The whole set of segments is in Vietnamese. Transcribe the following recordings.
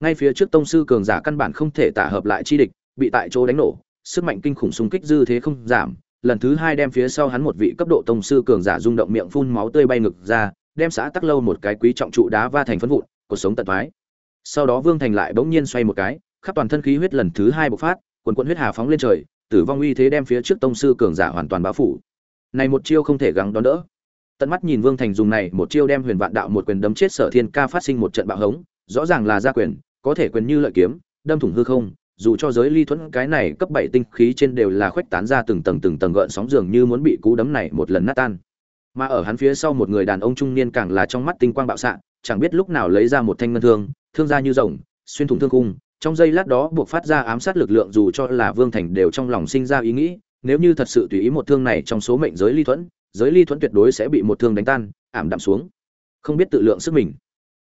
ngay phía trước tông sư cường giả căn bản không thể tả hợp lại chi địch, bị tại chỗ đánh nổ, sức mạnh kinh khủng xung kích dư thế không giảm. Lần thứ hai đem phía sau hắn một vị cấp độ tông sư cường giả rung động miệng phun máu tươi bay ngực ra, đem xã tắc lâu một cái quý trọng trụ đá va thành phân vụn, cuộc sống tận thoái. Sau đó vương thành lại bỗng nhiên xoay một cái, khắp toàn thân khí huyết lần thứ hai bộc phát, quần quận huyết hà phóng lên trời, tử vong uy thế đem phía trước tông sư cường giả hoàn toàn bao phủ. Này một chiêu không thể gắng đón đỡ. Tận mắt nhìn vương thành dùng này một chiêu đem huyền vạn đạo một quyền đấm chết sở thiên ca phát sinh một trận bạo hống, rõ ràng là gia quyền có thể quyền như lợi kiếm, đâm thủng hư không, dù cho giới ly thuẫn cái này cấp bảy tinh khí trên đều là khuếch tán ra từng tầng từng tầng gợn sóng dường như muốn bị cú đấm này một lần nát tan. Mà ở hắn phía sau một người đàn ông trung niên càng là trong mắt tinh quang bạo xạ, chẳng biết lúc nào lấy ra một thanh ngân thương thương ra như rồng, xuyên thủng thương cung trong giây lát đó buộc phát ra ám sát lực lượng dù cho là vương thành đều trong lòng sinh ra ý nghĩ, nếu như thật sự tùy ý một thương này trong số mệnh giới ly thuẫn, giới ly thuẫn tuyệt đối sẽ bị một thương đánh tan, ảm đạm xuống. Không biết tự lượng sức mình.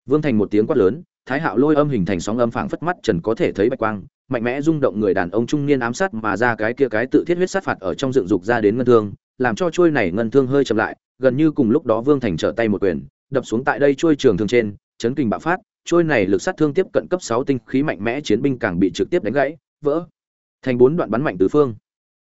Vương thành một tiếng quát lớn thái hạo lôi âm hình thành sóng âm phảng phất mắt trần có thể thấy bạch quang, mạnh mẽ rung động người đàn ông trung niên ám sát mà ra cái kia cái tự thiết huyết sát phạt ở trong dựng dục ra đến ngân thương, làm cho trôi này ngân thương hơi chậm lại, gần như cùng lúc đó vương thành trở tay một quyền, đập xuống tại đây trôi trường thương trên, chấn kinh bạo phát trôi này lực sát thương tiếp cận cấp sáu tinh khí mạnh mẽ chiến binh càng bị trực tiếp đánh gãy, vỡ. Thành bốn đoạn bắn mạnh tứ phương.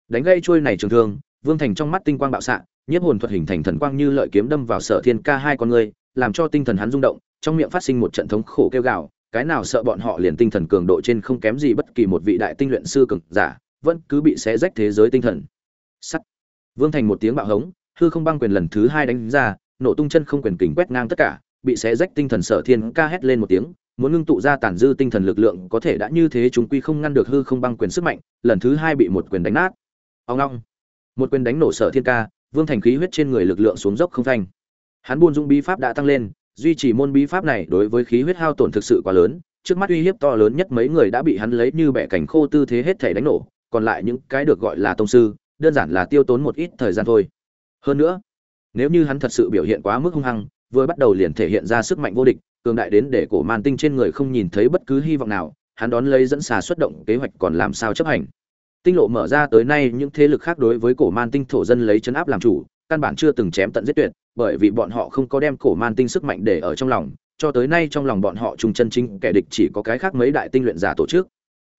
Đánh gãy trôi này trường thương, vương thành trong mắt tinh quang bạo xạ, nhiếp hồn thuật hình thành thần quang như lợi kiếm đâm vào sở thiên ca hai con người, làm cho tinh thần hắn rung động trong miệng phát sinh một trận thống khổ kêu gào, cái nào sợ bọn họ liền tinh thần cường độ trên không kém gì bất kỳ một vị đại tinh luyện sư cường giả, vẫn cứ bị xé rách thế giới tinh thần. Sắt. Vương thành một tiếng bạo hống, hư không băng quyền lần thứ hai đánh ra, nổ tung chân không quyền kình quét ngang tất cả, bị xé rách tinh thần sở thiên ca hét lên một tiếng, muốn ngưng tụ ra tàn dư tinh thần lực lượng có thể đã như thế chúng quy không ngăn được hư không băng quyền sức mạnh, lần thứ hai bị một quyền đánh nát. Ông long một quyền đánh nổ sở thiên ca, vương thành khí huyết trên người lực lượng xuống dốc không phanh. Hắn buôn dung bí pháp đã tăng lên duy trì môn bí pháp này đối với khí huyết hao tổn thực sự quá lớn, trước mắt uy hiếp to lớn nhất mấy người đã bị hắn lấy như bẻ cảnh khô tư thế hết thể đánh nổ, còn lại những cái được gọi là tông sư, đơn giản là tiêu tốn một ít thời gian thôi. Hơn nữa, nếu như hắn thật sự biểu hiện quá mức hung hăng, vừa bắt đầu liền thể hiện ra sức mạnh vô địch, cường đại đến để cổ man tinh trên người không nhìn thấy bất cứ hy vọng nào, hắn đón lấy dẫn xà xuất động kế hoạch còn làm sao chấp hành. Tinh lộ mở ra tới nay những thế lực khác đối với cổ man tinh thổ dân lấy chấn áp làm chủ, căn bản chưa từng chém tận giết tuyệt bởi vì bọn họ không có đem cổ man tinh sức mạnh để ở trong lòng, cho tới nay trong lòng bọn họ trùng chân chính kẻ địch chỉ có cái khác mấy đại tinh luyện giả tổ chức.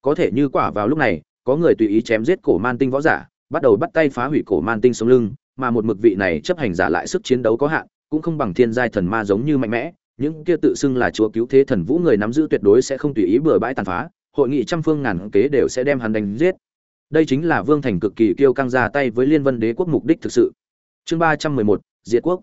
Có thể như quả vào lúc này, có người tùy ý chém giết cổ man tinh võ giả, bắt đầu bắt tay phá hủy cổ man tinh sống lưng, mà một mực vị này chấp hành giả lại sức chiến đấu có hạn, cũng không bằng thiên giai thần ma giống như mạnh mẽ, những kia tự xưng là chúa cứu thế thần vũ người nắm giữ tuyệt đối sẽ không tùy ý bừa bãi tàn phá, hội nghị trăm phương ngàn kế đều sẽ đem hắn đánh giết. Đây chính là vương thành cực kỳ kiêu căng ra tay với liên vân đế quốc mục đích thực sự. Chương ba trăm mười một diệt quốc.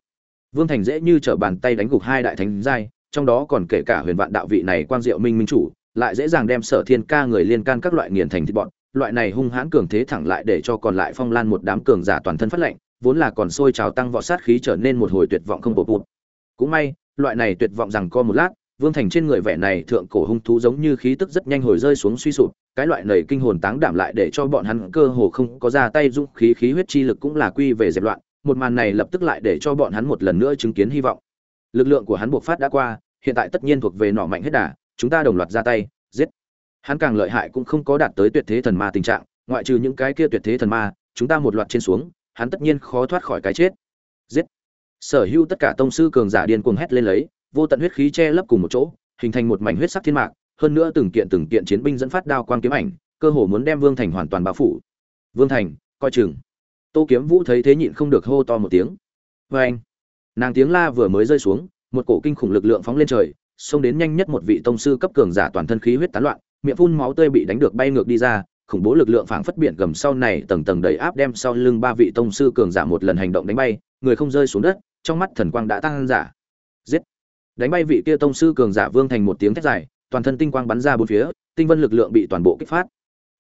Vương thành dễ như trở bàn tay đánh gục hai đại thánh giai, trong đó còn kể cả huyền vạn đạo vị này quang diệu minh minh chủ, lại dễ dàng đem sở thiên ca người liên can các loại nghiền thành thịt bọn loại này hung hãn cường thế thẳng lại để cho còn lại phong lan một đám cường giả toàn thân phát lệnh vốn là còn sôi trào tăng võ sát khí trở nên một hồi tuyệt vọng không bột bụt cũng may, loại này tuyệt vọng rằng co một lát, vương thành trên người vẻ này thượng cổ hung thú giống như khí tức rất nhanh hồi rơi xuống suy sụp, cái loại nầy kinh hồn táng đảm lại để cho bọn hắn cơ hồ không có ra tay, dũng khí khí huyết chi lực cũng là quy về dẹp loạn một màn này lập tức lại để cho bọn hắn một lần nữa chứng kiến hy vọng. Lực lượng của hắn buộc phát đã qua, hiện tại tất nhiên thuộc về nỏ mạnh hết đà, chúng ta đồng loạt ra tay, giết. Hắn càng lợi hại cũng không có đạt tới tuyệt thế thần ma tình trạng, ngoại trừ những cái kia tuyệt thế thần ma, chúng ta một loạt trên xuống, hắn tất nhiên khó thoát khỏi cái chết. Giết. Sở hữu tất cả tông sư cường giả điên cuồng hét lên lấy, vô tận huyết khí che lấp cùng một chỗ, hình thành một mảnh huyết sắc thiên mạc, hơn nữa từng kiện từng kiện chiến binh dẫn phát đao quang kiếm ảnh, cơ hồ muốn đem vương thành hoàn toàn bao phủ. Vương thành, coi chừng tô kiếm vũ thấy thế nhịn không được hô to một tiếng. Vê anh, nàng tiếng la vừa mới rơi xuống, một cổ kinh khủng lực lượng phóng lên trời, xông đến nhanh nhất một vị tông sư cấp cường giả toàn thân khí huyết tán loạn, miệng phun máu tươi bị đánh được bay ngược đi ra, khủng bố lực lượng phảng phất biển gầm sau này tầng tầng đầy áp đem sau lưng ba vị tông sư cường giả một lần hành động đánh bay, người không rơi xuống đất, trong mắt thần quang đã tăng giả giết! Đánh bay vị kia tông sư cường giả vương thành một tiếng thét dài, toàn thân tinh quang bắn ra bốn phía, tinh vân lực lượng bị toàn bộ kích phát.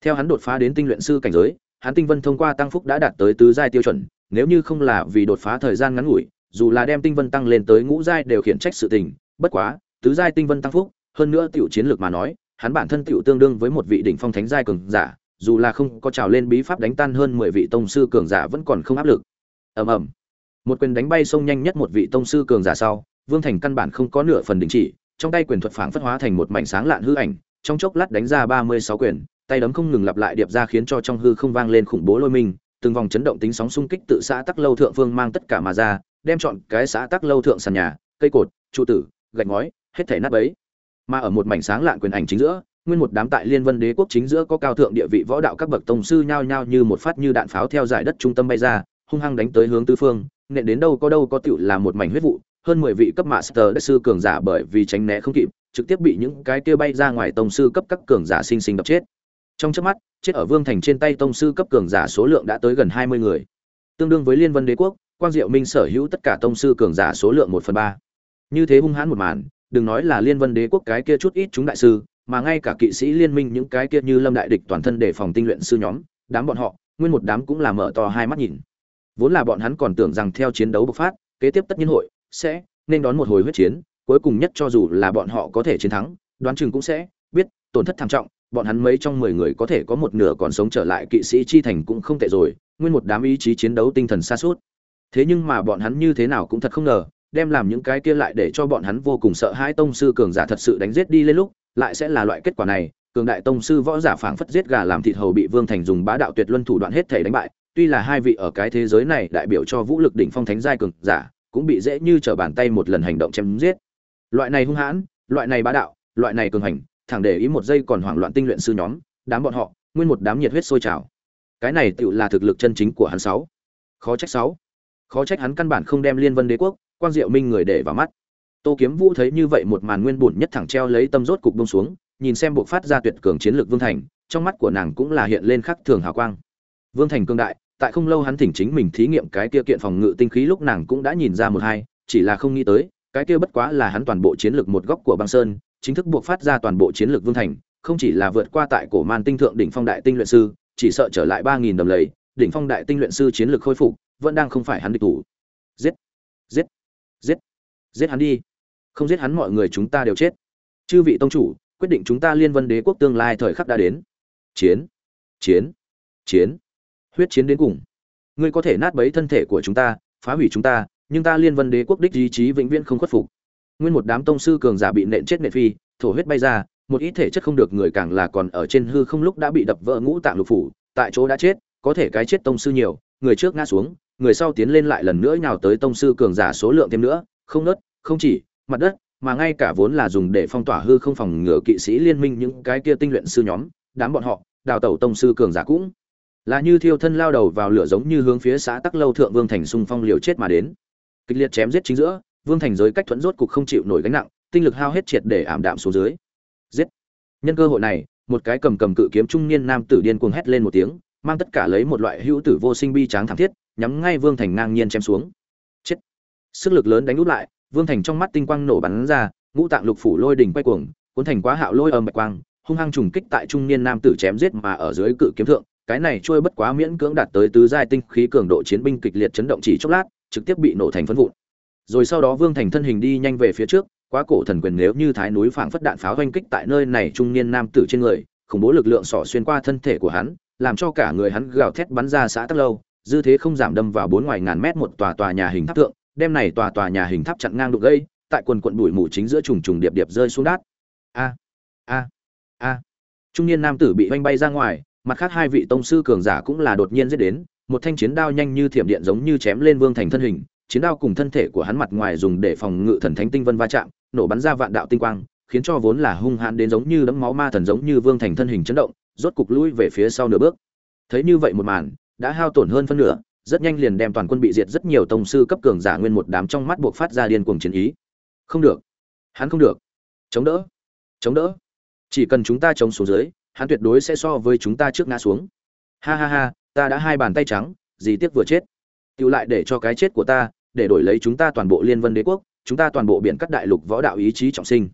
Theo hắn đột phá đến tinh luyện sư cảnh giới hắn tinh vân thông qua tăng phúc đã đạt tới tứ giai tiêu chuẩn, nếu như không là vì đột phá thời gian ngắn ngủi, dù là đem tinh vân tăng lên tới ngũ giai đều khiển trách sự tình. Bất quá, tứ giai tinh vân tăng phúc, hơn nữa tiểu chiến lược mà nói, hắn bản thân tiểu tương đương với một vị đỉnh phong thánh giai cường giả, dù là không có trào lên bí pháp đánh tan hơn mười vị tông sư cường giả vẫn còn không áp lực. Ầm ầm. Một quyền đánh bay sông nhanh nhất một vị tông sư cường giả sau, vương thành căn bản không có nửa phần đình chỉ, trong tay quyền thuật phảng phất hóa thành một mảnh sáng lạn hư ảnh, trong chốc lát đánh ra ba mươi sáu quyền tay đấm không ngừng lặp lại điệp ra khiến cho trong hư không vang lên khủng bố lôi mình, từng vòng chấn động tính sóng xung kích tự xã tắc lâu thượng phương mang tất cả mà ra, đem chọn cái xã tắc lâu thượng sàn nhà, cây cột, trụ tử, gạch ngói, hết thể nát bấy. Mà ở một mảnh sáng lạn quyền ảnh chính giữa, nguyên một đám tại liên vân đế quốc chính giữa có cao thượng địa vị võ đạo các bậc tông sư nhao nhao như một phát như đạn pháo theo giải đất trung tâm bay ra, hung hăng đánh tới hướng tứ phương, nện đến đâu có đâu có tựu là một mảnh huyết vụ, hơn mười vị cấp master đất sư cường giả bởi vì tránh né không kịp, trực tiếp bị những cái kia bay ra ngoài tông sư cấp các cường giả sinh sinh đập chết trong chớp mắt, chết ở vương thành trên tay tông sư cấp cường giả số lượng đã tới gần hai mươi người. Tương đương với liên vân đế quốc, quang diệu minh sở hữu tất cả tông sư cường giả số lượng một phần ba. Như thế hung hãn một màn, đừng nói là liên vân đế quốc cái kia chút ít chúng đại sư, mà ngay cả kỵ sĩ liên minh những cái kia như lâm đại địch toàn thân đề phòng tinh luyện sư nhóm, đám bọn họ, nguyên một đám cũng là mở to hai mắt nhìn. Vốn là bọn hắn còn tưởng rằng theo chiến đấu bộc phát, kế tiếp tất nhiên hội sẽ nên đón một hồi huyết chiến, cuối cùng nhất cho dù là bọn họ có thể chiến thắng, đoán chừng cũng sẽ biết tổn thất thảm trọng bọn hắn mấy trong mười người có thể có một nửa còn sống trở lại kỵ sĩ chi thành cũng không tệ rồi, nguyên một đám ý chí chiến đấu tinh thần xa suốt thế nhưng mà bọn hắn như thế nào cũng thật không ngờ, đem làm những cái kia lại để cho bọn hắn vô cùng sợ hãi tông sư cường giả thật sự đánh giết đi lên lúc, lại sẽ là loại kết quả này, cường đại tông sư võ giả phảng phất giết gà làm thịt hầu bị vương thành dùng bá đạo tuyệt luân thủ đoạn hết thể đánh bại, tuy là hai vị ở cái thế giới này đại biểu cho vũ lực đỉnh phong thánh giai cường giả, cũng bị dễ như trở bàn tay một lần hành động chém giết. Loại này hung hãn, loại này bá đạo, loại này cường hành thẳng để ý một giây còn hoảng loạn tinh luyện sư nhóm, đám bọn họ, nguyên một đám nhiệt huyết sôi trào. Cái này tựu là thực lực chân chính của hắn sáu. Khó trách sáu. Khó trách hắn căn bản không đem liên vân đế quốc, quang diệu minh người để vào mắt. Tô kiếm vũ thấy như vậy một màn nguyên bùn nhất thẳng treo lấy tâm rốt cục bông xuống, nhìn xem buộc phát ra tuyệt cường chiến lược vương thành, trong mắt của nàng cũng là hiện lên khắc thường hào quang. Vương thành cương đại, tại không lâu hắn thỉnh chính mình thí nghiệm cái kia kiện phòng ngự tinh khí lúc nàng cũng đã nhìn ra một hai, chỉ là không nghĩ tới, cái kia bất quá là hắn toàn bộ chiến lược một góc của băng sơn chính thức buộc phát ra toàn bộ chiến lược vương thành, không chỉ là vượt qua tại cổ man tinh thượng đỉnh phong đại tinh luyện sư, chỉ sợ trở lại ba nghìn đầm lầy, đỉnh phong đại tinh luyện sư chiến lược khôi phục, vẫn đang không phải hắn địch thủ. Giết! Giết! Giết! Giết hắn đi! Không giết hắn mọi người chúng ta đều chết. Chư vị tông chủ, quyết định chúng ta liên vân đế quốc tương lai thời khắc đã đến. Chiến! Chiến! Chiến! Huyết chiến đến cùng. Ngươi có thể nát bấy thân thể của chúng ta, phá hủy chúng ta, nhưng ta liên vân đế quốc đích ý chí vĩnh viễn không khuất phục nguyên một đám tông sư cường giả bị nện chết nện phi, thổ huyết bay ra, một ít thể chất không được người càng là còn ở trên hư không lúc đã bị đập vỡ ngũ tạng lục phủ, tại chỗ đã chết, có thể cái chết tông sư nhiều, người trước ngã xuống, người sau tiến lên lại lần nữa nhào tới tông sư cường giả số lượng thêm nữa, không nớt, không chỉ, mặt đất, mà ngay cả vốn là dùng để phong tỏa hư không phòng ngừa kỵ sĩ liên minh những cái kia tinh luyện sư nhóm, đám bọn họ, đào tẩu tông sư cường giả cũng là như thiêu thân lao đầu vào lửa giống như hướng phía xã tắc lâu thượng vương thành xung phong liều chết mà đến. Kịch liệt chém giết chính giữa vương thành giới cách thuẫn rốt cục không chịu nổi gánh nặng, tinh lực hao hết triệt để ảm đạm xuống dưới. Giết! Nhân cơ hội này, một cái cầm cầm cự kiếm trung niên nam tử điên cuồng hét lên một tiếng, mang tất cả lấy một loại hữu tử vô sinh bi tráng thảm thiết, nhắm ngay vương thành ngang nhiên chém xuống. Chết! Sức lực lớn đánh nút lại, vương thành trong mắt tinh quang nổ bắn ra, ngũ tạng lục phủ lôi đỉnh quay cuồng, cuốn thành quá hạo lôi âm bạch quang, hung hăng trùng kích tại trung niên nam tử chém giết mà ở dưới cự kiếm thượng, cái này trôi bất quá miễn cưỡng đạt tới tứ giai tinh khí cường độ chiến binh kịch liệt chấn động chỉ chốc lát, trực tiếp bị nổ thành phân vụn rồi sau đó vương thành thân hình đi nhanh về phía trước quá cổ thần quyền nếu như thái núi phảng phất đạn pháo oanh kích tại nơi này trung niên nam tử trên người khủng bố lực lượng xỏ xuyên qua thân thể của hắn làm cho cả người hắn gào thét bắn ra xã tắc lâu dư thế không giảm đâm vào bốn ngoài ngàn mét một tòa tòa nhà hình tháp tượng, đem này tòa tòa nhà hình tháp chặn ngang đục gây tại quần quận bụi mù chính giữa trùng trùng điệp điệp rơi xuống đát a a a. Trung niên nam tử bị oanh bay ra ngoài mặt khác hai vị tông sư cường giả cũng là đột nhiên giết đến một thanh chiến đao nhanh như thiểm điện giống như chém lên vương thành thân hình chiến đao cùng thân thể của hắn mặt ngoài dùng để phòng ngự thần thánh tinh vân va chạm, nổ bắn ra vạn đạo tinh quang, khiến cho vốn là hung hãn đến giống như đấm máu ma thần giống như vương thành thân hình chấn động, rốt cục lui về phía sau nửa bước. Thấy như vậy một màn, đã hao tổn hơn phân nửa, rất nhanh liền đem toàn quân bị diệt rất nhiều tông sư cấp cường giả nguyên một đám trong mắt buộc phát ra điên cuồng chiến ý. Không được. Hắn không được. Chống đỡ. Chống đỡ. Chỉ cần chúng ta chống xuống dưới, hắn tuyệt đối sẽ so với chúng ta trước ngã xuống. Ha ha ha, ta đã hai bàn tay trắng gì tiếc vừa chết. Cứu lại để cho cái chết của ta để đổi lấy chúng ta toàn bộ liên vân đế quốc, chúng ta toàn bộ biển cắt đại lục võ đạo ý chí trọng sinh.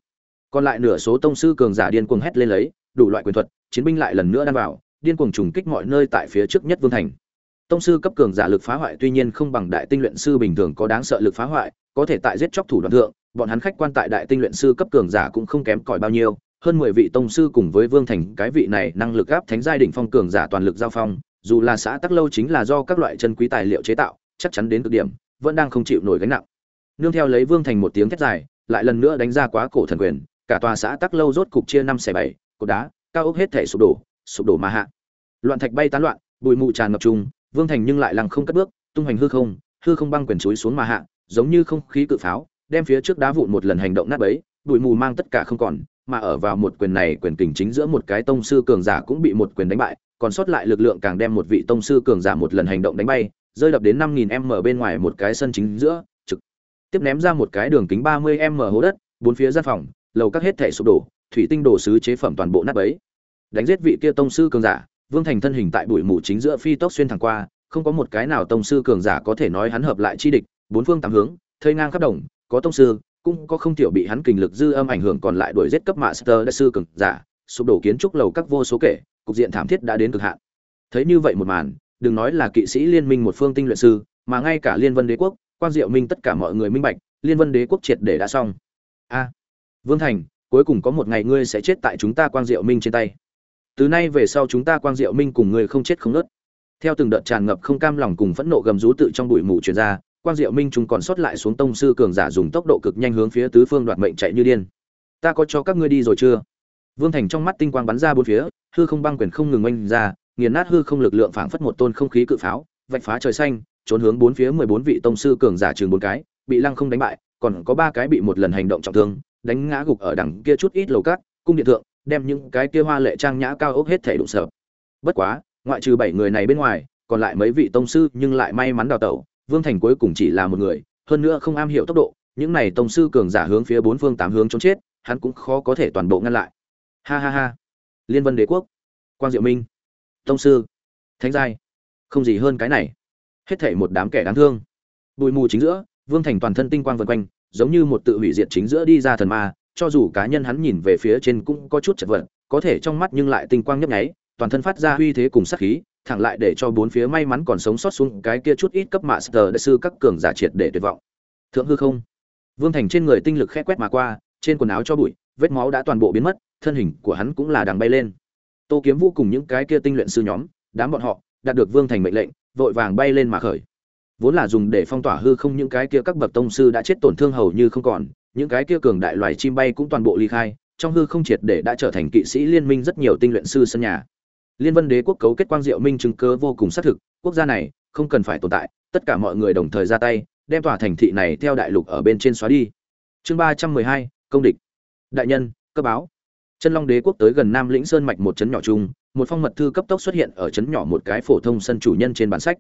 Còn lại nửa số tông sư cường giả điên cuồng hét lên lấy, đủ loại quyền thuật, chiến binh lại lần nữa đan vào, điên cuồng trùng kích mọi nơi tại phía trước nhất vương thành. Tông sư cấp cường giả lực phá hoại tuy nhiên không bằng đại tinh luyện sư bình thường có đáng sợ lực phá hoại, có thể tại giết chóc thủ đoạn thượng, bọn hắn khách quan tại đại tinh luyện sư cấp cường giả cũng không kém cỏi bao nhiêu, hơn mười vị tông sư cùng với vương thành, cái vị này năng lực áp thánh giai đỉnh phong cường giả toàn lực giao phong, dù là xã tắc lâu chính là do các loại chân quý tài liệu chế tạo, chắc chắn đến cực điểm vẫn đang không chịu nổi gánh nặng. Nương theo lấy vương thành một tiếng thét dài, lại lần nữa đánh ra quá cổ thần quyền, cả tòa xã tắc lâu rốt cục chia năm xẻ bảy, cột đá, cao ốc hết thể sụp đổ sụp đổ mà hạ. Loạn thạch bay tán loạn, bụi mù tràn ngập trùng vương thành nhưng lại lặng không cất bước, tung hoành hư không hư không băng quyền chuối xuống mà hạ, giống như không khí cự pháo, đem phía trước đá vụn một lần hành động nát bấy, bụi mù mang tất cả không còn, mà ở vào một quyền này quyền kình chính giữa một cái tông sư cường giả cũng bị một quyền đánh bại, còn sót lại lực lượng càng đem một vị tông sư cường giả một lần hành động đánh bay rơi đập đến năm nghìn m bên ngoài một cái sân chính giữa, trực tiếp ném ra một cái đường kính ba mươi m hố đất, bốn phía gian phòng, lầu các hết thể sụp đổ, thủy tinh đồ sứ chế phẩm toàn bộ nát bấy. Đánh giết vị kia tông sư cường giả, vương thành thân hình tại bụi mù chính giữa phi tốc xuyên thẳng qua, không có một cái nào tông sư cường giả có thể nói hắn hợp lại chi địch, bốn phương tám hướng, thây ngang khắp đồng, có tông sư, cũng có không tiểu bị hắn kình lực dư âm ảnh hưởng còn lại đuổi giết cấp master đại sư cường giả, sụp đổ kiến trúc lầu các vô số kể, cục diện thảm thiết đã đến cực hạn. Thấy như vậy một màn đừng nói là kỵ sĩ liên minh một phương tinh luyện sư, mà ngay cả liên vân đế quốc quan diệu minh tất cả mọi người minh bạch, liên vân đế quốc triệt để đã xong. A, vương thành, cuối cùng có một ngày ngươi sẽ chết tại chúng ta quang diệu minh trên tay. Từ nay về sau chúng ta quang diệu minh cùng ngươi không chết không nớt theo từng đợt tràn ngập không cam lòng cùng phẫn nộ gầm rú tự trong bụi mù truyền ra, quang diệu minh chúng còn sót lại xuống tông sư cường giả dùng tốc độ cực nhanh hướng phía tứ phương đoạt mệnh chạy như điên. Ta có cho các ngươi đi rồi chưa? Vương thành trong mắt tinh quang bắn ra bốn phía, hư không băng quyền không ngừng oanh ra nghiền nát hư không lực lượng phảng phất một tôn không khí cự pháo, vạch phá trời xanh, trốn hướng bốn phía mười bốn vị tông sư cường giả trường bốn cái, bị lăng không đánh bại, còn có ba cái bị một lần hành động trọng thương, đánh ngã gục ở đằng kia chút ít lầu cát, cung điện thượng, đem những cái kia hoa lệ trang nhã cao ốc hết thể đụng sợ. Bất quá, ngoại trừ bảy người này bên ngoài, còn lại mấy vị tông sư nhưng lại may mắn đào tẩu, vương thành cuối cùng chỉ là một người, hơn nữa không am hiểu tốc độ, những này tông sư cường giả hướng phía bốn phương tám hướng trốn chết, hắn cũng khó có thể toàn bộ ngăn lại. Ha ha ha. Liên vân đế quốc. Quang diệu minh tông sư. Thánh giai. Không gì hơn cái này. Hết thể một đám kẻ đáng thương. Bụi mù chính giữa, vương thành toàn thân tinh quang vân quanh, giống như một tự hủy diệt chính giữa đi ra thần ma, cho dù cá nhân hắn nhìn về phía trên cũng có chút chật vật, có thể trong mắt nhưng lại tinh quang nhấp nháy, toàn thân phát ra uy thế cùng sát khí, thẳng lại để cho bốn phía may mắn còn sống sót xuống cái kia chút ít cấp master đại sư các cường giả triệt để tuyệt vọng. Thượng hư không. Vương thành trên người tinh lực khẽ quét mà qua, trên quần áo cho bụi, vết máu đã toàn bộ biến mất, thân hình của hắn cũng là đằng bay lên tô kiếm vũ cùng những cái kia tinh luyện sư nhóm, đám bọn họ, đạt được vương thành mệnh lệnh, vội vàng bay lên mà khởi. Vốn là dùng để phong tỏa hư không những cái kia các bậc tông sư đã chết tổn thương hầu như không còn, những cái kia cường đại loài chim bay cũng toàn bộ ly khai, trong hư không triệt để đã trở thành kỵ sĩ liên minh rất nhiều tinh luyện sư sân nhà. Liên vân đế quốc cấu kết quang diệu minh chứng cớ vô cùng xác thực, quốc gia này không cần phải tồn tại, tất cả mọi người đồng thời ra tay, đem tòa thành thị này theo đại lục ở bên trên xóa đi. Chương ba trăm mười hai, công địch. Đại nhân cấp báo chân long đế quốc tới gần nam lĩnh sơn mạch một trấn nhỏ chung, một phong mật thư cấp tốc xuất hiện ở trấn nhỏ một cái phổ thông sân chủ nhân trên bản sách.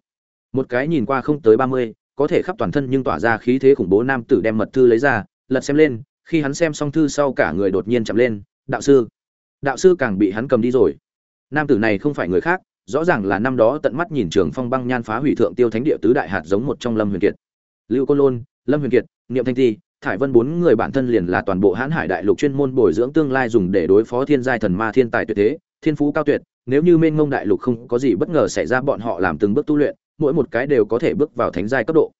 Một cái nhìn qua không tới ba mươi, có thể khắp toàn thân nhưng tỏa ra khí thế khủng bố nam tử đem mật thư lấy ra, lật xem lên, khi hắn xem xong thư sau cả người đột nhiên chậm lên, đạo sư đạo sư càng bị hắn cầm đi rồi. Nam tử này không phải người khác, rõ ràng là năm đó tận mắt nhìn trường phong băng nhan phá hủy thượng tiêu thánh địa tứ đại hạt giống một trong lâm huyền kiệt. Lưu côn lôn, lâm huyền kiệt, niệm thanh ti thải vân bốn người bản thân liền là toàn bộ hãn hải đại lục chuyên môn bồi dưỡng tương lai dùng để đối phó thiên giai thần ma thiên tài tuyệt thế, thiên phú cao tuyệt. Nếu như mênh ngông đại lục không có gì bất ngờ xảy ra, bọn họ làm từng bước tu luyện, mỗi một cái đều có thể bước vào thánh giai cấp độ.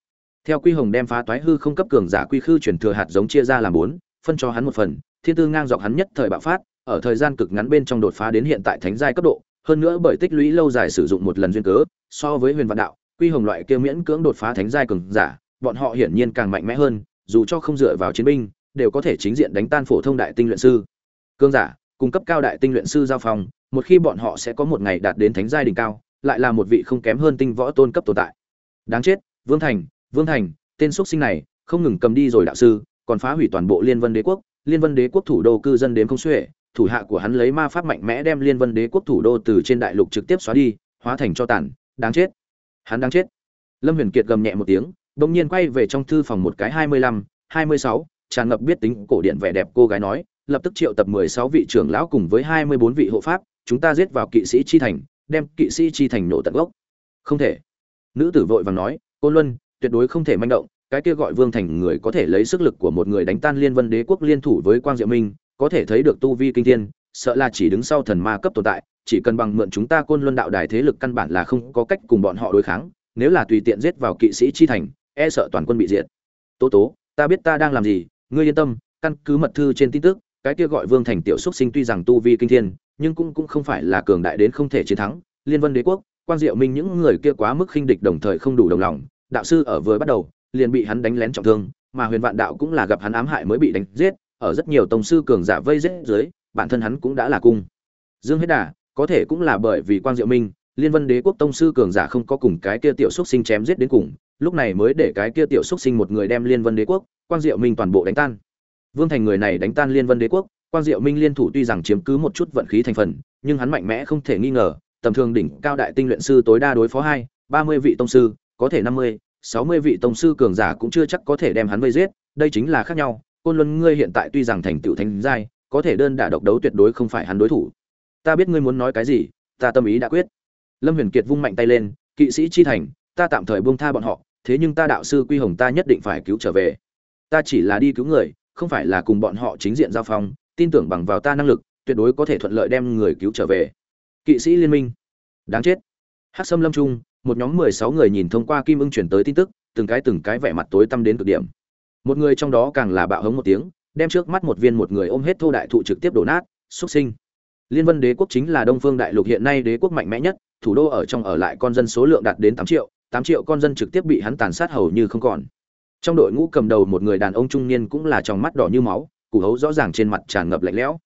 Theo quy hồng đem phá toái hư không cấp cường giả quy khư chuyển thừa hạt giống chia ra làm bốn, phân cho hắn một phần, thiên tư ngang dọc hắn nhất thời bạo phát, ở thời gian cực ngắn bên trong đột phá đến hiện tại thánh giai cấp độ, hơn nữa bởi tích lũy lâu dài sử dụng một lần duyên cớ, so với huyền vạn đạo, quy hồng loại kia miễn cưỡng đột phá thánh giai cường giả, bọn họ hiển nhiên càng mạnh mẽ hơn dù cho không dựa vào chiến binh, đều có thể chính diện đánh tan phổ thông đại tinh luyện sư. Cương giả, cung cấp cao đại tinh luyện sư giao phòng, một khi bọn họ sẽ có một ngày đạt đến thánh giai đỉnh cao, lại là một vị không kém hơn tinh võ tôn cấp tồn tại. Đáng chết, vương thành vương thành, tên xuất sinh này, không ngừng cầm đi rồi đạo sư, còn phá hủy toàn bộ liên vân đế quốc. Liên vân đế quốc thủ đô cư dân đến không xuể, thủ hạ của hắn lấy ma pháp mạnh mẽ đem liên vân đế quốc thủ đô từ trên đại lục trực tiếp xóa đi, hóa thành cho tàn. Đáng chết. Hắn đáng chết. Lâm huyền kiệt gầm nhẹ một tiếng bỗng nhiên quay về trong thư phòng một cái hai mươi lăm, hai mươi sáu, tràn ngập biết tính cổ điện vẻ đẹp cô gái nói, lập tức triệu tập mười sáu vị trưởng lão cùng với hai mươi bốn vị hộ pháp, chúng ta giết vào kỵ sĩ chi thành, đem kỵ sĩ chi thành nổ tận gốc. Không thể. Nữ tử vội vàng nói, cô luân, tuyệt đối không thể manh động, cái kia gọi vương thành người có thể lấy sức lực của một người đánh tan liên vân đế quốc liên thủ với quang diệu minh, có thể thấy được tu vi kinh thiên, sợ là chỉ đứng sau thần ma cấp tồn tại, chỉ cần bằng mượn chúng ta côn luân đạo đài thế lực căn bản là không có cách cùng bọn họ đối kháng, nếu là tùy tiện giết vào kỵ sĩ chi thành e sợ toàn quân bị diệt. Tố tố, ta biết ta đang làm gì, ngươi yên tâm, căn cứ mật thư trên tin tức, cái kia gọi vương thành tiểu xúc sinh tuy rằng tu vi kinh thiên, nhưng cũng cũng không phải là cường đại đến không thể chiến thắng. Liên vân đế quốc quan diệu minh những người kia quá mức khinh địch đồng thời không đủ đồng lòng, đạo sư ở vừa bắt đầu, liền bị hắn đánh lén trọng thương, mà huyền vạn đạo cũng là gặp hắn ám hại mới bị đánh giết, ở rất nhiều tông sư cường giả vây giết dưới, bản thân hắn cũng đã là cung. Dương hết đà, có thể cũng là bởi vì quan diệu minh, liên vân đế quốc tông sư cường giả không có cùng cái kia tiểu xúc sinh chém giết đến cùng lúc này mới để cái kia tiểu xúc sinh một người đem liên vân đế quốc, quang diệu minh toàn bộ đánh tan. Vương thành người này đánh tan liên vân đế quốc, quang diệu minh liên thủ tuy rằng chiếm cứ một chút vận khí thành phần, nhưng hắn mạnh mẽ không thể nghi ngờ, tầm thường đỉnh cao đại tinh luyện sư tối đa đối phó hai, ba mươi vị tông sư, có thể năm mươi, sáu mươi vị tông sư cường giả cũng chưa chắc có thể đem hắn vây giết, đây chính là khác nhau, côn luân ngươi hiện tại tuy rằng thành tựu thành giai, có thể đơn đả độc đấu tuyệt đối không phải hắn đối thủ. Ta biết ngươi muốn nói cái gì, ta tâm ý đã quyết. Lâm huyền kiệt vung mạnh tay lên, kỵ sĩ chi thành, ta tạm thời buông tha bọn họ thế nhưng ta đạo sư quy hồng ta nhất định phải cứu trở về. Ta chỉ là đi cứu người, không phải là cùng bọn họ chính diện giao phong, tin tưởng bằng vào ta năng lực, tuyệt đối có thể thuận lợi đem người cứu trở về. Kỵ sĩ liên minh. Đáng chết. Hắc sâm lâm trung, một nhóm mười sáu người nhìn thông qua kim ưng chuyển tới tin tức, từng cái từng cái vẻ mặt tối tăm đến cực điểm. Một người trong đó càng là bạo hống một tiếng, đem trước mắt một viên một người ôm hết thô đại thụ trực tiếp đổ nát, xuất sinh. Liên vân đế quốc chính là đông phương đại lục hiện nay đế quốc mạnh mẽ nhất, thủ đô ở trong ở lại con dân số lượng đạt đến tám triệu tám triệu con dân trực tiếp bị hắn tàn sát hầu như không còn. Trong đội ngũ cầm đầu một người đàn ông trung niên cũng là trong mắt đỏ như máu, củ hấu rõ ràng trên mặt tràn ngập lạnh lẽo.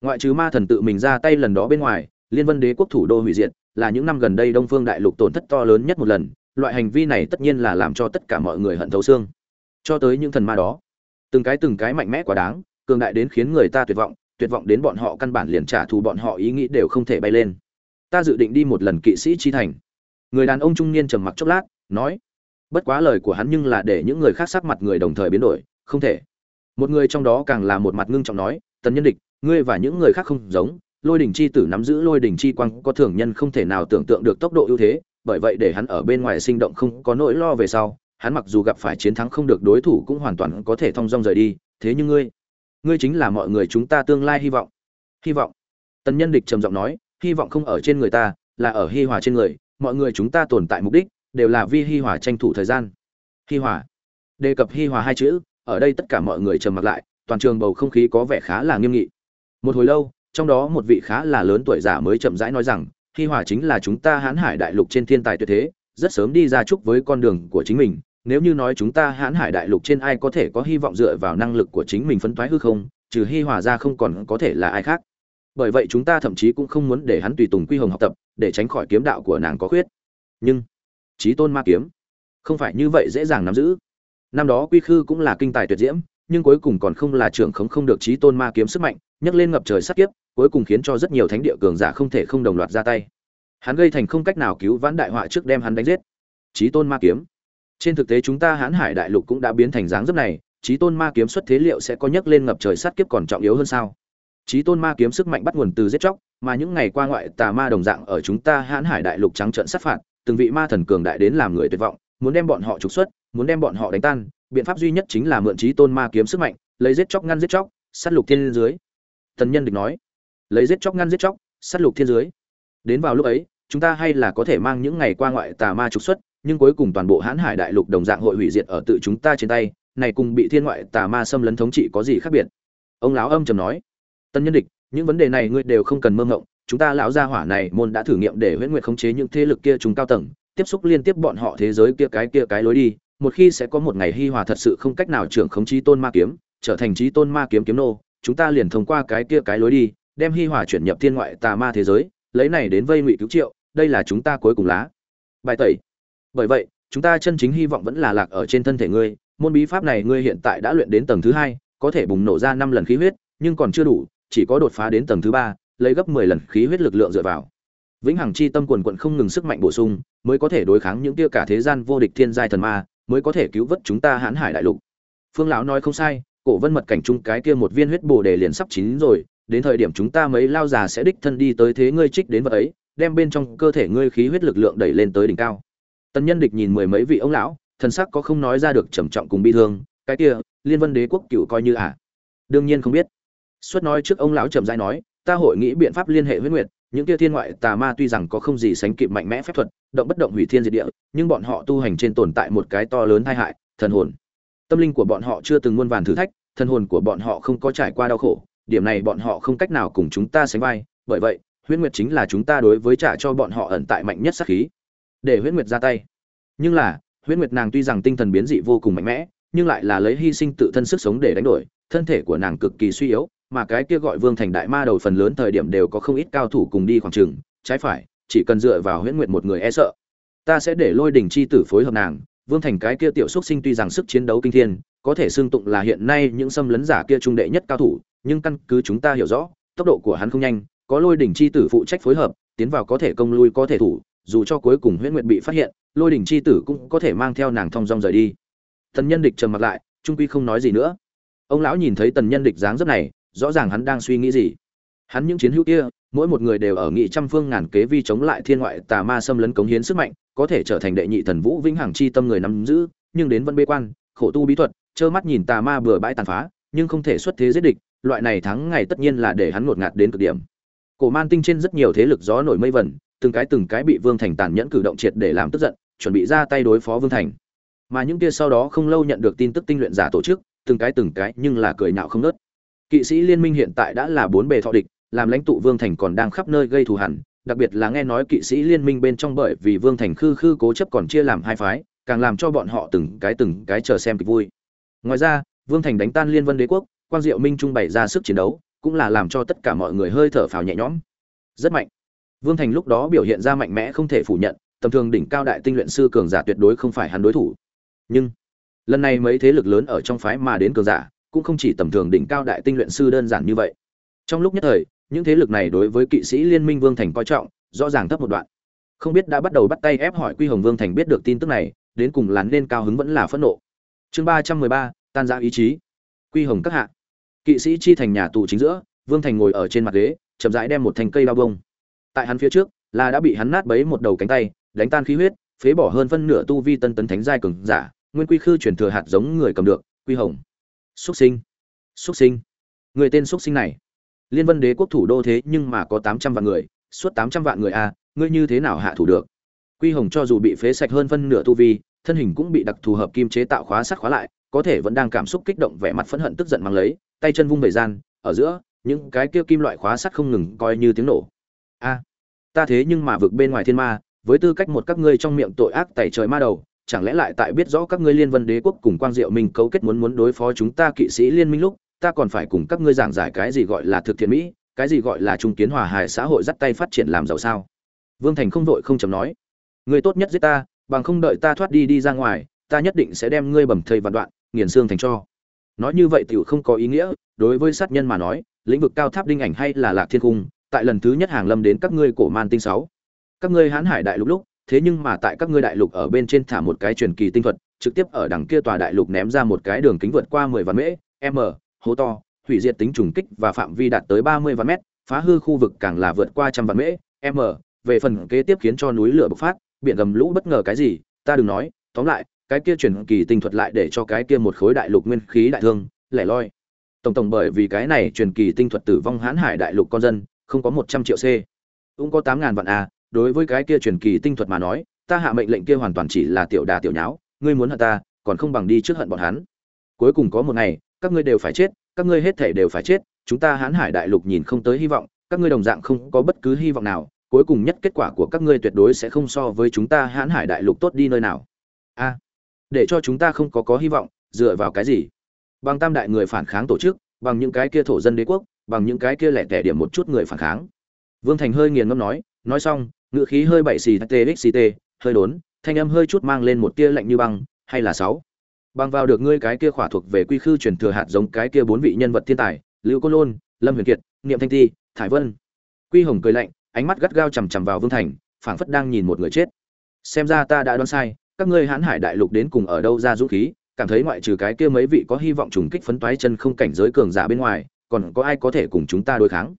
Ngoại trừ ma thần tự mình ra tay lần đó bên ngoài, liên vân đế quốc thủ đô hủy diệt, là những năm gần đây đông phương đại lục tổn thất to lớn nhất một lần, loại hành vi này tất nhiên là làm cho tất cả mọi người hận thấu xương. Cho tới những thần ma đó, từng cái từng cái mạnh mẽ quá đáng, cường đại đến khiến người ta tuyệt vọng tuyệt vọng đến bọn họ căn bản liền trả thù bọn họ ý nghĩ đều không thể bay lên. Ta dự định đi một lần kỵ sĩ chi thành người đàn ông trung niên trầm mặc chốc lát, nói, bất quá lời của hắn nhưng là để những người khác sắc mặt người đồng thời biến đổi, không thể. Một người trong đó càng là một mặt ngưng trọng nói, tần nhân địch, ngươi và những người khác không giống, lôi đỉnh chi tử nắm giữ lôi đỉnh chi quang có thường nhân không thể nào tưởng tượng được tốc độ ưu thế, bởi vậy để hắn ở bên ngoài sinh động không có nỗi lo về sau, hắn mặc dù gặp phải chiến thắng không được đối thủ cũng hoàn toàn có thể thong dong rời đi, thế nhưng ngươi ngươi chính là mọi người chúng ta tương lai hy vọng. Hy vọng? Tần nhân địch trầm giọng nói, hy vọng không ở trên người ta, là ở hi hòa trên người mọi người chúng ta tồn tại mục đích đều là vi hi hòa tranh thủ thời gian. Hi hòa. Đề cập hi hòa hai chữ, ở đây tất cả mọi người trầm mặc lại, toàn trường bầu không khí có vẻ khá là nghiêm nghị. Một hồi lâu, trong đó một vị khá là lớn tuổi giả mới chậm rãi nói rằng, hi hòa chính là chúng ta hãn hải đại lục trên thiên tài tuyệt thế, rất sớm đi ra chúc với con đường của chính mình. Nếu như nói chúng ta hãn hải đại lục trên ai có thể có hy vọng dựa vào năng lực của chính mình phấn thoái hư không, trừ hi hòa ra không còn có thể là ai khác bởi vậy chúng ta thậm chí cũng không muốn để hắn tùy tùng quy hồng học tập, để tránh khỏi kiếm đạo của nàng có khuyết. Nhưng trí tôn ma kiếm, không phải như vậy dễ dàng nắm giữ. Năm đó quy khư cũng là kinh tài tuyệt diễm, nhưng cuối cùng còn không là trưởng khống không được trí tôn ma kiếm sức mạnh, nhấc lên ngập trời sát kiếp, cuối cùng khiến cho rất nhiều thánh địa cường giả không thể không đồng loạt ra tay. Hắn gây thành không cách nào cứu vãn đại họa trước đem hắn đánh giết. Trí tôn ma kiếm, trên thực tế chúng ta hãn hải đại lục cũng đã biến thành dáng dấp này trí tôn ma kiếm xuất thế liệu sẽ có nhấc lên ngập trời sát kiếp còn trọng yếu hơn sao? Trí tôn ma kiếm sức mạnh bắt nguồn từ giết chóc, mà những ngày qua ngoại tà ma đồng dạng ở chúng ta hãn hải đại lục trắng trợn sát phạt, từng vị ma thần cường đại đến làm người tuyệt vọng, muốn đem bọn họ trục xuất, muốn đem bọn họ đánh tan. Biện pháp duy nhất chính là mượn trí tôn ma kiếm sức mạnh, lấy giết chóc ngăn giết chóc, sát lục thiên dưới. Thần nhân địch nói, lấy giết chóc ngăn giết chóc, sát lục thiên dưới. Đến vào lúc ấy, chúng ta hay là có thể mang những ngày qua ngoại tà ma trục xuất, nhưng cuối cùng toàn bộ hãn hải đại lục đồng dạng hội hủy diệt ở tự chúng ta trên tay, này cùng bị thiên ngoại tà ma xâm lấn thống trị có gì khác biệt? Ông lão âm trầm nói tân nhân địch, những vấn đề này ngươi đều không cần mơ ngộng, chúng ta lão gia hỏa này môn đã thử nghiệm để huyễn nguyệt khống chế những thế lực kia chúng cao tầng, tiếp xúc liên tiếp bọn họ thế giới kia cái kia cái lối đi, một khi sẽ có một ngày hi hòa thật sự không cách nào trưởng khống chí tôn ma kiếm, trở thành chí tôn ma kiếm kiếm nô, chúng ta liền thông qua cái kia cái lối đi, đem hi hòa chuyển nhập thiên ngoại tà ma thế giới, lấy này đến vây ngụy cứu triệu, đây là chúng ta cuối cùng lá. Bài tẩy. Bởi vậy, chúng ta chân chính hy vọng vẫn là lạc ở trên thân thể ngươi, môn bí pháp này ngươi hiện tại đã luyện đến tầng thứ hai, có thể bùng nổ ra năm lần khí huyết, nhưng còn chưa đủ chỉ có đột phá đến tầng thứ ba, lấy gấp mười lần khí huyết lực lượng dựa vào. Vĩnh hằng chi tâm quần quận không ngừng sức mạnh bổ sung, mới có thể đối kháng những tia cả thế gian vô địch thiên giai thần ma, mới có thể cứu vớt chúng ta hãn hải đại lục. Phương lão nói không sai, cổ vân mật cảnh chung cái kia một viên huyết bồ đề liền sắp chín rồi, đến thời điểm chúng ta mấy lao già sẽ đích thân đi tới thế ngươi trích đến vật ấy, đem bên trong cơ thể ngươi khí huyết lực lượng đẩy lên tới đỉnh cao. Tân nhân địch nhìn mười mấy vị ông lão, thần sắc có không nói ra được trầm trọng cùng bi thương, cái kia, liên vân đế quốc cựu coi như à? Đương nhiên không biết xuất nói trước ông lão trầm dài nói, ta hội nghĩ biện pháp liên hệ với nguyệt, những kia thiên ngoại tà ma tuy rằng có không gì sánh kịp mạnh mẽ phép thuật, động bất động hủy thiên diệt địa, nhưng bọn họ tu hành trên tồn tại một cái to lớn tai hại, thần hồn. Tâm linh của bọn họ chưa từng muôn vàn thử thách, thần hồn của bọn họ không có trải qua đau khổ, điểm này bọn họ không cách nào cùng chúng ta sánh vai, bởi vậy, huyễn nguyệt chính là chúng ta đối với trả cho bọn họ ẩn tại mạnh nhất sát khí. Để huyễn nguyệt ra tay. Nhưng là, huyễn nguyệt nàng tuy rằng tinh thần biến dị vô cùng mạnh mẽ, nhưng lại là lấy hy sinh tự thân sức sống để đánh đổi, thân thể của nàng cực kỳ suy yếu mà cái kia gọi vương thành đại ma đầu phần lớn thời điểm đều có không ít cao thủ cùng đi khoảng trường trái phải, chỉ cần dựa vào huyễn nguyệt một người e sợ. Ta sẽ để lôi đình chi tử phối hợp nàng, vương thành cái kia tiểu xuất sinh tuy rằng sức chiến đấu kinh thiên, có thể xương tụng là hiện nay những xâm lấn giả kia trung đệ nhất cao thủ, nhưng căn cứ chúng ta hiểu rõ, tốc độ của hắn không nhanh, có lôi đỉnh chi tử phụ trách phối hợp, tiến vào có thể công lui có thể thủ, dù cho cuối cùng huyễn nguyệt bị phát hiện, lôi đỉnh chi tử cũng có thể mang theo nàng thong dong rời đi. Tần nhân địch trầm mặt lại, trung quy không nói gì nữa. Ông lão nhìn thấy tần nhân địch dáng dấp này rõ ràng hắn đang suy nghĩ gì. Hắn những chiến hữu kia, mỗi một người đều ở nghị trăm phương ngàn kế vi chống lại thiên ngoại tà ma xâm lấn cống hiến sức mạnh, có thể trở thành đệ nhị thần vũ vĩnh hằng chi tâm người nắm giữ, nhưng đến vẫn bế quan, khổ tu bí thuật, trơ mắt nhìn tà ma bừa bãi tàn phá, nhưng không thể xuất thế giết địch, loại này thắng ngày tất nhiên là để hắn ngột ngạt đến cực điểm. Cổ man tinh trên rất nhiều thế lực gió nổi mây vẩn từng cái từng cái bị vương thành tàn nhẫn cử động triệt để làm tức giận, chuẩn bị ra tay đối phó vương thành. Mà những kia sau đó không lâu nhận được tin tức tinh luyện giả tổ chức, từng cái từng cái nhưng là cười nhạo không nớt kỵ sĩ liên minh hiện tại đã là bốn bề thọ địch, làm lãnh tụ vương thành còn đang khắp nơi gây thù hằn, đặc biệt là nghe nói kỵ sĩ liên minh bên trong bởi vì vương thành khư khư cố chấp còn chia làm hai phái, càng làm cho bọn họ từng cái từng cái chờ xem kịch vui. Ngoài ra, vương thành đánh tan liên vân đế quốc, quang diệu minh trung bày ra sức chiến đấu, cũng là làm cho tất cả mọi người hơi thở phào nhẹ nhõm. Rất mạnh. Vương thành lúc đó biểu hiện ra mạnh mẽ không thể phủ nhận, tầm thường đỉnh cao đại tinh luyện sư cường giả tuyệt đối không phải hắn đối thủ. Nhưng, lần này mấy thế lực lớn ở trong phái mà đến cường giả cũng không chỉ tầm thường đỉnh cao đại tinh luyện sư đơn giản như vậy. Trong lúc nhất thời, những thế lực này đối với kỵ sĩ liên minh vương thành coi trọng, rõ ràng thấp một đoạn. Không biết đã bắt đầu bắt tay ép hỏi quy hồng vương thành biết được tin tức này, đến cùng lán lên cao hứng vẫn là phẫn nộ. Chương ba trăm mười ba, tan ra ý chí. Quy hồng các hạ. Kỵ sĩ chi thành nhà tù chính giữa, vương thành ngồi ở trên mặt ghế, chậm rãi đem một thanh cây lao bông. Tại hắn phía trước, là đã bị hắn nát bấy một đầu cánh tay, đánh tan khí huyết, phế bỏ hơn phân nửa tu vi tân tấn thánh giai cường giả, nguyên quy khư chuyển thừa hạt giống người cầm được, quy hồng xuất sinh. Xuất sinh. Người tên xuất sinh này. Liên vân đế quốc thủ đô thế nhưng mà có tám trăm vạn người, suốt tám trăm vạn người a ngươi như thế nào hạ thủ được? Quy hồng cho dù bị phế sạch hơn phân nửa tu vi, thân hình cũng bị đặc thù hợp kim chế tạo khóa sắt khóa lại, có thể vẫn đang cảm xúc kích động vẻ mặt phẫn hận tức giận mang lấy, tay chân vung về gian, ở giữa, những cái kia kim loại khóa sắt không ngừng coi như tiếng nổ. A, ta thế nhưng mà vực bên ngoài thiên ma, với tư cách một các ngươi trong miệng tội ác tẩy trời ma đầu chẳng lẽ lại tại biết rõ các ngươi liên vân đế quốc cùng quang diệu minh cấu kết muốn muốn đối phó chúng ta kỵ sĩ liên minh lúc, ta còn phải cùng các ngươi giảng giải cái gì gọi là thực thiện mỹ, cái gì gọi là trung kiến hòa hài xã hội dắt tay phát triển làm giàu sao? Vương thành không vội không chầm nói. Người tốt nhất giết ta, bằng không đợi ta thoát đi đi ra ngoài, ta nhất định sẽ đem ngươi bầm thây vạn đoạn, nghiền xương thành cho. Nói như vậy tiểu không có ý nghĩa, đối với sát nhân mà nói, lĩnh vực cao tháp đinh ảnh hay là lạc thiên cung, tại lần thứ nhất hàng lâm đến các ngươi cổ man tinh sáu. Các ngươi hãn hải đại lục lúc thế nhưng mà tại các ngươi đại lục ở bên trên thả một cái truyền kỳ tinh thuật, trực tiếp ở đằng kia tòa đại lục ném ra một cái đường kính vượt qua 10 vạn mễ, m, hố to, hủy diệt tính trùng kích và phạm vi đạt tới 30 vạn mét, phá hư khu vực càng là vượt qua trăm vạn mễ, m, về phần kế tiếp khiến cho núi lửa bộc phát, biển gầm lũ bất ngờ cái gì, ta đừng nói, tóm lại, cái kia truyền kỳ tinh thuật lại để cho cái kia một khối đại lục nguyên khí đại thương, lẻ loi. Tổng tổng bởi vì cái này truyền kỳ tinh thuật tử vong hãn hải đại lục con dân, không có một trăm triệu c, cũng có tám ngàn vạn a đối với cái kia truyền kỳ tinh thuật mà nói, ta hạ mệnh lệnh kia hoàn toàn chỉ là tiểu đà tiểu nháo, ngươi muốn hận ta, còn không bằng đi trước hận bọn hắn. Cuối cùng có một ngày, các ngươi đều phải chết, các ngươi hết thể đều phải chết, chúng ta hãn hải đại lục nhìn không tới hy vọng, các ngươi đồng dạng không có bất cứ hy vọng nào, cuối cùng nhất kết quả của các ngươi tuyệt đối sẽ không so với chúng ta hãn hải đại lục tốt đi nơi nào. A à, để cho chúng ta không có có hy vọng, dựa vào cái gì? Bằng tam đại người phản kháng tổ chức, bằng những cái kia thổ dân đế quốc, bằng những cái kia lẻ tẻ điểm một chút người phản kháng. Vương thành hơi nghiền ngâm nói nói xong ngự khí hơi bảy xì txct hơi đốn, thanh âm hơi chút mang lên một tia lạnh như băng, hay là sáu? Bằng vào được ngươi cái kia khỏa thuộc về quy khư truyền thừa hạt giống cái kia bốn vị nhân vật thiên tài, lưu côn lôn, lâm huyền kiệt, niệm thanh ti, thải vân. Quy hồng cười lạnh, ánh mắt gắt gao chằm chằm vào vương thành, phảng phất đang nhìn một người chết. Xem ra ta đã đoán sai, các ngươi hãn hải đại lục đến cùng ở đâu ra dũng khí, cảm thấy ngoại trừ cái kia mấy vị có hy vọng trùng kích phấn toái chân không cảnh giới cường giả bên ngoài, còn có ai có thể cùng chúng ta đối kháng?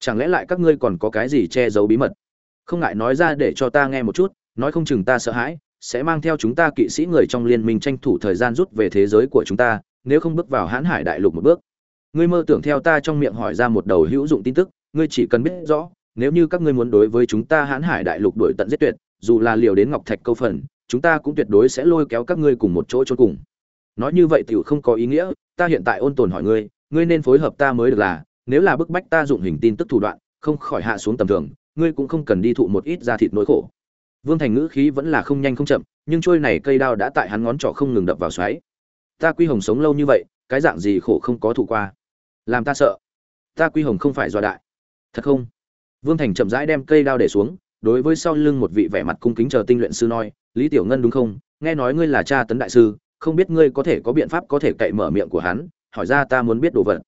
Chẳng lẽ lại các ngươi còn có cái gì che giấu bí mật? Không ngại nói ra để cho ta nghe một chút, nói không chừng ta sợ hãi, sẽ mang theo chúng ta kỵ sĩ người trong liên minh tranh thủ thời gian rút về thế giới của chúng ta, nếu không bước vào hãn hải đại lục một bước. Ngươi mơ tưởng theo ta trong miệng hỏi ra một đầu hữu dụng tin tức, ngươi chỉ cần biết rõ, nếu như các ngươi muốn đối với chúng ta hãn hải đại lục đổi tận giết tuyệt, dù là liều đến ngọc thạch câu phần, chúng ta cũng tuyệt đối sẽ lôi kéo các ngươi cùng một chỗ chôn cùng. Nói như vậy tiểu không có ý nghĩa, ta hiện tại ôn tồn hỏi ngươi ngươi nên phối hợp ta mới được là, nếu là bức bách ta dụng hình tin tức thủ đoạn, không khỏi hạ xuống tầm thường ngươi cũng không cần đi thụ một ít da thịt nỗi khổ. Vương thành ngữ khí vẫn là không nhanh không chậm, nhưng trôi này cây đao đã tại hắn ngón trỏ không ngừng đập vào xoáy. Ta quy hồng sống lâu như vậy, cái dạng gì khổ không có thụ qua? Làm ta sợ. Ta quy hồng không phải do đại. Thật không? Vương thành chậm rãi đem cây đao để xuống, đối với sau lưng một vị vẻ mặt cung kính chờ tinh luyện sư nói, lý tiểu ngân đúng không? Nghe nói ngươi là cha tấn đại sư, không biết ngươi có thể có biện pháp có thể cậy mở miệng của hắn, hỏi ra ta muốn biết đồ vật.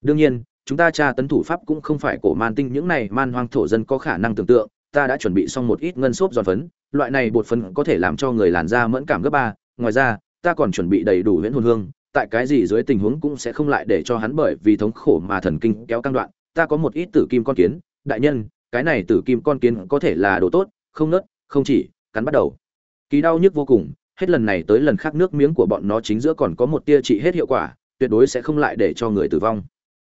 Đương nhiên chúng ta tra tấn thủ pháp cũng không phải cổ man tinh, những này man hoang thổ dân có khả năng tưởng tượng, ta đã chuẩn bị xong một ít ngân xốp giòn phấn, loại này bột phấn có thể làm cho người làn da mẫn cảm gấp ba, ngoài ra, ta còn chuẩn bị đầy đủ huyễn hồn hương, tại cái gì dưới tình huống cũng sẽ không lại để cho hắn bởi vì thống khổ mà thần kinh kéo căng đoạn, ta có một ít tử kim con kiến, đại nhân, cái này tử kim con kiến có thể là đồ tốt, không nớt, không chỉ, cắn bắt đầu. Kỳ đau nhức vô cùng, hết lần này tới lần khác nước miếng của bọn nó chính giữa còn có một tia trị hết hiệu quả, tuyệt đối sẽ không lại để cho người tử vong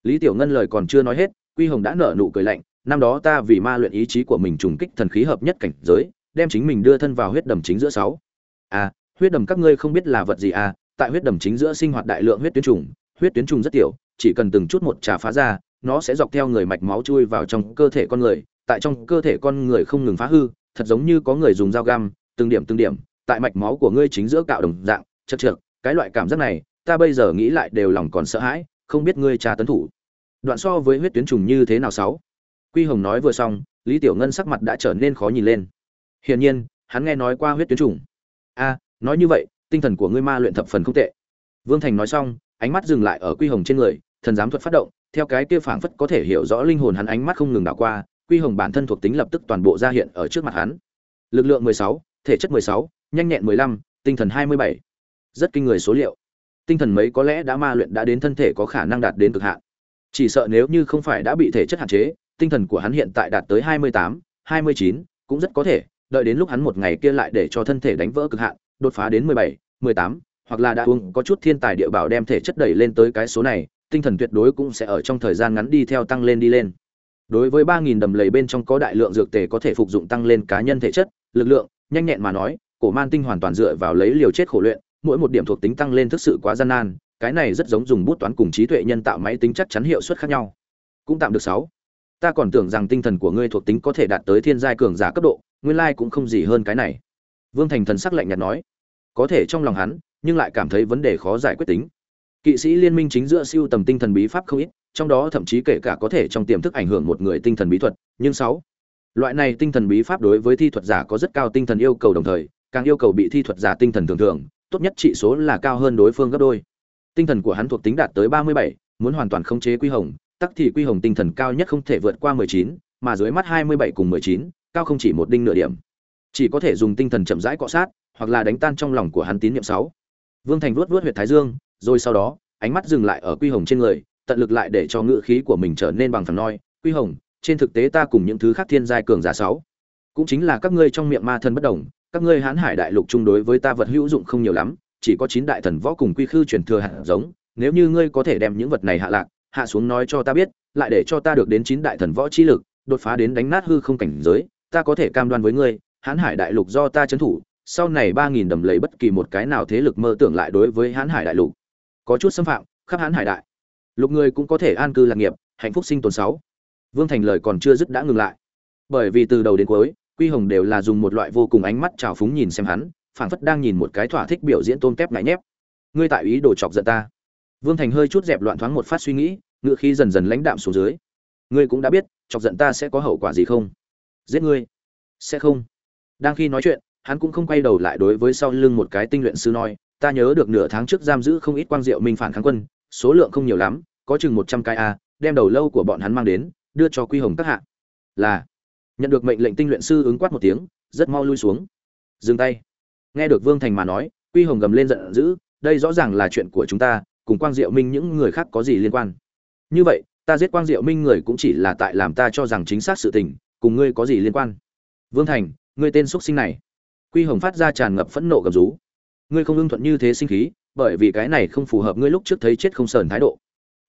lý tiểu ngân lời còn chưa nói hết, quy hồng đã nở nụ cười lạnh, năm đó ta vì ma luyện ý chí của mình trùng kích thần khí hợp nhất cảnh giới, đem chính mình đưa thân vào huyết đầm chính giữa sáu. À huyết đầm các ngươi không biết là vật gì à tại huyết đầm chính giữa sinh hoạt đại lượng huyết tuyến trùng, huyết tuyến trùng rất tiểu, chỉ cần từng chút một trà phá ra, nó sẽ dọc theo người mạch máu chui vào trong cơ thể con người, tại trong cơ thể con người không ngừng phá hư, thật giống như có người dùng dao găm, từng điểm từng điểm, tại mạch máu của ngươi chính giữa cạo đồng dạng, chật trượt cái loại cảm giác này, ta bây giờ nghĩ lại đều lòng còn sợ hãi, không biết ngươi trà tấn thủ đoạn so với huyết tuyến trùng như thế nào sáu? Quy hồng nói vừa xong lý tiểu ngân sắc mặt đã trở nên khó nhìn lên. Hiển nhiên hắn nghe nói qua huyết tuyến trùng. A nói như vậy tinh thần của ngươi ma luyện thập phần không tệ. Vương thành nói xong ánh mắt dừng lại ở quy hồng trên người thần giám thuật phát động theo cái kia phảng phất có thể hiểu rõ linh hồn hắn ánh mắt không ngừng đảo qua quy hồng bản thân thuộc tính lập tức toàn bộ ra hiện ở trước mặt hắn. Lực lượng 16, thể chất 16, nhanh nhẹn 15, tinh thần 27. rất kinh người số liệu. Tinh thần mấy có lẽ đã ma luyện đã đến thân thể có khả năng đạt đến cực hạn chỉ sợ nếu như không phải đã bị thể chất hạn chế tinh thần của hắn hiện tại đạt tới 28, 29, cũng rất có thể đợi đến lúc hắn một ngày kia lại để cho thân thể đánh vỡ cực hạn đột phá đến 17, 18, hoặc là đã uống có chút thiên tài địa bảo đem thể chất đẩy lên tới cái số này, tinh thần tuyệt đối cũng sẽ ở trong thời gian ngắn đi theo tăng lên đi lên. Đối với 3000 đầm lầy bên trong có đại lượng dược tề có thể phục dụng tăng lên cá nhân thể chất, lực lượng, nhanh nhẹn mà nói, cổ man tinh hoàn toàn dựa vào lấy liều chết khổ luyện, mỗi một điểm thuộc tính tăng lên thực sự quá gian nan, cái này rất giống dùng bút toán cùng trí tuệ nhân tạo máy tính chắc chắn hiệu suất khác nhau. Cũng tạm được 6. Ta còn tưởng rằng tinh thần của ngươi thuộc tính có thể đạt tới thiên giai cường giả cấp độ, nguyên lai cũng không gì hơn cái này. Vương Thành thần sắc lạnh nhạt nói có thể trong lòng hắn nhưng lại cảm thấy vấn đề khó giải quyết tính kỵ sĩ liên minh chính giữa siêu tầm tinh thần bí pháp không ít trong đó thậm chí kể cả có thể trong tiềm thức ảnh hưởng một người tinh thần bí thuật nhưng sáu loại này tinh thần bí pháp đối với thi thuật giả có rất cao tinh thần yêu cầu đồng thời càng yêu cầu bị thi thuật giả tinh thần thường thường tốt nhất trị số là cao hơn đối phương gấp đôi tinh thần của hắn thuộc tính đạt tới ba mươi bảy, muốn hoàn toàn khống chế quy hồng, tắc thì quy hồng tinh thần cao nhất không thể vượt qua mười chín, mà dưới mắt hai mươi bảy cùng mười chín, cao không chỉ một đinh nửa điểm. Chỉ có thể dùng tinh thần chậm rãi cọ sát, hoặc là đánh tan trong lòng của hắn tín nhiệm sáu. Vương thành vuốt vuốt huyệt thái dương, rồi sau đó, ánh mắt dừng lại ở quy hồng trên người, tận lực lại để cho ngự khí của mình trở nên bằng phẳng nói quy hồng, trên thực tế ta cùng những thứ khác thiên giai cường giả sáu, cũng chính là các ngươi trong miệng ma thân bất đồng, các ngươi hãn hải đại lục chung đối với ta vật hữu dụng không nhiều lắm chỉ có chín đại thần võ cùng quy khư truyền thừa hạt giống, nếu như ngươi có thể đem những vật này hạ lạc, hạ xuống nói cho ta biết, lại để cho ta được đến chín đại thần võ chi lực, đột phá đến đánh nát hư không cảnh giới, ta có thể cam đoan với ngươi hãn hải đại lục do ta trấn thủ, sau này ba nghìn đầm lầy bất kỳ một cái nào thế lực mơ tưởng lại đối với hãn hải đại lục. Có chút xâm phạm, khắp hãn hải đại. Lục người cũng có thể an cư lạc nghiệp, hạnh phúc sinh tồn sáu. Vương thành lời còn chưa dứt đã ngừng lại. Bởi vì từ đầu đến cuối, quy hồng đều là dùng một loại vô cùng ánh mắt trào phúng nhìn xem hắn phảng phất đang nhìn một cái thỏa thích biểu diễn tôm tép ngại nhép. Ngươi tại ý đồ chọc giận ta. Vương thành hơi chút dẹp loạn thoáng một phát suy nghĩ, ngựa khí dần dần lãnh đạm xuống dưới. Ngươi cũng đã biết, chọc giận ta sẽ có hậu quả gì không? Giết ngươi. Sẽ không. Đang khi nói chuyện, hắn cũng không quay đầu lại đối với sau lưng một cái tinh luyện sư nói, ta nhớ được nửa tháng trước giam giữ không ít quang diệu minh phản kháng quân, số lượng không nhiều lắm, có chừng một trăm cái a, đem đầu lâu của bọn hắn mang đến, đưa cho quy hồng các hạ. Là. Nhận được mệnh lệnh tinh luyện sư ứng quát một tiếng, rất mau lui xuống. Dừng tay nghe được vương thành mà nói, quy hồng gầm lên giận dữ, đây rõ ràng là chuyện của chúng ta, cùng quang diệu minh những người khác có gì liên quan? Như vậy, ta giết quang diệu minh người cũng chỉ là tại làm ta cho rằng chính xác sự tình, cùng ngươi có gì liên quan? Vương thành, ngươi tên xuất sinh này. Quy hồng phát ra tràn ngập phẫn nộ gầm rú. Ngươi không ưng thuận như thế sinh khí, bởi vì cái này không phù hợp ngươi lúc trước thấy chết không sờn thái độ.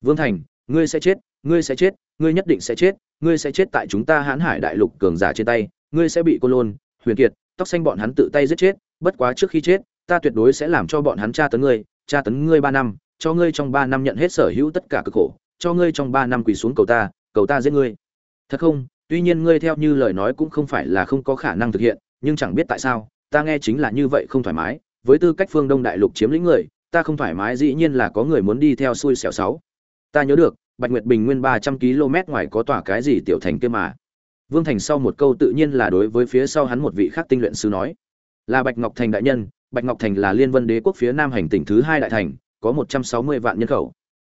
Vương thành, ngươi sẽ chết, ngươi sẽ chết, ngươi nhất định sẽ chết, ngươi sẽ chết tại chúng ta hãn hải đại lục cường giả trên tay, ngươi sẽ bị cô lôn, huyền kiệt, tóc xanh bọn hắn tự tay giết chết bất quá trước khi chết, ta tuyệt đối sẽ làm cho bọn hắn tra tấn ngươi, tra tấn ngươi ba năm, cho ngươi trong ba năm nhận hết sở hữu tất cả cực khổ, cho ngươi trong ba năm quỳ xuống cầu ta cầu ta giết ngươi. Thật không? Tuy nhiên ngươi theo như lời nói cũng không phải là không có khả năng thực hiện, nhưng chẳng biết tại sao, ta nghe chính là như vậy không thoải mái. Với tư cách phương đông đại lục chiếm lĩnh người, ta không thoải mái dĩ nhiên là có người muốn đi theo xui xẻo sáu. Ta nhớ được, bạch nguyệt bình nguyên ba trăm km ngoài có tòa cái gì tiểu thành kia mà. Vương thành sau một câu tự nhiên là đối với phía sau hắn một vị khác tinh luyện sư nói là bạch ngọc thành đại nhân, bạch ngọc thành là liên vân đế quốc phía nam hành tỉnh thứ hai đại thành, có một trăm sáu mươi vạn nhân khẩu.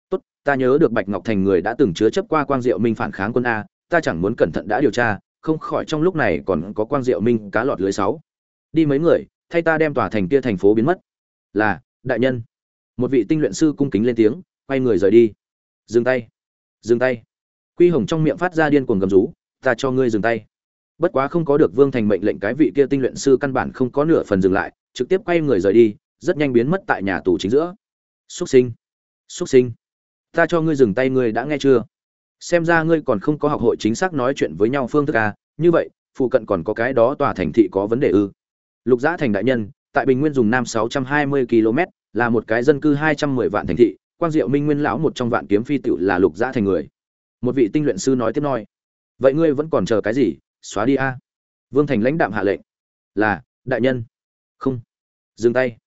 Tốt, ta nhớ được bạch ngọc thành người đã từng chứa chấp qua quang diệu minh phản kháng quân a, ta chẳng muốn cẩn thận đã điều tra, không khỏi trong lúc này còn có quang diệu minh cá lọt lưới sáu. Đi mấy người, thay ta đem tòa thành kia thành phố biến mất. Là, đại nhân. Một vị tinh luyện sư cung kính lên tiếng, quay người rời đi. Dừng tay. Dừng tay. Quy hồng trong miệng phát ra điên cuồng gầm rú, ta cho ngươi dừng tay bất quá không có được vương thành mệnh lệnh cái vị kia tinh luyện sư căn bản không có nửa phần dừng lại, trực tiếp quay người rời đi, rất nhanh biến mất tại nhà tù chính giữa. Xuất sinh. Xuất sinh. Ta cho ngươi dừng tay ngươi đã nghe chưa? Xem ra ngươi còn không có học hội chính xác nói chuyện với nhau phương thức à? Như vậy, phụ cận còn có cái đó tòa thành thị có vấn đề ư? Lục giã thành đại nhân, tại bình nguyên dùng nam 620 km, là một cái dân cư 210 vạn thành thị, quang diệu minh nguyên lão một trong vạn kiếm phi tựu là lục giã thành người. Một vị tinh luyện sư nói tiếp nói. Vậy ngươi vẫn còn chờ cái gì? Xóa đi a. Vương thành lãnh đạm hạ lệnh. Là, đại nhân. Không. Dừng tay.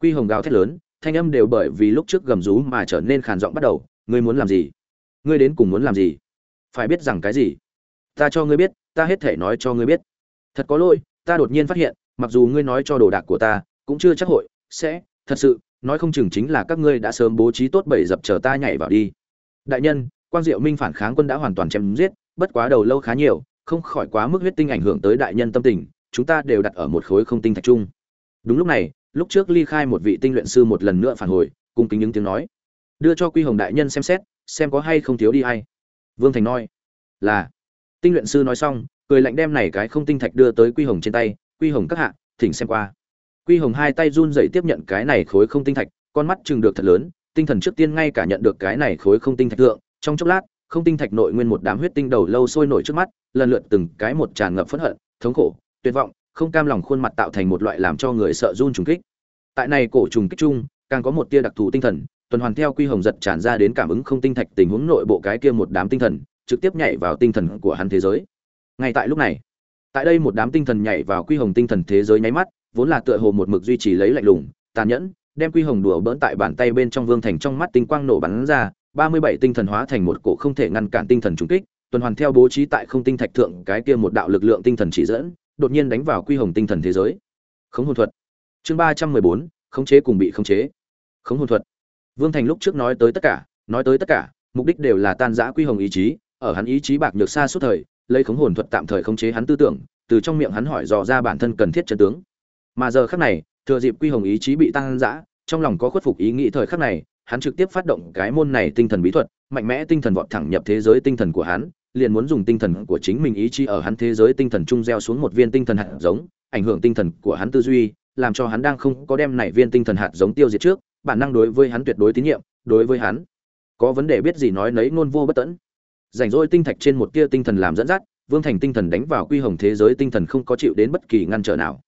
Quy hồng gào thét lớn, thanh âm đều bởi vì lúc trước gầm rú mà trở nên khàn giọng bắt đầu. Ngươi muốn làm gì? Ngươi đến cùng muốn làm gì? Phải biết rằng cái gì? Ta cho ngươi biết, ta hết thể nói cho ngươi biết. Thật có lỗi, ta đột nhiên phát hiện, mặc dù ngươi nói cho đồ đạc của ta, cũng chưa chắc hội, sẽ, thật sự, nói không chừng chính là các ngươi đã sớm bố trí tốt bảy dập chờ ta nhảy vào đi. Đại nhân quan diệu minh phản kháng quân đã hoàn toàn chém giết, bất quá đầu lâu khá nhiều không khỏi quá mức huyết tinh ảnh hưởng tới đại nhân tâm tình, chúng ta đều đặt ở một khối không tinh thạch chung. Đúng lúc này, lúc trước ly khai một vị tinh luyện sư một lần nữa phản hồi, cung kính những tiếng nói. Đưa cho quy hồng đại nhân xem xét, xem có hay không thiếu đi hay. Vương thành nói, là. Tinh luyện sư nói xong, cười lạnh đem này cái không tinh thạch đưa tới quy hồng trên tay, quy hồng các hạ, thỉnh xem qua. Quy hồng hai tay run rẩy tiếp nhận cái này khối không tinh thạch, con mắt chừng được thật lớn, tinh thần trước tiên ngay cả nhận được cái này khối không tinh thạch thượng, trong chốc lát, không tinh thạch nội nguyên một đám huyết tinh đầu lâu sôi nổi trước mắt lần lượt từng cái một tràn ngập phẫn hận, thống khổ, tuyệt vọng, không cam lòng khuôn mặt tạo thành một loại làm cho người sợ run trùng kích. Tại này cổ trùng kích chung, càng có một tia đặc thù tinh thần, tuần hoàn theo quy hồng giật tràn ra đến cảm ứng không tinh thạch tình huống nội bộ cái kia một đám tinh thần, trực tiếp nhảy vào tinh thần của hắn thế giới. Ngay tại lúc này, tại đây một đám tinh thần nhảy vào quy hồng tinh thần thế giới nháy mắt, vốn là tựa hồ một mực duy trì lấy lạnh lùng, tàn nhẫn, đem quy hồng đùa bỡn tại bàn tay bên trong vương thành trong mắt tinh quang nổ bắn ra, ba mươi bảy tinh thần hóa thành một cổ không thể ngăn cản tinh thần trùng kích tuần hoàn theo bố trí tại không tinh thạch thượng cái kia một đạo lực lượng tinh thần chỉ dẫn, đột nhiên đánh vào quy hồng tinh thần thế giới. Khống hồn thuật. Chương ba trăm mười bốn, khống chế cùng bị khống chế. Khống hồn thuật. Vương thành lúc trước nói tới tất cả, nói tới tất cả, mục đích đều là tan giã quy hồng ý chí, ở hắn ý chí bạc nhược xa suốt thời, lấy khống hồn thuật tạm thời khống chế hắn tư tưởng, từ trong miệng hắn hỏi dò ra bản thân cần thiết chân tướng. Mà giờ khắc này, thừa dịp quy hồng ý chí bị tan giã trong lòng có khuất phục ý nghĩ thời khắc này, hắn trực tiếp phát động cái môn này tinh thần bí thuật, mạnh mẽ tinh thần vọt thẳng nhập thế giới tinh thần của hắn liền muốn dùng tinh thần của chính mình ý chí ở hắn thế giới tinh thần trung gieo xuống một viên tinh thần hạt giống ảnh hưởng tinh thần của hắn tư duy làm cho hắn đang không có đem này viên tinh thần hạt giống tiêu diệt trước bản năng đối với hắn tuyệt đối tín nhiệm đối với hắn có vấn đề biết gì nói nấy ngôn vô bất tận rảnh rỗi tinh thạch trên một tia tinh thần làm dẫn dắt vương thành tinh thần đánh vào quy hồng thế giới tinh thần không có chịu đến bất kỳ ngăn trở nào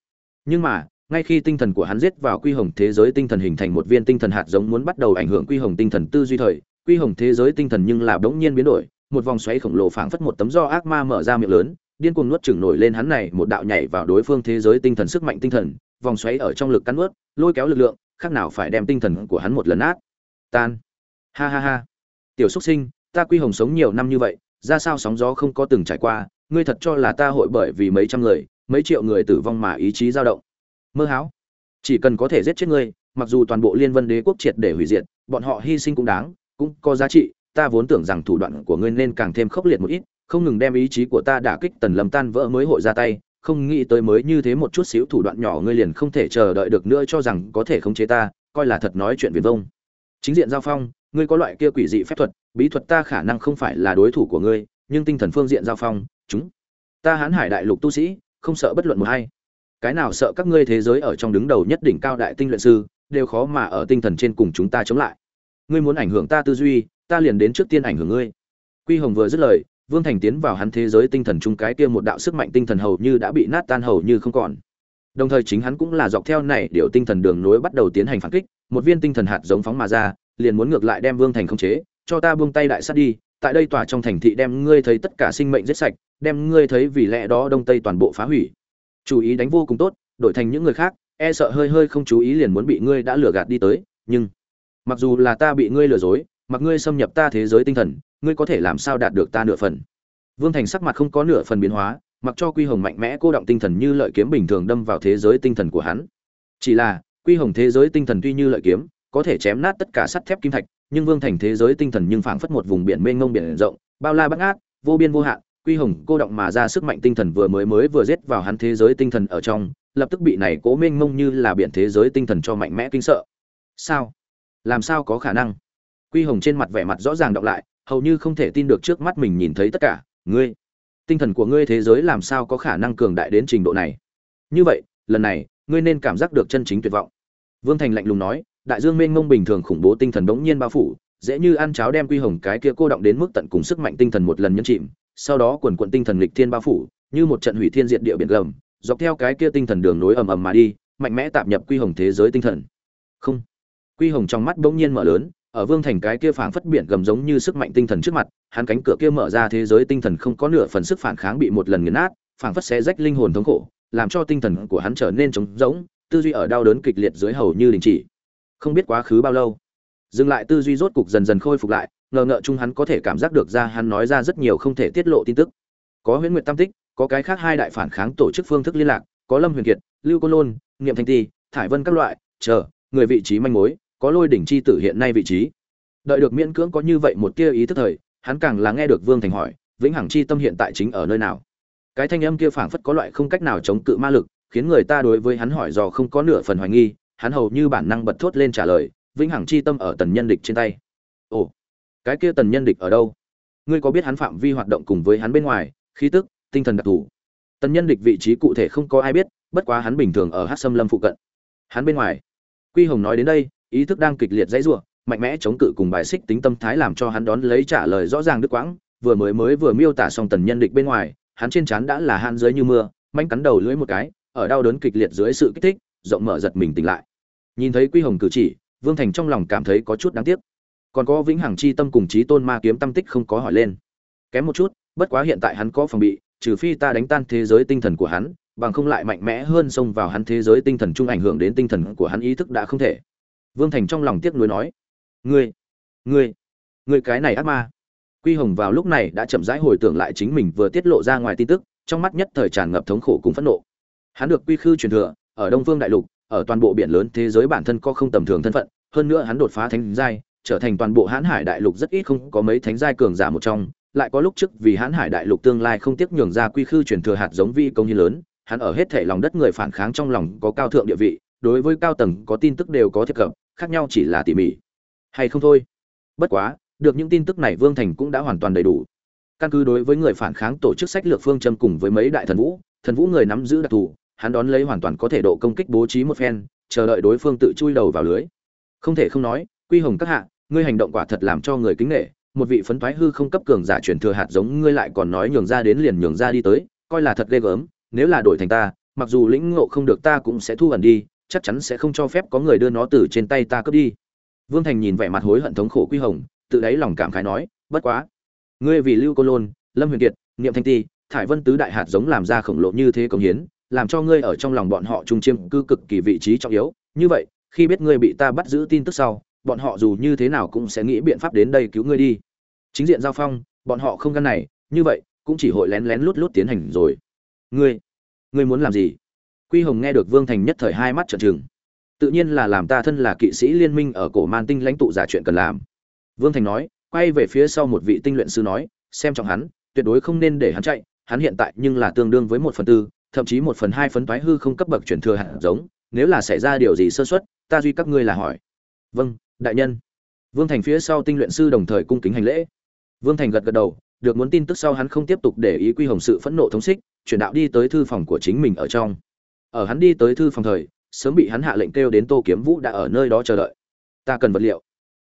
nhưng mà ngay khi tinh thần của hắn giết vào quy hồng thế giới tinh thần hình thành một viên tinh thần hạt giống muốn bắt đầu ảnh hưởng quy hồng tinh thần tư duy thời quy hồng thế giới tinh thần nhưng là bỗng nhiên biến đổi một vòng xoáy khổng lồ phảng phất một tấm do ác ma mở ra miệng lớn, điên cuồng nuốt chửng nổi lên hắn này, một đạo nhảy vào đối phương thế giới tinh thần sức mạnh tinh thần, vòng xoáy ở trong lực cắn nuốt, lôi kéo lực lượng, khác nào phải đem tinh thần của hắn một lần át tan. Ha ha ha. Tiểu xuất sinh, ta quy hồng sống nhiều năm như vậy, ra sao sóng gió không có từng trải qua, ngươi thật cho là ta hội bởi vì mấy trăm người, mấy triệu người tử vong mà ý chí dao động. Mơ hão. Chỉ cần có thể giết chết ngươi, mặc dù toàn bộ liên vân đế quốc triệt để hủy diệt, bọn họ hy sinh cũng đáng, cũng có giá trị ta vốn tưởng rằng thủ đoạn của ngươi nên càng thêm khốc liệt một ít không ngừng đem ý chí của ta đả kích tần lâm tan vỡ mới hội ra tay không nghĩ tới mới như thế một chút xíu thủ đoạn nhỏ ngươi liền không thể chờ đợi được nữa cho rằng có thể khống chế ta coi là thật nói chuyện viền vông. Chính diện giao phong ngươi có loại kia quỷ dị phép thuật bí thuật ta khả năng không phải là đối thủ của ngươi nhưng tinh thần phương diện giao phong chúng ta hãn hải đại lục tu sĩ không sợ bất luận một ai, cái nào sợ các ngươi thế giới ở trong đứng đầu nhất đỉnh cao đại tinh luyện sư đều khó mà ở tinh thần trên cùng chúng ta chống lại. Ngươi muốn ảnh hưởng ta tư duy ta liền đến trước tiên ảnh hưởng ngươi. Quy hồng vừa dứt lời, vương thành tiến vào hắn thế giới tinh thần chung cái kia một đạo sức mạnh tinh thần hầu như đã bị nát tan hầu như không còn. Đồng thời chính hắn cũng là dọc theo này điều tinh thần đường nối bắt đầu tiến hành phản kích, một viên tinh thần hạt giống phóng mà ra, liền muốn ngược lại đem vương thành khống chế, cho ta buông tay đại sát đi, tại đây tòa trong thành thị đem ngươi thấy tất cả sinh mệnh giết sạch, đem ngươi thấy vì lẽ đó đông tây toàn bộ phá hủy. Chú ý đánh vô cùng tốt, đổi thành những người khác e sợ hơi hơi không chú ý liền muốn bị ngươi đã lừa gạt đi tới, nhưng, mặc dù là ta bị ngươi lừa dối mặc ngươi xâm nhập ta thế giới tinh thần, ngươi có thể làm sao đạt được ta nửa phần? Vương thành sắc mặt không có nửa phần biến hóa, mặc cho quy hồng mạnh mẽ cô động tinh thần như lợi kiếm bình thường đâm vào thế giới tinh thần của hắn. Chỉ là, quy hồng thế giới tinh thần tuy như lợi kiếm, có thể chém nát tất cả sắt thép kim thạch, nhưng vương thành thế giới tinh thần nhưng phảng phất một vùng biển mênh mông biển rộng, bao la bắt ngát vô biên vô hạn, quy hồng cô động mà ra sức mạnh tinh thần vừa mới mới vừa giết vào hắn thế giới tinh thần ở trong, lập tức bị này cố mênh mông như là biển thế giới tinh thần cho mạnh mẽ kinh sợ. Sao? Làm sao có khả năng? Quy hồng trên mặt vẻ mặt rõ ràng đọc lại, hầu như không thể tin được trước mắt mình nhìn thấy tất cả. Ngươi, tinh thần của ngươi thế giới làm sao có khả năng cường đại đến trình độ này? Như vậy, lần này, ngươi nên cảm giác được chân chính tuyệt vọng. Vương thành lạnh lùng nói, đại dương mênh mông bình thường khủng bố tinh thần bỗng nhiên bao phủ, dễ như ăn cháo đem quy hồng cái kia cô động đến mức tận cùng sức mạnh tinh thần một lần nhấn chìm, sau đó quần quận tinh thần lịch thiên bao phủ, như một trận hủy thiên diệt địa biển gầm dọc theo cái kia tinh thần đường nối ầm ầm mà đi, mạnh mẽ tạm nhập quy hồng thế giới tinh thần. Không. Quy hồng trong mắt bỗng nhiên mở lớn ở vương thành cái kia phảng phất biển gầm giống như sức mạnh tinh thần trước mặt, hắn cánh cửa kia mở ra thế giới tinh thần không có nửa phần sức phản kháng bị một lần nghiền nát, phảng phất sẽ rách linh hồn thống khổ, làm cho tinh thần của hắn trở nên trống rỗng, tư duy ở đau đớn kịch liệt dưới hầu như đình chỉ. Không biết quá khứ bao lâu, dừng lại tư duy rốt cục dần dần khôi phục lại, ngờ ngợ chung hắn có thể cảm giác được ra hắn nói ra rất nhiều không thể tiết lộ tin tức. Có huyễn nguyệt tam tích, có cái khác hai đại phản kháng tổ chức phương thức liên lạc, có lâm huyền kiệt, lưu côn lôn nghiệm thanh ti, thải vân các loại, chờ, người vị trí manh mối có lôi đỉnh chi tử hiện nay vị trí. Đợi được miễn cưỡng có như vậy một tia ý thức thời, hắn càng là nghe được vương thành hỏi, vĩnh hằng chi tâm hiện tại chính ở nơi nào? Cái thanh âm kia phảng phất có loại không cách nào chống cự ma lực, khiến người ta đối với hắn hỏi dò không có nửa phần hoài nghi, hắn hầu như bản năng bật thốt lên trả lời, vĩnh hằng chi tâm ở tần nhân địch trên tay. Ồ, cái kia tần nhân địch ở đâu? Ngươi có biết hắn phạm vi hoạt động cùng với hắn bên ngoài, khí tức, tinh thần đặc thù? Tần nhân địch vị trí cụ thể không có ai biết, bất quá hắn bình thường ở hắc sâm lâm phụ cận. Hắn bên ngoài. Quy hồng nói đến đây ý thức đang kịch liệt dãy rủa, mạnh mẽ chống cự cùng bài xích tính tâm thái làm cho hắn đón lấy trả lời rõ ràng đứt quãng, vừa mới mới vừa miêu tả xong tần nhân địch bên ngoài, hắn trên trán đã là han dưới như mưa, manh cắn đầu lưỡi một cái, ở đau đớn kịch liệt dưới sự kích thích, rộng mở giật mình tỉnh lại. Nhìn thấy quy hồng cử chỉ, vương thành trong lòng cảm thấy có chút đáng tiếc. Còn có vĩnh hằng chi tâm cùng chí tôn ma kiếm tâm tích không có hỏi lên. Kém một chút, bất quá hiện tại hắn có phòng bị, trừ phi ta đánh tan thế giới tinh thần của hắn, bằng không lại mạnh mẽ hơn xông vào hắn thế giới tinh thần chung ảnh hưởng đến tinh thần của hắn ý thức đã không thể vương thành trong lòng tiếc nuối nói, ngươi ngươi ngươi cái này ác ma. Quy hồng vào lúc này đã chậm rãi hồi tưởng lại chính mình vừa tiết lộ ra ngoài tin tức, trong mắt nhất thời tràn ngập thống khổ cùng phẫn nộ. Hắn được quy khư truyền thừa, ở đông phương đại lục, ở toàn bộ biển lớn thế giới bản thân có không tầm thường thân phận, hơn nữa hắn đột phá thánh giai, trở thành toàn bộ hãn hải đại lục rất ít không có mấy thánh giai cường giả một trong, lại có lúc trước vì hãn hải đại lục tương lai không tiếc nhường ra quy khư truyền thừa hạt giống vi công như lớn, hắn ở hết thể lòng đất người phản kháng trong lòng có cao thượng địa vị, đối với cao tầng có tin tức đều có thiết cập khác nhau chỉ là tỉ mỉ. Hay không thôi. Bất quá, được những tin tức này vương thành cũng đã hoàn toàn đầy đủ. Căn cứ đối với người phản kháng tổ chức sách lược phương châm cùng với mấy đại thần vũ thần vũ người nắm giữ đặc thù, hắn đón lấy hoàn toàn có thể độ công kích bố trí một phen, chờ đợi đối phương tự chui đầu vào lưới. Không thể không nói, quy hồng các hạ, ngươi hành động quả thật làm cho người kính nể, một vị phấn thoái hư không cấp cường giả truyền thừa hạt giống ngươi lại còn nói nhường ra đến liền nhường ra đi tới, coi là thật ghê gớm, nếu là đổi thành ta, mặc dù lĩnh ngộ không được ta cũng sẽ thu ẩn đi chắc chắn sẽ không cho phép có người đưa nó từ trên tay ta cướp đi. Vương thành nhìn vẻ mặt hối hận thống khổ quy hồng, tự đáy lòng cảm khái nói, bất quá, ngươi vì lưu cô lôn, lâm huyền kiệt, niệm thanh ti, thải vân tứ đại hạt giống làm ra khổng lồ như thế công hiến, làm cho ngươi ở trong lòng bọn họ trung chiêm cư cực kỳ vị trí trọng yếu. Như vậy, khi biết ngươi bị ta bắt giữ tin tức sau, bọn họ dù như thế nào cũng sẽ nghĩ biện pháp đến đây cứu ngươi đi. Chính diện giao phong, bọn họ không gan này, như vậy, cũng chỉ hội lén lén lút lút tiến hành rồi. Ngươi ngươi muốn làm gì? Quy hồng nghe được vương thành nhất thời hai mắt trợn trừng. Tự nhiên là làm ta thân là kỵ sĩ liên minh ở cổ man tinh lãnh tụ giả chuyện cần làm. Vương thành nói quay về phía sau một vị tinh luyện sư nói xem trọng hắn tuyệt đối không nên để hắn chạy hắn hiện tại nhưng là tương đương với một phần tư thậm chí một phần hai phấn toái hư không cấp bậc chuyển thừa hạt giống nếu là xảy ra điều gì sơ suất, ta duy các ngươi là hỏi. Vâng đại nhân. Vương thành phía sau tinh luyện sư đồng thời cung kính hành lễ. Vương thành gật gật đầu được muốn tin tức sau hắn không tiếp tục để ý quy hồng sự phẫn nộ thống xích chuyển đạo đi tới thư phòng của chính mình ở trong ở hắn đi tới thư phòng thời, sớm bị hắn hạ lệnh kêu đến tô kiếm vũ đã ở nơi đó chờ đợi. Ta cần vật liệu.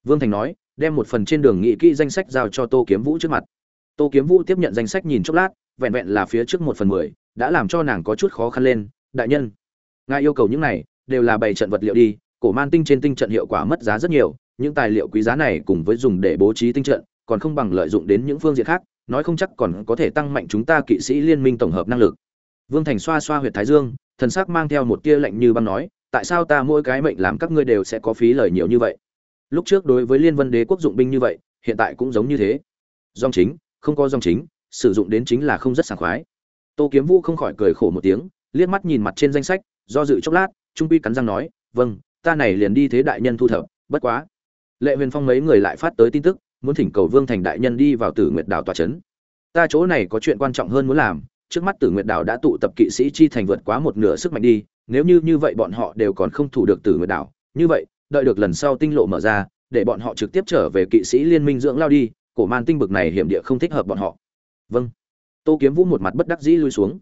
Vương thành nói, đem một phần trên đường nghị kỹ danh sách giao cho tô kiếm vũ trước mặt. Tô kiếm vũ tiếp nhận danh sách nhìn chốc lát, vẹn vẹn là phía trước một phần mười, đã làm cho nàng có chút khó khăn lên. Đại nhân, ngài yêu cầu những này, đều là bày trận vật liệu đi, cổ man tinh trên tinh trận hiệu quả mất giá rất nhiều, những tài liệu quý giá này cùng với dùng để bố trí tinh trận, còn không bằng lợi dụng đến những phương diện khác, nói không chắc còn có thể tăng mạnh chúng ta kỵ sĩ liên minh tổng hợp năng lực. Vương thành xoa xoa huyệt thái dương thần sắc mang theo một tia lạnh như băng nói, tại sao ta mỗi cái mệnh làm các ngươi đều sẽ có phí lời nhiều như vậy? Lúc trước đối với liên vân đế quốc dụng binh như vậy, hiện tại cũng giống như thế. Dòng chính, không có dòng chính, sử dụng đến chính là không rất sảng khoái. Tô kiếm vũ không khỏi cười khổ một tiếng, liếc mắt nhìn mặt trên danh sách, do dự chốc lát, trung quy cắn răng nói vâng ta này liền đi thế đại nhân thu thập, bất quá. Lệ huyền phong mấy người lại phát tới tin tức, muốn thỉnh cầu vương thành đại nhân đi vào tử nguyệt đảo tòa trấn ta chỗ này có chuyện quan trọng hơn muốn làm trước mắt tử nguyệt đảo đã tụ tập kỵ sĩ chi thành vượt quá một nửa sức mạnh đi, nếu như như vậy bọn họ đều còn không thủ được tử nguyệt đảo. Như vậy, đợi được lần sau tinh lộ mở ra, để bọn họ trực tiếp trở về kỵ sĩ liên minh dưỡng lao đi, cổ man tinh bực này hiểm địa không thích hợp bọn họ. Vâng. Tô kiếm vũ một mặt bất đắc dĩ lui xuống.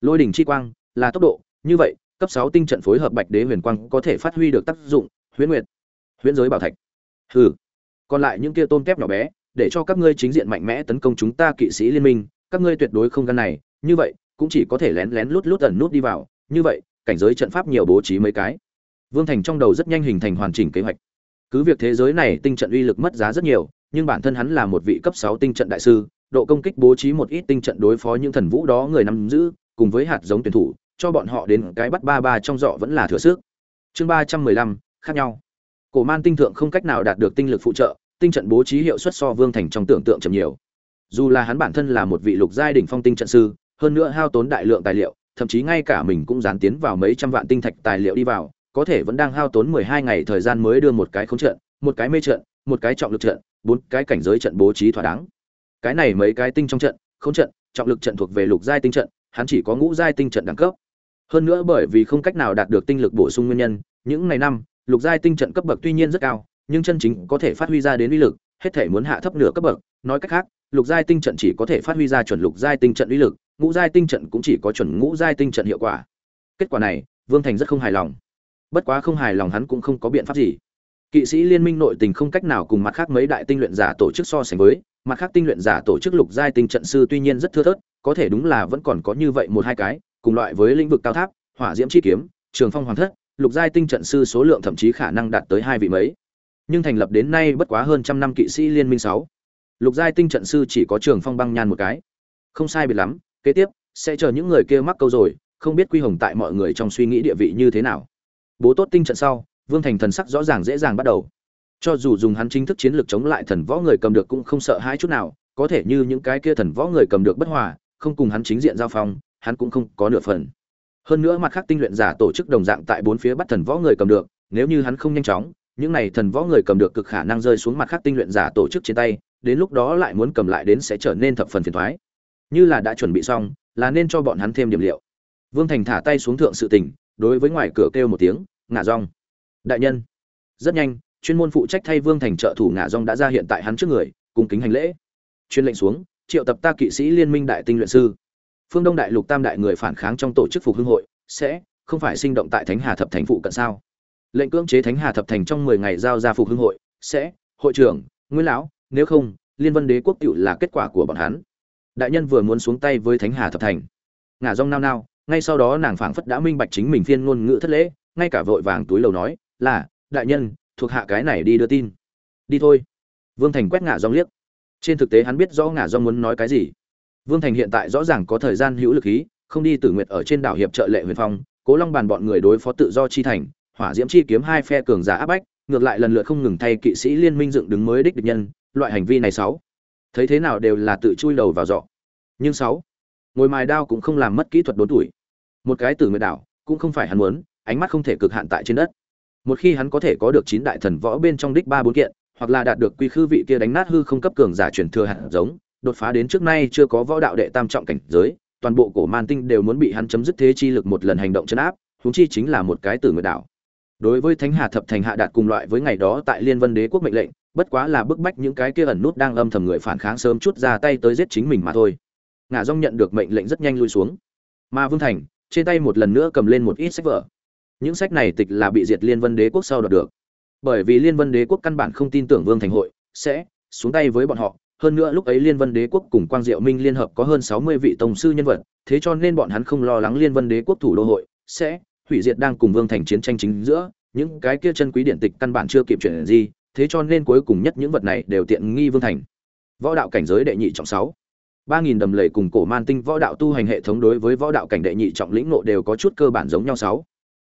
Lôi đỉnh chi quang, là tốc độ, như vậy, cấp sáu tinh trận phối hợp bạch đế huyền quang có thể phát huy được tác dụng, huyễn nguyệt, huyễn giới bảo thạch. Hừ. Còn lại những kia tôm kép nhỏ bé, để cho các ngươi chính diện mạnh mẽ tấn công chúng ta kỵ sĩ liên minh, các ngươi tuyệt đối không gan này như vậy, cũng chỉ có thể lén lén lút lút ẩn nút đi vào. Như vậy, cảnh giới trận pháp nhiều bố trí mấy cái. Vương thành trong đầu rất nhanh hình thành hoàn chỉnh kế hoạch. Cứ việc thế giới này tinh trận uy lực mất giá rất nhiều, nhưng bản thân hắn là một vị cấp sáu tinh trận đại sư, độ công kích bố trí một ít tinh trận đối phó những thần vũ đó người nắm giữ, cùng với hạt giống tuyển thủ, cho bọn họ đến cái bắt ba ba trong dọ vẫn là thừa sức. Chương ba trăm mười lăm, khác nhau. Cổ man tinh thượng không cách nào đạt được tinh lực phụ trợ, tinh trận bố trí hiệu suất so vương thành trong tưởng tượng chậm nhiều. Dù là hắn bản thân là một vị lục giai đỉnh phong tinh trận sư hơn nữa hao tốn đại lượng tài liệu, thậm chí ngay cả mình cũng dán tiến vào mấy trăm vạn tinh thạch tài liệu đi vào, có thể vẫn đang hao tốn mười hai ngày thời gian mới đưa một cái khống trận, một cái mê trận, một cái trọng lực trận, bốn cái cảnh giới trận bố trí thỏa đáng. Cái này mấy cái tinh trong trận, khống trận, trọng lực trận thuộc về lục giai tinh trận, hắn chỉ có ngũ giai tinh trận đẳng cấp. Hơn nữa bởi vì không cách nào đạt được tinh lực bổ sung nguyên nhân, những ngày năm, lục giai tinh trận cấp bậc tuy nhiên rất cao, nhưng chân chính có thể phát huy ra đến uy lực, hết thể muốn hạ thấp nửa cấp bậc. Nói cách khác, lục giai tinh trận chỉ có thể phát huy ra chuẩn lục giai tinh trận uy lực ngũ giai tinh trận cũng chỉ có chuẩn ngũ giai tinh trận hiệu quả. Kết quả này, vương thành rất không hài lòng. Bất quá không hài lòng hắn cũng không có biện pháp gì. Kỵ sĩ liên minh nội tình không cách nào cùng mặt khác mấy đại tinh luyện giả tổ chức so sánh với, mặt khác tinh luyện giả tổ chức lục giai tinh trận sư tuy nhiên rất thưa thớt, có thể đúng là vẫn còn có như vậy một hai cái, cùng loại với lĩnh vực cao tháp, hỏa diễm chi kiếm, trường phong hoàng thất, lục giai tinh trận sư số lượng thậm chí khả năng đạt tới hai vị mấy. Nhưng thành lập đến nay bất quá hơn trăm năm kỵ sĩ liên minh sáu. Lục giai tinh trận sư chỉ có trường phong băng nhan một cái. Không sai biệt lắm kế tiếp, sẽ chờ những người kia mắc câu rồi, không biết quy hồng tại mọi người trong suy nghĩ địa vị như thế nào. Bố tốt tinh trận sau, vương thành thần sắc rõ ràng dễ dàng bắt đầu. Cho dù dùng hắn chính thức chiến lược chống lại thần võ người cầm được cũng không sợ hãi chút nào, có thể như những cái kia thần võ người cầm được bất hòa, không cùng hắn chính diện giao phong, hắn cũng không có nửa phần. Hơn nữa mặt khác tinh luyện giả tổ chức đồng dạng tại bốn phía bắt thần võ người cầm được, nếu như hắn không nhanh chóng, những này thần võ người cầm được cực khả năng rơi xuống mặt khác tinh luyện giả tổ chức trên tay, đến lúc đó lại muốn cầm lại đến sẽ trở nên thập phần phiền thoái như là đã chuẩn bị xong, là nên cho bọn hắn thêm điểm liệu. Vương thành thả tay xuống thượng sự tình, đối với ngoài cửa kêu một tiếng, ngả rong. Đại nhân. Rất nhanh, chuyên môn phụ trách thay vương thành trợ thủ ngả rong đã ra hiện tại hắn trước người, cùng kính hành lễ. Chuyên lệnh xuống, triệu tập ta kỵ sĩ liên minh đại tinh luyện sư. Phương đông đại lục tam đại người phản kháng trong tổ chức phục hưng hội, sẽ không phải sinh động tại thánh hà thập thành phụ cận sao? Lệnh cưỡng chế thánh hà thập thành trong mười ngày giao ra phục hưng hội, sẽ, hội trưởng, nguyên lão, nếu không, liên vân đế quốc cựu là kết quả của bọn hắn đại nhân vừa muốn xuống tay với thánh hà thập thành. Ngả rong nao nao, ngay sau đó nàng phảng phất đã minh bạch chính mình phiên ngôn ngữ thất lễ, ngay cả vội vàng túi lầu nói, là, đại nhân, thuộc hạ cái này đi đưa tin. Đi thôi. Vương thành quét ngả rong liếc. Trên thực tế hắn biết rõ ngả rong muốn nói cái gì. Vương thành hiện tại rõ ràng có thời gian hữu lực khí, không đi tử nguyệt ở trên đảo hiệp trợ lệ huyền phong, cố long bàn bọn người đối phó tự do chi thành, hỏa diễm chi kiếm hai phe cường giả áp bách, ngược lại lần lượt không ngừng thay kỵ sĩ liên minh dựng đứng mới đích địch nhân, loại hành vi này sáu thấy thế nào đều là tự chui đầu vào giọ nhưng sáu, ngồi mài đao cũng không làm mất kỹ thuật đốn tuổi. Một cái tử nguyệt đảo, cũng không phải hắn muốn, ánh mắt không thể cực hạn tại trên đất. Một khi hắn có thể có được chín đại thần võ bên trong đích ba bốn kiện, hoặc là đạt được quy khư vị kia đánh nát hư không cấp cường giả truyền thừa hạt giống, đột phá đến trước nay chưa có võ đạo đệ tam trọng cảnh giới, toàn bộ cổ man tinh đều muốn bị hắn chấm dứt thế chi lực một lần hành động chấn áp, huống chi chính là một cái tử nguyệt đảo. Đối với thánh hà thập thành hạ đạt cùng loại với ngày đó tại liên vân đế quốc mệnh lệnh bất quá là bức bách những cái kia ẩn nút đang âm thầm người phản kháng sớm chút ra tay tới giết chính mình mà thôi. Ngả rong nhận được mệnh lệnh rất nhanh lui xuống. Mà vương thành, trên tay một lần nữa cầm lên một ít sách vở. Những sách này tịch là bị diệt liên vân đế quốc sau đoạt được. Bởi vì liên vân đế quốc căn bản không tin tưởng vương thành hội, sẽ xuống tay với bọn họ. Hơn nữa lúc ấy liên vân đế quốc cùng quang diệu minh liên hợp có hơn sáu mươi vị tổng sư nhân vật, thế cho nên bọn hắn không lo lắng liên vân đế quốc thủ đô hội sẽ hủy diệt đang cùng vương thành chiến tranh chính giữa. Những cái kia chân quý điện tịch căn bản chưa kịp chuyển gì thế cho nên cuối cùng nhất những vật này đều tiện nghi vương thành. Võ đạo cảnh giới đệ nhị trọng sáu. Ba nghìn đầm lầy cùng cổ man tinh võ đạo tu hành hệ thống đối với võ đạo cảnh đệ nhị trọng lĩnh nộ đều có chút cơ bản giống nhau sáu.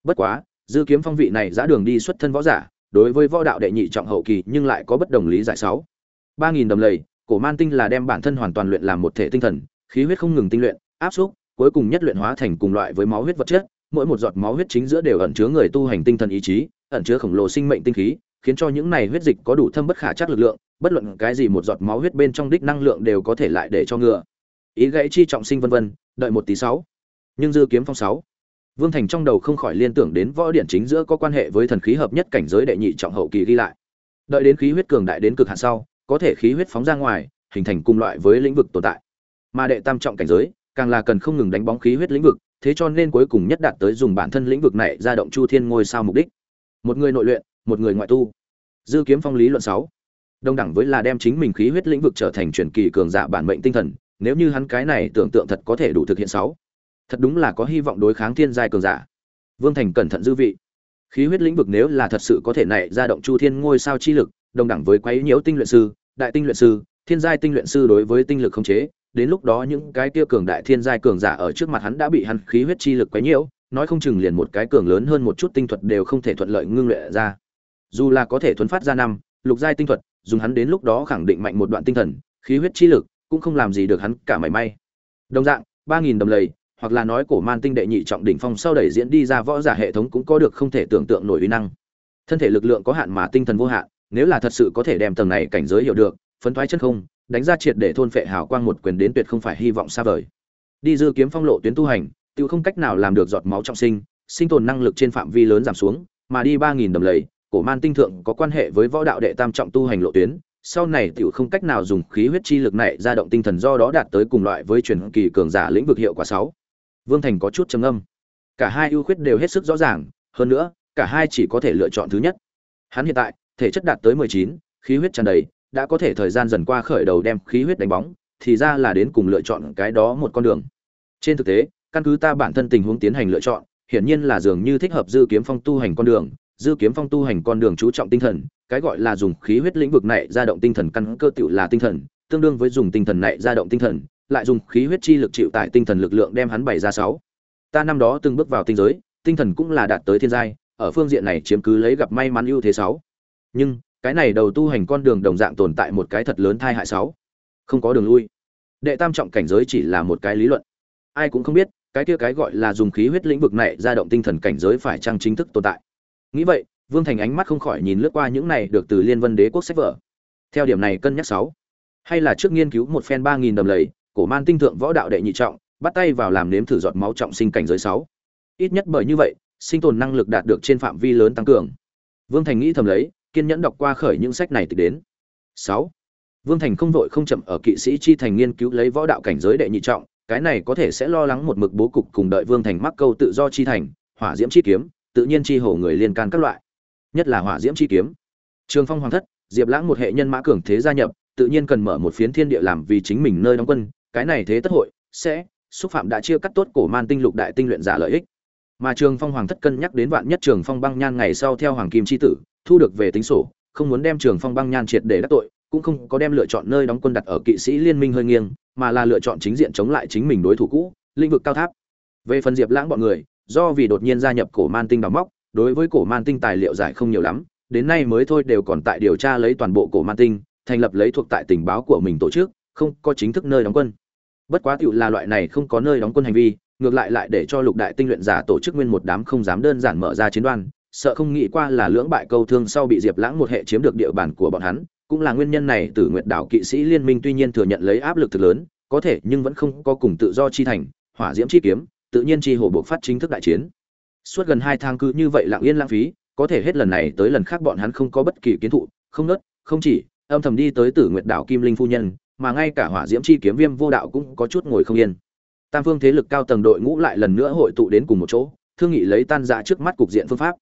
Bất quá, dư kiếm phong vị này giã đường đi xuất thân võ giả, đối với võ đạo đệ nhị trọng hậu kỳ nhưng lại có bất đồng lý giải sáu. Ba nghìn đầm lầy, cổ man tinh là đem bản thân hoàn toàn luyện làm một thể tinh thần, khí huyết không ngừng tinh luyện, áp xúc, cuối cùng nhất luyện hóa thành cùng loại với máu huyết vật chất, mỗi một giọt máu huyết chính giữa đều ẩn chứa người tu hành tinh thần ý chí, ẩn chứa khổng lồ sinh mệnh tinh khí khiến cho những này huyết dịch có đủ thâm bất khả chắc lực lượng, bất luận cái gì một giọt máu huyết bên trong đích năng lượng đều có thể lại để cho ngựa ý gãy chi trọng sinh vân vân, đợi một tí sáu. Nhưng dư kiếm phong sáu. Vương thành trong đầu không khỏi liên tưởng đến võ điển chính giữa có quan hệ với thần khí hợp nhất cảnh giới đệ nhị trọng hậu kỳ ghi lại. Đợi đến khí huyết cường đại đến cực hạn sau, có thể khí huyết phóng ra ngoài, hình thành cùng loại với lĩnh vực tồn tại. Mà đệ tam trọng cảnh giới, càng là cần không ngừng đánh bóng khí huyết lĩnh vực, thế cho nên cuối cùng nhất đạt tới dùng bản thân lĩnh vực này ra động chu thiên ngôi sao mục đích. Một người nội luyện một người ngoại tu. Dư kiếm phong lý luận sáu. Đồng đẳng với là đem chính mình khí huyết lĩnh vực trở thành truyền kỳ cường giả bản mệnh tinh thần, nếu như hắn cái này tưởng tượng thật có thể đủ thực hiện sáu. Thật đúng là có hy vọng đối kháng thiên giai cường giả. Vương thành cẩn thận dư vị. Khí huyết lĩnh vực nếu là thật sự có thể nảy ra động chu thiên ngôi sao chi lực, đồng đẳng với quấy nhiễu tinh luyện sư, đại tinh luyện sư, thiên giai tinh luyện sư đối với tinh lực khống chế, đến lúc đó những cái kia cường đại thiên giai cường giả ở trước mặt hắn đã bị hắn khí huyết chi lực quấy nhiễu, nói không chừng liền một cái cường lớn hơn một chút tinh thuật đều không thể thuận lợi ngưng luyện ra dù là có thể thuấn phát ra năm, lục giai tinh thuật, dùng hắn đến lúc đó khẳng định mạnh một đoạn tinh thần, khí huyết chi lực, cũng không làm gì được hắn cả mảy may. Đồng dạng, ba nghìn đầm lầy, hoặc là nói cổ man tinh đệ nhị trọng đỉnh phong sau đẩy diễn đi ra võ giả hệ thống cũng có được không thể tưởng tượng nổi uy năng. Thân thể lực lượng có hạn mà tinh thần vô hạn, nếu là thật sự có thể đem tầng này cảnh giới hiểu được, phấn thoái chân không, đánh ra triệt để thôn phệ hào quang một quyền đến tuyệt không phải hy vọng xa vời. Đi dư kiếm phong lộ tuyến tu hành tự không cách nào làm được giọt máu trọng sinh sinh tồn năng lực trên phạm vi lớn giảm xuống, mà đi ba nghìn đầm lầy cổ man tinh thượng có quan hệ với võ đạo đệ tam trọng tu hành lộ tuyến sau này tiểu không cách nào dùng khí huyết chi lực này ra động tinh thần do đó đạt tới cùng loại với truyền kỳ cường giả lĩnh vực hiệu quả sáu Vương Thành có chút trầm ngâm. Cả hai ưu khuyết đều hết sức rõ ràng, hơn nữa, cả hai chỉ có thể lựa chọn thứ nhất. Hắn hiện tại, thể chất đạt tới 19, khí huyết tràn đầy, đã có thể thời gian dần qua khởi đầu đem khí huyết đánh bóng, thì ra là đến cùng lựa chọn cái đó một con đường. Trên thực tế, căn cứ ta bản thân tình huống tiến hành lựa chọn, hiển nhiên là dường như thích hợp dư kiếm phong tu hành con đường, dư kiếm phong tu hành con đường chú trọng tinh thần, cái gọi là dùng khí huyết lĩnh vực này ra động tinh thần căn cơ tựu là tinh thần, tương đương với dùng tinh thần này ra động tinh thần, lại dùng khí huyết chi lực chịu tại tinh thần lực lượng đem hắn bày ra sáu. Ta năm đó từng bước vào tinh giới, tinh thần cũng là đạt tới thiên giai, ở phương diện này chiếm cứ lấy gặp may mắn ưu thế sáu. Nhưng, cái này đầu tu hành con đường đồng dạng tồn tại một cái thật lớn thai hại sáu. Không có đường lui. Đệ tam trọng cảnh giới chỉ là một cái lý luận. Ai cũng không biết, cái kia cái gọi là dùng khí huyết lĩnh vực này ra động tinh thần cảnh giới phải chăng chính thức tồn tại. Nghĩ vậy, Vương Thành ánh mắt không khỏi nhìn lướt qua những này được từ Liên Vân Đế quốc sách vở. Theo điểm này cân nhắc sáu, hay là trước nghiên cứu một phen ba nghìn đầm lầy, cổ man tinh thượng võ đạo đệ nhị trọng bắt tay vào làm nếm thử giọt máu trọng sinh cảnh giới sáu. Ít nhất bởi như vậy sinh tồn năng lực đạt được trên phạm vi lớn tăng cường. Vương thành nghĩ thầm lấy kiên nhẫn đọc qua khởi những sách này từ đến. Sáu. Vương thành không vội không chậm ở kỵ sĩ chi thành nghiên cứu lấy võ đạo cảnh giới đệ nhị trọng cái này có thể sẽ lo lắng một mực bố cục cùng đợi vương thành mắc câu tự do chi thành hỏa diễm chi kiếm tự nhiên chi hổ người liên can các loại, nhất là hỏa diễm chi kiếm. Trường phong hoàng thất, diệp lãng một hệ nhân mã cường thế gia nhập, tự nhiên cần mở một phiến thiên địa làm vì chính mình nơi đóng quân, cái này thế tất hội, sẽ, xúc phạm đã chia cắt tốt cổ man tinh lục đại tinh luyện giả lợi ích. Mà trường phong hoàng thất cân nhắc đến vạn nhất trường phong băng nhan ngày sau theo hoàng kim chi tử, thu được về tính sổ, không muốn đem trường phong băng nhan triệt để đắc tội, cũng không có đem lựa chọn nơi đóng quân đặt ở kỵ sĩ liên minh hơi nghiêng, mà là lựa chọn chính diện chống lại chính mình đối thủ cũ, lĩnh vực cao tháp. Về phần diệp lãng bọn người do vì đột nhiên gia nhập cổ man tinh đóng móc, đối với cổ man tinh tài liệu giải không nhiều lắm, đến nay mới thôi đều còn tại điều tra lấy toàn bộ cổ man tinh, thành lập lấy thuộc tại tình báo của mình tổ chức, không có chính thức nơi đóng quân. Bất quá tựu là loại này không có nơi đóng quân hành vi, ngược lại lại để cho lục đại tinh luyện giả tổ chức nguyên một đám không dám đơn giản mở ra chiến đoan, sợ không nghĩ qua là lưỡng bại câu thương sau bị diệp lãng một hệ chiếm được địa bàn của bọn hắn, cũng là nguyên nhân này tử nguyện đảo kỵ sĩ liên minh tuy nhiên thừa nhận lấy áp lực thực lớn, có thể nhưng vẫn không có cùng tự do chi thành, hỏa diễm chi kiếm tự nhiên chi hồ buộc phát chính thức đại chiến. Suốt gần hai tháng cứ như vậy lặng yên lãng phí, có thể hết lần này tới lần khác bọn hắn không có bất kỳ kiến thụ, không nớt, không chỉ, âm thầm đi tới tử nguyệt đảo kim linh phu nhân, mà ngay cả hỏa diễm chi kiếm viêm vô đạo cũng có chút ngồi không yên. Tam phương thế lực cao tầng đội ngũ lại lần nữa hội tụ đến cùng một chỗ, thương nghị lấy tan ra trước mắt cục diện phương pháp.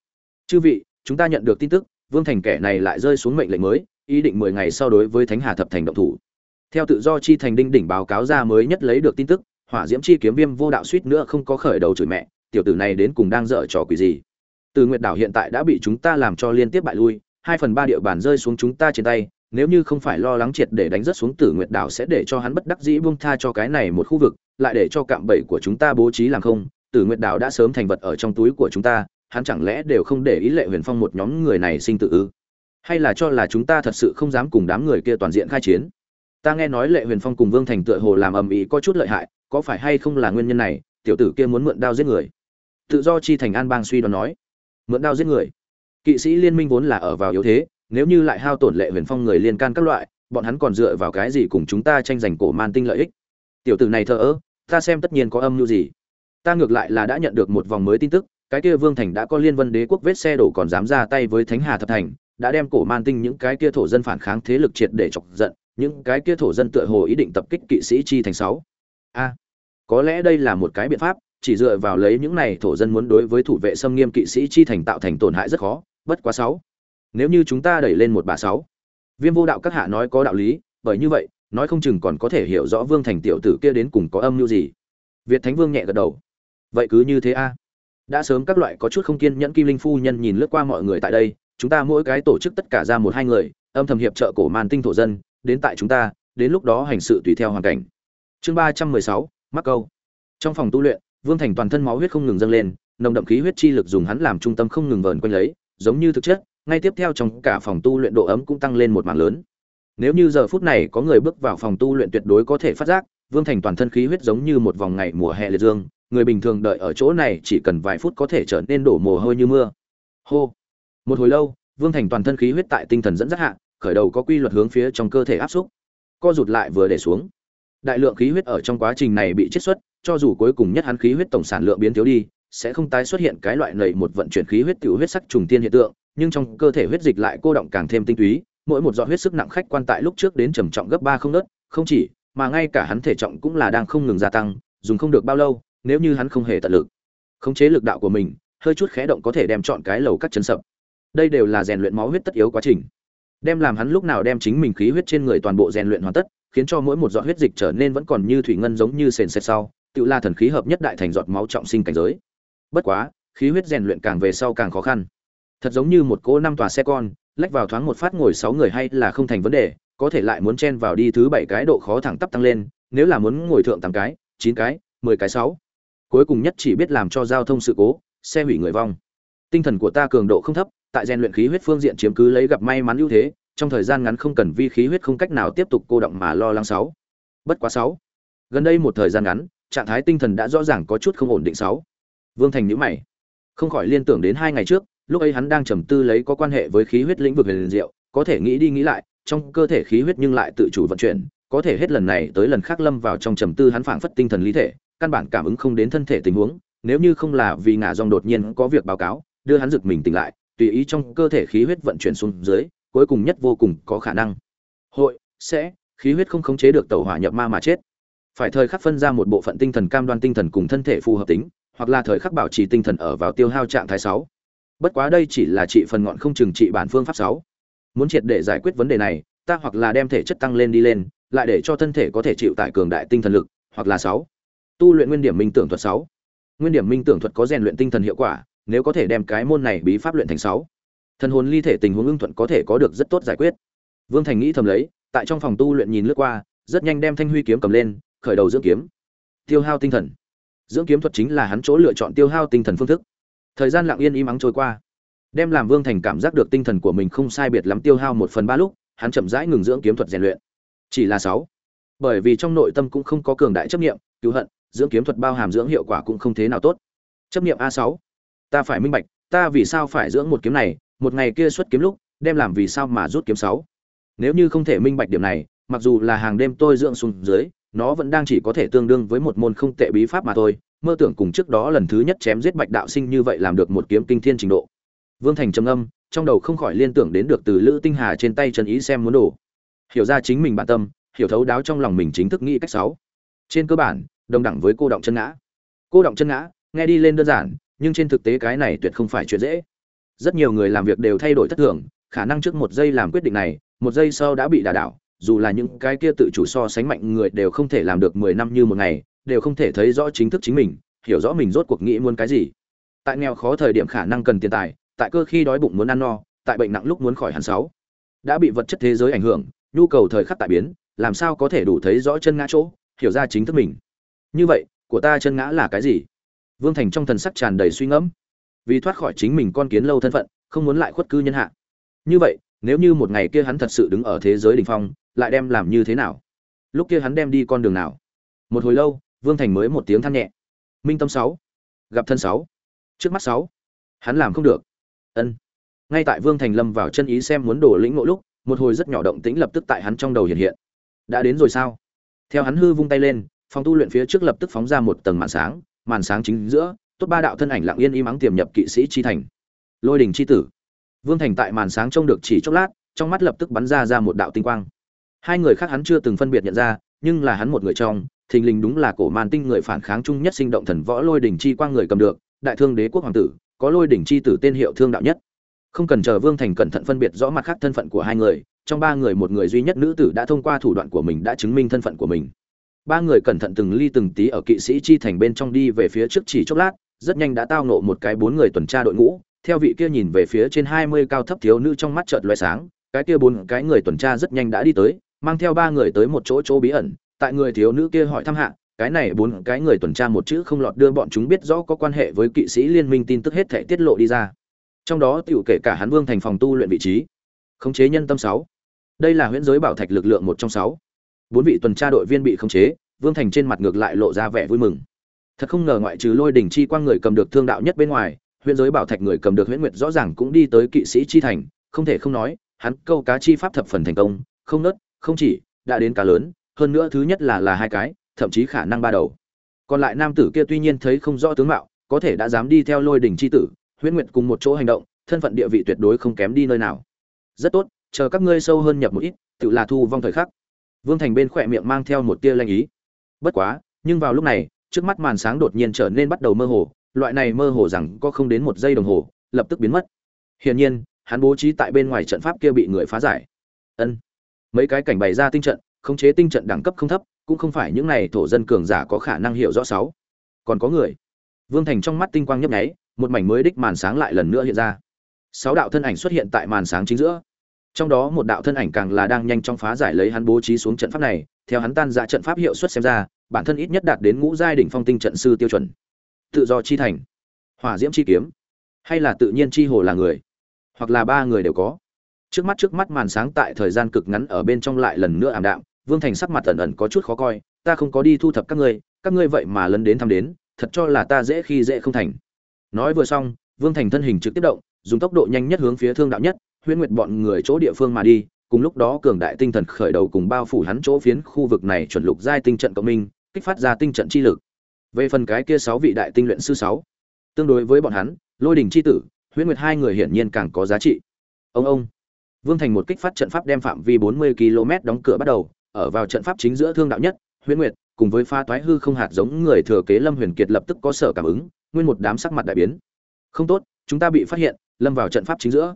Chư vị, chúng ta nhận được tin tức, vương thành kẻ này lại rơi xuống mệnh lệnh mới, ý định mười ngày sau đối với thánh hà thập thành động thủ. Theo tự do chi thành đinh đỉnh báo cáo ra mới nhất lấy được tin tức hỏa diễm chi kiếm viêm vô đạo suýt nữa không có khởi đầu chửi mẹ tiểu tử này đến cùng đang dở trò quỷ gì từ nguyệt đảo hiện tại đã bị chúng ta làm cho liên tiếp bại lui hai phần ba địa bàn rơi xuống chúng ta trên tay nếu như không phải lo lắng triệt để đánh rất xuống Tử Nguyệt đảo sẽ để cho hắn bất đắc dĩ buông tha cho cái này một khu vực, lại để cho cạm bẫy của chúng ta bố trí làm không, Tử Nguyệt đảo đã sớm thành vật ở trong túi của chúng ta, hắn chẳng lẽ đều không để ý Lệ Huyền Phong một nhóm người này sinh tự ư? Hay là cho là chúng ta thật sự không dám cùng đám người kia toàn diện khai chiến? Ta nghe nói Lệ Huyền Phong cùng Vương Thành tựa hồ làm ầm ĩ có chút lợi hại, có phải hay không là nguyên nhân này, tiểu tử kia muốn mượn đao giết người? Tự do chi thành An Bang suy đoán nói, mượn đao giết người. kỵ sĩ liên minh vốn là ở vào yếu thế nếu như lại hao tổn lệ huyền phong người liên can các loại bọn hắn còn dựa vào cái gì cùng chúng ta tranh giành cổ man tinh lợi ích tiểu tử này thờ ơ ta xem tất nhiên có âm mưu gì ta ngược lại là đã nhận được một vòng mới tin tức cái kia vương thành đã có liên vân đế quốc vết xe đổ còn dám ra tay với thánh hà thập thành đã đem cổ man tinh những cái kia thổ dân phản kháng thế lực triệt để chọc giận những cái kia thổ dân tựa hồ ý định tập kích kỵ sĩ chi thành sáu a có lẽ đây là một cái biện pháp, chỉ dựa vào lấy những này thổ dân muốn đối với thủ vệ xâm nghiêm kỵ sĩ chi thành tạo thành tổn hại rất khó, bất quá sáu. Nếu như chúng ta đẩy lên một bà sáu. Viêm vô đạo các hạ nói có đạo lý, bởi như vậy, nói không chừng còn có thể hiểu rõ vương thành tiểu tử kia đến cùng có âm mưu gì. Việt thánh vương nhẹ gật đầu. Vậy cứ như thế a. Đã sớm các loại có chút không kiên nhẫn kim linh phu nhân nhìn lướt qua mọi người tại đây, chúng ta mỗi cái tổ chức tất cả ra một hai người, âm thầm hiệp trợ cổ màn tinh thổ dân, đến tại chúng ta, đến lúc đó hành sự tùy theo hoàn cảnh. Chương ba trăm mười sáu mắc câu. Trong phòng tu luyện, vương thành toàn thân máu huyết không ngừng dâng lên, nồng đậm khí huyết chi lực dùng hắn làm trung tâm không ngừng vờn quanh lấy, giống như thực chất, ngay tiếp theo trong cả phòng tu luyện độ ấm cũng tăng lên một mảng lớn. Nếu như giờ phút này có người bước vào phòng tu luyện tuyệt đối có thể phát giác, vương thành toàn thân khí huyết giống như một vòng ngày mùa hè liệt dương, người bình thường đợi ở chỗ này chỉ cần vài phút có thể trở nên đổ mồ hôi như mưa. Hô. Một hồi lâu, vương thành toàn thân khí huyết tại tinh thần dẫn dắt hạ, khởi đầu có quy luật hướng phía trong cơ thể áp xúc. Co rụt lại vừa để xuống đại lượng khí huyết ở trong quá trình này bị chiết xuất, cho dù cuối cùng nhất hắn khí huyết tổng sản lượng biến thiếu đi, sẽ không tái xuất hiện cái loại lầy một vận chuyển khí huyết tiểu huyết sắc trùng tiên hiện tượng, nhưng trong cơ thể huyết dịch lại cô động càng thêm tinh túy, mỗi một giọt huyết sức nặng khách quan tại lúc trước đến trầm trọng gấp ba không nớt, không chỉ, mà ngay cả hắn thể trọng cũng là đang không ngừng gia tăng, dùng không được bao lâu, nếu như hắn không hề tận lực khống chế lực đạo của mình, hơi chút khẽ động có thể đem chọn cái lầu các chân sập. Đây đều là rèn luyện máu huyết tất yếu quá trình. Đem làm hắn lúc nào đem chính mình khí huyết trên người toàn bộ rèn luyện hoàn tất khiến cho mỗi một giọt huyết dịch trở nên vẫn còn như thủy ngân giống như sền sệt sau, tự la thần khí hợp nhất đại thành giọt máu trọng sinh cảnh giới. Bất quá, khí huyết rèn luyện càng về sau càng khó khăn. Thật giống như một cỗ năm tòa xe con, lách vào thoáng một phát ngồi sáu người hay là không thành vấn đề, có thể lại muốn chen vào đi thứ bảy cái độ khó thẳng tắp tăng lên, nếu là muốn ngồi thượng tám cái, chín cái, mười cái sáu. Cuối cùng nhất chỉ biết làm cho giao thông sự cố, xe hủy người vong. Tinh thần của ta cường độ không thấp, tại rèn luyện khí huyết phương diện chiếm cứ lấy gặp may mắn ưu thế trong thời gian ngắn không cần vi khí huyết không cách nào tiếp tục cô động mà lo lắng sáu. Bất quá sáu. Gần đây một thời gian ngắn, trạng thái tinh thần đã rõ ràng có chút không ổn định sáu. Vương thành nhíu mày. Không khỏi liên tưởng đến hai ngày trước, lúc ấy hắn đang trầm tư lấy có quan hệ với khí huyết lĩnh vực về diệu, có thể nghĩ đi nghĩ lại, trong cơ thể khí huyết nhưng lại tự chủ vận chuyển, có thể hết lần này tới lần khác lâm vào trong trầm tư hắn phảng phất tinh thần lý thể, căn bản cảm ứng không đến thân thể tình huống, nếu như không là vì ngả dòng đột nhiên có việc báo cáo, đưa hắn giật mình tỉnh lại, tùy ý trong cơ thể khí huyết vận chuyển xuống dưới cuối cùng nhất vô cùng có khả năng. Hội, sẽ, khí huyết không khống chế được tẩu hỏa nhập ma mà chết. Phải thời khắc phân ra một bộ phận tinh thần cam đoan tinh thần cùng thân thể phù hợp tính, hoặc là thời khắc bảo trì tinh thần ở vào tiêu hao trạng thái sáu. Bất quá đây chỉ là trị phần ngọn không chừng trị bản phương pháp sáu. Muốn triệt để giải quyết vấn đề này, ta hoặc là đem thể chất tăng lên đi lên, lại để cho thân thể có thể chịu tải cường đại tinh thần lực, hoặc là sáu. Tu luyện nguyên điểm minh tưởng thuật sáu. Nguyên điểm minh tưởng thuật có rèn luyện tinh thần hiệu quả, nếu có thể đem cái môn này bí pháp luyện thành sáu thần hồn ly thể tình huống ưng thuận có thể có được rất tốt giải quyết. Vương thành nghĩ thầm lấy, tại trong phòng tu luyện nhìn lướt qua, rất nhanh đem thanh huy kiếm cầm lên, khởi đầu dưỡng kiếm. Tiêu hao tinh thần. Dưỡng kiếm thuật chính là hắn chỗ lựa chọn tiêu hao tinh thần phương thức. Thời gian lặng yên im ắng trôi qua. Đem làm vương thành cảm giác được tinh thần của mình không sai biệt lắm tiêu hao một phần ba lúc, hắn chậm rãi ngừng dưỡng kiếm thuật rèn luyện. Chỉ là sáu. Bởi vì trong nội tâm cũng không có cường đại chấp nghiệm cứu hận, dưỡng kiếm thuật bao hàm dưỡng hiệu quả cũng không thế nào tốt. Chấp nghiệm a sáu. Ta phải minh bạch, ta vì sao phải dưỡng một kiếm này một ngày kia xuất kiếm lúc, đem làm vì sao mà rút kiếm sáu. Nếu như không thể minh bạch điểm này, mặc dù là hàng đêm tôi dưỡng xuống dưới, nó vẫn đang chỉ có thể tương đương với một môn không tệ bí pháp mà thôi. Mơ tưởng cùng trước đó lần thứ nhất chém giết bạch đạo sinh như vậy làm được một kiếm kinh thiên trình độ. Vương thành trầm âm trong đầu không khỏi liên tưởng đến được từ lữ tinh hà trên tay trần ý xem muốn đổ hiểu ra chính mình bản tâm, hiểu thấu đáo trong lòng mình chính thức nghĩ cách sáu. Trên cơ bản, đồng đẳng với cô động chân ngã. Cô động chân ngã, nghe đi lên đơn giản, nhưng trên thực tế cái này tuyệt không phải chuyện dễ rất nhiều người làm việc đều thay đổi thất thường, khả năng trước một giây làm quyết định này, một giây sau đã bị đả đảo, dù là những cái kia tự chủ so sánh mạnh người đều không thể làm được mười năm như một ngày, đều không thể thấy rõ chính thức chính mình, hiểu rõ mình rốt cuộc nghĩ muốn cái gì. Tại nghèo khó thời điểm khả năng cần tiền tài, tại cơ khi đói bụng muốn ăn no, tại bệnh nặng lúc muốn khỏi hẳn sáu. Đã bị vật chất thế giới ảnh hưởng, nhu cầu thời khắc tại biến, làm sao có thể đủ thấy rõ chân ngã chỗ, hiểu ra chính thức mình. Như vậy, của ta chân ngã là cái gì? Vương thành trong thần sắc tràn đầy suy ngẫm vì thoát khỏi chính mình con kiến lâu thân phận, không muốn lại khuất cư nhân hạ. Như vậy, nếu như một ngày kia hắn thật sự đứng ở thế giới đ ỉ n h phong, lại đem làm như thế nào? Lúc kia hắn đem đi con đường nào? Một hồi lâu, vương thành mới một tiếng than nhẹ. Minh tâm sáu, gặp thân sáu, trước mắt sáu, hắn làm không được. Ân. Ngay tại vương thành lâm vào chân ý xem muốn đổ lĩnh ngộ lúc, một hồi rất nhỏ động tĩnh lập tức tại hắn trong đầu hiện hiện. Đã đến rồi sao? Theo hắn hư vung tay lên, phòng tu luyện phía trước lập tức phóng ra một tầng màn sáng màn sáng chính giữa tốt ba đạo thân ảnh lặng yên im ắng tiềm nhập kỵ sĩ chi thành. Lôi đình chi tử. Vương thành tại màn sáng trông được chỉ chốc lát, trong mắt lập tức bắn ra ra một đạo tinh quang. Hai người khác hắn chưa từng phân biệt nhận ra, nhưng là hắn một người trong, thình lình đúng là cổ màn tinh người phản kháng chung nhất sinh động thần võ lôi đỉnh chi quang người cầm được, đại thương đế quốc hoàng tử, có lôi đỉnh chi tử tên hiệu thương đạo nhất. Không cần chờ vương thành cẩn thận phân biệt rõ mặt khác thân phận của hai người, trong ba người một người duy nhất nữ tử đã thông qua thủ đoạn của mình đã chứng minh thân phận của mình. Ba người cẩn thận từng ly từng tí ở kỵ sĩ chi thành bên trong đi về phía trước chỉ chốc lát rất nhanh đã tao nộ một cái bốn người tuần tra đội ngũ, theo vị kia nhìn về phía trên hai mươi cao thấp thiếu nữ trong mắt chợt loé sáng, cái kia bốn cái người tuần tra rất nhanh đã đi tới, mang theo ba người tới một chỗ chỗ bí ẩn, tại người thiếu nữ kia hỏi thăm hạ, cái này bốn cái người tuần tra một chữ không lọt đưa bọn chúng biết rõ có quan hệ với kỵ sĩ liên minh tin tức hết thể tiết lộ đi ra. Trong đó tựu kể cả hắn vương thành phòng tu luyện vị trí. Khống chế nhân tâm sáu. Đây là huyễn giới bảo thạch lực lượng một trong sáu. Bốn vị tuần tra đội viên bị khống chế, vương thành trên mặt ngược lại lộ ra vẻ vui mừng thật không ngờ ngoại trừ lôi đỉnh chi quang người cầm được thương đạo nhất bên ngoài huyễn giới bảo thạch người cầm được huyễn nguyệt rõ ràng cũng đi tới kỵ sĩ chi thành, không thể không nói, hắn câu cá chi pháp thập phần thành công, không nớt, không chỉ, đã đến cá lớn, hơn nữa thứ nhất là là hai cái, thậm chí khả năng ba đầu. Còn lại nam tử kia tuy nhiên thấy không rõ tướng mạo, có thể đã dám đi theo lôi đỉnh chi tử, huyễn nguyệt cùng một chỗ hành động, thân phận địa vị tuyệt đối không kém đi nơi nào. Rất tốt, chờ các ngươi sâu hơn nhập một ít, tự là thu vong thời khắc. Vương thành bên khỏe miệng mang theo một tia lanh ý. Bất quá, nhưng vào lúc này trước mắt màn sáng đột nhiên trở nên bắt đầu mơ hồ, loại này mơ hồ rằng có không đến một giây đồng hồ, lập tức biến mất. Hiển nhiên, hắn bố trí tại bên ngoài trận pháp kia bị người phá giải. Ân. Mấy cái cảnh bày ra tinh trận, khống chế tinh trận đẳng cấp không thấp, cũng không phải những này thổ dân cường giả có khả năng hiểu rõ sáu. Còn có người. Vương thành trong mắt tinh quang nhấp nháy, một mảnh mới đích màn sáng lại lần nữa hiện ra. Sáu đạo thân ảnh xuất hiện tại màn sáng chính giữa. Trong đó một đạo thân ảnh càng là đang nhanh chóng phá giải lấy hắn bố trí xuống trận pháp này theo hắn tan ra trận pháp hiệu suất xem ra, bản thân ít nhất đạt đến ngũ giai đỉnh phong tinh trận sư tiêu chuẩn. Tự do chi thành. Hỏa diễm chi kiếm. Hay là tự nhiên chi hồ là người. Hoặc là ba người đều có. Trước mắt trước mắt màn sáng tại thời gian cực ngắn ở bên trong lại lần nữa ảm đạm, vương thành sắc mặt ẩn ẩn có chút khó coi, ta không có đi thu thập các ngươi các ngươi vậy mà lấn đến thăm đến, thật cho là ta dễ khi dễ không thành. Nói vừa xong, vương thành thân hình trực tiếp động, dùng tốc độ nhanh nhất hướng phía thương đạo nhất, huyễn nguyệt bọn người chỗ địa phương mà đi cùng lúc đó cường đại tinh thần khởi đầu cùng bao phủ hắn chỗ phiến khu vực này chuẩn lục giai tinh trận cộng minh, kích phát ra tinh trận chi lực. Về phần cái kia sáu vị đại tinh luyện sư sáu, tương đối với bọn hắn, lôi đình chi tử, huyễn nguyệt hai người hiển nhiên càng có giá trị. Ông ông. Vương thành một kích phát trận pháp đem phạm vi bốn mươi km đóng cửa bắt đầu, ở vào trận pháp chính giữa thương đạo nhất, huyễn nguyệt, cùng với pha toái hư không hạt giống người thừa kế lâm huyền kiệt lập tức có sở cảm ứng, nguyên một đám sắc mặt đại biến. Không tốt, chúng ta bị phát hiện, lâm vào trận pháp chính giữa.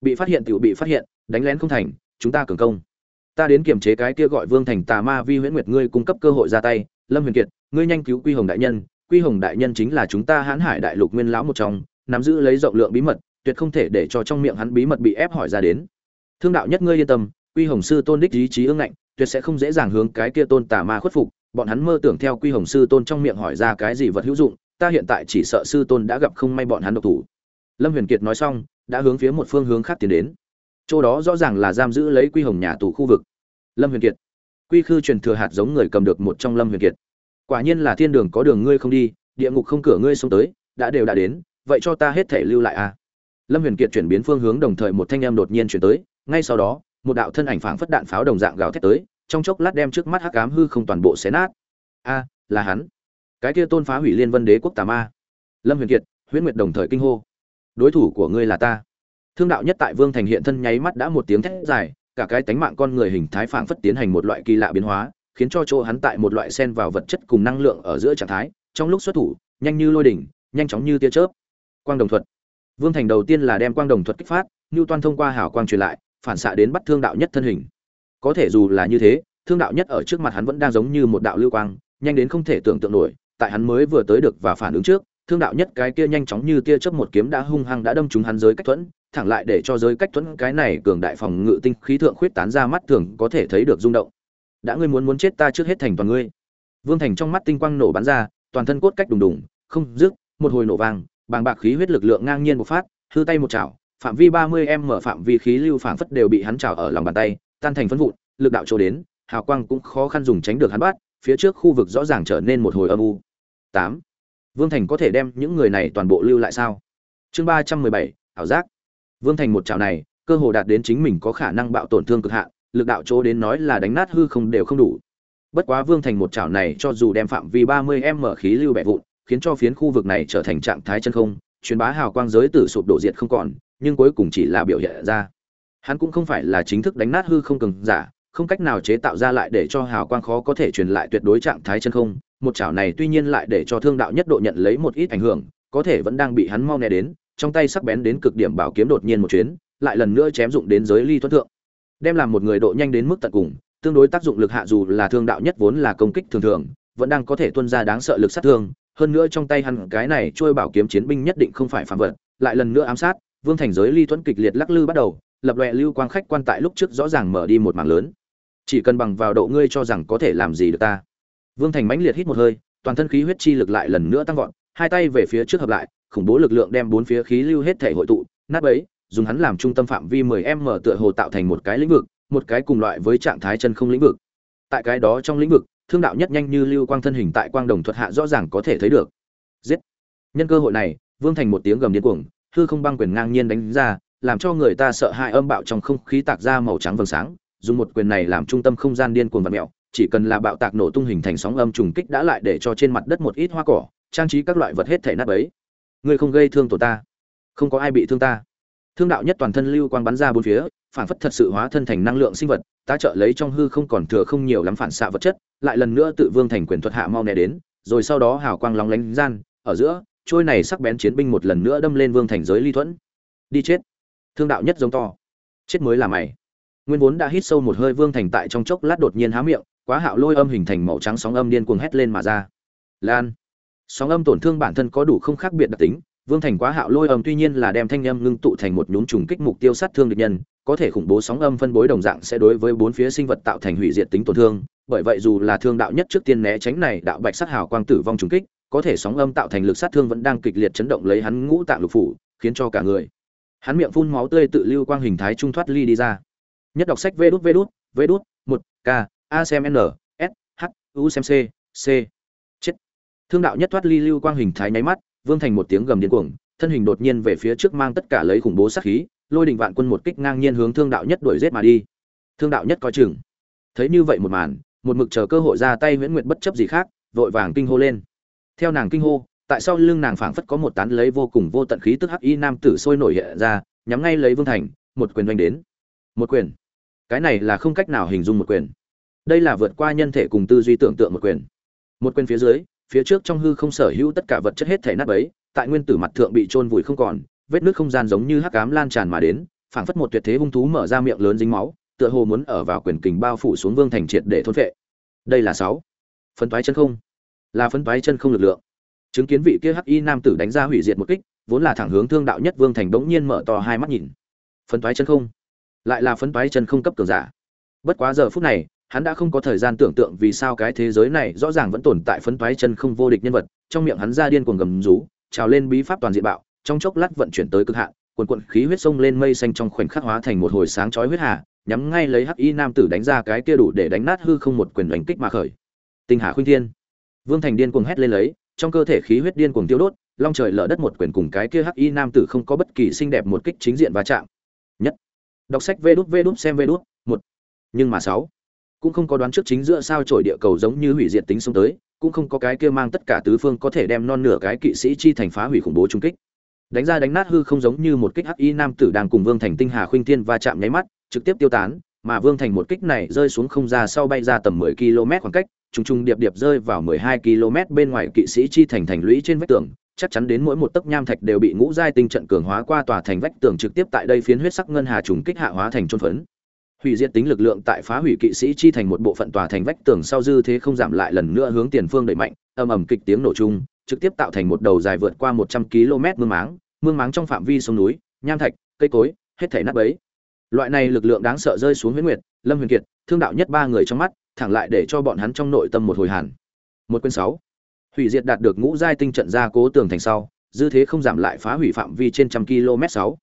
Bị phát hiện tiểu bị phát hiện, đánh lén không thành chúng ta cường công. Ta đến kiểm chế cái kia gọi vương thành tà ma vi huyễn nguyệt ngươi cung cấp cơ hội ra tay, lâm huyền kiệt, ngươi nhanh cứu quy hồng đại nhân, quy hồng đại nhân chính là chúng ta hãn hải đại lục nguyên lão một trong, nắm giữ lấy rộng lượng bí mật, tuyệt không thể để cho trong miệng hắn bí mật bị ép hỏi ra đến. Thương đạo nhất ngươi yên tâm, quy hồng sư tôn đích ý chí ương ngạnh, tuyệt sẽ không dễ dàng hướng cái kia tôn tà ma khuất phục, bọn hắn mơ tưởng theo quy hồng sư tôn trong miệng hỏi ra cái gì vật hữu dụng, ta hiện tại chỉ sợ sư tôn đã gặp không may bọn hắn độc thủ. Lâm huyền kiệt nói xong, đã hướng phía một phương hướng khác tiến đến chỗ đó rõ ràng là giam giữ lấy quy hồng nhà tù khu vực. Lâm huyền kiệt. Quy khư truyền thừa hạt giống người cầm được một trong lâm huyền kiệt. Quả nhiên là thiên đường có đường ngươi không đi, địa ngục không cửa ngươi xông tới, đã đều đã đến, vậy cho ta hết thể lưu lại a à? lâm huyền kiệt chuyển biến phương hướng đồng thời một thanh em đột nhiên chuyển tới, ngay sau đó, một đạo thân ảnh phảng phất đạn pháo đồng dạng gào thét tới, trong chốc lát đem trước mắt hắc ám hư không toàn bộ xé nát. A, là hắn. Cái kia tôn phá hủy liên vân đế quốc tà ma. Lâm huyền kiệt, huyễn nguyệt đồng thời kinh hô. Đối thủ của ngươi là ta thương đạo nhất tại vương thành hiện thân nháy mắt đã một tiếng thét dài, cả cái tánh mạng con người hình thái phảng phất tiến hành một loại kỳ lạ biến hóa, khiến cho chỗ hắn tại một loại sen vào vật chất cùng năng lượng ở giữa trạng thái, trong lúc xuất thủ, nhanh như lôi đỉnh, nhanh chóng như tia chớp. Quang đồng thuật. Vương thành đầu tiên là đem quang đồng thuật kích phát như toan thông qua hảo quang truyền lại, phản xạ đến bắt thương đạo nhất thân hình. Có thể dù là như thế, thương đạo nhất ở trước mặt hắn vẫn đang giống như một đạo lưu quang, nhanh đến không thể tưởng tượng nổi, tại hắn mới vừa tới được và phản ứng trước thương đạo nhất cái kia nhanh chóng như tia chớp một kiếm đã hung hăng đã đâm trúng hắn giới cách thuẫn, thẳng lại để cho giới cách thuẫn cái này cường đại phòng ngự tinh khí thượng khuyết tán ra mắt thường có thể thấy được rung động. Đã ngươi muốn muốn chết ta trước hết thành toàn ngươi. Vương thành trong mắt tinh quang nổ bắn ra, toàn thân cốt cách đùng đùng, không dứt, một hồi nổ vang, bàng bạc khí huyết lực lượng ngang nhiên bộc phát, hư tay một chảo, phạm vi ba mươi em mở phạm vi khí lưu phảng phất đều bị hắn chảo ở lòng bàn tay, tan thành phân vụn, lực đạo chỗ đến, hào quang cũng khó khăn dùng tránh được hắn bắt, phía trước khu vực rõ ràng trở nên một hồi âm u. Tám vương thành có thể đem những người này toàn bộ lưu lại sao? Chương ba trăm mười bảy, ảo giác. Vương thành một chảo này, cơ hồ đạt đến chính mình có khả năng bạo tổn thương cực hạn, lực đạo chỗ đến nói là đánh nát hư không đều không đủ. Bất quá vương thành một chảo này cho dù đem phạm vi ba mươi m mở khí lưu bẻ vụn, khiến cho phiến khu vực này trở thành trạng thái chân không, truyền bá hào quang giới tử sụp đổ diệt không còn, nhưng cuối cùng chỉ là biểu hiện ra. Hắn cũng không phải là chính thức đánh nát hư không cường giả, không cách nào chế tạo ra lại để cho hào quang khó có thể truyền lại tuyệt đối trạng thái chân không một chảo này tuy nhiên lại để cho thương đạo nhất độ nhận lấy một ít ảnh hưởng, có thể vẫn đang bị hắn mau né đến, trong tay sắc bén đến cực điểm bảo kiếm đột nhiên một chuyến, lại lần nữa chém dụng đến giới ly thuẫn thượng. Đem làm một người độ nhanh đến mức tận cùng, tương đối tác dụng lực hạ dù là thương đạo nhất vốn là công kích thường thường, vẫn đang có thể tuân ra đáng sợ lực sát thương, hơn nữa trong tay hắn cái này trôi bảo kiếm chiến binh nhất định không phải phàm vật, lại lần nữa ám sát, vương thành giới ly thuẫn kịch liệt lắc lư bắt đầu, lập loè lưu quang khách quan tại lúc trước rõ ràng mở đi một mảng lớn. Chỉ cần bằng vào độ ngươi cho rằng có thể làm gì được ta vương thành mãnh liệt hít một hơi, toàn thân khí huyết chi lực lại lần nữa tăng vọt, hai tay về phía trước hợp lại, khủng bố lực lượng đem bốn phía khí lưu hết thể hội tụ, nát bấy, dùng hắn làm trung tâm phạm vi 10 m tựa hồ tạo thành một cái lĩnh vực, một cái cùng loại với trạng thái chân không lĩnh vực. Tại cái đó trong lĩnh vực, thương đạo nhất nhanh như lưu quang thân hình tại quang đồng thuật hạ rõ ràng có thể thấy được. Giết! Nhân cơ hội này, vương thành một tiếng gầm điên cuồng, hư không băng quyền ngang nhiên đánh ra, làm cho người ta sợ hãi âm bạo trong không khí tạc ra màu trắng vầng sáng, dùng một quyền này làm trung tâm không gian điên cuồng vặn mèo chỉ cần là bạo tạc nổ tung hình thành sóng âm trùng kích đã lại để cho trên mặt đất một ít hoa cỏ, trang trí các loại vật hết thể nát ấy ngươi không gây thương tổ ta. Không có ai bị thương ta. Thương đạo nhất toàn thân lưu quang bắn ra bốn phía, phản phất thật sự hóa thân thành năng lượng sinh vật ta trợ lấy trong hư không còn thừa không nhiều lắm phản xạ vật chất, lại lần nữa tự vương thành quyền thuật hạ mau nè đến, rồi sau đó hào quang lóng lánh gian, ở giữa, trôi này sắc bén chiến binh một lần nữa đâm lên vương thành giới ly thuẫn. Đi chết. Thương đạo nhất giống to. Chết mới là mày. Nguyên vốn đã hít sâu một hơi, vương thành tại trong chốc lát đột nhiên há miệng quá hạo lôi âm hình thành màu trắng sóng âm điên cuồng hét lên mà ra. Lan. Sóng âm tổn thương bản thân có đủ không khác biệt đặc tính, vương thành quá hạo lôi âm tuy nhiên là đem thanh âm ngưng tụ thành một nhún trùng kích mục tiêu sát thương địch nhân, có thể khủng bố sóng âm phân bối đồng dạng sẽ đối với bốn phía sinh vật tạo thành hủy diệt tính tổn thương, bởi vậy dù là thương đạo nhất trước tiên né tránh này đạo bạch sát hào quang tử vong trùng kích, có thể sóng âm tạo thành lực sát thương vẫn đang kịch liệt chấn động lấy hắn ngũ tạng lục phủ, khiến cho cả người. Hắn miệng phun máu tươi tự lưu quang hình thái trung thoát ly đi ra. Nhất đọc sách vê đút vê đút vê đút, một k a xem n, s, h, u xem c c. Chết. Thương đạo nhất thoát ly lưu quang hình thái nháy mắt, vương thành một tiếng gầm điên cuồng, thân hình đột nhiên về phía trước mang tất cả lấy khủng bố sát khí, lôi đình vạn quân một kích ngang nhiên hướng thương đạo nhất đuổi giết mà đi. Thương đạo nhất coi chừng. Thấy như vậy một màn, một mực chờ cơ hội ra tay nguyễn nguyệt bất chấp gì khác, vội vàng kinh hô lên. Theo nàng kinh hô, tại sao lưng nàng phảng phất có một tán lấy vô cùng vô tận khí tức hắc y nam tử sôi nổi hiện ra, nhắm ngay lấy vương thành, một quyền đánh đến. Một quyền. Cái này là không cách nào hình dung một quyền đây là vượt qua nhân thể cùng tư duy tưởng tượng một quyền. Một quyền phía dưới phía trước trong hư không sở hữu tất cả vật chất hết thể nát ấy, tại nguyên tử mặt thượng bị trôn vùi không còn vết nước không gian giống như hắc ám lan tràn mà đến phảng phất một tuyệt thế hung thú mở ra miệng lớn dính máu tựa hồ muốn ở vào quyền kình bao phủ xuống vương thành triệt để thôn phệ. Đây là sáu. Phân toái chân không. Là phân toái chân không lực lượng. Chứng kiến vị kia hắc y nam tử đánh ra hủy diệt một kích vốn là thẳng hướng thương đạo nhất vương thành bỗng nhiên mở to hai mắt nhìn. Phân toái chân không. Lại là phân toái chân không cấp cường giả. Bất quá giờ phút này hắn đã không có thời gian tưởng tượng vì sao cái thế giới này rõ ràng vẫn tồn tại phấn toái chân không vô địch nhân vật, trong miệng hắn ra điên cuồng gầm rú, trào lên bí pháp toàn diện bạo, trong chốc lát vận chuyển tới cực hạn quần quận khí huyết sông lên mây xanh trong khoảnh khắc hóa thành một hồi sáng chói huyết hà, nhắm ngay lấy hắc y nam tử đánh ra cái kia đủ để đánh nát hư không một quyền đánh kích mà khởi. Tinh hà khuynh thiên. Vương thành điên cuồng hét lên lấy, trong cơ thể khí huyết điên cuồng tiêu đốt, long trời lở đất một quyền cùng cái kia hắc y nam tử không có bất kỳ xinh đẹp một kích chính diện va chạm. Nhất. Đọc sách vê đút vê đút, xem vê đút, một. Nhưng mà sáu cũng không có đoán trước chính giữa sao trổi địa cầu giống như hủy diệt tính xông tới, cũng không có cái kia mang tất cả tứ phương có thể đem non nửa cái kỵ sĩ chi thành phá hủy khủng bố trung kích. Đánh ra đánh nát hư không giống như một kích hắc y nam tử đang cùng vương thành tinh hà khuynh thiên va chạm nháy mắt, trực tiếp tiêu tán, mà vương thành một kích này rơi xuống không ra sau bay ra tầm 10 km khoảng cách, trùng trùng điệp điệp rơi vào 12 km bên ngoài kỵ sĩ chi thành thành lũy trên vách tường, chắc chắn đến mỗi một tấc nham thạch đều bị ngũ giai tinh trận cường hóa qua tòa thành vách tường trực tiếp tại đây phiến huyết sắc ngân hà trùng kích hạ hóa thành trôn phấn hủy diệt tính lực lượng tại phá hủy kỵ sĩ chi thành một bộ phận tòa thành vách tường sau dư thế không giảm lại lần nữa hướng tiền phương đẩy mạnh, ầm ầm kịch tiếng nổ chung, trực tiếp tạo thành một đầu dài vượt qua 100 km mương máng mương máng trong phạm vi sông núi, nham thạch, cây cối, hết thảy nát bấy. Loại này lực lượng đáng sợ rơi xuống huyết nguyệt, lâm huyền kiệt, thương đạo nhất ba người trong mắt, thẳng lại để cho bọn hắn trong nội tâm một hồi hàn. Một quyển sáu. Hủy diệt đạt được ngũ giai tinh trận gia cố tường thành sau, dư thế không giảm lại phá hủy phạm vi trên trăm km sáu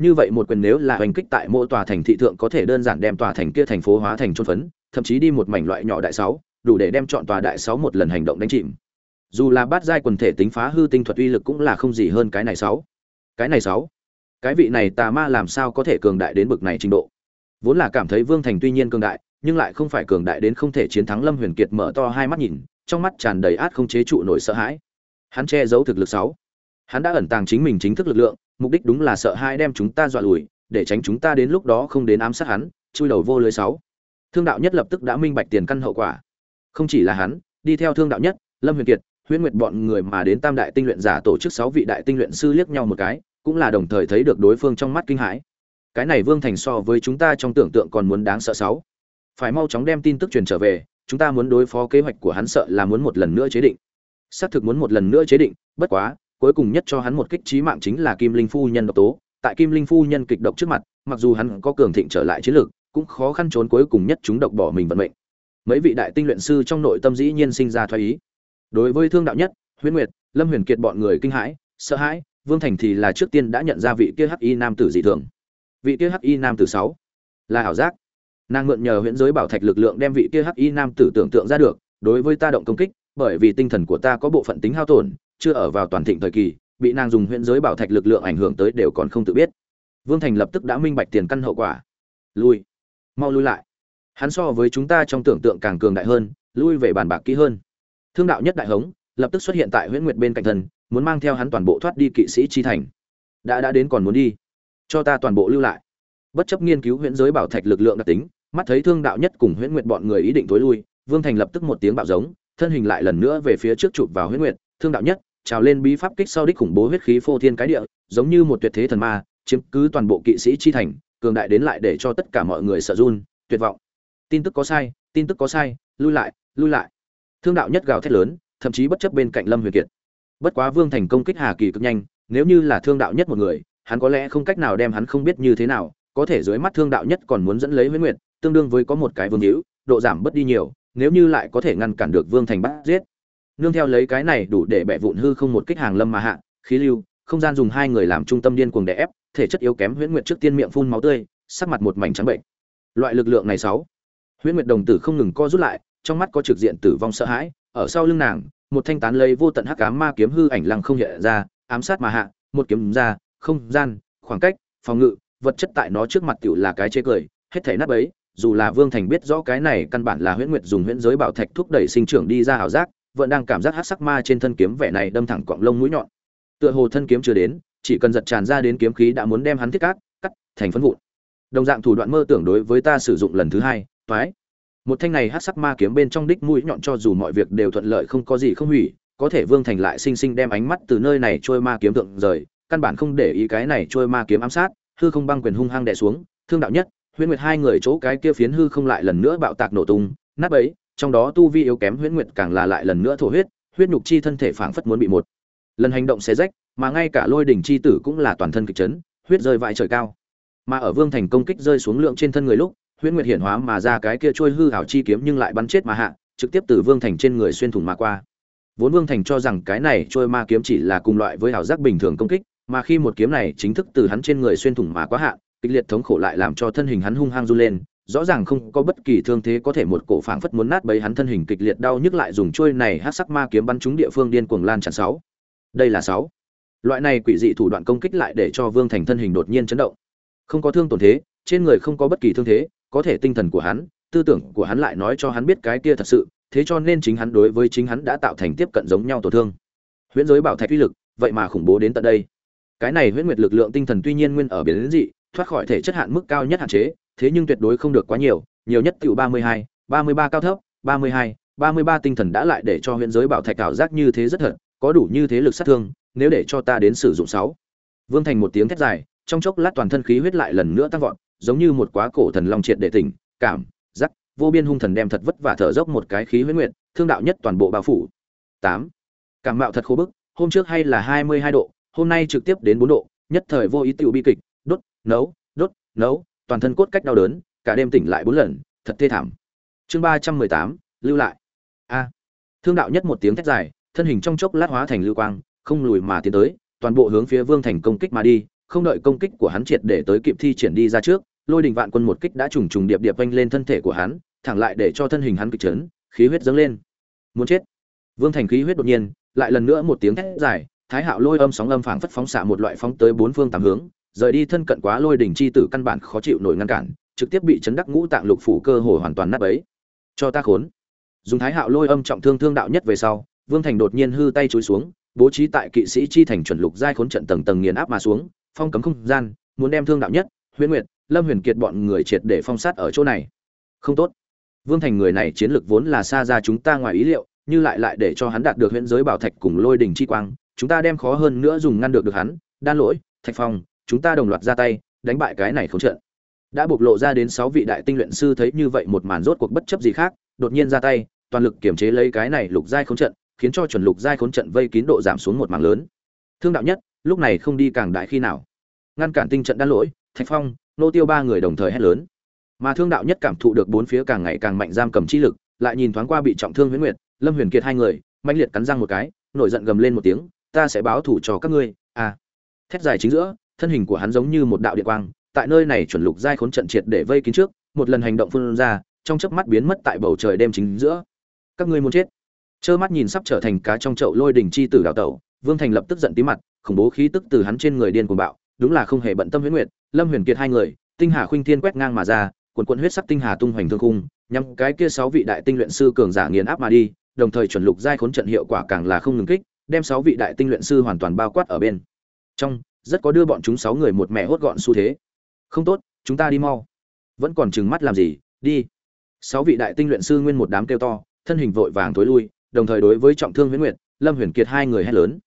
như vậy một quyền nếu là hành kích tại mỗi tòa thành thị thượng có thể đơn giản đem tòa thành kia thành phố hóa thành trôn phấn, thậm chí đi một mảnh loại nhỏ đại sáu, đủ để đem chọn tòa đại sáu một lần hành động đánh chìm. Dù là bát giai quần thể tính phá hư tinh thuật uy lực cũng là không gì hơn cái này sáu. Cái này sáu. Cái vị này tà ma làm sao có thể cường đại đến bực này trình độ? Vốn là cảm thấy vương thành tuy nhiên cường đại, nhưng lại không phải cường đại đến không thể chiến thắng lâm huyền kiệt mở to hai mắt nhìn, trong mắt tràn đầy át không chế trụ nổi sợ hãi. Hắn che giấu thực lực sáu hắn đã ẩn tàng chính mình chính thức lực lượng, mục đích đúng là sợ hai đem chúng ta dọa lùi, để tránh chúng ta đến lúc đó không đến ám sát hắn, chui đầu vô lưới sáu. Thương đạo nhất lập tức đã minh bạch tiền căn hậu quả. Không chỉ là hắn, đi theo thương đạo nhất, lâm huyền kiệt, huyễn nguyệt bọn người mà đến tam đại tinh luyện giả tổ chức sáu vị đại tinh luyện sư liếc nhau một cái, cũng là đồng thời thấy được đối phương trong mắt kinh hãi. Cái này vương thành so với chúng ta trong tưởng tượng còn muốn đáng sợ sáu. Phải mau chóng đem tin tức truyền trở về, chúng ta muốn đối phó kế hoạch của hắn sợ là muốn một lần nữa chế định. Xác thực muốn một lần nữa chế định, bất quá cuối cùng nhất cho hắn một kích trí mạng chính là kim linh phu nhân độc tố. Tại kim linh phu nhân kịch độc trước mặt, mặc dù hắn có cường thịnh trở lại chiến lược, cũng khó khăn trốn cuối cùng nhất chúng độc bỏ mình vận mệnh. Mấy vị đại tinh luyện sư trong nội tâm dĩ nhiên sinh ra thoái ý. Đối với thương đạo nhất, huyễn nguyệt, lâm huyền kiệt bọn người kinh hãi, sợ hãi, vương thành thì là trước tiên đã nhận ra vị kia hắc y nam tử dị thường. Vị kia hắc y nam tử sáu, là ảo giác. Nàng mượn nhờ huyễn giới bảo thạch lực lượng đem vị kia hắc y nam tử tưởng tượng ra được, đối với ta động công kích, bởi vì tinh thần của ta có bộ phận tính hao tổn chưa ở vào toàn thịnh thời kỳ, bị nàng dùng huyễn giới bảo thạch lực lượng ảnh hưởng tới đều còn không tự biết. Vương thành lập tức đã minh bạch tiền căn hậu quả. Lui. Mau lui lại. Hắn so với chúng ta trong tưởng tượng càng cường đại hơn, lui về bàn bạc kỹ hơn. Thương đạo nhất đại hống, lập tức xuất hiện tại huyễn nguyệt bên cạnh thân muốn mang theo hắn toàn bộ thoát đi kỵ sĩ chi thành. Đã đã đến còn muốn đi. Cho ta toàn bộ lưu lại. Bất chấp nghiên cứu huyễn giới bảo thạch lực lượng đặc tính, mắt thấy thương đạo nhất cùng huyễn nguyệt bọn người ý định tối lui, vương thành lập tức một tiếng bạo giống, thân hình lại lần nữa về phía trước chụp vào huyễn nguyệt, thương đạo nhất trào lên bí pháp kích sau đích khủng bố huyết khí phô thiên cái địa, giống như một tuyệt thế thần ma, chiếm cứ toàn bộ kỵ sĩ chi thành, cường đại đến lại để cho tất cả mọi người sợ run, tuyệt vọng. Tin tức có sai, tin tức có sai, lui lại lui lại. Thương đạo nhất gào thét lớn, thậm chí bất chấp bên cạnh lâm huyền kiệt. Bất quá vương thành công kích hà kỳ cực nhanh, nếu như là thương đạo nhất một người, hắn có lẽ không cách nào đem hắn không biết như thế nào, có thể dưới mắt thương đạo nhất còn muốn dẫn lấy huyễn nguyệt, tương đương với có một cái vương hữu, độ giảm bất đi nhiều, nếu như lại có thể ngăn cản được vương thành bắt giết nương theo lấy cái này đủ để bẻ vụn hư không một kích hàng lâm mà hạ, khí lưu, không gian dùng hai người làm trung tâm điên cuồng đè ép, thể chất yếu kém huyễn nguyệt trước tiên miệng phun máu tươi, sắc mặt một mảnh trắng bệnh. Loại lực lượng này sáu. Huyễn nguyệt đồng tử không ngừng co rút lại, trong mắt có trực diện tử vong sợ hãi, ở sau lưng nàng, một thanh tán lấy vô tận hắc ám ma kiếm hư ảnh lăng không hiện ra, ám sát mà hạ, một kiếm ra, không gian, khoảng cách, phòng ngự, vật chất tại nó trước mặt tiểu là cái chế cười, hết thảy nát bấy, dù là vương thành biết rõ cái này căn bản là huyễn nguyệt dùng huyễn giới bảo thạch thúc đẩy sinh trưởng đi ra ảo giác vẫn đang cảm giác hắc sắc ma trên thân kiếm vẻ này đâm thẳng quặng lông mũi nhọn. Tựa hồ thân kiếm chưa đến, chỉ cần giật tràn ra đến kiếm khí đã muốn đem hắn thiết cát, cắt thành phân vụn. Đồng dạng thủ đoạn mơ tưởng đối với ta sử dụng lần thứ hai, toái. Một thanh này hắc sắc ma kiếm bên trong đích mũi nhọn cho dù mọi việc đều thuận lợi không có gì không hủy, có thể vương thành lại sinh sinh đem ánh mắt từ nơi này trôi ma kiếm thượng rời, căn bản không để ý cái này trôi ma kiếm ám sát, hư không băng quyền hung hăng đè xuống, thương đạo nhất, huyễn nguyệt hai người chỗ cái kia phiến hư không lại lần nữa bạo tạc nổ tung, nát bấy trong đó tu vi yếu kém huyễn nguyệt càng là lại lần nữa thổ huyết huyết nhục chi thân thể phảng phất muốn bị một lần hành động xé rách, mà ngay cả lôi đỉnh chi tử cũng là toàn thân kịch chấn, huyết rơi vãi trời cao. Mà ở vương thành công kích rơi xuống lượng trên thân người lúc, huyễn nguyệt hiển hóa mà ra cái kia trôi hư hảo chi kiếm nhưng lại bắn chết mà hạ, trực tiếp từ vương thành trên người xuyên thủng mà qua. Vốn vương thành cho rằng cái này trôi ma kiếm chỉ là cùng loại với hảo giác bình thường công kích, mà khi một kiếm này chính thức từ hắn trên người xuyên thủng mà quá hạ, kịch liệt thống khổ lại làm cho thân hình hắn hung hăng run lên rõ ràng không có bất kỳ thương thế có thể một cổ phảng phất muốn nát bấy hắn thân hình kịch liệt đau nhức lại dùng chuôi này hát sắc ma kiếm bắn trúng địa phương điên cuồng lan tràn sáu. Đây là sáu. Loại này quỷ dị thủ đoạn công kích lại để cho vương thành thân hình đột nhiên chấn động. Không có thương tổn thế, trên người không có bất kỳ thương thế, có thể tinh thần của hắn, tư tưởng của hắn lại nói cho hắn biết cái kia thật sự, thế cho nên chính hắn đối với chính hắn đã tạo thành tiếp cận giống nhau tổn thương. Huyễn giới bảo thạch uy lực, vậy mà khủng bố đến tận đây. Cái này huyễn nguyệt lực lượng tinh thần tuy nhiên nguyên ở biến dị, thoát khỏi thể chất hạn mức cao nhất hạn chế thế nhưng tuyệt đối không được quá nhiều nhiều nhất tiểu ba mươi hai, ba mươi ba cao thấp, ba mươi hai, ba mươi ba tinh thần đã lại để cho huyện giới bảo thạch ảo giác như thế rất thật, có đủ như thế lực sát thương, nếu để cho ta đến sử dụng sáu. Vương thành một tiếng thét dài, trong chốc lát toàn thân khí huyết lại lần nữa tăng vọt, giống như một quá cổ thần long triệt để tỉnh, cảm, giác, vô biên hung thần đem thật vất vả thở dốc một cái khí huyết nguyện thương đạo nhất toàn bộ bao phủ. Tám. Cảm mạo thật khô bức, hôm trước hay là hai mươi hai độ, hôm nay trực tiếp đến bốn độ, nhất thời vô ý tiểu bi kịch, đốt, nấu đốt, nấu toàn thân cốt cách đau đớn, cả đêm tỉnh lại bốn lần, thật thê thảm. Chương ba trăm mười tám, lưu lại. A. Thương đạo nhất một tiếng thét dài, thân hình trong chốc lát hóa thành lưu quang, không lùi mà tiến tới, toàn bộ hướng phía vương thành công kích mà đi, không đợi công kích của hắn triệt để tới kịp thi triển đi ra trước, lôi đình vạn quân một kích đã trùng trùng điệp điệp vanh lên thân thể của hắn, thẳng lại để cho thân hình hắn kịch chấn, khí huyết dâng lên. Muốn chết. Vương thành khí huyết đột nhiên, lại lần nữa một tiếng thét dài, thái hạo lôi âm sóng âm phảng phất phóng xạ một loại phóng tới bốn phương tám hướng rời đi thân cận quá lôi đỉnh chi tử căn bản khó chịu nổi ngăn cản, trực tiếp bị chấn đắc ngũ tạng lục phủ cơ hồ hoàn toàn nát bấy. Cho ta khốn. Dùng thái hạo lôi âm trọng thương thương đạo nhất về sau, vương thành đột nhiên hư tay chối xuống, bố trí tại kỵ sĩ chi thành chuẩn lục giai khốn trận tầng tầng nghiền áp mà xuống, phong cấm không gian, muốn đem thương đạo nhất, huyễn nguyệt, lâm huyền kiệt bọn người triệt để phong sát ở chỗ này. Không tốt. Vương thành người này chiến lược vốn là xa ra chúng ta ngoài ý liệu, như lại lại để cho hắn đạt được huyễn giới bảo thạch cùng lôi đỉnh chi quang, chúng ta đem khó hơn nữa dùng ngăn được được hắn, đan lỗi, thạch phong chúng ta đồng loạt ra tay, đánh bại cái này không trận. Đã bộc lộ ra đến sáu vị đại tinh luyện sư thấy như vậy một màn rốt cuộc bất chấp gì khác, đột nhiên ra tay, toàn lực kiểm chế lấy cái này lục giai khốn trận, khiến cho chuẩn lục giai khốn trận vây kín độ giảm xuống một mảng lớn. Thương đạo nhất, lúc này không đi càng đại khi nào? Ngăn cản tinh trận đan lỗi, thạch phong, nô tiêu ba người đồng thời hét lớn. Mà thương đạo nhất cảm thụ được bốn phía càng ngày càng mạnh giam cầm chi lực, lại nhìn thoáng qua bị trọng thương huyễn nguyệt, lâm huyền kiệt hai người mạnh liệt cắn răng một cái, nổi giận gầm lên một tiếng, ta sẽ báo thủ cho các ngươi à. Thét dài chính giữa thân hình của hắn giống như một đạo điện quang, tại nơi này chuẩn lục giai khốn trận triệt để vây kín trước, một lần hành động phun ra, trong chớp mắt biến mất tại bầu trời đêm chính giữa. Các ngươi muốn chết. Trơ mắt nhìn sắp trở thành cá trong chậu lôi đỉnh chi tử đạo tẩu, vương thành lập tức giận tím mặt, khủng bố khí tức từ hắn trên người điên cuồng bạo, đúng là không hề bận tâm huyễn nguyệt, lâm huyền kiệt hai người, tinh hà khuynh thiên quét ngang mà ra cuồn cuộn huyết sắc tinh hà tung hoành thương khung nhằm cái kia sáu vị đại tinh luyện sư cường giả nghiền áp mà đi, đồng thời chuẩn lục giai khốn trận hiệu quả càng là không ngừng kích, đem sáu vị đại tinh luyện sư hoàn toàn bao quát ở bên trong rất có đưa bọn chúng sáu người một mẹ hốt gọn xu thế. Không tốt, chúng ta đi mau. Vẫn còn chừng mắt làm gì, đi. Sáu vị đại tinh luyện sư nguyên một đám kêu to, thân hình vội vàng tối lui, đồng thời đối với trọng thương huyễn nguyệt, lâm huyền kiệt hai người hét lớn.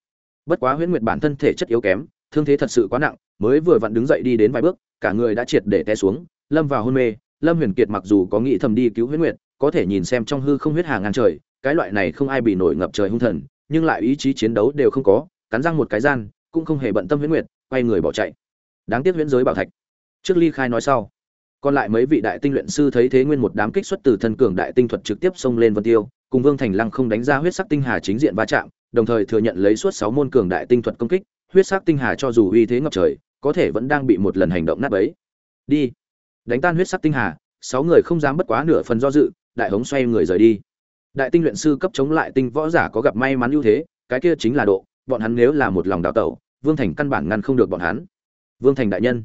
Bất quá huyễn nguyệt bản thân thể chất yếu kém, thương thế thật sự quá nặng, mới vừa vặn đứng dậy đi đến vài bước, cả người đã triệt để té xuống, lâm vào hôn mê. Lâm huyền kiệt mặc dù có nghĩ thầm đi cứu huyễn nguyệt, có thể nhìn xem trong hư không huyết hà ngàn trời, cái loại này không ai bị nổi ngập trời hung thần, nhưng lại ý chí chiến đấu đều không có, cắn răng một cái gian cũng không hề bận tâm huyễn nguyệt, quay người bỏ chạy. Đáng tiếc huyễn giới bảo thạch. Trước ly khai nói sau, còn lại mấy vị đại tinh luyện sư thấy thế nguyên một đám kích xuất từ thân cường đại tinh thuật trực tiếp xông lên vân tiêu, cùng vương thành lăng không đánh ra huyết sắc tinh hà chính diện va chạm, đồng thời thừa nhận lấy suốt sáu môn cường đại tinh thuật công kích, huyết sắc tinh hà cho dù uy thế ngập trời, có thể vẫn đang bị một lần hành động nát bấy. Đi. Đánh tan huyết sắc tinh hà, sáu người không dám bất quá nửa phần do dự, đại hống xoay người rời đi. Đại tinh luyện sư cấp chống lại tinh võ giả có gặp may mắn ưu thế, cái kia chính là độ bọn hắn nếu là một lòng đào tẩu, vương thành căn bản ngăn không được bọn hắn. Vương thành đại nhân.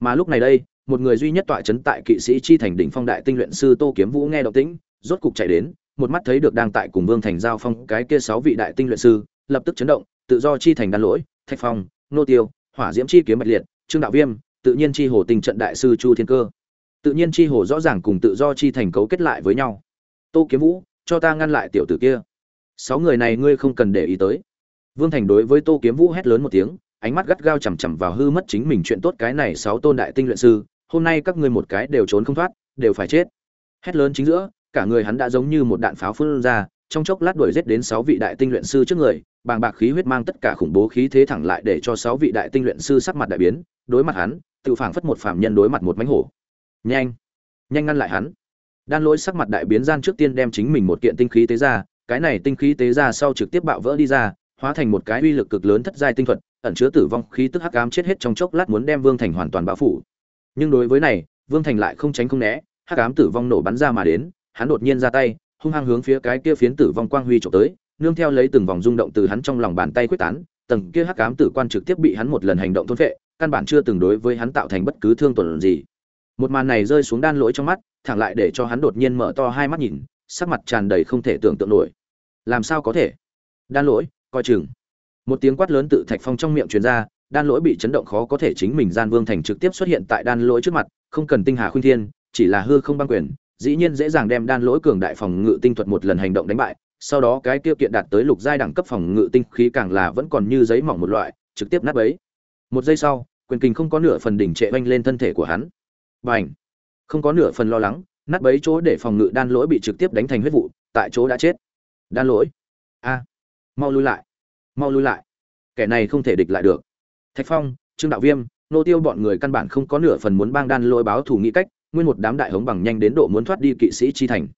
Mà lúc này đây, một người duy nhất tọa chấn tại kỵ sĩ chi thành đỉnh phong đại tinh luyện sư tô kiếm vũ nghe động tĩnh, rốt cục chạy đến, một mắt thấy được đang tại cùng vương thành giao phong cái kia sáu vị đại tinh luyện sư, lập tức chấn động, tự do chi thành đan lỗi, thạch phong, nô tiêu, hỏa diễm chi kiếm bạch liệt, trương đạo viêm, tự nhiên chi hồ tình trận đại sư chu thiên cơ. Tự nhiên chi hồ rõ ràng cùng tự do chi thành cấu kết lại với nhau. Tô kiếm vũ, cho ta ngăn lại tiểu tử kia. Sáu người này ngươi không cần để ý tới vương thành đối với tô kiếm vũ hét lớn một tiếng, ánh mắt gắt gao chằm chằm vào hư mất chính mình chuyện tốt cái này sáu tôn đại tinh luyện sư, hôm nay các ngươi một cái đều trốn không thoát, đều phải chết. Hét lớn chính giữa, cả người hắn đã giống như một đạn pháo phun ra, trong chốc lát đuổi giết đến sáu vị đại tinh luyện sư trước người, bàng bạc khí huyết mang tất cả khủng bố khí thế thẳng lại để cho sáu vị đại tinh luyện sư sắc mặt đại biến, đối mặt hắn, tự phảng phất một phạm nhân đối mặt một mãnh hổ. Nhanh nhanh ngăn lại hắn. Đan lỗi sắc mặt đại biến gian trước tiên đem chính mình một kiện tinh khí tế ra, cái này tinh khí tế ra sau trực tiếp bạo vỡ đi ra hóa thành một cái uy lực cực lớn thất giai tinh thuật, ẩn chứa tử vong khí tức hắc ám chết hết trong chốc lát muốn đem vương thành hoàn toàn bao phủ. Nhưng đối với này, vương thành lại không tránh không né, hắc ám tử vong nổ bắn ra mà đến, hắn đột nhiên ra tay, hung hăng hướng phía cái kia phiến tử vong quang huy chụp tới, nương theo lấy từng vòng rung động từ hắn trong lòng bàn tay quyết tán, tầng kia hắc ám tử quan trực tiếp bị hắn một lần hành động thôn phệ, căn bản chưa từng đối với hắn tạo thành bất cứ thương tổn gì. Một màn này rơi xuống đan lỗi trong mắt, thẳng lại để cho hắn đột nhiên mở to hai mắt nhìn, sắc mặt tràn đầy không thể tưởng tượng nổi. Làm sao có thể? Đan lỗi coi chừng. Một tiếng quát lớn tự thạch phong trong miệng truyền ra, đan lỗi bị chấn động khó có thể chính mình gian vương thành trực tiếp xuất hiện tại đan lỗi trước mặt, không cần tinh hà khuyên thiên, chỉ là hư không băng quyền, dĩ nhiên dễ dàng đem đan lỗi cường đại phòng ngự tinh thuật một lần hành động đánh bại, sau đó cái tiêu kiện đạt tới lục giai đẳng cấp phòng ngự tinh khí càng là vẫn còn như giấy mỏng một loại, trực tiếp nát bấy. Một giây sau, quyền kình không có nửa phần đỉnh trệ oanh lên thân thể của hắn. Bành! Không có nửa phần lo lắng, nát bấy chỗ để phòng ngự đan lỗi bị trực tiếp đánh thành huyết vụ, tại chỗ đã chết. Đan lỗi. A! Mau lui lại mau lui lại. Kẻ này không thể địch lại được. Thạch phong, trương đạo viêm, nô tiêu bọn người căn bản không có nửa phần muốn bang đan lôi báo thủ nghĩ cách, nguyên một đám đại hống bằng nhanh đến độ muốn thoát đi kỵ sĩ chi thành.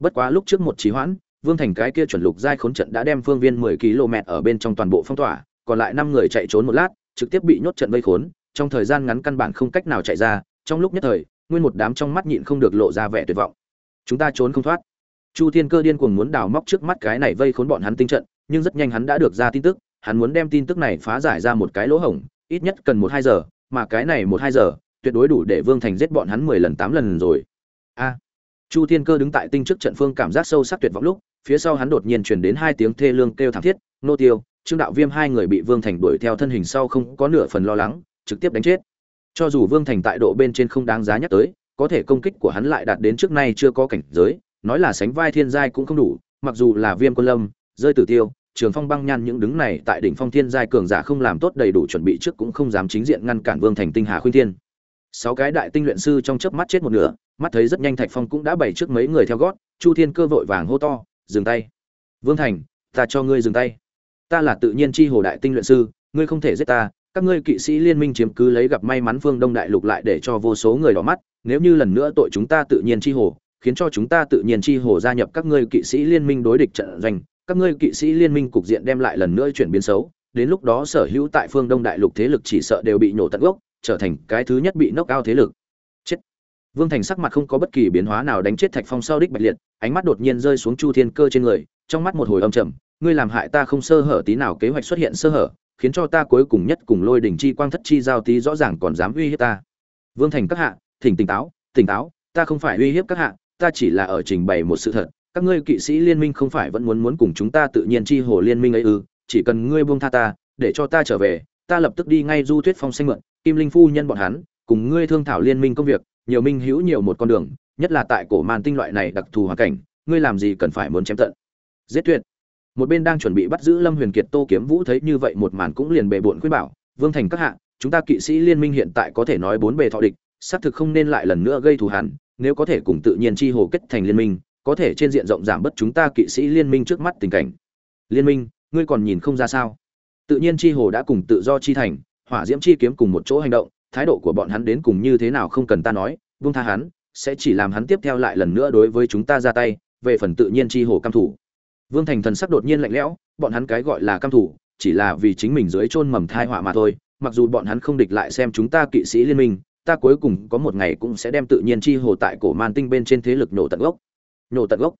Bất quá lúc trước một trí hoãn, vương thành cái kia chuẩn lục giai khốn trận đã đem phương viên mười km ở bên trong toàn bộ phong tỏa, còn lại năm người chạy trốn một lát, trực tiếp bị nhốt trận vây khốn, trong thời gian ngắn căn bản không cách nào chạy ra, trong lúc nhất thời, nguyên một đám trong mắt nhịn không được lộ ra vẻ tuyệt vọng. Chúng ta trốn không thoát. Chu thiên cơ điên cuồng muốn đào móc trước mắt cái này vây khốn bọn hắn tinh trận nhưng rất nhanh hắn đã được ra tin tức, hắn muốn đem tin tức này phá giải ra một cái lỗ hổng, ít nhất cần một hai giờ, mà cái này một hai giờ, tuyệt đối đủ để vương thành giết bọn hắn mười lần tám lần rồi. A. Chu thiên cơ đứng tại tinh trước trận phương cảm giác sâu sắc tuyệt vọng lúc, phía sau hắn đột nhiên truyền đến hai tiếng thê lương kêu thảm thiết, nô tiêu, trương đạo viêm hai người bị vương thành đuổi theo thân hình sau không có nửa phần lo lắng, trực tiếp đánh chết. Cho dù vương thành tại độ bên trên không đáng giá nhắc tới, có thể công kích của hắn lại đạt đến trước nay chưa có cảnh giới, nói là sánh vai thiên giai cũng không đủ, mặc dù là viêm quân lâm, rơi tử tiêu trường phong băng nhan những đứng này tại đỉnh phong thiên giai cường giả không làm tốt đầy đủ chuẩn bị trước cũng không dám chính diện ngăn cản vương thành tinh hà khuyên thiên. Sáu cái đại tinh luyện sư trong chớp mắt chết một nửa, mắt thấy rất nhanh thạch phong cũng đã bày trước mấy người theo gót, chu thiên cơ vội vàng hô to, dừng tay. Vương thành, ta cho ngươi dừng tay. Ta là tự nhiên chi hồ đại tinh luyện sư, ngươi không thể giết ta, các ngươi kỵ sĩ liên minh chiếm cứ lấy gặp may mắn phương đông đại lục lại để cho vô số người đỏ mắt, nếu như lần nữa tội chúng ta tự nhiên chi hồ, khiến cho chúng ta tự nhiên chi hồ gia nhập các ngươi kỵ sĩ liên minh đối địch trận doanh các ngươi kỵ sĩ liên minh cục diện đem lại lần nữa chuyển biến xấu, đến lúc đó sở hữu tại phương đông đại lục thế lực chỉ sợ đều bị nhổ tận gốc, trở thành cái thứ nhất bị nốc cao thế lực. Chết. Vương thành sắc mặt không có bất kỳ biến hóa nào đánh chết thạch phong sau đích bạch liệt, ánh mắt đột nhiên rơi xuống chu thiên cơ trên người, trong mắt một hồi âm trầm, ngươi làm hại ta không sơ hở tí nào kế hoạch xuất hiện sơ hở, khiến cho ta cuối cùng nhất cùng lôi đỉnh chi quang thất chi giao tí rõ ràng còn dám uy hiếp ta. Vương thành các hạ, thỉnh tỉnh táo tỉnh táo, ta không phải uy hiếp các hạ, ta chỉ là ở trình bày một sự thật các ngươi kỵ sĩ liên minh không phải vẫn muốn muốn cùng chúng ta tự nhiên chi hồ liên minh ấy ư, chỉ cần ngươi buông tha ta, để cho ta trở về, ta lập tức đi ngay du thuyết phong xanh mượn, kim linh phu nhân bọn hắn, cùng ngươi thương thảo liên minh công việc, nhiều minh hữu nhiều một con đường, nhất là tại cổ màn tinh loại này đặc thù hoàn cảnh, ngươi làm gì cần phải muốn chém tận. Giết tuyệt. Một bên đang chuẩn bị bắt giữ lâm huyền kiệt tô kiếm vũ thấy như vậy một màn cũng liền bề bộn khuyên bảo, vương thành các hạ, chúng ta kỵ sĩ liên minh hiện tại có thể nói bốn bề thọ địch, xác thực không nên lại lần nữa gây thù hằn, nếu có thể cùng tự nhiên chi hồ kết thành liên minh có thể trên diện rộng giảm bớt chúng ta kỵ sĩ liên minh trước mắt tình cảnh. Liên minh, ngươi còn nhìn không ra sao? Tự nhiên chi hồ đã cùng tự do chi thành, hỏa diễm chi kiếm cùng một chỗ hành động, thái độ của bọn hắn đến cùng như thế nào không cần ta nói vung tha hắn, sẽ chỉ làm hắn tiếp theo lại lần nữa đối với chúng ta ra tay, về phần tự nhiên chi hồ cam thủ. Vương thành thần sắc đột nhiên lạnh lẽo, bọn hắn cái gọi là cam thủ, chỉ là vì chính mình dưới chôn mầm thai họa mà thôi, mặc dù bọn hắn không địch lại xem chúng ta kỵ sĩ liên minh, ta cuối cùng có một ngày cũng sẽ đem tự nhiên chi hồ tại cổ man tinh bên trên thế lực nổ tận gốc nổ tận gốc.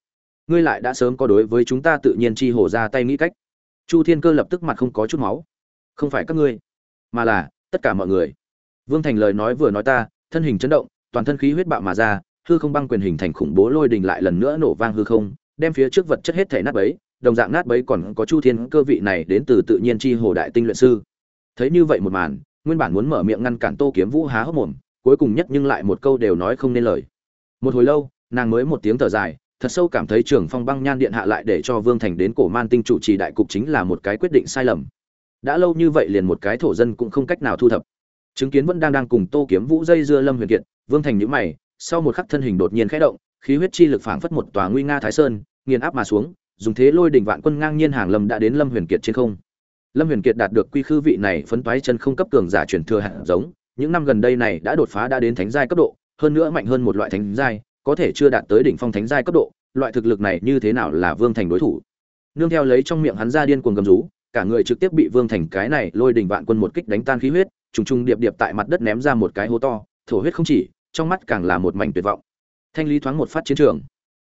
Ngươi lại đã sớm có đối với chúng ta tự nhiên chi hồ ra tay nghĩ cách. Chu thiên cơ lập tức mặt không có chút máu. Không phải các ngươi, mà là tất cả mọi người. Vương thành lời nói vừa nói ta, thân hình chấn động, toàn thân khí huyết bạo mà ra, hư không băng quyền hình thành khủng bố lôi đình lại lần nữa nổ vang hư không, đem phía trước vật chất hết thể nát bấy, đồng dạng nát bấy còn có chu thiên cơ vị này đến từ tự nhiên chi hồ đại tinh luyện sư. Thấy như vậy một màn, nguyên bản muốn mở miệng ngăn cản tô kiếm vũ há hốc mồm, cuối cùng nhất nhưng lại một câu đều nói không nên lời. Một hồi lâu nàng mới một tiếng thở dài, thật sâu cảm thấy trưởng phong băng nhan điện hạ lại để cho vương thành đến cổ man tinh chủ trì đại cục chính là một cái quyết định sai lầm. Đã lâu như vậy liền một cái thổ dân cũng không cách nào thu thập. Chứng kiến vẫn đang đang cùng tô kiếm vũ dây dưa lâm huyền kiệt, vương thành nhữ mày, sau một khắc thân hình đột nhiên khẽ động, khí huyết chi lực phảng phất một tòa nguy nga thái sơn, nghiền áp mà xuống, dùng thế lôi đỉnh vạn quân ngang nhiên hàng lâm đã đến lâm huyền kiệt trên không. Lâm huyền kiệt đạt được quy khư vị này phấn toái chân không cấp cường giả truyền thừa hạt giống, những năm gần đây này đã đột phá đã đến thánh giai cấp độ, hơn nữa mạnh hơn một loại thánh giai có thể chưa đạt tới đỉnh phong thánh giai cấp độ, loại thực lực này như thế nào là vương thành đối thủ? Nương theo lấy trong miệng hắn ra điên cuồng gầm rú, cả người trực tiếp bị vương thành cái này lôi đỉnh vạn quân một kích đánh tan khí huyết, trùng trùng điệp điệp tại mặt đất ném ra một cái hố to, thổ huyết không chỉ, trong mắt càng là một mảnh tuyệt vọng. Thanh lý thoáng một phát chiến trường.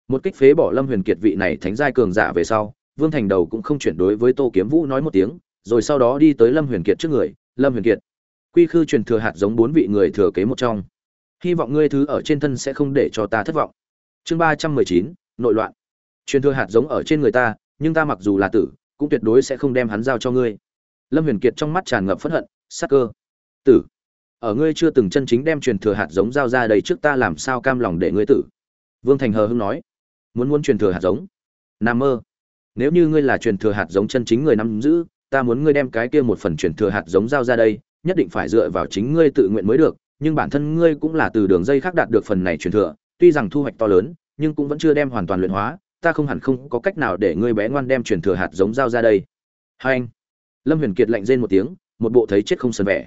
Một kích phế bỏ lâm huyền kiệt vị này thánh giai cường giả về sau, vương thành đầu cũng không chuyển đối với tô kiếm vũ nói một tiếng, rồi sau đó đi tới lâm huyền kiệt trước người. Lâm huyền kiệt. Quy khư truyền thừa hạt giống bốn vị người thừa kế một trong hy vọng ngươi thứ ở trên thân sẽ không để cho ta thất vọng. Chương ba trăm mười chín, nội loạn. Truyền thừa hạt giống ở trên người ta, nhưng ta mặc dù là tử, cũng tuyệt đối sẽ không đem hắn giao cho ngươi. Lâm huyền kiệt trong mắt tràn ngập phẫn hận, sắc cơ. Tử. Ở ngươi chưa từng chân chính đem truyền thừa hạt giống giao ra đây trước ta làm sao cam lòng để ngươi tử? Vương thành hờ hưng nói. Muốn muốn truyền thừa hạt giống. Nam mơ. Nếu như ngươi là truyền thừa hạt giống chân chính người nắm giữ, ta muốn ngươi đem cái kia một phần truyền thừa hạt giống giao ra đây, nhất định phải dựa vào chính ngươi tự nguyện mới được nhưng bản thân ngươi cũng là từ đường dây khác đạt được phần này truyền thừa, tuy rằng thu hoạch to lớn, nhưng cũng vẫn chưa đem hoàn toàn luyện hóa, ta không hẳn không có cách nào để ngươi bé ngoan đem truyền thừa hạt giống giao ra đây. Hai anh, lâm huyền kiệt lạnh rên một tiếng, một bộ thấy chết không sờn vẻ.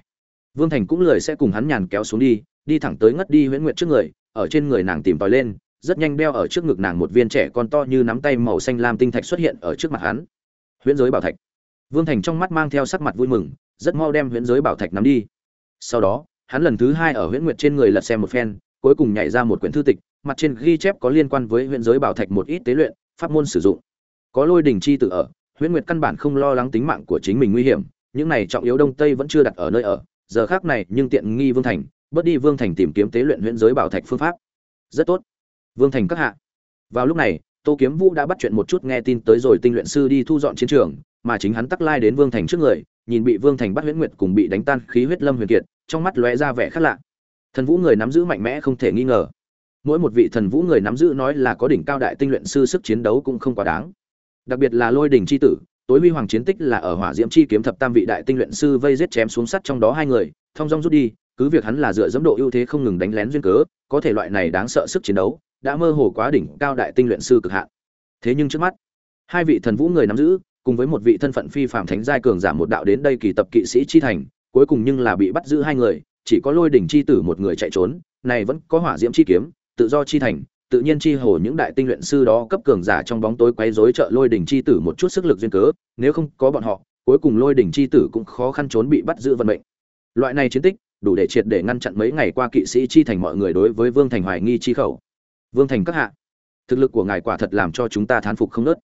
Vương thành cũng lười sẽ cùng hắn nhàn kéo xuống đi đi thẳng tới ngất đi huyễn nguyệt trước người, ở trên người nàng tìm tòi lên, rất nhanh đeo ở trước ngực nàng một viên trẻ con to như nắm tay màu xanh lam tinh thạch xuất hiện ở trước mặt hắn. Huyễn giới bảo thạch. Vương thành trong mắt mang theo sắc mặt vui mừng, rất mau đem huyễn giới bảo thạch nắm đi. Sau đó hắn lần thứ hai ở huyễn nguyệt trên người lật xem một phen, cuối cùng nhảy ra một quyển thư tịch, mặt trên ghi chép có liên quan với huyễn giới bảo thạch một ít tế luyện, pháp môn sử dụng. Có lôi đình chi tự ở, huyễn nguyệt căn bản không lo lắng tính mạng của chính mình nguy hiểm, những này trọng yếu đông tây vẫn chưa đặt ở nơi ở, giờ khác này nhưng tiện nghi vương thành, bớt đi vương thành tìm kiếm tế luyện huyễn giới bảo thạch phương pháp. Rất tốt. Vương thành các hạ. Vào lúc này, tô kiếm vũ đã bắt chuyện một chút nghe tin tới rồi tinh luyện sư đi thu dọn chiến trường, mà chính hắn tắc lai đến vương thành trước người, nhìn bị vương thành bắt huyễn nguyệt cùng bị đánh tan khí huyết lâm huyền kiệt trong mắt lóe ra vẻ khác lạ. Thần vũ người nắm giữ mạnh mẽ không thể nghi ngờ. Mỗi một vị thần vũ người nắm giữ nói là có đỉnh cao đại tinh luyện sư sức chiến đấu cũng không quá đáng. Đặc biệt là lôi đỉnh chi tử, tối huy hoàng chiến tích là ở hỏa diễm chi kiếm thập tam vị đại tinh luyện sư vây giết chém xuống sắt trong đó hai người, thông dong rút đi, cứ việc hắn là dựa dẫm độ ưu thế không ngừng đánh lén duyên cớ, có thể loại này đáng sợ sức chiến đấu, đã mơ hồ quá đỉnh cao đại tinh luyện sư cực hạn. Thế nhưng trước mắt, hai vị thần vũ người nắm giữ, cùng với một vị thân phận phi phạm thánh giai cường giảm một đạo đến đây kỳ tập kỵ sĩ chi thành cuối cùng nhưng là bị bắt giữ hai người, chỉ có lôi đỉnh chi tử một người chạy trốn, này vẫn có hỏa diễm chi kiếm, tự do chi thành, tự nhiên chi hồ những đại tinh luyện sư đó cấp cường giả trong bóng tối quấy rối trợ lôi đỉnh chi tử một chút sức lực duyên cớ, nếu không có bọn họ, cuối cùng lôi đỉnh chi tử cũng khó khăn trốn bị bắt giữ vận mệnh. Loại này chiến tích, đủ để triệt để ngăn chặn mấy ngày qua kỵ sĩ chi thành mọi người đối với vương thành hoài nghi chi khẩu. Vương thành các hạ, thực lực của ngài quả thật làm cho chúng ta thán phục không nớt.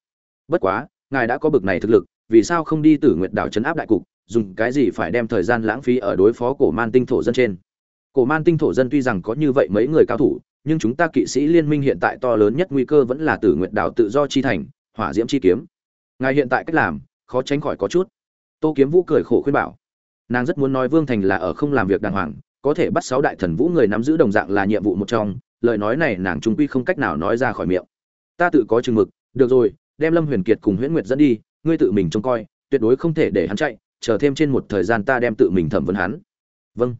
Bất quá, ngài đã có bực này thực lực, vì sao không đi tử nguyệt đảo chấn áp đại cục? Dùng cái gì phải đem thời gian lãng phí ở đối phó cổ man tinh thổ dân trên? Cổ man tinh thổ dân tuy rằng có như vậy mấy người cao thủ, nhưng chúng ta kỵ sĩ liên minh hiện tại to lớn nhất nguy cơ vẫn là tử nguyệt đảo tự do chi thành, hỏa diễm chi kiếm. Ngài hiện tại cách làm, khó tránh khỏi có chút. Tô kiếm vũ cười khổ khuyên bảo. Nàng rất muốn nói vương thành là ở không làm việc đàng hoàng, có thể bắt sáu đại thần vũ người nắm giữ đồng dạng là nhiệm vụ một trong, lời nói này nàng trung quy không cách nào nói ra khỏi miệng. Ta tự có chừng mực, được rồi, đem lâm huyền kiệt cùng huyễn nguyệt dẫn đi, ngươi tự mình trông coi, tuyệt đối không thể để hắn chạy chờ thêm trên một thời gian ta đem tự mình thẩm vấn hắn. Vâng.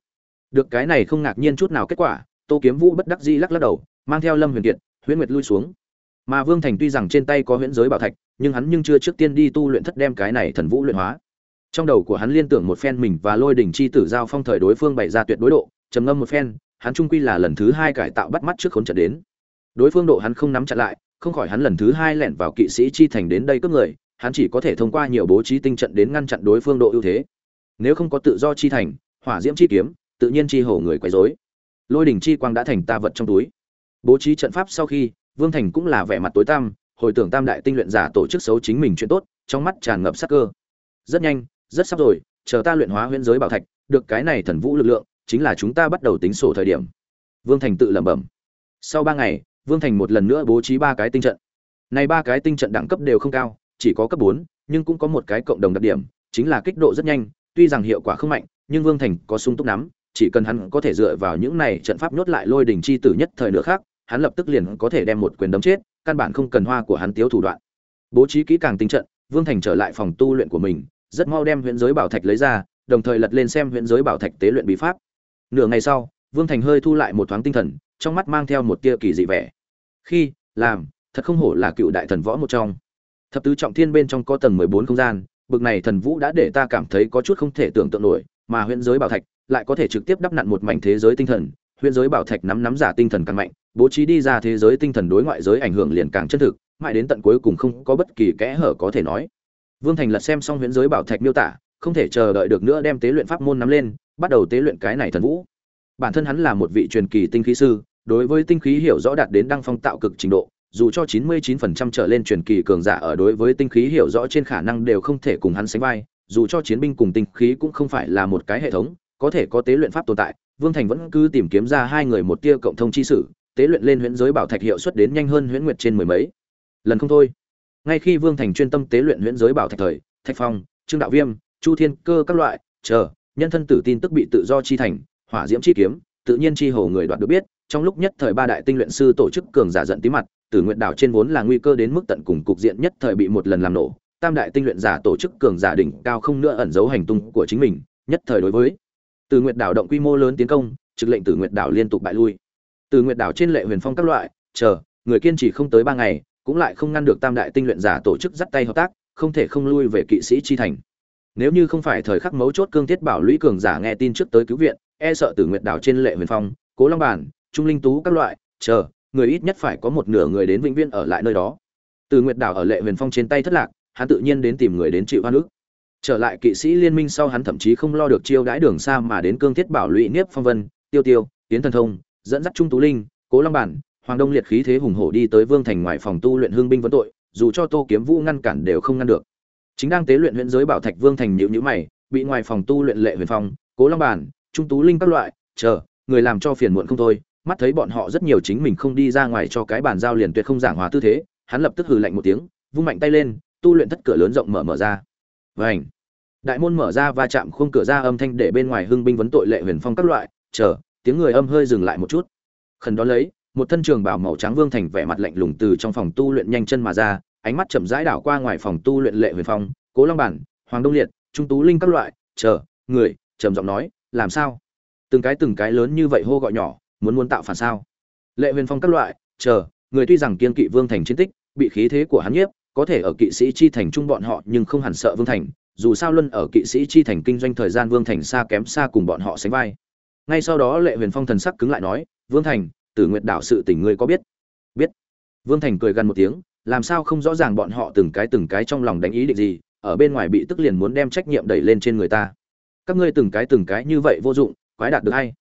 Được, cái này không ngạc nhiên chút nào kết quả, tô kiếm vũ bất đắc dĩ lắc lắc đầu, mang theo lâm huyền kiệt, huyễn nguyệt lui xuống. Mà vương thành tuy rằng trên tay có huyễn giới bảo thạch, nhưng hắn nhưng chưa trước tiên đi tu luyện thất đem cái này thần vũ luyện hóa. Trong đầu của hắn liên tưởng một phen mình và lôi đỉnh chi tử giao phong thời đối phương bày ra tuyệt đối độ, trầm ngâm một phen, hắn trung quy là lần thứ hai cải tạo bắt mắt trước khốn trận đến. Đối phương độ hắn không nắm chặt lại, không khỏi hắn lần thứ hai lẻn vào kỵ sĩ chi thành đến đây cướp người hắn chỉ có thể thông qua nhiều bố trí tinh trận đến ngăn chặn đối phương độ ưu thế. Nếu không có tự do chi thành, hỏa diễm chi kiếm, tự nhiên chi hổ người quấy rối. Lôi đỉnh chi quang đã thành ta vật trong túi. Bố trí trận pháp sau khi, vương thành cũng là vẻ mặt tối tăm, hồi tưởng tam đại tinh luyện giả tổ chức xấu chính mình chuyện tốt, trong mắt tràn ngập sắc cơ. Rất nhanh, rất sắp rồi, chờ ta luyện hóa huyễn giới bảo thạch, được cái này thần vũ lực lượng, chính là chúng ta bắt đầu tính sổ thời điểm. Vương thành tự lẩm bẩm. Sau ba ngày, vương thành một lần nữa bố trí ba cái tinh trận. Này ba cái tinh trận đẳng cấp đều không cao chỉ có cấp bốn, nhưng cũng có một cái cộng đồng đặc điểm, chính là kích độ rất nhanh, tuy rằng hiệu quả không mạnh, nhưng vương thành có sung túc nắm, chỉ cần hắn có thể dựa vào những này trận pháp nhốt lại lôi đỉnh chi tử nhất thời nữa khác, hắn lập tức liền có thể đem một quyền đấm chết, căn bản không cần hoa của hắn tiếu thủ đoạn. Bố trí kỹ càng tinh trận, vương thành trở lại phòng tu luyện của mình, rất mau đem huyễn giới bảo thạch lấy ra, đồng thời lật lên xem huyễn giới bảo thạch tế luyện bí pháp. Nửa ngày sau, vương thành hơi thu lại một thoáng tinh thần, trong mắt mang theo một tia kỳ dị vẻ. Khi, làm, thật không hổ là cựu đại thần võ một trong thập tứ trọng thiên bên trong có tầng mười bốn không gian, bực này thần vũ đã để ta cảm thấy có chút không thể tưởng tượng nổi, mà huyễn giới bảo thạch lại có thể trực tiếp đắp nặn một mảnh thế giới tinh thần, huyễn giới bảo thạch nắm nắm giả tinh thần càng mạnh, bố trí đi ra thế giới tinh thần đối ngoại giới ảnh hưởng liền càng chân thực, mãi đến tận cuối cùng không có bất kỳ kẽ hở có thể nói. Vương thành lật xem xong huyễn giới bảo thạch miêu tả, không thể chờ đợi được nữa đem tế luyện pháp môn nắm lên, bắt đầu tế luyện cái này thần vũ. Bản thân hắn là một vị truyền kỳ tinh khí sư, đối với tinh khí hiểu rõ đạt đến đăng phong tạo cực trình độ dù cho 99% trở lên truyền kỳ cường giả ở đối với tinh khí hiểu rõ trên khả năng đều không thể cùng hắn sánh vai, dù cho chiến binh cùng tinh khí cũng không phải là một cái hệ thống, có thể có tế luyện pháp tồn tại, vương thành vẫn cứ tìm kiếm ra hai người một tia cộng thông chi sử, tế luyện lên huyễn giới bảo thạch hiệu suất đến nhanh hơn huyễn nguyệt trên mười mấy. Lần không thôi. Ngay khi vương thành chuyên tâm tế luyện huyễn giới bảo thạch thời, thạch phong, trương đạo viêm, chu thiên cơ các loại, chờ, nhân thân tử tin tức bị tự do chi thành, hỏa diễm chi kiếm, tự nhiên chi hồ người đoạt được biết, trong lúc nhất thời ba đại tinh luyện sư tổ chức cường giả giận tí mặt tử nguyện đảo trên vốn là nguy cơ đến mức tận cùng cục diện nhất thời bị một lần làm nổ. Tam đại tinh luyện giả tổ chức cường giả đỉnh cao không nữa ẩn giấu hành tung của chính mình, nhất thời đối với tử nguyện đảo động quy mô lớn tiến công, trực lệnh tử nguyện đảo liên tục bại lui. Tử nguyện đảo trên lệ huyền phong các loại, chờ, người kiên trì không tới ba ngày, cũng lại không ngăn được tam đại tinh luyện giả tổ chức dắt tay hợp tác, không thể không lui về kỵ sĩ chi thành. Nếu như không phải thời khắc mấu chốt cương thiết bảo lũy cường giả nghe tin trước tới cứu viện e sợ tử nguyệt đảo trên lệ huyền phong, cố long bản trung linh tú các loại, chờ người ít nhất phải có một nửa người đến vĩnh viễn ở lại nơi đó. Từ nguyệt đảo ở lệ huyền phong trên tay thất lạc, hắn tự nhiên đến tìm người đến chịu hoa nước trở lại kỵ sĩ liên minh sau hắn thậm chí không lo được chiêu đãi đường xa mà đến cương thiết bảo Lụy niếp phong vân, tiêu tiêu tiến thần thông, dẫn dắt trung tú linh, cố long bản, hoàng đông liệt khí thế hùng hổ đi tới vương thành ngoài phòng tu luyện hương binh vấn tội, dù cho tô kiếm vũ ngăn cản đều không ngăn được. Chính đang tế luyện huyện giới bảo thạch vương thành nhịu nhữ mày, bị ngoài phòng tu luyện lệ huyền phong, cố long bản, trung tú linh các loại, chờ, người làm cho phiền muộn không thôi mắt thấy bọn họ rất nhiều chính mình không đi ra ngoài cho cái bàn giao liền tuyệt không giảng hòa tư thế, hắn lập tức hừ lạnh một tiếng, vung mạnh tay lên, tu luyện thất cửa lớn rộng mở mở ra. Vảnh đại môn mở ra va chạm khung cửa ra âm thanh để bên ngoài hưng binh vấn tội lệ huyền phong các loại, chờ, tiếng người âm hơi dừng lại một chút. Khẩn đó lấy, một thân trường bảo màu trắng vương thành vẻ mặt lạnh lùng từ trong phòng tu luyện nhanh chân mà ra, ánh mắt chậm rãi đảo qua ngoài phòng tu luyện lệ huyền phong, cố long bản, hoàng đông liệt, trung tú linh các loại, chờ, người, trầm giọng nói, làm sao? Từng cái từng cái lớn như vậy hô gọi nhỏ muốn muốn tạo phản sao? Lệ huyền phong các loại, chờ, người tuy rằng kiên kỵ vương thành chiến tích, bị khí thế của hắn nhiếp, có thể ở kỵ sĩ chi thành trung bọn họ, nhưng không hẳn sợ vương thành, dù sao luân ở kỵ sĩ chi thành kinh doanh thời gian vương thành xa kém xa cùng bọn họ sánh vai. Ngay sau đó lệ huyền phong thần sắc cứng lại nói, vương thành, tử nguyệt đảo sự tình ngươi có biết? Biết. Vương thành cười gần một tiếng, làm sao không rõ ràng bọn họ từng cái từng cái trong lòng đánh ý định gì, ở bên ngoài bị tức liền muốn đem trách nhiệm đẩy lên trên người ta. Các ngươi từng cái từng cái như vậy vô dụng, quái đạt được hay?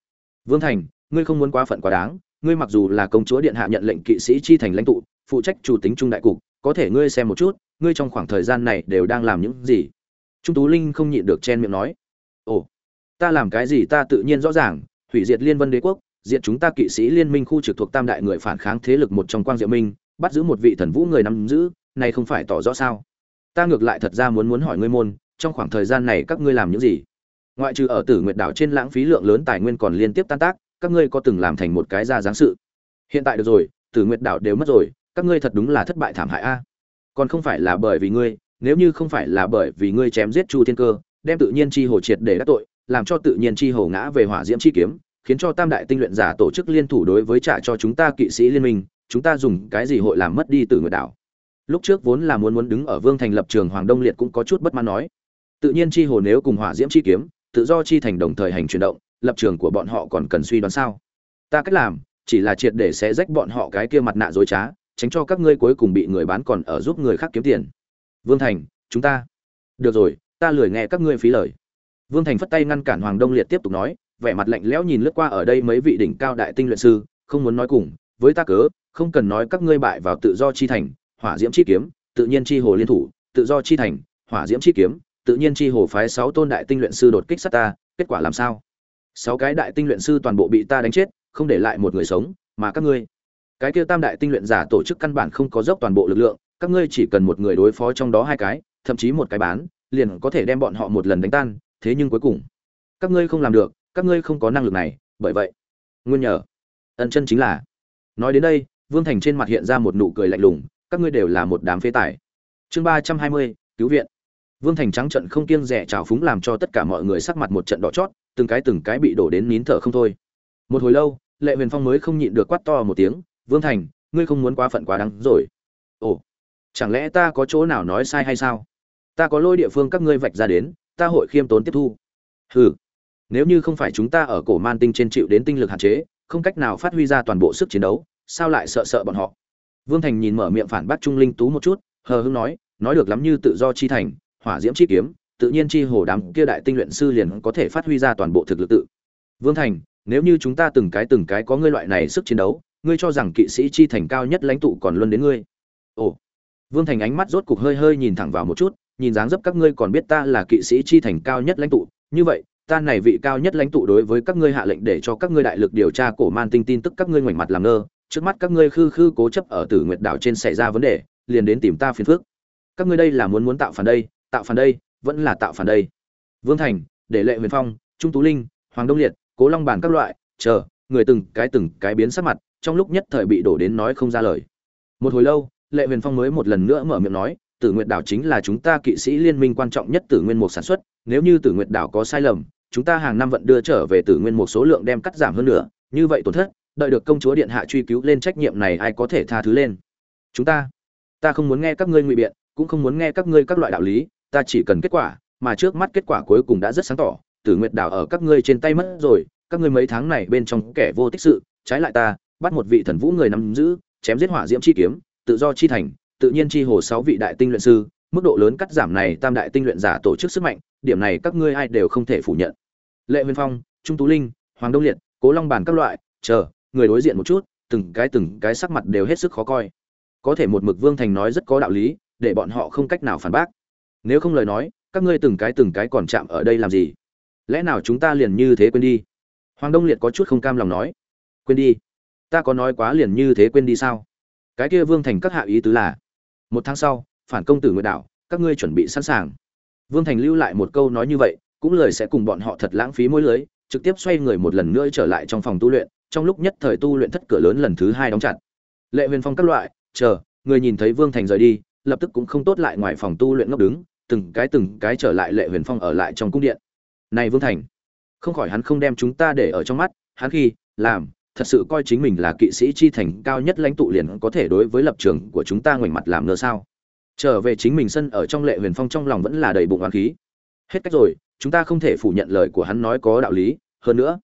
Vương thành ngươi không muốn quá phận quá đáng, ngươi mặc dù là công chúa điện hạ nhận lệnh kỵ sĩ chi thành lãnh tụ, phụ trách chủ tính trung đại cục, có thể ngươi xem một chút, ngươi trong khoảng thời gian này đều đang làm những gì? Trung tú linh không nhịn được chen miệng nói. Ồ, ta làm cái gì ta tự nhiên rõ ràng, hủy diệt liên vân đế quốc, diệt chúng ta kỵ sĩ liên minh khu trực thuộc tam đại người phản kháng thế lực một trong quang diệu minh, bắt giữ một vị thần vũ người nắm giữ, này không phải tỏ rõ sao? Ta ngược lại thật ra muốn muốn hỏi ngươi môn, trong khoảng thời gian này các ngươi làm những gì? Ngoại trừ ở tử nguyệt đảo trên lãng phí lượng lớn tài nguyên còn liên tiếp tan tác các ngươi có từng làm thành một cái ra dáng sự? Hiện tại được rồi, tử nguyệt đảo đều mất rồi, các ngươi thật đúng là thất bại thảm hại a. Còn không phải là bởi vì ngươi, nếu như không phải là bởi vì ngươi chém giết chu thiên cơ, đem tự nhiên chi hồ triệt để các tội, làm cho tự nhiên chi hồ ngã về hỏa diễm chi kiếm, khiến cho tam đại tinh luyện giả tổ chức liên thủ đối với trả cho chúng ta kỵ sĩ liên minh, chúng ta dùng cái gì hội làm mất đi từ người đảo? Lúc trước vốn là muốn muốn đứng ở vương thành lập trường hoàng đông liệt cũng có chút bất mãn nói. Tự nhiên chi hồ nếu cùng hỏa diễm chi kiếm, tự do chi thành đồng thời hành chuyển động lập trường của bọn họ còn cần suy đoán sao? Ta cách làm, chỉ là triệt để sẽ rách bọn họ cái kia mặt nạ dối trá, tránh cho các ngươi cuối cùng bị người bán còn ở giúp người khác kiếm tiền. Vương thành, chúng ta. Được rồi, ta lười nghe các ngươi phí lời. Vương thành phất tay ngăn cản hoàng đông liệt tiếp tục nói, vẻ mặt lạnh lẽo nhìn lướt qua ở đây mấy vị đỉnh cao đại tinh luyện sư, không muốn nói cùng, với ta cớ, không cần nói các ngươi bại vào tự do chi thành, hỏa diễm chi kiếm, tự nhiên chi hồ liên thủ, tự do chi thành, hỏa diễm chi kiếm, tự nhiên chi hồ phái sáu tôn đại tinh luyện sư đột kích sát ta, kết quả làm sao? Sáu cái đại tinh luyện sư toàn bộ bị ta đánh chết, không để lại một người sống, mà các ngươi. Cái kia tam đại tinh luyện giả tổ chức căn bản không có dốc toàn bộ lực lượng, các ngươi chỉ cần một người đối phó trong đó hai cái, thậm chí một cái bán, liền có thể đem bọn họ một lần đánh tan, thế nhưng cuối cùng, các ngươi không làm được, các ngươi không có năng lực này, bởi vậy, nguyên nhờ ẩn chân chính là. Nói đến đây, vương thành trên mặt hiện ra một nụ cười lạnh lùng, các ngươi đều là một đám phế tài. Chương ba trăm hai mươi, cứu viện. Vương thành trắng trận không kiêng rẻ trào phúng làm cho tất cả mọi người sắc mặt một trận đỏ chót từng cái từng cái bị đổ đến nín thở không thôi. Một hồi lâu, lệ huyền phong mới không nhịn được quát to một tiếng, vương thành, ngươi không muốn quá phận quá đắng rồi. Ồ, chẳng lẽ ta có chỗ nào nói sai hay sao? Ta có lôi địa phương các ngươi vạch ra đến, ta hội khiêm tốn tiếp thu. Hừ, nếu như không phải chúng ta ở cổ man tinh trên chịu đến tinh lực hạn chế, không cách nào phát huy ra toàn bộ sức chiến đấu, sao lại sợ sợ bọn họ? Vương thành nhìn mở miệng phản bác trung linh tú một chút, hờ hưng nói nói được lắm như tự do chi thành, hỏa diễm chi kiếm tự nhiên chi hồ đám kia đại tinh luyện sư liền có thể phát huy ra toàn bộ thực lực tự. Vương thành, nếu như chúng ta từng cái từng cái có ngươi loại này sức chiến đấu, ngươi cho rằng kỵ sĩ chi thành cao nhất lãnh tụ còn luôn đến ngươi. Ồ. Vương thành ánh mắt rốt cục hơi hơi nhìn thẳng vào một chút, nhìn dáng dấp các ngươi còn biết ta là kỵ sĩ chi thành cao nhất lãnh tụ. Như vậy, ta này vị cao nhất lãnh tụ đối với các ngươi hạ lệnh để cho các ngươi đại lực điều tra cổ man tinh tin tức các ngươi ngoảnh mặt làm ngơ, trước mắt các ngươi khư khư cố chấp ở tử nguyệt đảo trên xảy ra vấn đề, liền đến tìm ta phiền phức. Các ngươi đây là muốn muốn tạo phản đây, tạo phản đây vẫn là tạo phản đây. Vương thành, để lệ huyền phong, trung tú linh, hoàng đông liệt, cố long bản các loại, chờ, người từng cái từng cái biến sắc mặt, trong lúc nhất thời bị đổ đến nói không ra lời. Một hồi lâu, lệ huyền phong mới một lần nữa mở miệng nói, tử nguyệt đảo chính là chúng ta kỵ sĩ liên minh quan trọng nhất tử nguyên mục sản xuất, nếu như tử nguyệt đảo có sai lầm, chúng ta hàng năm vận đưa trở về tử nguyên mục số lượng đem cắt giảm hơn nữa như vậy tổn thất, đợi được công chúa điện hạ truy cứu lên trách nhiệm này ai có thể tha thứ lên? Chúng ta ta không muốn nghe các ngươi ngụy biện, cũng không muốn nghe các ngươi các loại đạo lý ta chỉ cần kết quả, mà trước mắt kết quả cuối cùng đã rất sáng tỏ, tử nguyệt đảo ở các ngươi trên tay mất rồi, các ngươi mấy tháng này bên trong kẻ vô tích sự, trái lại ta, bắt một vị thần vũ người nắm giữ, chém giết hỏa diễm chi kiếm, tự do chi thành, tự nhiên chi hồ sáu vị đại tinh luyện sư, mức độ lớn cắt giảm này tam đại tinh luyện giả tổ chức sức mạnh, điểm này các ngươi ai đều không thể phủ nhận. Lệ huyền phong, trung tú linh, hoàng đông liệt, cố long bản các loại, chờ, người đối diện một chút, từng cái từng cái sắc mặt đều hết sức khó coi. Có thể một mực vương thành nói rất có đạo lý, để bọn họ không cách nào phản bác nếu không lời nói, các ngươi từng cái từng cái còn chạm ở đây làm gì? Lẽ nào chúng ta liền như thế quên đi? Hoàng đông liệt có chút không cam lòng nói. Quên đi. Ta có nói quá liền như thế quên đi sao? Cái kia vương thành các hạ ý tứ là, một tháng sau, phản công tử nguyện đảo các ngươi chuẩn bị sẵn sàng. Vương thành lưu lại một câu nói như vậy, cũng lời sẽ cùng bọn họ thật lãng phí mối lưới, trực tiếp xoay người một lần nữa trở lại trong phòng tu luyện, trong lúc nhất thời tu luyện thất cửa lớn lần thứ hai đóng chặt. Lệ huyền phong các loại, chờ, người nhìn thấy vương thành rời đi, lập tức cũng không tốt lại ngoài phòng tu luyện ngốc đứng từng cái từng cái trở lại lệ huyền phong ở lại trong cung điện. Này vương thành, không khỏi hắn không đem chúng ta để ở trong mắt, hắn khi làm, thật sự coi chính mình là kỵ sĩ chi thành cao nhất lãnh tụ liền có thể đối với lập trường của chúng ta ngoảnh mặt làm ngờ sao. Trở về chính mình sân ở trong lệ huyền phong trong lòng vẫn là đầy bụng oán khí. Hết cách rồi, chúng ta không thể phủ nhận lời của hắn nói có đạo lý, hơn nữa,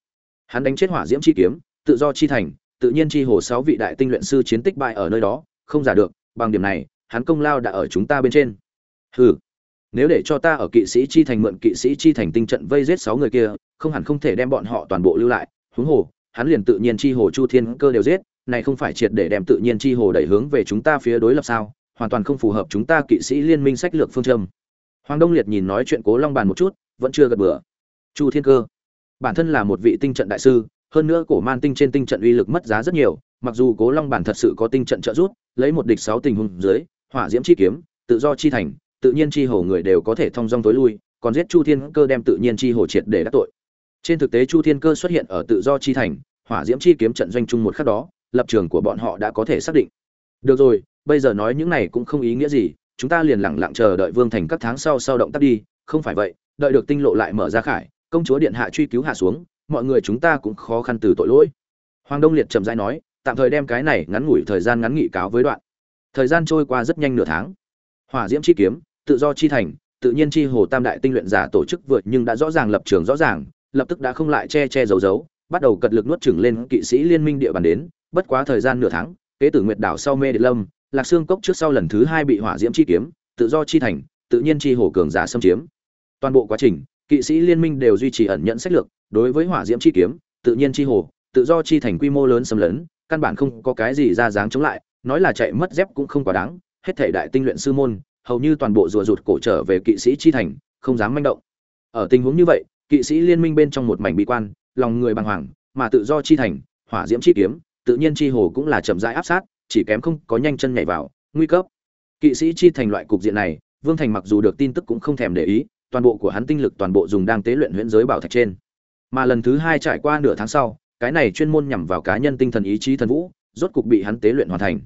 hắn đánh chết hỏa diễm chi kiếm, tự do chi thành, tự nhiên chi hồ sáu vị đại tinh luyện sư chiến tích bại ở nơi đó, không giả được, bằng điểm này, hắn công lao đã ở chúng ta bên trên. Hừ nếu để cho ta ở kỵ sĩ chi thành mượn kỵ sĩ chi thành tinh trận vây giết sáu người kia, không hẳn không thể đem bọn họ toàn bộ lưu lại. Huống hồ, hắn liền tự nhiên chi hồ chu thiên cơ đều giết, này không phải triệt để đem tự nhiên chi hồ đẩy hướng về chúng ta phía đối lập sao? Hoàn toàn không phù hợp chúng ta kỵ sĩ liên minh sách lược phương châm. Hoàng đông liệt nhìn nói chuyện cố long bàn một chút, vẫn chưa gật bừa. Chu thiên cơ, bản thân là một vị tinh trận đại sư, hơn nữa cổ man tinh trên tinh trận uy lực mất giá rất nhiều, mặc dù cố long bản thật sự có tinh trận trợ giúp, lấy một địch sáu tình huống dưới, hỏa diễm chi kiếm, tự do chi thành tự nhiên chi hồ người đều có thể thông dong tối lui, còn giết chu thiên cơ đem tự nhiên chi hồ triệt để đắc tội. Trên thực tế chu thiên cơ xuất hiện ở tự do chi thành, hỏa diễm chi kiếm trận doanh chung một khắc đó, lập trường của bọn họ đã có thể xác định. Được rồi, bây giờ nói những này cũng không ý nghĩa gì, chúng ta liền lặng lặng chờ đợi vương thành các tháng sau sau động tác đi, không phải vậy, đợi được tinh lộ lại mở ra khải, công chúa điện hạ truy cứu hạ xuống, mọi người chúng ta cũng khó khăn từ tội lỗi. Hoàng đông liệt trầm rãi nói, tạm thời đem cái này ngắn ngủi thời gian ngắn nghị cáo với đoạn. Thời gian trôi qua rất nhanh nửa tháng. Hỏa diễm chi kiếm tự do chi thành, tự nhiên chi hồ tam đại tinh luyện giả tổ chức vượt nhưng đã rõ ràng lập trường rõ ràng, lập tức đã không lại che che giấu giấu, bắt đầu cật lực nuốt chửng lên kỵ sĩ liên minh địa bàn đến, bất quá thời gian nửa tháng, kế tử nguyệt đảo sau mê địa lâm, lạc xương cốc trước sau lần thứ hai bị hỏa diễm chi kiếm, tự do chi thành, tự nhiên chi hồ cường giả xâm chiếm. Toàn bộ quá trình, kỵ sĩ liên minh đều duy trì ẩn nhận sách lược, đối với hỏa diễm chi kiếm, tự nhiên chi hồ, tự do chi thành quy mô lớn xâm lấn, căn bản không có cái gì ra dáng chống lại, nói là chạy mất dép cũng không quá đáng, hết thể đại tinh luyện sư môn hầu như toàn bộ rùa rụt cổ trở về kỵ sĩ chi thành, không dám manh động. Ở tình huống như vậy, kỵ sĩ liên minh bên trong một mảnh bi quan, lòng người bàng hoàng, mà tự do chi thành, hỏa diễm chi kiếm, tự nhiên chi hồ cũng là chậm rãi áp sát, chỉ kém không có nhanh chân nhảy vào, nguy cấp. Kỵ sĩ chi thành loại cục diện này, vương thành mặc dù được tin tức cũng không thèm để ý, toàn bộ của hắn tinh lực toàn bộ dùng đang tế luyện huyễn giới bảo thạch trên. Mà lần thứ hai trải qua nửa tháng sau, cái này chuyên môn nhằm vào cá nhân tinh thần ý chí thần vũ, rốt cục bị hắn tế luyện hoàn thành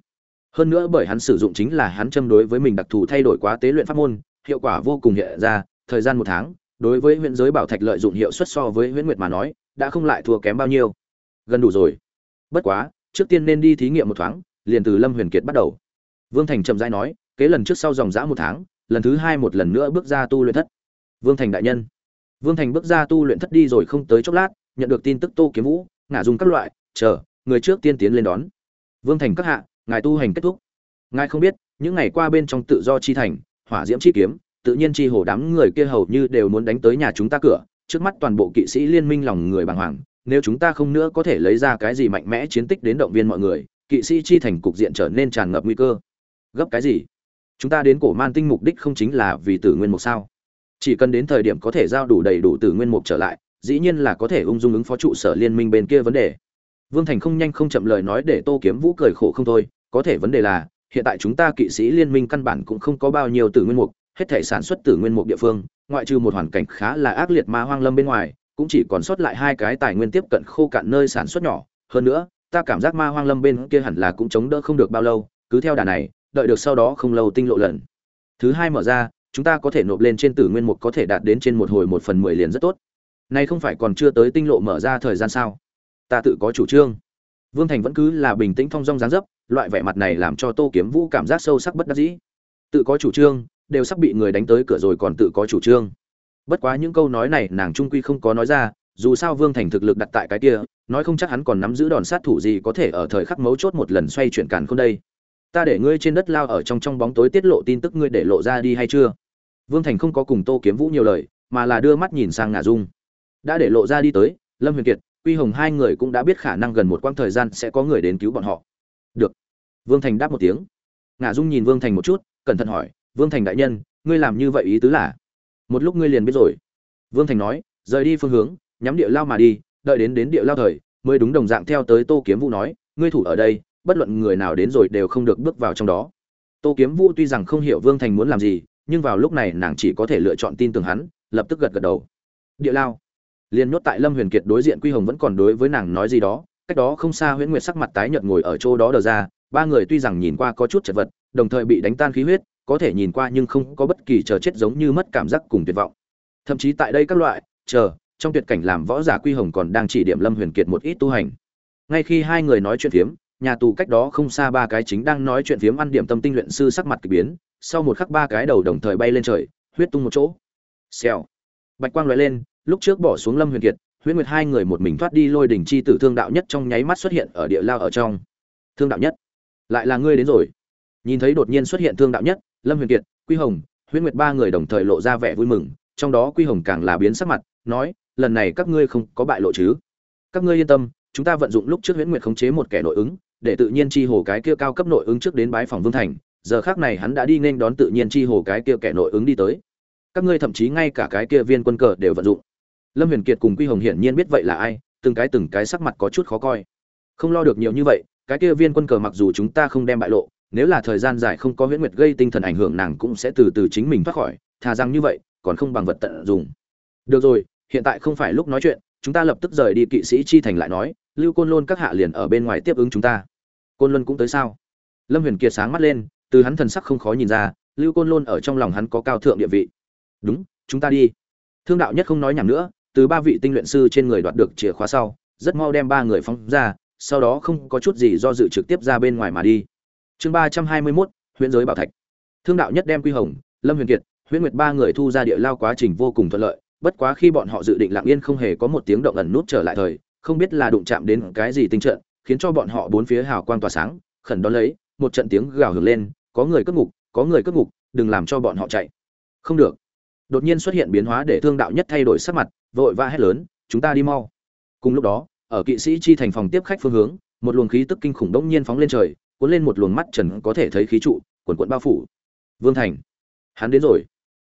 hơn nữa bởi hắn sử dụng chính là hắn châm đối với mình đặc thù thay đổi quá tế luyện pháp môn, hiệu quả vô cùng hiện ra, thời gian một tháng, đối với huyện giới bảo thạch lợi dụng hiệu suất so với huyện nguyệt mà nói, đã không lại thua kém bao nhiêu. Gần đủ rồi. Bất quá, trước tiên nên đi thí nghiệm một thoáng, liền từ lâm huyền kiệt bắt đầu. Vương thành chậm rãi nói, kế lần trước sau dòng dã một tháng, lần thứ hai một lần nữa bước ra tu luyện thất. Vương thành đại nhân. Vương thành bước ra tu luyện thất đi rồi không tới chốc lát, nhận được tin tức tô kiếm vũ, ngả dùng các loại, chờ, người trước tiên tiến lên đón. Vương thành các hạ ngài tu hành kết thúc. Ngài không biết, những ngày qua bên trong tự do chi thành, hỏa diễm chi kiếm, tự nhiên chi hồ đám người kia hầu như đều muốn đánh tới nhà chúng ta cửa, trước mắt toàn bộ kỵ sĩ liên minh lòng người bàng hoàng, nếu chúng ta không nữa có thể lấy ra cái gì mạnh mẽ chiến tích đến động viên mọi người, kỵ sĩ chi thành cục diện trở nên tràn ngập nguy cơ. Gấp cái gì? Chúng ta đến cổ man tinh mục đích không chính là vì tử nguyên mục sao? Chỉ cần đến thời điểm có thể giao đủ đầy đủ tử nguyên mục trở lại, dĩ nhiên là có thể ung dung ứng phó trụ sở liên minh bên kia vấn đề. Vương thành không nhanh không chậm lời nói để tô kiếm vũ cười khổ không thôi có thể vấn đề là, hiện tại chúng ta kỵ sĩ liên minh căn bản cũng không có bao nhiêu tử nguyên mục, hết thể sản xuất tử nguyên mục địa phương, ngoại trừ một hoàn cảnh khá là ác liệt ma hoang lâm bên ngoài, cũng chỉ còn sót lại hai cái tài nguyên tiếp cận khô cạn nơi sản xuất nhỏ. Hơn nữa, ta cảm giác ma hoang lâm bên kia hẳn là cũng chống đỡ không được bao lâu, cứ theo đà này, đợi được sau đó không lâu tinh lộ lần. Thứ hai mở ra, chúng ta có thể nộp lên trên tử nguyên mục có thể đạt đến trên một hồi một phần mười liền rất tốt. Nay không phải còn chưa tới tinh lộ mở ra thời gian sao? Ta tự có chủ trương vương thành vẫn cứ là bình tĩnh thong dong dáng dấp, loại vẻ mặt này làm cho tô kiếm vũ cảm giác sâu sắc bất đắc dĩ. Tự có chủ trương, đều sắp bị người đánh tới cửa rồi còn tự có chủ trương. Bất quá những câu nói này nàng trung quy không có nói ra, dù sao vương thành thực lực đặt tại cái kia, nói không chắc hắn còn nắm giữ đòn sát thủ gì có thể ở thời khắc mấu chốt một lần xoay chuyển càn không đây. Ta để ngươi trên đất lao ở trong trong bóng tối tiết lộ tin tức ngươi để lộ ra đi hay chưa? Vương thành không có cùng tô kiếm vũ nhiều lời, mà là đưa mắt nhìn sang ngả dung. Đã để lộ ra đi tới, lâm huyền kiệt quy hồng hai người cũng đã biết khả năng gần một quãng thời gian sẽ có người đến cứu bọn họ. Được. Vương thành đáp một tiếng. Ngã dung nhìn vương thành một chút, cẩn thận hỏi, vương thành đại nhân, ngươi làm như vậy ý tứ là? Một lúc ngươi liền biết rồi. Vương thành nói, rời đi phương hướng, nhắm địa lao mà đi, đợi đến đến địa lao thời, mới đúng đồng dạng theo tới tô kiếm vũ nói, ngươi thủ ở đây, bất luận người nào đến rồi đều không được bước vào trong đó. Tô kiếm vũ tuy rằng không hiểu vương thành muốn làm gì, nhưng vào lúc này nàng chỉ có thể lựa chọn tin tưởng hắn, lập tức gật gật đầu. Địa lao? Liền nhốt tại lâm huyền kiệt đối diện quy hồng vẫn còn đối với nàng nói gì đó, cách đó không xa huyễn nguyệt sắc mặt tái nhợt ngồi ở chỗ đó đờ ra, ba người tuy rằng nhìn qua có chút chật vật, đồng thời bị đánh tan khí huyết, có thể nhìn qua nhưng không có bất kỳ chờ chết giống như mất cảm giác cùng tuyệt vọng. Thậm chí tại đây các loại, chờ, trong tuyệt cảnh làm võ giả quy hồng còn đang chỉ điểm lâm huyền kiệt một ít tu hành. Ngay khi hai người nói chuyện phiếm, nhà tù cách đó không xa ba cái chính đang nói chuyện phiếm ăn điểm tâm tinh luyện sư sắc mặt kỳ biến, sau một khắc ba cái đầu đồng thời bay lên trời, huyết tung một chỗ. Xèo. Bạch quang lóe lên lúc trước bỏ xuống lâm huyền kiệt, huyễn nguyệt hai người một mình thoát đi lôi đỉnh chi tử thương đạo nhất trong nháy mắt xuất hiện ở địa lao ở trong. Thương đạo nhất? Lại là ngươi đến rồi. Nhìn thấy đột nhiên xuất hiện thương đạo nhất, lâm huyền kiệt, quy hồng, huyễn nguyệt ba người đồng thời lộ ra vẻ vui mừng, trong đó quy hồng càng là biến sắc mặt, nói, lần này các ngươi không có bại lộ chứ? Các ngươi yên tâm, chúng ta vận dụng lúc trước huyễn nguyệt khống chế một kẻ nội ứng, để tự nhiên chi hồ cái kia cao cấp nội ứng trước đến bái phòng vương thành, giờ khác này hắn đã đi nên đón tự nhiên chi hồ cái kia kẻ nội ứng đi tới. Các ngươi thậm chí ngay cả cái kia viên quân cờ đều vận dụng lâm huyền kiệt cùng quy hồng hiển nhiên biết vậy là ai, từng cái từng cái sắc mặt có chút khó coi. Không lo được nhiều như vậy, cái kia viên quân cờ mặc dù chúng ta không đem bại lộ, nếu là thời gian dài không có huyễn nguyệt gây tinh thần ảnh hưởng nàng cũng sẽ từ từ chính mình thoát khỏi, thà rằng như vậy, còn không bằng vật tận dụng. Được rồi, hiện tại không phải lúc nói chuyện, chúng ta lập tức rời đi kỵ sĩ chi thành lại nói, lưu côn lôn các hạ liền ở bên ngoài tiếp ứng chúng ta. Côn luân cũng tới sao? Lâm huyền kiệt sáng mắt lên, từ hắn thần sắc không khó nhìn ra, lưu côn lôn ở trong lòng hắn có cao thượng địa vị. Đúng, chúng ta đi. Thương đạo nhất không nói nhảm nữa từ ba vị tinh luyện sư trên người đoạt được chìa khóa sau, rất mau đem ba người phóng ra, sau đó không có chút gì do dự trực tiếp ra bên ngoài mà đi. Chương ba trăm hai mươi mốt huyện giới bảo thạch. Thương đạo nhất đem quy hồng, lâm huyền kiệt, huyễn nguyệt ba người thu ra địa lao quá trình vô cùng thuận lợi, bất quá khi bọn họ dự định lặng yên không hề có một tiếng động ẩn nút trở lại thời, không biết là đụng chạm đến cái gì tinh trận, khiến cho bọn họ bốn phía hào quang tỏa sáng, khẩn đón lấy, một trận tiếng gào hưởng lên, có người cất ngục, có người cất ngục, đừng làm cho bọn họ chạy. Không được đột nhiên xuất hiện biến hóa để thương đạo nhất thay đổi sắc mặt, vội vã hét lớn, chúng ta đi mau. Cùng lúc đó, ở kỵ sĩ chi thành phòng tiếp khách phương hướng, một luồng khí tức kinh khủng đông nhiên phóng lên trời, cuốn lên một luồng mắt trần có thể thấy khí trụ, quần quận bao phủ. Vương thành, hắn đến rồi.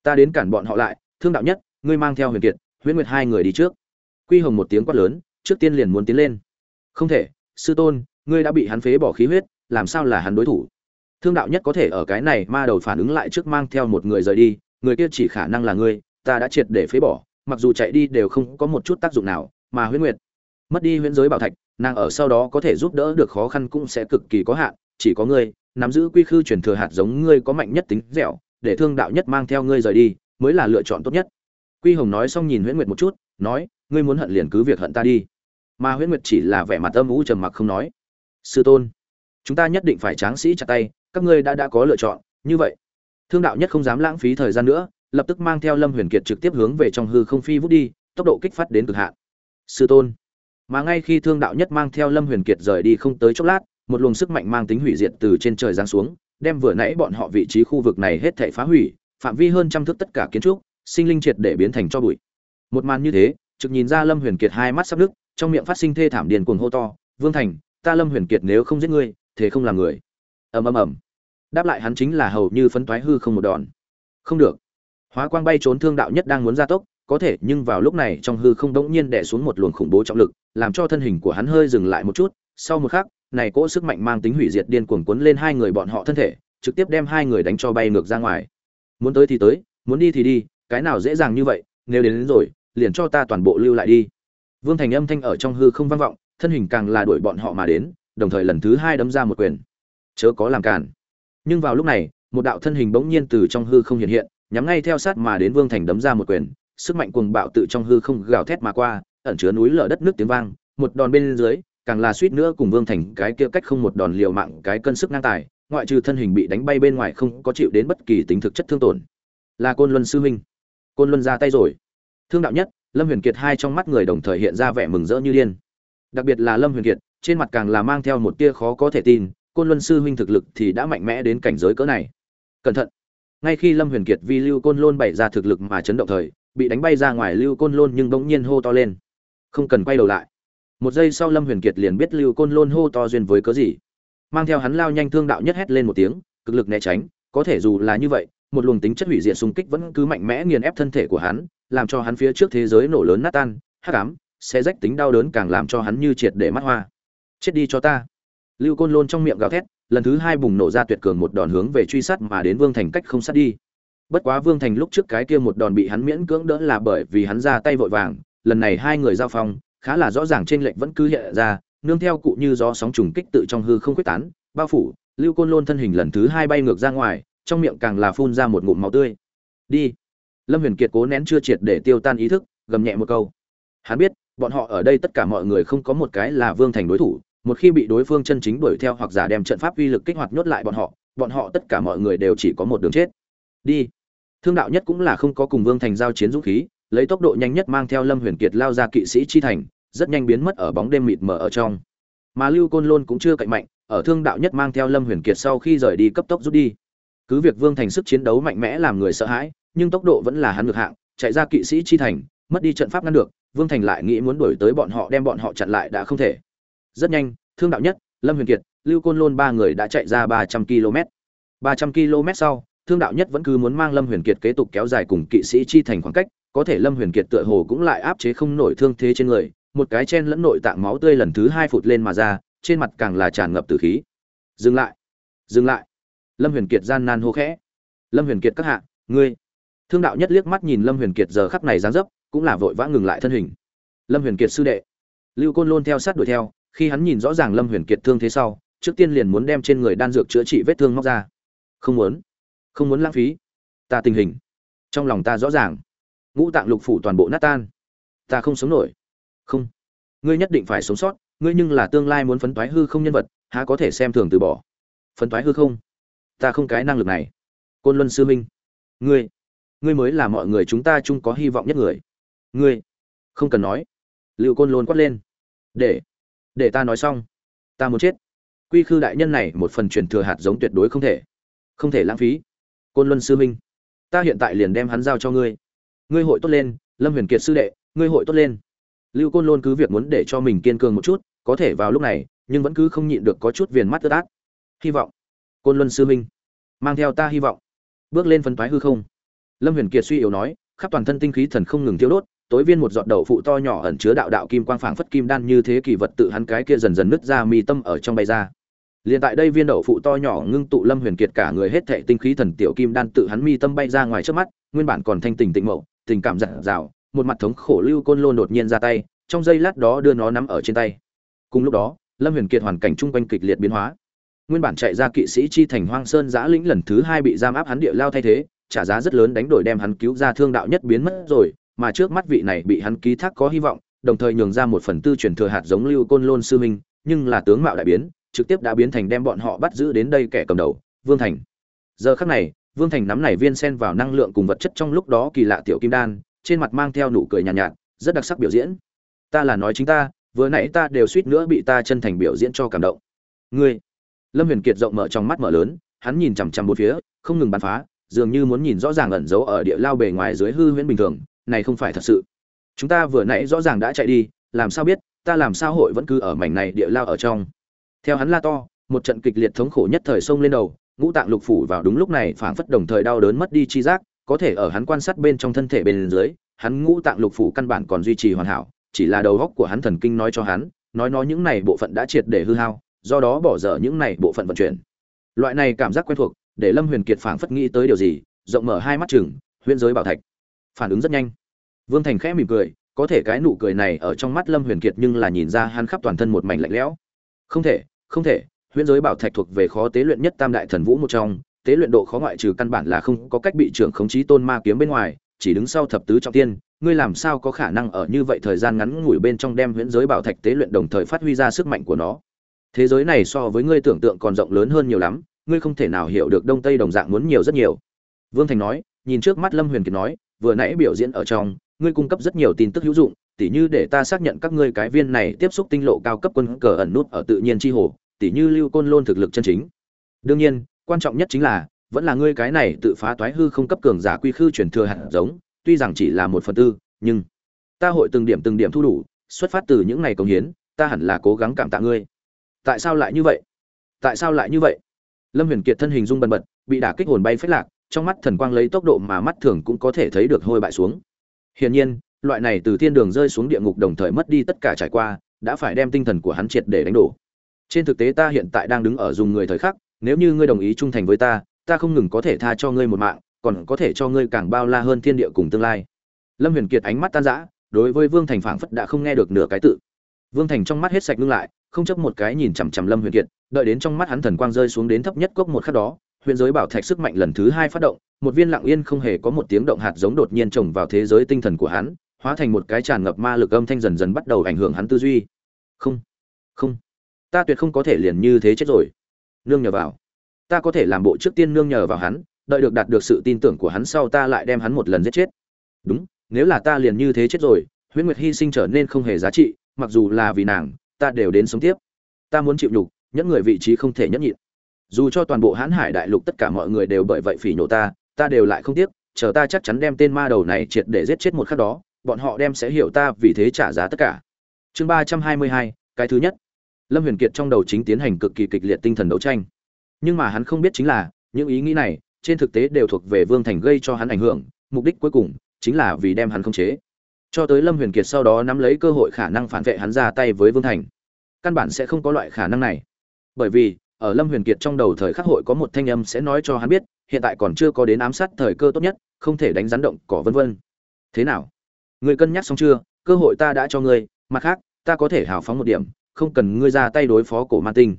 Ta đến cản bọn họ lại, thương đạo nhất, ngươi mang theo huyền kiệt, huyễn nguyệt hai người đi trước. Quy hồng một tiếng quát lớn, trước tiên liền muốn tiến lên. Không thể, sư tôn, ngươi đã bị hắn phế bỏ khí huyết, làm sao là hắn đối thủ? Thương đạo nhất có thể ở cái này ma đầu phản ứng lại trước mang theo một người rời đi người kia chỉ khả năng là ngươi, ta đã triệt để phế bỏ, mặc dù chạy đi đều không có một chút tác dụng nào, mà huyễn nguyệt, mất đi huyễn giới bảo thạch, nàng ở sau đó có thể giúp đỡ được khó khăn cũng sẽ cực kỳ có hạn, chỉ có ngươi, nắm giữ quy khư truyền thừa hạt giống ngươi có mạnh nhất tính dẻo, để thương đạo nhất mang theo ngươi rời đi, mới là lựa chọn tốt nhất. Quy hồng nói xong nhìn huyễn nguyệt một chút, nói, ngươi muốn hận liền cứ việc hận ta đi. Mà huyễn nguyệt chỉ là vẻ mặt âm u trầm mặc không nói. Sư tôn, chúng ta nhất định phải tráng sĩ chặt tay, các ngươi đã đã có lựa chọn, như vậy thương đạo nhất không dám lãng phí thời gian nữa, lập tức mang theo lâm huyền kiệt trực tiếp hướng về trong hư không phi vút đi, tốc độ kích phát đến cực hạn. Sư tôn. Mà ngay khi thương đạo nhất mang theo lâm huyền kiệt rời đi không tới chốc lát, một luồng sức mạnh mang tính hủy diệt từ trên trời giáng xuống, đem vừa nãy bọn họ vị trí khu vực này hết thảy phá hủy, phạm vi hơn trăm thước tất cả kiến trúc, sinh linh triệt để biến thành cho bụi. Một màn như thế, trực nhìn ra lâm huyền kiệt hai mắt sắp nước trong miệng phát sinh thê thảm điền cuồng hô to, vương thành, ta lâm huyền kiệt nếu không giết ngươi, thế không làm người. Ầm ầm ầm đáp lại hắn chính là hầu như phấn toái hư không một đòn. Không được. Hóa quang bay trốn thương đạo nhất đang muốn ra tốc có thể nhưng vào lúc này trong hư không đống nhiên đè xuống một luồng khủng bố trọng lực làm cho thân hình của hắn hơi dừng lại một chút. Sau một khắc này cỗ sức mạnh mang tính hủy diệt điên cuồng cuốn lên hai người bọn họ thân thể trực tiếp đem hai người đánh cho bay ngược ra ngoài. Muốn tới thì tới muốn đi thì đi cái nào dễ dàng như vậy nếu đến, đến rồi liền cho ta toàn bộ lưu lại đi. Vương thành âm thanh ở trong hư không vang vọng thân hình càng là đuổi bọn họ mà đến đồng thời lần thứ hai đấm ra một quyền. Chớ có làm cản nhưng vào lúc này, một đạo thân hình bỗng nhiên từ trong hư không hiện hiện, nhắm ngay theo sát mà đến vương thành đấm ra một quyền, sức mạnh cuồng bạo tự trong hư không gào thét mà qua, ẩn chứa núi lở đất nước tiếng vang, một đòn bên dưới, càng là suýt nữa cùng vương thành cái kia cách không một đòn liều mạng, cái cân sức ngang tài, ngoại trừ thân hình bị đánh bay bên ngoài không có chịu đến bất kỳ tính thực chất thương tổn. Là côn luân sư huynh. Côn luân ra tay rồi. Thương đạo nhất, lâm huyền kiệt hai trong mắt người đồng thời hiện ra vẻ mừng rỡ như điên. Đặc biệt là lâm huyền kiệt, trên mặt càng là mang theo một tia khó có thể tin côn luân sư huynh thực lực thì đã mạnh mẽ đến cảnh giới cỡ này. Cẩn thận. Ngay khi lâm huyền kiệt vi lưu côn lôn bày ra thực lực mà chấn động thời, bị đánh bay ra ngoài lưu côn lôn nhưng bỗng nhiên hô to lên. Không cần quay đầu lại. Một giây sau lâm huyền kiệt liền biết lưu côn lôn hô to duyên với cớ gì. Mang theo hắn lao nhanh thương đạo nhất hét lên một tiếng, cực lực né tránh, có thể dù là như vậy, một luồng tính chất hủy diệt xung kích vẫn cứ mạnh mẽ nghiền ép thân thể của hắn, làm cho hắn phía trước thế giới nổ lớn nát tan, hắc ám sẽ rách tính đau đớn càng làm cho hắn như triệt để mắt hoa. Chết đi cho ta lưu côn lôn trong miệng gào thét, lần thứ hai bùng nổ ra tuyệt cường một đòn hướng về truy sát mà đến vương thành cách không sát đi. Bất quá vương thành lúc trước cái kia một đòn bị hắn miễn cưỡng đỡ là bởi vì hắn ra tay vội vàng, lần này hai người giao phong, khá là rõ ràng trên lệnh vẫn cứ hiện ra, nương theo cụ như gió sóng trùng kích tự trong hư không quyết tán, bao phủ, lưu côn lôn thân hình lần thứ hai bay ngược ra ngoài, trong miệng càng là phun ra một ngụm máu tươi. Đi. Lâm huyền kiệt cố nén chưa triệt để tiêu tan ý thức, gầm nhẹ một câu. Hắn biết, bọn họ ở đây tất cả mọi người không có một cái là vương thành đối thủ một khi bị đối phương chân chính đuổi theo hoặc giả đem trận pháp uy lực kích hoạt nhốt lại bọn họ bọn họ tất cả mọi người đều chỉ có một đường chết. Đi. Thương đạo nhất cũng là không có cùng vương thành giao chiến dũng khí, lấy tốc độ nhanh nhất mang theo lâm huyền kiệt lao ra kỵ sĩ chi thành, rất nhanh biến mất ở bóng đêm mịt mờ ở trong. Mà lưu côn lôn cũng chưa cạnh mạnh, ở thương đạo nhất mang theo lâm huyền kiệt sau khi rời đi cấp tốc rút đi. Cứ việc vương thành sức chiến đấu mạnh mẽ làm người sợ hãi, nhưng tốc độ vẫn là hắn ngược hạng, chạy ra kỵ sĩ chi thành, mất đi trận pháp ngăn được, vương thành lại nghĩ muốn đuổi tới bọn họ, đem bọn họ chặn lại đã không thể rất nhanh, thương đạo nhất, lâm huyền kiệt, lưu côn lôn ba người đã chạy ra ba trăm km. ba trăm km sau, thương đạo nhất vẫn cứ muốn mang lâm huyền kiệt kế tục kéo dài cùng kỵ sĩ chi thành khoảng cách, có thể lâm huyền kiệt tựa hồ cũng lại áp chế không nổi thương thế trên người, một cái chen lẫn nội tạng máu tươi lần thứ hai phụt lên mà ra, trên mặt càng là tràn ngập từ khí. Dừng lại dừng lại. Lâm huyền kiệt gian nan hô khẽ. Lâm huyền kiệt các hạ, ngươi. Thương đạo nhất liếc mắt nhìn lâm huyền kiệt giờ khắc này dáng dấp, cũng là vội vã ngừng lại thân hình. Lâm huyền kiệt sư đệ. Lưu côn lôn theo sát đuổi theo khi hắn nhìn rõ ràng lâm huyền kiệt thương thế sau, trước tiên liền muốn đem trên người đan dược chữa trị vết thương móc ra. Không muốn. Không muốn lãng phí. Ta tình hình. Trong lòng ta rõ ràng. Ngũ tạng lục phủ toàn bộ nát tan. Ta không sống nổi. Không. Ngươi nhất định phải sống sót, ngươi nhưng là tương lai muốn phấn toái hư không nhân vật, há có thể xem thường từ bỏ. Phấn toái hư không? Ta không cái năng lực này. Côn luân sư minh. Ngươi. Ngươi mới là mọi người chúng ta chung có hy vọng nhất người. Ngươi. Không cần nói. Liệu côn lôn quát lên. Để để ta nói xong. Ta muốn chết. Quy khư đại nhân này một phần truyền thừa hạt giống tuyệt đối không thể không thể lãng phí. Côn luân sư minh ta hiện tại liền đem hắn giao cho ngươi. Ngươi hội tốt lên, lâm huyền kiệt sư đệ, ngươi hội tốt lên. Lưu côn lôn cứ việc muốn để cho mình kiên cường một chút, có thể vào lúc này, nhưng vẫn cứ không nhịn được có chút viền mắt ướt át. Hy vọng, côn luân sư minh mang theo ta hy vọng. Bước lên phân toái hư không. Lâm huyền kiệt suy yếu nói, khắp toàn thân tinh khí thần không ngừng thiếu đốt tối viên một giọt đậu phụ to nhỏ ẩn chứa đạo đạo kim quang phảng phất kim đan như thế kỳ vật tự hắn cái kia dần dần nứt ra mi tâm ở trong bay ra. Liên tại đây viên đậu phụ to nhỏ ngưng tụ lâm huyền kiệt cả người hết thệ tinh khí thần tiểu kim đan tự hắn mi tâm bay ra ngoài trước mắt nguyên bản còn thanh tỉnh tịnh mộng, tình cảm dặn rào một mặt thống khổ lưu côn lôn đột nhiên ra tay trong giây lát đó đưa nó nắm ở trên tay. Cùng lúc đó lâm huyền kiệt hoàn cảnh chung quanh kịch liệt biến hóa. Nguyên bản chạy ra kỵ sĩ chi thành hoang sơn giã lĩnh lần thứ hai bị giam áp hắn địa lao thay thế trả giá rất lớn đánh đổi đem hắn cứu ra thương đạo nhất biến mất rồi mà trước mắt vị này bị hắn ký thác có hy vọng đồng thời nhường ra một phần tư truyền thừa hạt giống lưu côn lôn sư minh nhưng là tướng mạo đại biến trực tiếp đã biến thành đem bọn họ bắt giữ đến đây kẻ cầm đầu vương thành. Giờ khắc này vương thành nắm này viên sen vào năng lượng cùng vật chất trong lúc đó kỳ lạ tiểu kim đan trên mặt mang theo nụ cười nhàn nhạt, nhạt rất đặc sắc biểu diễn. Ta là nói chính ta vừa nãy ta đều suýt nữa bị ta chân thành biểu diễn cho cảm động. Ngươi. Lâm huyền kiệt rộng mở trong mắt mở lớn hắn nhìn chằm chằm bốn phía không ngừng bắn phá dường như muốn nhìn rõ ràng ẩn giấu ở địa lao bề ngoài dưới hư huyễn bình thường này không phải thật sự. Chúng ta vừa nãy rõ ràng đã chạy đi, làm sao biết, ta làm sao hội vẫn cứ ở mảnh này địa lao ở trong. Theo hắn la to, một trận kịch liệt thống khổ nhất thời sông lên đầu, ngũ tạng lục phủ vào đúng lúc này phảng phất đồng thời đau đớn mất đi chi giác, có thể ở hắn quan sát bên trong thân thể bên dưới, hắn ngũ tạng lục phủ căn bản còn duy trì hoàn hảo, chỉ là đầu góc của hắn thần kinh nói cho hắn, nói nói những này bộ phận đã triệt để hư hao, do đó bỏ dở những này bộ phận vận chuyển. Loại này cảm giác quen thuộc, để lâm huyền kiệt phảng phất nghĩ tới điều gì, rộng mở hai mắt chừng, huyễn giới bảo thạch phản ứng rất nhanh. Vương thành khẽ mỉm cười, có thể cái nụ cười này ở trong mắt lâm huyền kiệt nhưng là nhìn ra hắn khắp toàn thân một mảnh lạnh lẽo. Không thể không thể, huyễn giới bảo thạch thuộc về khó tế luyện nhất tam đại thần vũ một trong, tế luyện độ khó ngoại trừ căn bản là không có cách bị trưởng khống chí tôn ma kiếm bên ngoài, chỉ đứng sau thập tứ trọng tiên, ngươi làm sao có khả năng ở như vậy thời gian ngắn ngủi bên trong đem huyễn giới bảo thạch tế luyện đồng thời phát huy ra sức mạnh của nó? Thế giới này so với ngươi tưởng tượng còn rộng lớn hơn nhiều lắm, ngươi không thể nào hiểu được đông tây đồng dạng muốn nhiều rất nhiều. Vương thành nói, nhìn trước mắt lâm huyền kiệt nói vừa nãy biểu diễn ở trong, ngươi cung cấp rất nhiều tin tức hữu dụng, tỉ như để ta xác nhận các ngươi cái viên này tiếp xúc tinh lộ cao cấp quân cờ ẩn nút ở tự nhiên chi hồ, tỉ như lưu côn lôn thực lực chân chính. Đương nhiên, quan trọng nhất chính là, vẫn là ngươi cái này tự phá toái hư không cấp cường giả quy khư chuyển thừa hạt giống, tuy rằng chỉ là một phần tư, nhưng ta hội từng điểm từng điểm thu đủ, xuất phát từ những ngày công hiến, ta hẳn là cố gắng cảm tạ ngươi. Tại sao lại như vậy? Tại sao lại như vậy? Lâm huyền kiệt thân hình dung bần bật, bị đả kích hồn bay phết lạc trong mắt thần quang lấy tốc độ mà mắt thường cũng có thể thấy được hôi bại xuống. Hiển nhiên, loại này từ thiên đường rơi xuống địa ngục đồng thời mất đi tất cả trải qua, đã phải đem tinh thần của hắn triệt để đánh đổ. Trên thực tế ta hiện tại đang đứng ở dùng người thời khắc, nếu như ngươi đồng ý trung thành với ta ta không ngừng có thể tha cho ngươi một mạng, còn có thể cho ngươi càng bao la hơn thiên địa cùng tương lai. Lâm huyền kiệt ánh mắt tan rã, đối với vương thành phảng phất đã không nghe được nửa cái tự. Vương thành trong mắt hết sạch ngưng lại, không chấp một cái nhìn chằm chằm lâm huyền kiệt, đợi đến trong mắt hắn thần quang rơi xuống đến thấp nhất cốc một khắc đó Huyện giới bảo thạch sức mạnh lần thứ hai phát động, một viên lặng yên không hề có một tiếng động hạt giống đột nhiên trồng vào thế giới tinh thần của hắn, hóa thành một cái tràn ngập ma lực âm thanh dần dần bắt đầu ảnh hưởng hắn tư duy. Không không, ta tuyệt không có thể liền như thế chết rồi. Nương nhờ vào, ta có thể làm bộ trước tiên nương nhờ vào hắn, đợi được đạt được sự tin tưởng của hắn sau ta lại đem hắn một lần giết chết. Đúng, nếu là ta liền như thế chết rồi, huyễn nguyệt hy sinh trở nên không hề giá trị, mặc dù là vì nàng, ta đều đến sống tiếp. Ta muốn chịu nhục những người vị trí không thể nhẫn nhịn dù cho toàn bộ hãn hải đại lục tất cả mọi người đều bởi vậy phỉ nhổ ta ta đều lại không tiếc, chờ ta chắc chắn đem tên ma đầu này triệt để giết chết một khắc đó, bọn họ đem sẽ hiểu ta vì thế trả giá tất cả. Chương ba trăm hai mươi hai, cái thứ nhất. Lâm huyền kiệt trong đầu chính tiến hành cực kỳ kịch liệt tinh thần đấu tranh. Nhưng mà hắn không biết chính là, những ý nghĩ này, trên thực tế đều thuộc về vương thành gây cho hắn ảnh hưởng, mục đích cuối cùng, chính là vì đem hắn khống chế. Cho tới lâm huyền kiệt sau đó nắm lấy cơ hội khả năng phản vệ hắn ra tay với vương thành. Căn bản sẽ không có loại khả năng này. Bởi vì ở lâm huyền kiệt trong đầu thời khắc hội có một thanh âm sẽ nói cho hắn biết, hiện tại còn chưa có đến ám sát thời cơ tốt nhất, không thể đánh rắn động cỏ vân vân. Thế nào? Người cân nhắc xong chưa? Cơ hội ta đã cho ngươi, mặt khác, ta có thể hào phóng một điểm, không cần ngươi ra tay đối phó cổ man tinh.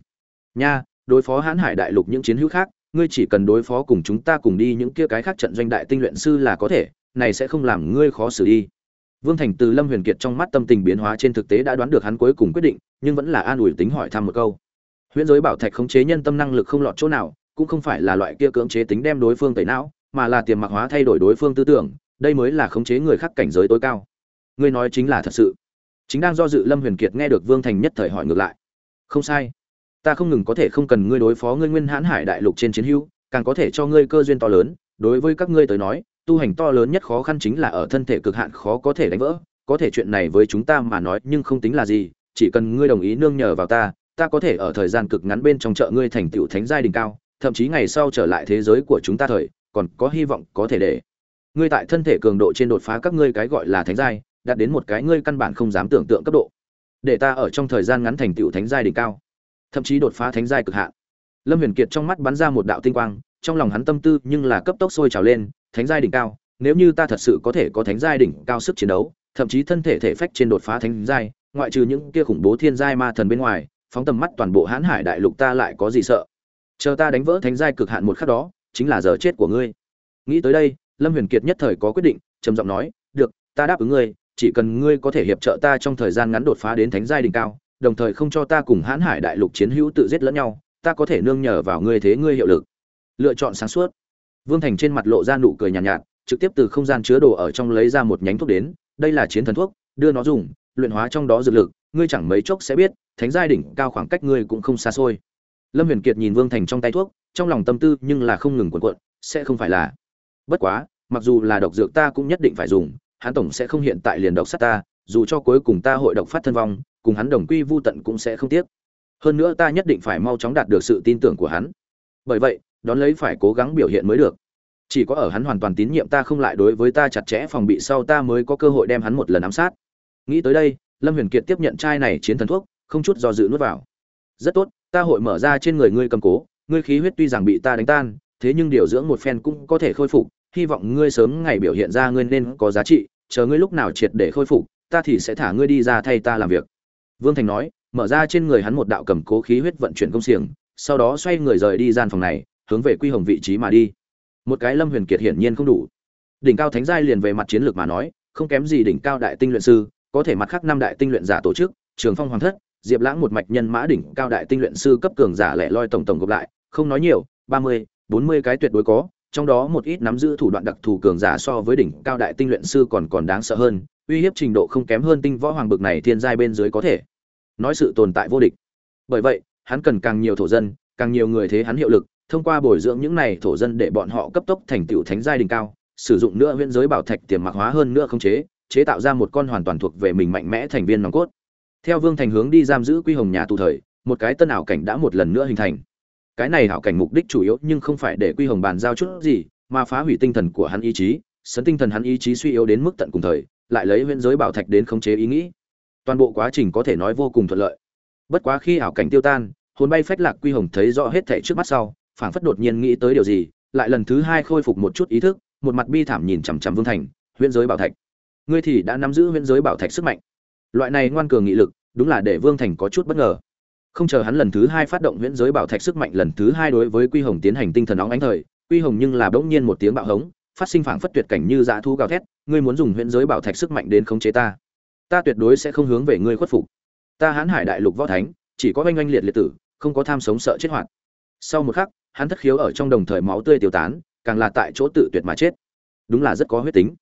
Nha, đối phó hãn hải đại lục những chiến hữu khác, ngươi chỉ cần đối phó cùng chúng ta cùng đi những kia cái khác trận doanh đại tinh luyện sư là có thể, này sẽ không làm ngươi khó xử đi. Vương thành từ lâm huyền kiệt trong mắt tâm tình biến hóa trên thực tế đã đoán được hắn cuối cùng quyết định, nhưng vẫn là an ủi tính hỏi thăm một câu huyễn giới bảo thạch khống chế nhân tâm năng lực không lọt chỗ nào, cũng không phải là loại kia cưỡng chế tính đem đối phương tẩy não, mà là tiềm mặc hóa thay đổi đối phương tư tưởng, đây mới là khống chế người khác cảnh giới tối cao. Ngươi nói chính là thật sự. Chính đang do dự lâm huyền kiệt nghe được vương thành nhất thời hỏi ngược lại. Không sai. Ta không ngừng có thể không cần ngươi đối phó ngươi nguyên hãn hải đại lục trên chiến hữu, càng có thể cho ngươi cơ duyên to lớn. Đối với các ngươi tới nói, tu hành to lớn nhất khó khăn chính là ở thân thể cực hạn khó có thể đánh vỡ. Có thể chuyện này với chúng ta mà nói, nhưng không tính là gì, chỉ cần ngươi đồng ý nương nhờ vào ta ta có thể ở thời gian cực ngắn bên trong chợ ngươi thành tựu thánh giai đỉnh cao, thậm chí ngày sau trở lại thế giới của chúng ta thời, còn có hy vọng có thể để ngươi tại thân thể cường độ trên đột phá các ngươi cái gọi là thánh giai, đạt đến một cái ngươi căn bản không dám tưởng tượng cấp độ. Để ta ở trong thời gian ngắn thành tựu thánh giai đỉnh cao, thậm chí đột phá thánh giai cực hạn. Lâm huyền kiệt trong mắt bắn ra một đạo tinh quang, trong lòng hắn tâm tư nhưng là cấp tốc sôi trào lên, thánh giai đỉnh cao, nếu như ta thật sự có thể có thánh giai đỉnh cao sức chiến đấu, thậm chí thân thể thể phách trên đột phá thánh giai, ngoại trừ những kia khủng bố thiên giai ma thần bên ngoài phóng tầm mắt toàn bộ hãn hải đại lục ta lại có gì sợ? Chờ ta đánh vỡ thánh giai cực hạn một khắc đó chính là giờ chết của ngươi. Nghĩ tới đây lâm huyền kiệt nhất thời có quyết định trầm giọng nói được ta đáp ứng ngươi chỉ cần ngươi có thể hiệp trợ ta trong thời gian ngắn đột phá đến thánh giai đỉnh cao đồng thời không cho ta cùng hãn hải đại lục chiến hữu tự giết lẫn nhau ta có thể nương nhờ vào ngươi thế ngươi hiệu lực. Lựa chọn sáng suốt. Vương thành trên mặt lộ ra nụ cười nhàn nhạt, nhạt trực tiếp từ không gian chứa đồ ở trong lấy ra một nhánh thuốc đến đây là chiến thần thuốc đưa nó dùng luyện hóa trong đó dược lực ngươi chẳng mấy chốc sẽ biết thánh giai đỉnh cao khoảng cách ngươi cũng không xa xôi. Lâm huyền kiệt nhìn vương thành trong tay thuốc, trong lòng tâm tư nhưng là không ngừng cuộn cuộn, sẽ không phải là. Bất quá, mặc dù là độc dược ta cũng nhất định phải dùng, hắn tổng sẽ không hiện tại liền độc sát ta, dù cho cuối cùng ta hội độc phát thân vong, cùng hắn đồng quy vu tận cũng sẽ không tiếc. Hơn nữa ta nhất định phải mau chóng đạt được sự tin tưởng của hắn. Bởi vậy, đón lấy phải cố gắng biểu hiện mới được. Chỉ có ở hắn hoàn toàn tín nhiệm ta không lại đối với ta chặt chẽ phòng bị sau ta mới có cơ hội đem hắn một lần ám sát. Nghĩ tới đây, lâm huyền kiệt tiếp nhận chai này chiến thần thuốc không chút do dự nuốt vào. Rất tốt, ta hội mở ra trên người ngươi cầm cố, ngươi khí huyết tuy rằng bị ta đánh tan, thế nhưng điều dưỡng một phen cũng có thể khôi phục, hy vọng ngươi sớm ngày biểu hiện ra ngươi nên có giá trị, chờ ngươi lúc nào triệt để khôi phục, ta thì sẽ thả ngươi đi ra thay ta làm việc. Vương thành nói, mở ra trên người hắn một đạo cầm cố khí huyết vận chuyển công xiềng, sau đó xoay người rời đi gian phòng này, hướng về quy hồng vị trí mà đi. Một cái lâm huyền kiệt hiển nhiên không đủ. Đỉnh cao thánh giai liền về mặt chiến lược mà nói, không kém gì đỉnh cao đại tinh luyện sư, có thể mặt khác năm đại tinh luyện giả tổ chức, trường phong hoàng thất diệp lãng một mạch nhân mã đỉnh cao đại tinh luyện sư cấp cường giả lẻ loi tổng tổng gộp lại, không nói nhiều, ba mươi, bốn mươi cái tuyệt đối có, trong đó một ít nắm giữ thủ đoạn đặc thù cường giả so với đỉnh cao đại tinh luyện sư còn còn đáng sợ hơn, uy hiếp trình độ không kém hơn tinh võ hoàng bực này thiên giai bên dưới có thể. Nói sự tồn tại vô địch. Bởi vậy, hắn cần càng nhiều thổ dân, càng nhiều người thế hắn hiệu lực, thông qua bồi dưỡng những này thổ dân để bọn họ cấp tốc thành tựu thánh giai đỉnh cao, sử dụng nữa huyễn giới bảo thạch tiềm mạc hóa hơn nữa không chế chế tạo ra một con hoàn toàn thuộc về mình mạnh mẽ thành viên nòng cốt theo vương thành hướng đi giam giữ quy hồng nhà tù thời, một cái tân ảo cảnh đã một lần nữa hình thành. Cái này ảo cảnh mục đích chủ yếu nhưng không phải để quy hồng bàn giao chút gì, mà phá hủy tinh thần của hắn ý chí, sấn tinh thần hắn ý chí suy yếu đến mức tận cùng thời, lại lấy huyễn giới bảo thạch đến khống chế ý nghĩ. Toàn bộ quá trình có thể nói vô cùng thuận lợi. Bất quá khi ảo cảnh tiêu tan, hồn bay phách lạc quy hồng thấy rõ hết thảy trước mắt sau, phảng phất đột nhiên nghĩ tới điều gì, lại lần thứ hai khôi phục một chút ý thức, một mặt bi thảm nhìn chằm chằm vương thành, huyễn giới bảo thạch. Ngươi thì đã nắm giữ huyễn giới bảo thạch sức mạnh loại này ngoan cường nghị lực, đúng là để vương thành có chút bất ngờ. Không chờ hắn lần thứ hai phát động huyễn giới bảo thạch sức mạnh lần thứ hai đối với quy hồng tiến hành tinh thần óng ánh thời, quy hồng nhưng là bỗng nhiên một tiếng bạo hống, phát sinh phảng phất tuyệt cảnh như dã thu gào thét, ngươi muốn dùng huyễn giới bảo thạch sức mạnh đến khống chế ta? Ta tuyệt đối sẽ không hướng về ngươi khuất phục. Ta hãn hải đại lục võ thánh, chỉ có oanh oanh liệt liệt tử, không có tham sống sợ chết hoạt. Sau một khắc, hắn thất khiếu ở trong đồng thời máu tươi tiêu tán, càng là tại chỗ tự tuyệt mà chết. Đúng là rất có huyết tính.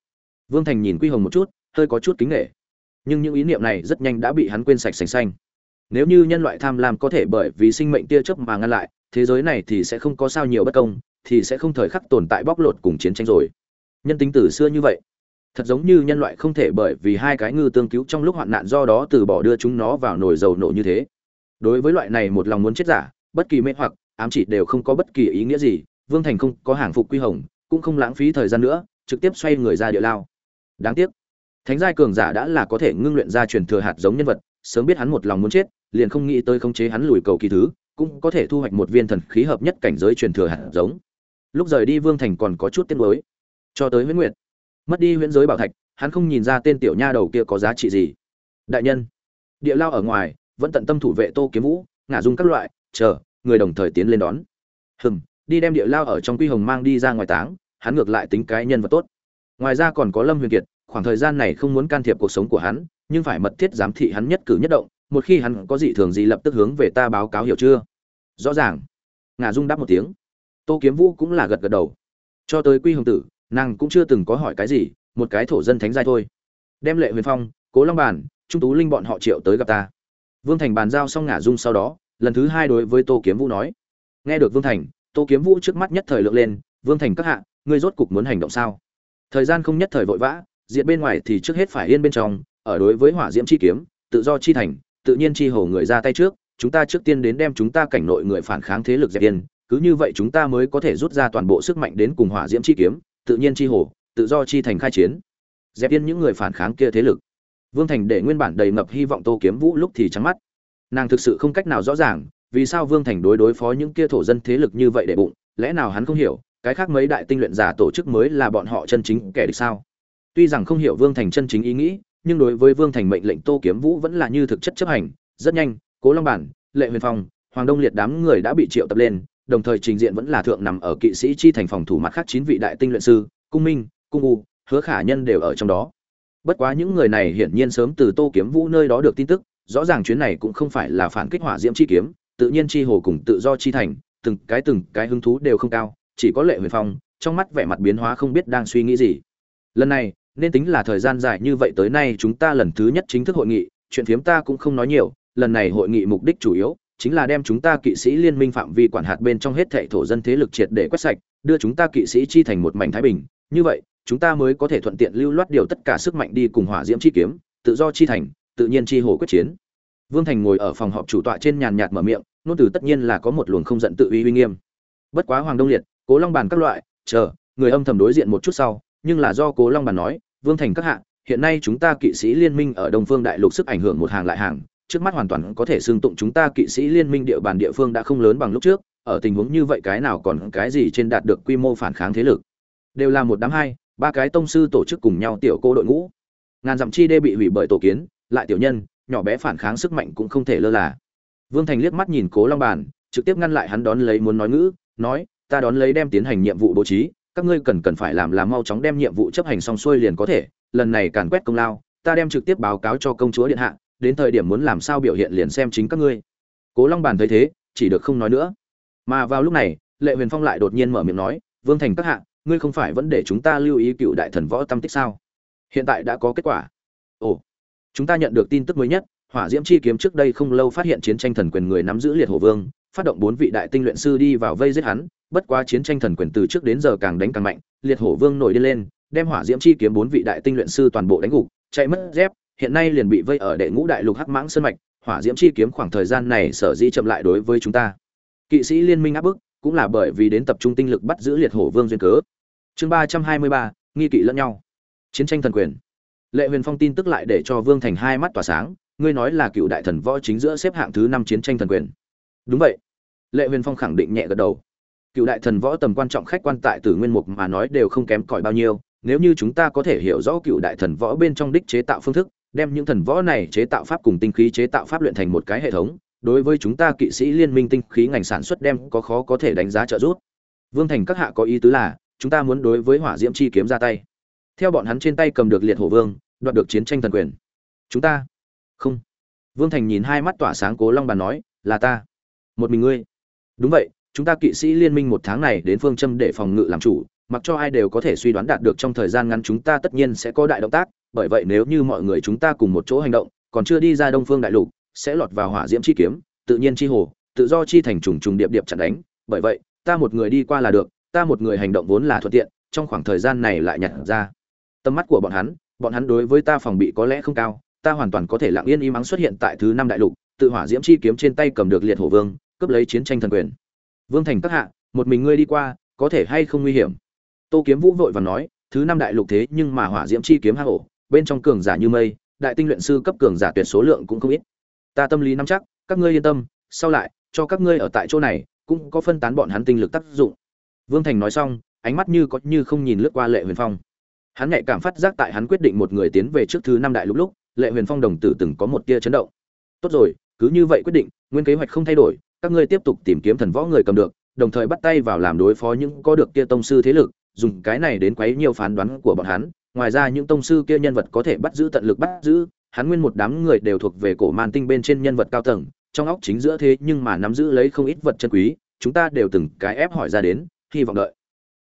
Vương thành nhìn quy hồng một chút, hơi có chút kính nghệ nhưng những ý niệm này rất nhanh đã bị hắn quên sạch sành xanh nếu như nhân loại tham lam có thể bởi vì sinh mệnh tia chớp mà ngăn lại, thế giới này thì sẽ không có sao nhiều bất công, thì sẽ không thời khắc tồn tại bóc lột cùng chiến tranh rồi. Nhân tính từ xưa như vậy, thật giống như nhân loại không thể bởi vì hai cái ngư tương cứu trong lúc hoạn nạn do đó từ bỏ đưa chúng nó vào nồi dầu nổ như thế. Đối với loại này một lòng muốn chết giả, bất kỳ mê hoặc, ám chỉ đều không có bất kỳ ý nghĩa gì, vương thành không có hàng phục quy hồng, cũng không lãng phí thời gian nữa, trực tiếp xoay người ra địa lao. Đáng tiếc thánh giai cường giả đã là có thể ngưng luyện ra truyền thừa hạt giống nhân vật, sớm biết hắn một lòng muốn chết, liền không nghĩ tới khống chế hắn lùi cầu kỳ thứ, cũng có thể thu hoạch một viên thần khí hợp nhất cảnh giới truyền thừa hạt giống. Lúc rời đi vương thành còn có chút tiếc nuối. Cho tới huyễn nguyệt, mất đi huyễn giới bảo thạch, hắn không nhìn ra tên tiểu nha đầu kia có giá trị gì. Đại nhân, địa lao ở ngoài, vẫn tận tâm thủ vệ tô kiếm vũ, ngả dung các loại, chờ, người đồng thời tiến lên đón. Hừm, đi đem địa lao ở trong quy hồng mang đi ra ngoài táng, hắn ngược lại tính cái nhân vật tốt. Ngoài ra còn có lâm huyền kiệt khoảng thời gian này không muốn can thiệp cuộc sống của hắn, nhưng phải mật thiết giám thị hắn nhất cử nhất động, một khi hắn có gì thường gì lập tức hướng về ta báo cáo hiểu chưa? Rõ ràng. Ngà dung đáp một tiếng. Tô kiếm vũ cũng là gật gật đầu. Cho tới quy hồng tử, nàng cũng chưa từng có hỏi cái gì, một cái thổ dân thánh giai thôi. Đem lệ huyền phong, cố long bàn trung tú linh bọn họ triệu tới gặp ta. Vương thành bàn giao xong ngả dung sau đó, lần thứ hai đối với tô kiếm vũ nói. Nghe được vương thành, tô kiếm vũ trước mắt nhất thời lượng lên, vương thành các hạ, ngươi rốt cục muốn hành động sao? Thời gian không nhất thời vội vã diện bên ngoài thì trước hết phải yên bên trong, ở đối với hỏa diễm chi kiếm, tự do chi thành, tự nhiên chi hồ người ra tay trước, chúng ta trước tiên đến đem chúng ta cảnh nội người phản kháng thế lực dẹp yên, cứ như vậy chúng ta mới có thể rút ra toàn bộ sức mạnh đến cùng hỏa diễm chi kiếm, tự nhiên chi hồ, tự do chi thành khai chiến. Dẹp yên những người phản kháng kia thế lực. Vương thành để nguyên bản đầy ngập hy vọng tô kiếm vũ lúc thì trắng mắt. Nàng thực sự không cách nào rõ ràng, vì sao vương thành đối đối phó những kia thổ dân thế lực như vậy để bụng, lẽ nào hắn không hiểu, cái khác mấy đại tinh luyện giả tổ chức mới là bọn họ chân chính kẻ địch sao? Tuy rằng không hiểu vương thành chân chính ý nghĩ, nhưng đối với vương thành mệnh lệnh tô kiếm vũ vẫn là như thực chất chấp hành. Rất nhanh, cố long bản, lệ huyền phong, hoàng đông liệt đám người đã bị triệu tập lên, đồng thời trình diện vẫn là thượng nằm ở kỵ sĩ chi thành phòng thủ mặt khác chín vị đại tinh luyện sư, cung minh, cung u, hứa khả nhân đều ở trong đó. Bất quá những người này hiển nhiên sớm từ tô kiếm vũ nơi đó được tin tức, rõ ràng chuyến này cũng không phải là phản kích hỏa diễm chi kiếm, tự nhiên chi hồ cùng tự do chi thành, từng cái từng cái hứng thú đều không cao, chỉ có lệ huyền phong, trong mắt vẻ mặt biến hóa không biết đang suy nghĩ gì. Lần này nên tính là thời gian dài như vậy tới nay chúng ta lần thứ nhất chính thức hội nghị, chuyện phiếm ta cũng không nói nhiều, lần này hội nghị mục đích chủ yếu chính là đem chúng ta kỵ sĩ liên minh phạm vi quản hạt bên trong hết thảy thổ dân thế lực triệt để quét sạch, đưa chúng ta kỵ sĩ chi thành một mảnh thái bình. Như vậy, chúng ta mới có thể thuận tiện lưu loát điều tất cả sức mạnh đi cùng hỏa diễm chi kiếm, tự do chi thành, tự nhiên chi hồ quyết chiến. Vương thành ngồi ở phòng họp chủ tọa trên nhàn nhạt mở miệng nôn từ tất nhiên là có một luồng không giận tự uy uy nghiêm. Bất quá hoàng đông liệt, cố long bàn các loại, chờ, người âm thầm đối diện một chút sau nhưng là do cố long bàn nói, vương thành các hạ, hiện nay chúng ta kỵ sĩ liên minh ở đông phương đại lục sức ảnh hưởng một hàng lại hàng, trước mắt hoàn toàn có thể xưng tụng chúng ta kỵ sĩ liên minh địa bàn địa phương đã không lớn bằng lúc trước, ở tình huống như vậy cái nào còn cái gì trên đạt được quy mô phản kháng thế lực. Đều là một đám hai, ba cái tông sư tổ chức cùng nhau tiểu cô đội ngũ. Ngàn dặm chi đê bị hủy bởi tổ kiến, lại tiểu nhân, nhỏ bé phản kháng sức mạnh cũng không thể lơ là. Vương thành liếc mắt nhìn cố long bàn, trực tiếp ngăn lại hắn đón lấy muốn nói ngữ, nói, ta đón lấy đem tiến hành nhiệm vụ bố trí các ngươi cần cần phải làm là mau chóng đem nhiệm vụ chấp hành xong xuôi liền có thể, lần này càn quét công lao, ta đem trực tiếp báo cáo cho công chúa điện hạ, đến thời điểm muốn làm sao biểu hiện liền xem chính các ngươi. Cố long bàn thấy thế, chỉ được không nói nữa. Mà vào lúc này, lệ huyền phong lại đột nhiên mở miệng nói, vương thành các hạ, ngươi không phải vẫn để chúng ta lưu ý cựu đại thần võ tâm tích sao? Hiện tại đã có kết quả. Ồ, chúng ta nhận được tin tức mới nhất, hỏa diễm chi kiếm trước đây không lâu phát hiện chiến tranh thần quyền người nắm giữ liệt hồ vương, phát động bốn vị đại tinh luyện sư đi vào vây giết hắn bất quá chiến tranh thần quyền từ trước đến giờ càng đánh càng mạnh, liệt hổ vương nổi điên lên, đem hỏa diễm chi kiếm bốn vị đại tinh luyện sư toàn bộ đánh gục, chạy mất dép, hiện nay liền bị vây ở đệ ngũ đại lục hắc mãng sơn mạch, hỏa diễm chi kiếm khoảng thời gian này sở dĩ chậm lại đối với chúng ta. Kỵ sĩ liên minh áp bức, cũng là bởi vì đến tập trung tinh lực bắt giữ liệt hổ vương duyên cớ. Chương ba trăm hai mươi ba, nghi kỵ lẫn nhau. Chiến tranh thần quyền. Lệ huyền phong tin tức lại để cho vương thành hai mắt tỏa sáng, ngươi nói là cựu đại thần võ chính giữa xếp hạng thứ năm chiến tranh thần quyền. Đúng vậy. Lệ huyền phong khẳng định nhẹ gật đầu cựu đại thần võ tầm quan trọng khách quan tại tử nguyên mục mà nói đều không kém cỏi bao nhiêu, nếu như chúng ta có thể hiểu rõ cựu đại thần võ bên trong đích chế tạo phương thức, đem những thần võ này chế tạo pháp cùng tinh khí chế tạo pháp luyện thành một cái hệ thống, đối với chúng ta kỵ sĩ liên minh tinh khí ngành sản xuất đem có khó có thể đánh giá trợ giúp. Vương thành các hạ có ý tứ là, chúng ta muốn đối với hỏa diễm chi kiếm ra tay. Theo bọn hắn trên tay cầm được liệt hổ vương, đoạt được chiến tranh thần quyền. Chúng ta? Không. Vương thành nhìn hai mắt tỏa sáng cố long bàn nói, là ta. Một mình ngươi. Đúng vậy chúng ta kỵ sĩ liên minh một tháng này đến phương châm để phòng ngự làm chủ, mặc cho ai đều có thể suy đoán đạt được trong thời gian ngắn chúng ta tất nhiên sẽ có đại động tác, bởi vậy nếu như mọi người chúng ta cùng một chỗ hành động, còn chưa đi ra đông phương đại lục, sẽ lọt vào hỏa diễm chi kiếm, tự nhiên chi hồ, tự do chi thành trùng trùng điệp điệp chặn đánh. Bởi vậy, ta một người đi qua là được, ta một người hành động vốn là thuận tiện, trong khoảng thời gian này lại nhặt ra. Tầm mắt của bọn hắn bọn hắn đối với ta phòng bị có lẽ không cao, ta hoàn toàn có thể lặng yên im ắng xuất hiện tại thứ năm đại lục, tự hỏa diễm chi kiếm trên tay cầm được liệt hổ vương, cướp lấy chiến tranh thần quyền vương thành các hạ, một mình ngươi đi qua, có thể hay không nguy hiểm? Tô kiếm vũ vội và nói, thứ năm đại lục thế nhưng mà hỏa diễm chi kiếm hạ hổ bên trong cường giả như mây, đại tinh luyện sư cấp cường giả tuyệt số lượng cũng không ít. Ta tâm lý nắm chắc, các ngươi yên tâm, sau lại, cho các ngươi ở tại chỗ này, cũng có phân tán bọn hắn tinh lực tác dụng. Vương thành nói xong, ánh mắt như có như không nhìn lướt qua lệ huyền phong. Hắn nhạy cảm phát giác tại hắn quyết định một người tiến về trước thứ năm đại Lục lúc, lệ huyền phong đồng tử từng có một tia chấn động. Tốt rồi, cứ như vậy quyết định, nguyên kế hoạch không thay đổi các ngươi tiếp tục tìm kiếm thần võ người cầm được, đồng thời bắt tay vào làm đối phó những có được kia tông sư thế lực, dùng cái này đến quấy nhiều phán đoán của bọn hắn. Ngoài ra những tông sư kia nhân vật có thể bắt giữ tận lực bắt giữ, hắn nguyên một đám người đều thuộc về cổ man tinh bên trên nhân vật cao tầng, trong óc chính giữa thế nhưng mà nắm giữ lấy không ít vật chân quý, chúng ta đều từng cái ép hỏi ra đến, hy vọng đợi.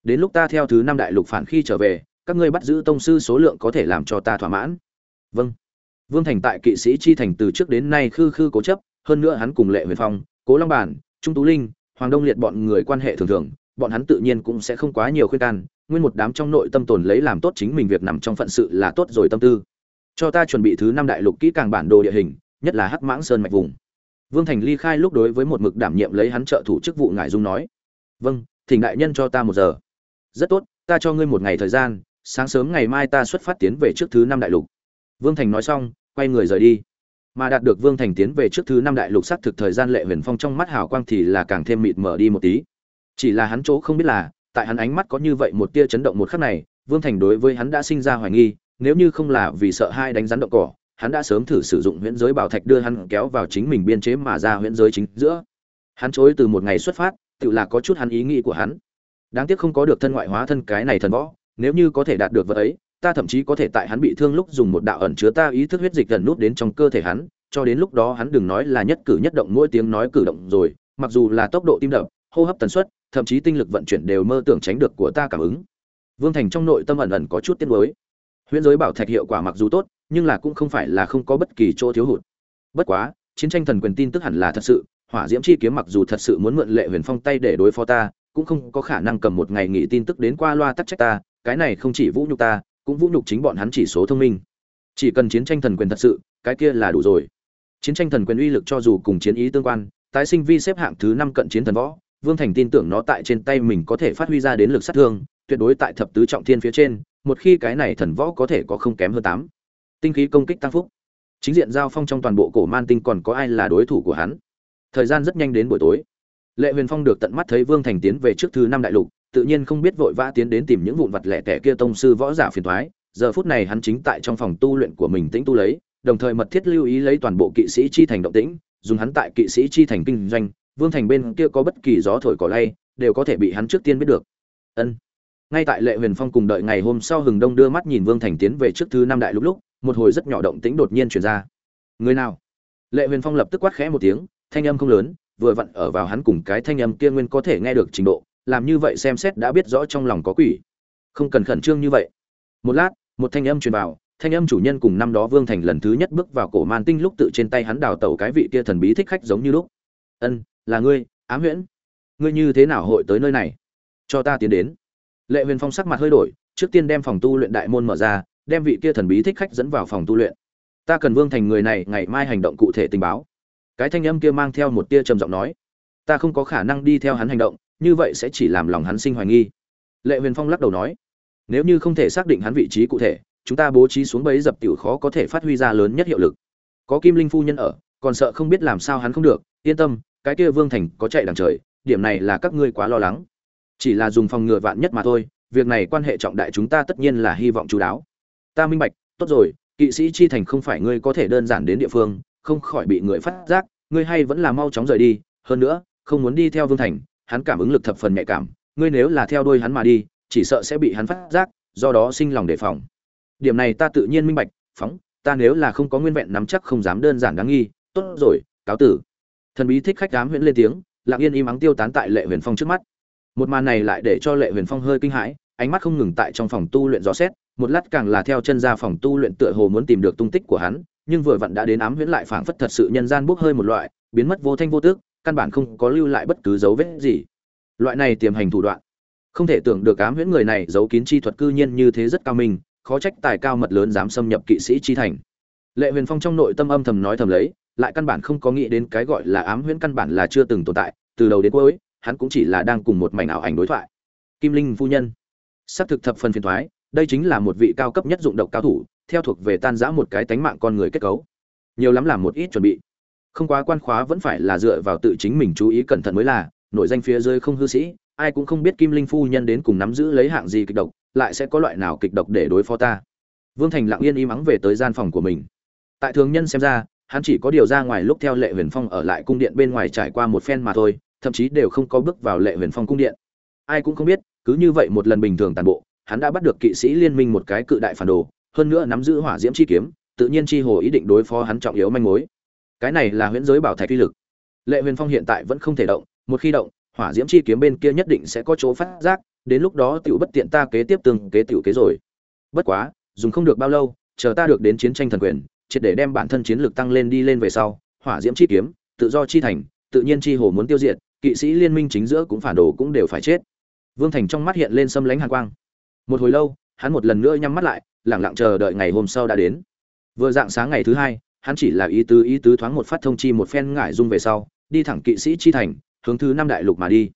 Đến lúc ta theo thứ năm đại lục phản khi trở về, các ngươi bắt giữ tông sư số lượng có thể làm cho ta thỏa mãn. Vâng. Vương thành tại kỵ sĩ chi thành từ trước đến nay khư khư cố chấp, hơn nữa hắn cùng lệ huyền phong cố long bản, trung tú linh, hoàng đông liệt bọn người quan hệ thường thường, bọn hắn tự nhiên cũng sẽ không quá nhiều khuyên can, nguyên một đám trong nội tâm tồn lấy làm tốt chính mình việc nằm trong phận sự là tốt rồi tâm tư. Cho ta chuẩn bị thứ năm đại lục kỹ càng bản đồ địa hình, nhất là hắc mãng sơn mạch vùng. Vương thành ly khai lúc đối với một mực đảm nhiệm lấy hắn trợ thủ chức vụ ngải dung nói vâng thỉnh đại nhân cho ta một giờ. Rất tốt, ta cho ngươi một ngày thời gian, sáng sớm ngày mai ta xuất phát tiến về trước thứ năm đại lục. Vương thành nói xong, quay người rời đi mà đạt được vương thành tiến về trước thứ năm đại lục xác thực thời gian lệ huyền phong trong mắt hào quang thì là càng thêm mịt mở đi một tí. Chỉ là hắn chỗ không biết là, tại hắn ánh mắt có như vậy một tia chấn động một khắc này, vương thành đối với hắn đã sinh ra hoài nghi, nếu như không là vì sợ hai đánh rắn động cỏ, hắn đã sớm thử sử dụng huyễn giới bảo thạch đưa hắn kéo vào chính mình biên chế mà ra huyễn giới chính giữa. Hắn chối từ một ngày xuất phát, tự là có chút hắn ý nghĩ của hắn. Đáng tiếc không có được thân ngoại hóa thân cái này thần võ, nếu như có thể đạt được vật ấy ta thậm chí có thể tại hắn bị thương lúc dùng một đạo ẩn chứa ta ý thức huyết dịch gần nút đến trong cơ thể hắn, cho đến lúc đó hắn đừng nói là nhất cử nhất động mỗi tiếng nói cử động rồi, mặc dù là tốc độ tim đập, hô hấp tần suất, thậm chí tinh lực vận chuyển đều mơ tưởng tránh được của ta cảm ứng. Vương thành trong nội tâm ẩn ẩn có chút tiếc nuối. Huyễn giới bảo thạch hiệu quả mặc dù tốt, nhưng là cũng không phải là không có bất kỳ chỗ thiếu hụt. Bất quá, chiến tranh thần quyền tin tức hẳn là thật sự, hỏa diễm chi kiếm mặc dù thật sự muốn mượn lệ huyền phong tay để đối phó ta, cũng không có khả năng cầm một ngày nghỉ tin tức đến qua loa tắc trách ta, cái này không chỉ vũ nhục ta cũng vũ nhục chính bọn hắn chỉ số thông minh. Chỉ cần chiến tranh thần quyền thật sự, cái kia là đủ rồi. Chiến tranh thần quyền uy lực cho dù cùng chiến ý tương quan, tái sinh vi xếp hạng thứ năm cận chiến thần võ, vương thành tin tưởng nó tại trên tay mình có thể phát huy ra đến lực sát thương, tuyệt đối tại thập tứ trọng thiên phía trên, một khi cái này thần võ có thể có không kém hơn tám. Tinh khí công kích tăng phúc. Chính diện giao phong trong toàn bộ cổ man tinh còn có ai là đối thủ của hắn? Thời gian rất nhanh đến buổi tối. Lệ huyền phong được tận mắt thấy vương thành tiến về trước thứ năm đại lục tự nhiên không biết vội vã tiến đến tìm những vụn vặt lẻ tẻ kia tông sư võ giả phiền toái. giờ phút này hắn chính tại trong phòng tu luyện của mình tĩnh tu lấy, đồng thời mật thiết lưu ý lấy toàn bộ kỵ sĩ chi thành động tĩnh, dùng hắn tại kỵ sĩ chi thành kinh doanh, vương thành bên kia có bất kỳ gió thổi cỏ lay, đều có thể bị hắn trước tiên biết được. Ân. Ngay tại lệ huyền phong cùng đợi ngày hôm sau hừng đông đưa mắt nhìn vương thành tiến về trước thứ năm đại lúc lúc, một hồi rất nhỏ động tĩnh đột nhiên truyền ra. Người nào? Lệ huyền phong lập tức quát khẽ một tiếng, thanh âm không lớn, vừa vặn ở vào hắn cùng cái thanh âm kia nguyên có thể nghe được trình độ làm như vậy xem xét đã biết rõ trong lòng có quỷ. Không cần khẩn trương như vậy. Một lát, một thanh âm truyền vào, thanh âm chủ nhân cùng năm đó vương thành lần thứ nhất bước vào cổ man tinh lúc tự trên tay hắn đào tẩu cái vị kia thần bí thích khách giống như lúc. Ân, là ngươi, ám huyễn. Ngươi như thế nào hội tới nơi này? Cho ta tiến đến. Lệ huyền phong sắc mặt hơi đổi, trước tiên đem phòng tu luyện đại môn mở ra, đem vị kia thần bí thích khách dẫn vào phòng tu luyện. Ta cần vương thành người này ngày mai hành động cụ thể tình báo. Cái thanh âm kia mang theo một tia trầm giọng nói. Ta không có khả năng đi theo hắn hành động như vậy sẽ chỉ làm lòng hắn sinh hoài nghi. Lệ huyền phong lắc đầu nói, nếu như không thể xác định hắn vị trí cụ thể, chúng ta bố trí xuống bẫy dập tiểu khó có thể phát huy ra lớn nhất hiệu lực. Có kim linh phu nhân ở, còn sợ không biết làm sao hắn không được, yên tâm, cái kia vương thành có chạy đằng trời, điểm này là các ngươi quá lo lắng. Chỉ là dùng phòng ngừa vạn nhất mà thôi, việc này quan hệ trọng đại chúng ta tất nhiên là hy vọng chú đáo. Ta minh bạch, tốt rồi, kỵ sĩ chi thành không phải ngươi có thể đơn giản đến địa phương, không khỏi bị người phát giác, ngươi hay vẫn là mau chóng rời đi, hơn nữa, không muốn đi theo vương thành hắn cảm ứng lực thập phần nhạy cảm, ngươi nếu là theo đuôi hắn mà đi, chỉ sợ sẽ bị hắn phát giác, do đó sinh lòng đề phòng. Điểm này ta tự nhiên minh bạch, phóng, ta nếu là không có nguyên vẹn nắm chắc không dám đơn giản đáng nghi, tốt rồi, cáo tử. Thần bí thích khách đám huyễn lên tiếng, lặng yên im ắng tiêu tán tại lệ huyền phong trước mắt. Một màn này lại để cho lệ huyền phong hơi kinh hãi, ánh mắt không ngừng tại trong phòng tu luyện rõ xét, một lát càng là theo chân ra phòng tu luyện tựa hồ muốn tìm được tung tích của hắn, nhưng vừa vặn đã đến ám huyễn lại phảng phất thật sự nhân gian bốc hơi một loại, biến mất vô thanh vô tước căn bản không có lưu lại bất cứ dấu vết gì. Loại này tiềm hành thủ đoạn, không thể tưởng được ám huyễn người này giấu kín chi thuật cư nhiên như thế rất cao minh, khó trách tài cao mật lớn dám xâm nhập kỵ sĩ chi thành. Lệ huyền phong trong nội tâm âm thầm nói thầm lấy, lại căn bản không có nghĩ đến cái gọi là ám huyễn căn bản là chưa từng tồn tại, từ đầu đến cuối, hắn cũng chỉ là đang cùng một mảnh ảo ảnh đối thoại. Kim linh phu nhân, xác thực thập phần phiền thoái đây chính là một vị cao cấp nhất dụng độc cao thủ, theo thuộc về tan giã một cái tánh mạng con người kết cấu. Nhiều lắm làm một ít chuẩn bị không quá quan khóa vẫn phải là dựa vào tự chính mình chú ý cẩn thận mới là nội danh phía dưới không hư sĩ, ai cũng không biết kim linh phu nhân đến cùng nắm giữ lấy hạng gì kịch độc, lại sẽ có loại nào kịch độc để đối phó ta. Vương thành lặng yên im ắng về tới gian phòng của mình. Tại thường nhân xem ra, hắn chỉ có điều ra ngoài lúc theo lệ huyền phong ở lại cung điện bên ngoài trải qua một phen mà thôi, thậm chí đều không có bước vào lệ huyền phong cung điện. Ai cũng không biết, cứ như vậy một lần bình thường tàn bộ, hắn đã bắt được kỵ sĩ liên minh một cái cự đại phản đồ, hơn nữa nắm giữ hỏa diễm chi kiếm, tự nhiên chi hồ ý định đối phó hắn trọng yếu manh mối cái này là huyễn giới bảo thạch uy lực. Lệ huyền phong hiện tại vẫn không thể động, một khi động, hỏa diễm chi kiếm bên kia nhất định sẽ có chỗ phát giác, đến lúc đó tiểu bất tiện ta kế tiếp từng kế tiểu kế rồi. Bất quá, dùng không được bao lâu, chờ ta được đến chiến tranh thần quyền, triệt để đem bản thân chiến lược tăng lên đi lên về sau, hỏa diễm chi kiếm, tự do chi thành, tự nhiên chi hồ muốn tiêu diệt, kỵ sĩ liên minh chính giữa cũng phản đồ cũng đều phải chết. Vương thành trong mắt hiện lên xâm lánh hàn quang. Một hồi lâu, hắn một lần nữa nhắm mắt lại lẳng lặng chờ đợi ngày hôm sau đã đến. Vừa dạng sáng ngày thứ hai hắn chỉ là ý tứ ý tứ thoáng một phát thông chi một phen ngải dung về sau, đi thẳng kỵ sĩ chi thành, hướng thứ năm đại lục mà đi.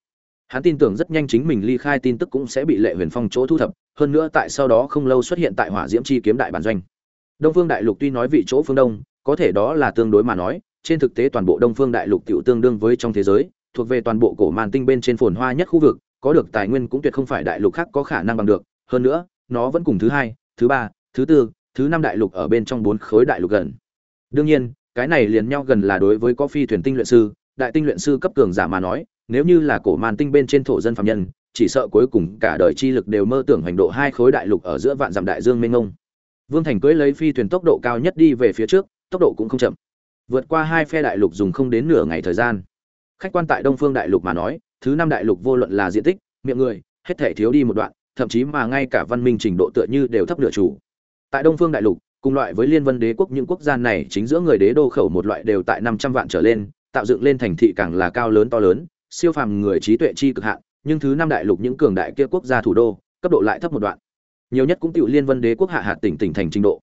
Hắn tin tưởng rất nhanh chính mình ly khai tin tức cũng sẽ bị lệ huyền phong chỗ thu thập, hơn nữa tại sau đó không lâu xuất hiện tại hỏa diễm chi kiếm đại bản doanh. Đông phương đại lục tuy nói vị chỗ phương đông, có thể đó là tương đối mà nói, trên thực tế toàn bộ đông phương đại lục tiểu tương đương với trong thế giới, thuộc về toàn bộ cổ màn tinh bên trên phồn hoa nhất khu vực, có được tài nguyên cũng tuyệt không phải đại lục khác có khả năng bằng được, hơn nữa, nó vẫn cùng thứ hai, thứ ba, thứ tư, thứ năm đại lục ở bên trong bốn khối đại lục gần đương nhiên, cái này liền nhau gần là đối với có phi thuyền tinh luyện sư, đại tinh luyện sư cấp cường giả mà nói, nếu như là cổ màn tinh bên trên thổ dân phạm nhân, chỉ sợ cuối cùng cả đời chi lực đều mơ tưởng hành độ hai khối đại lục ở giữa vạn dặm đại dương mênh mông. Vương thành cưỡi lấy phi thuyền tốc độ cao nhất đi về phía trước, tốc độ cũng không chậm. Vượt qua hai phe đại lục dùng không đến nửa ngày thời gian. Khách quan tại đông phương đại lục mà nói, thứ năm đại lục vô luận là diện tích, miệng người, hết thể thiếu đi một đoạn, thậm chí mà ngay cả văn minh trình độ tựa như đều thấp nửa chủ. Tại đông phương đại lục cùng loại với liên vân đế quốc những quốc gia này, chính giữa người đế đô khẩu một loại đều tại năm trăm vạn trở lên, tạo dựng lên thành thị càng là cao lớn to lớn, siêu phàm người trí tuệ chi cực hạn, nhưng thứ năm đại lục những cường đại kia quốc gia thủ đô, cấp độ lại thấp một đoạn. Nhiều nhất cũng tiểu liên vân đế quốc hạ hạt tỉnh tỉnh thành trình độ.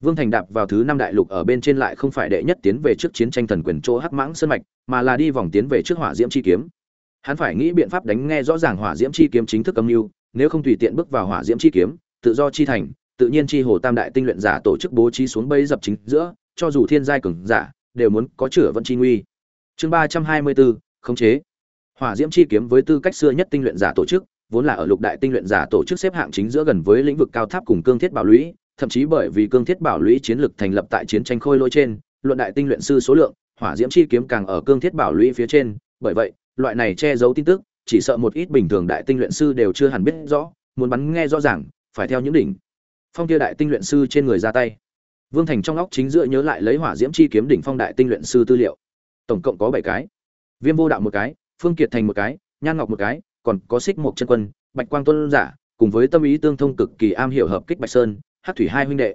Vương thành đạp vào thứ năm đại lục ở bên trên lại không phải đệ nhất tiến về trước chiến tranh thần quyền chỗ hắc mãng sơn mạch, mà là đi vòng tiến về trước hỏa diễm chi kiếm. Hắn phải nghĩ biện pháp đánh nghe rõ ràng hỏa diễm chi kiếm chính thức âm mưu, nếu không tùy tiện bước vào hỏa diễm chi kiếm, tự do chi thành tự nhiên chi hồ tam đại tinh luyện giả tổ chức bố trí xuống bẫy dập chính giữa, cho dù thiên giai cường giả, đều muốn có chữa vận chi nguy. Chương ba trăm hai mươi bốn khống chế. Hỏa diễm chi kiếm với tư cách xưa nhất tinh luyện giả tổ chức, vốn là ở lục đại tinh luyện giả tổ chức xếp hạng chính giữa gần với lĩnh vực cao tháp cùng cương thiết bảo lũy, thậm chí bởi vì cương thiết bảo lũy chiến lực thành lập tại chiến tranh khôi lỗi trên, luận đại tinh luyện sư số lượng, hỏa diễm chi kiếm càng ở cương thiết bảo lũy phía trên. Bởi vậy, loại này che giấu tin tức, chỉ sợ một ít bình thường đại tinh luyện sư đều chưa hẳn biết rõ, muốn bắn nghe rõ ràng, phải theo những đỉnh phong kia đại tinh luyện sư trên người ra tay. Vương thành trong óc chính giữa nhớ lại lấy hỏa diễm chi kiếm đỉnh phong đại tinh luyện sư tư liệu. Tổng cộng có bảy cái. Viêm vô đạo một cái, phương kiệt thành một cái, nhan ngọc một cái, còn có xích một chân quân, bạch quang tôn giả, cùng với tâm ý tương thông cực kỳ am hiểu hợp kích bạch sơn hát thủy hai huynh đệ.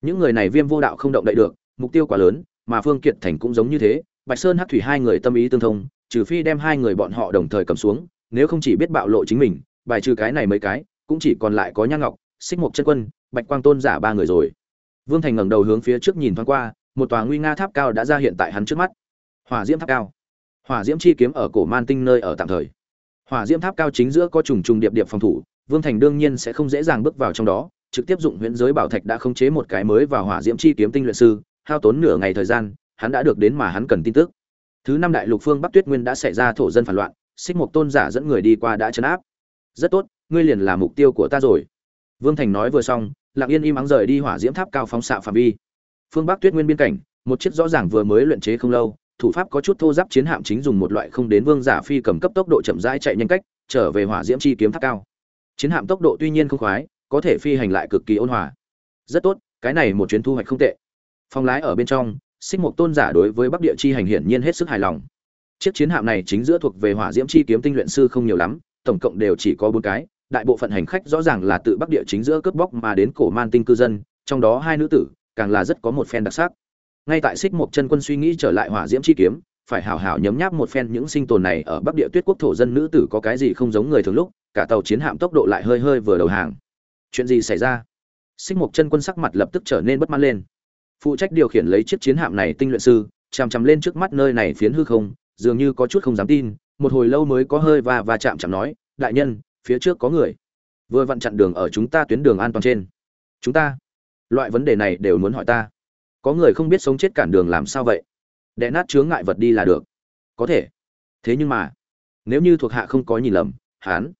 Những người này viêm vô đạo không động đậy được, mục tiêu quá lớn, mà phương kiệt thành cũng giống như thế, bạch sơn hát thủy hai người tâm ý tương thông, trừ phi đem hai người bọn họ đồng thời cầm xuống, nếu không chỉ biết bạo lộ chính mình, bài trừ cái này mấy cái, cũng chỉ còn lại có nhan ngọc, xích mộc chân quân bạch quang tôn giả ba người rồi. Vương thành ngẩng đầu hướng phía trước nhìn thoáng qua, một tòa nguy nga tháp cao đã ra hiện tại hắn trước mắt. Hỏa diễm tháp cao. Hỏa diễm chi kiếm ở cổ man tinh nơi ở tạm thời. Hỏa diễm tháp cao chính giữa có trùng trùng điệp điệp phòng thủ, vương thành đương nhiên sẽ không dễ dàng bước vào trong đó, trực tiếp dụng huyễn giới bảo thạch đã khống chế một cái mới vào hỏa diễm chi kiếm tinh luyện sư, hao tốn nửa ngày thời gian, hắn đã được đến mà hắn cần tin tức. Thứ năm đại lục phương bắc tuyết nguyên đã xảy ra thổ dân phản loạn, xích mục tôn giả dẫn người đi qua đã chấn áp. Rất tốt, ngươi liền là mục tiêu của ta rồi. Vương thành nói vừa xong lặng yên im ắng rời đi hỏa diễm tháp cao phóng xạ phạm vi. Phương bắc tuyết nguyên biên cảnh, một chiếc rõ ràng vừa mới luyện chế không lâu, thủ pháp có chút thô giáp chiến hạm chính dùng một loại không đến vương giả phi cầm cấp tốc độ chậm rãi chạy nhanh cách, trở về hỏa diễm chi kiếm tháp cao. Chiến hạm tốc độ tuy nhiên không khoái, có thể phi hành lại cực kỳ ôn hòa. Rất tốt, cái này một chuyến thu hoạch không tệ. Phong lái ở bên trong, xích mục tôn giả đối với bắc địa chi hành hiển nhiên hết sức hài lòng. Chiếc chiến hạm này chính giữa thuộc về hỏa diễm chi kiếm tinh luyện sư không nhiều lắm, tổng cộng đều chỉ có bốn cái đại bộ phận hành khách rõ ràng là tự bắc địa chính giữa cướp bóc mà đến cổ man tinh cư dân, trong đó hai nữ tử, càng là rất có một phen đặc sắc. Ngay tại xích mục chân quân suy nghĩ trở lại hỏa diễm chi kiếm, phải hảo hảo nhấm nháp một phen những sinh tồn này ở bắc địa tuyết quốc thổ dân nữ tử có cái gì không giống người thường lúc, cả tàu chiến hạm tốc độ lại hơi hơi vừa đầu hàng. Chuyện gì xảy ra? Xích mục chân quân sắc mặt lập tức trở nên bất mãn lên. Phụ trách điều khiển lấy chiếc chiến hạm này tinh luyện sư, chằm chằm lên trước mắt nơi này phiến hư không, dường như có chút không dám tin, một hồi lâu mới có hơi và và chạm chạm nói, đại nhân phía trước có người. Vừa vặn chặn đường ở chúng ta tuyến đường an toàn trên. Chúng ta, loại vấn đề này đều muốn hỏi ta. Có người không biết sống chết cản đường làm sao vậy? Đè nát chướng ngại vật đi là được. Có thể. Thế nhưng mà, nếu như thuộc hạ không có nhìn lầm, hắn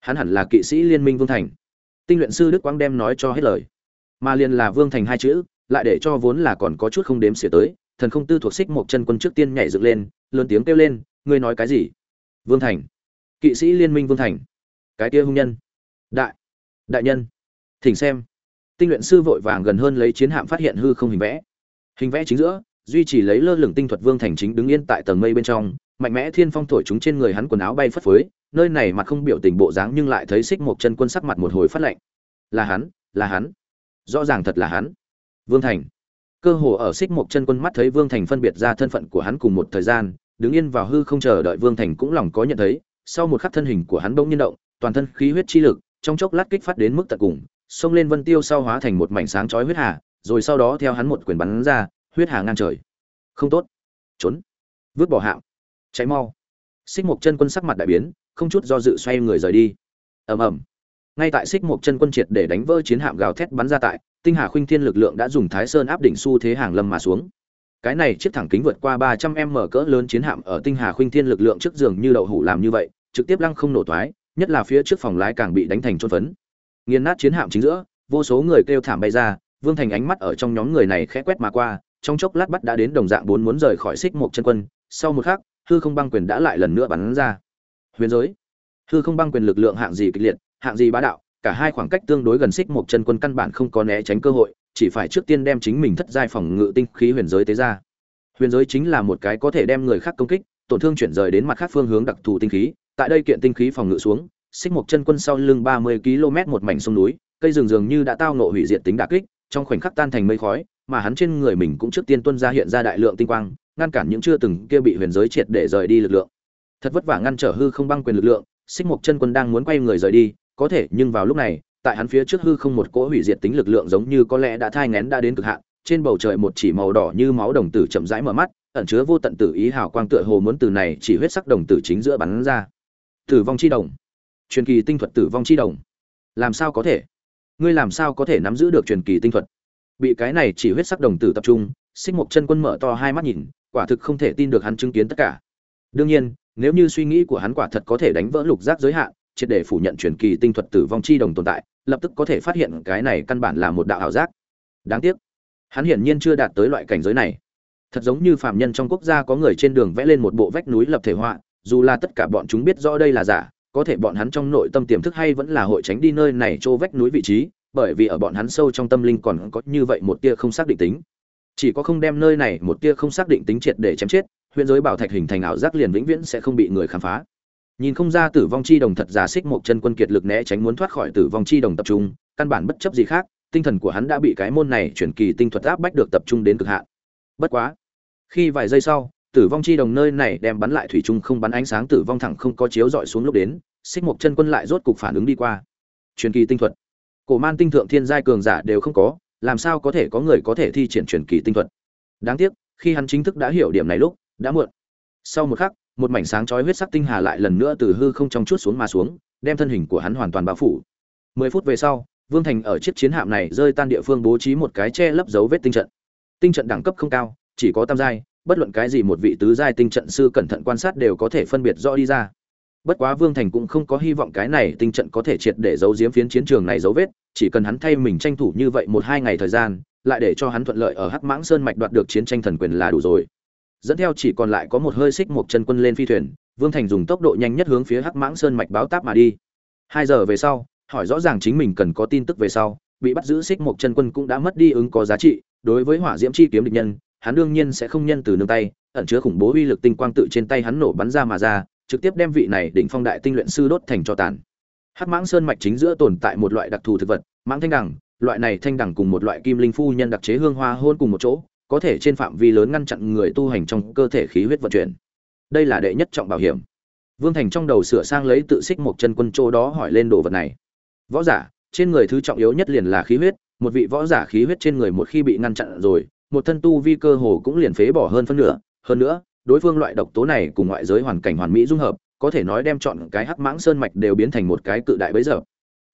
hắn hẳn là kỵ sĩ liên minh vương thành. Tinh luyện sư đức quang đem nói cho hết lời. Mà liền là vương thành hai chữ, lại để cho vốn là còn có chút không đếm xỉa tới, thần không tư thuộc xích một chân quân trước tiên nhảy dựng lên, lớn tiếng kêu lên, ngươi nói cái gì? Vương thành. Kỵ sĩ liên minh vương thành cái kia hung nhân. Đại đại nhân, thỉnh xem. Tinh luyện sư vội vàng gần hơn lấy chiến hạm phát hiện hư không hình vẽ. Hình vẽ chính giữa, duy trì lấy lơ lửng tinh thuật vương thành chính đứng yên tại tầng mây bên trong, mạnh mẽ thiên phong thổi chúng trên người hắn quần áo bay phất phới, nơi này mặt không biểu tình bộ dáng nhưng lại thấy xích một chân quân sắc mặt một hồi phát lạnh. Là hắn là hắn. Rõ ràng thật là hắn. Vương thành. Cơ hồ ở xích một chân quân mắt thấy vương thành phân biệt ra thân phận của hắn cùng một thời gian, đứng yên vào hư không chờ đợi vương thành cũng lòng có nhận thấy, sau một khắc thân hình của hắn bỗng nhiên động toàn thân khí huyết chi lực trong chốc lát kích phát đến mức tận cùng xông lên vân tiêu sau hóa thành một mảnh sáng chói huyết hà rồi sau đó theo hắn một quyền bắn ra huyết hà ngang trời. Không tốt. Trốn. Vứt bỏ hạng, cháy mau. Xích một chân quân sắc mặt đại biến không chút do dự xoay người rời đi. Ầm ầm. Ngay tại xích một chân quân triệt để đánh vỡ chiến hạm gào thét bắn ra tại tinh hà khuynh thiên lực lượng đã dùng thái sơn áp đỉnh xu thế hàng lâm mà xuống. Cái này chiếc thẳng kính vượt qua ba trăm m cỡ lớn chiến hạm ở tinh hà khuynh thiên lực lượng trước giường như đậu hủ làm như vậy trực tiếp lăng không nổ toái nhất là phía trước phòng lái càng bị đánh thành trôn phấn. Nghiền nát chiến hạm chính giữa, vô số người kêu thảm bay ra, vương thành ánh mắt ở trong nhóm người này khẽ quét mà qua, trong chốc lát bắt đã đến đồng dạng bốn muốn rời khỏi xích một chân quân, sau một khắc, hư không băng quyền đã lại lần nữa bắn ra. Huyền giới, hư không băng quyền lực lượng hạng gì kịch liệt, hạng gì bá đạo, cả hai khoảng cách tương đối gần xích một chân quân căn bản không có né tránh cơ hội, chỉ phải trước tiên đem chính mình thất giai phòng ngự tinh khí huyền giới tế ra. Huyền giới chính là một cái có thể đem người khác công kích, tổn thương chuyển rời đến mặt khác phương hướng đặc thù tinh khí tại đây kiện tinh khí phòng ngự xuống, xích một chân quân sau lưng ba mươi km một mảnh sông núi, cây rừng dường như đã tao nộ hủy diệt tính đả kích, trong khoảnh khắc tan thành mây khói, mà hắn trên người mình cũng trước tiên tuân ra hiện ra đại lượng tinh quang, ngăn cản những chưa từng kia bị huyền giới triệt để rời đi lực lượng. Thật vất vả ngăn trở hư không băng quyền lực lượng, xích một chân quân đang muốn quay người rời đi, có thể, nhưng vào lúc này, tại hắn phía trước hư không một cỗ hủy diệt tính lực lượng giống như có lẽ đã thai ngén đã đến cực hạn, trên bầu trời một chỉ màu đỏ như máu đồng tử chậm rãi mở mắt, ẩn chứa vô tận tử ý hào quang tựa hồ muốn từ này chỉ huyết sắc đồng tử chính giữa bắn ra tử vong chi đồng. Truyền kỳ tinh thuật tử vong chi đồng. Làm sao có thể? Ngươi làm sao có thể nắm giữ được truyền kỳ tinh thuật? Bị cái này chỉ huyết sắc đồng tử tập trung, xích mục chân quân mở to hai mắt nhìn, quả thực không thể tin được hắn chứng kiến tất cả. Đương nhiên, nếu như suy nghĩ của hắn quả thật có thể đánh vỡ lục giác giới hạn, triệt để phủ nhận truyền kỳ tinh thuật tử vong chi đồng tồn tại, lập tức có thể phát hiện cái này căn bản là một đạo ảo giác. Đáng tiếc, hắn hiển nhiên chưa đạt tới loại cảnh giới này. Thật giống như phạm nhân trong quốc gia có người trên đường vẽ lên một bộ vách núi lập thể họa dù là tất cả bọn chúng biết rõ đây là giả, có thể bọn hắn trong nội tâm tiềm thức hay vẫn là hội tránh đi nơi này chỗ vách núi vị trí, bởi vì ở bọn hắn sâu trong tâm linh còn có như vậy một tia không xác định tính. Chỉ có không đem nơi này một tia không xác định tính triệt để chém chết, huyện giới bảo thạch hình thành ảo giác liền vĩnh viễn sẽ không bị người khám phá. Nhìn không ra tử vong chi đồng thật giả xích một chân quân kiệt lực né tránh muốn thoát khỏi tử vong chi đồng tập trung, căn bản bất chấp gì khác, tinh thần của hắn đã bị cái môn này chuyển kỳ tinh thuật áp bách được tập trung đến cực hạn. Bất quá, khi vài giây sau tử vong chi đồng nơi này đem bắn lại thủy chung không bắn ánh sáng tử vong thẳng không có chiếu dọi xuống lúc đến, xích một chân quân lại rốt cục phản ứng đi qua. Truyền kỳ tinh thuật. Cổ man tinh thượng thiên giai cường giả đều không có, làm sao có thể có người có thể thi triển truyền kỳ tinh thuật? Đáng tiếc, khi hắn chính thức đã hiểu điểm này lúc, đã muộn. Sau một khắc, một mảnh sáng chói huyết sắc tinh hà lại lần nữa từ hư không trong chút xuống mà xuống, đem thân hình của hắn hoàn toàn bao phủ. Mười phút về sau, vương thành ở chiếc chiến hạm này rơi tan địa phương bố trí một cái che lấp dấu vết tinh trận. Tinh trận đẳng cấp không cao, chỉ có tam giai bất luận cái gì một vị tứ giai tinh trận sư cẩn thận quan sát đều có thể phân biệt rõ đi ra. Bất quá vương thành cũng không có hy vọng cái này tinh trận có thể triệt để giấu giếm phiến chiến trường này dấu vết, chỉ cần hắn thay mình tranh thủ như vậy một hai ngày thời gian, lại để cho hắn thuận lợi ở hắc mãng sơn mạch đoạt được chiến tranh thần quyền là đủ rồi. Dẫn theo chỉ còn lại có một hơi xích một chân quân lên phi thuyền, vương thành dùng tốc độ nhanh nhất hướng phía hắc mãng sơn mạch báo táp mà đi. Hai giờ về sau, hỏi rõ ràng chính mình cần có tin tức về sau, bị bắt giữ xích một chân quân cũng đã mất đi ứng có giá trị, đối với hỏa diễm chi kiếm địch nhân hắn đương nhiên sẽ không nhân từ nương tay, ẩn chứa khủng bố uy lực tinh quang tự trên tay hắn nổ bắn ra mà ra, trực tiếp đem vị này đỉnh phong đại tinh luyện sư đốt thành cho tàn. Hắc mãng sơn mạch chính giữa tồn tại một loại đặc thù thực vật, mãng thanh đẳng loại này thanh đẳng cùng một loại kim linh phu nhân đặc chế hương hoa hôn cùng một chỗ, có thể trên phạm vi lớn ngăn chặn người tu hành trong cơ thể khí huyết vận chuyển. Đây là đệ nhất trọng bảo hiểm. Vương thành trong đầu sửa sang lấy tự xích một chân quân chỗ đó hỏi lên đồ vật này. Võ giả, trên người thứ trọng yếu nhất liền là khí huyết, một vị võ giả khí huyết trên người một khi bị ngăn chặn rồi một thân tu vi cơ hồ cũng liền phế bỏ hơn phân nửa. Hơn nữa, đối phương loại độc tố này cùng ngoại giới hoàn cảnh hoàn mỹ dung hợp, có thể nói đem chọn cái hắc mãng sơn mạch đều biến thành một cái cự đại bấy giờ.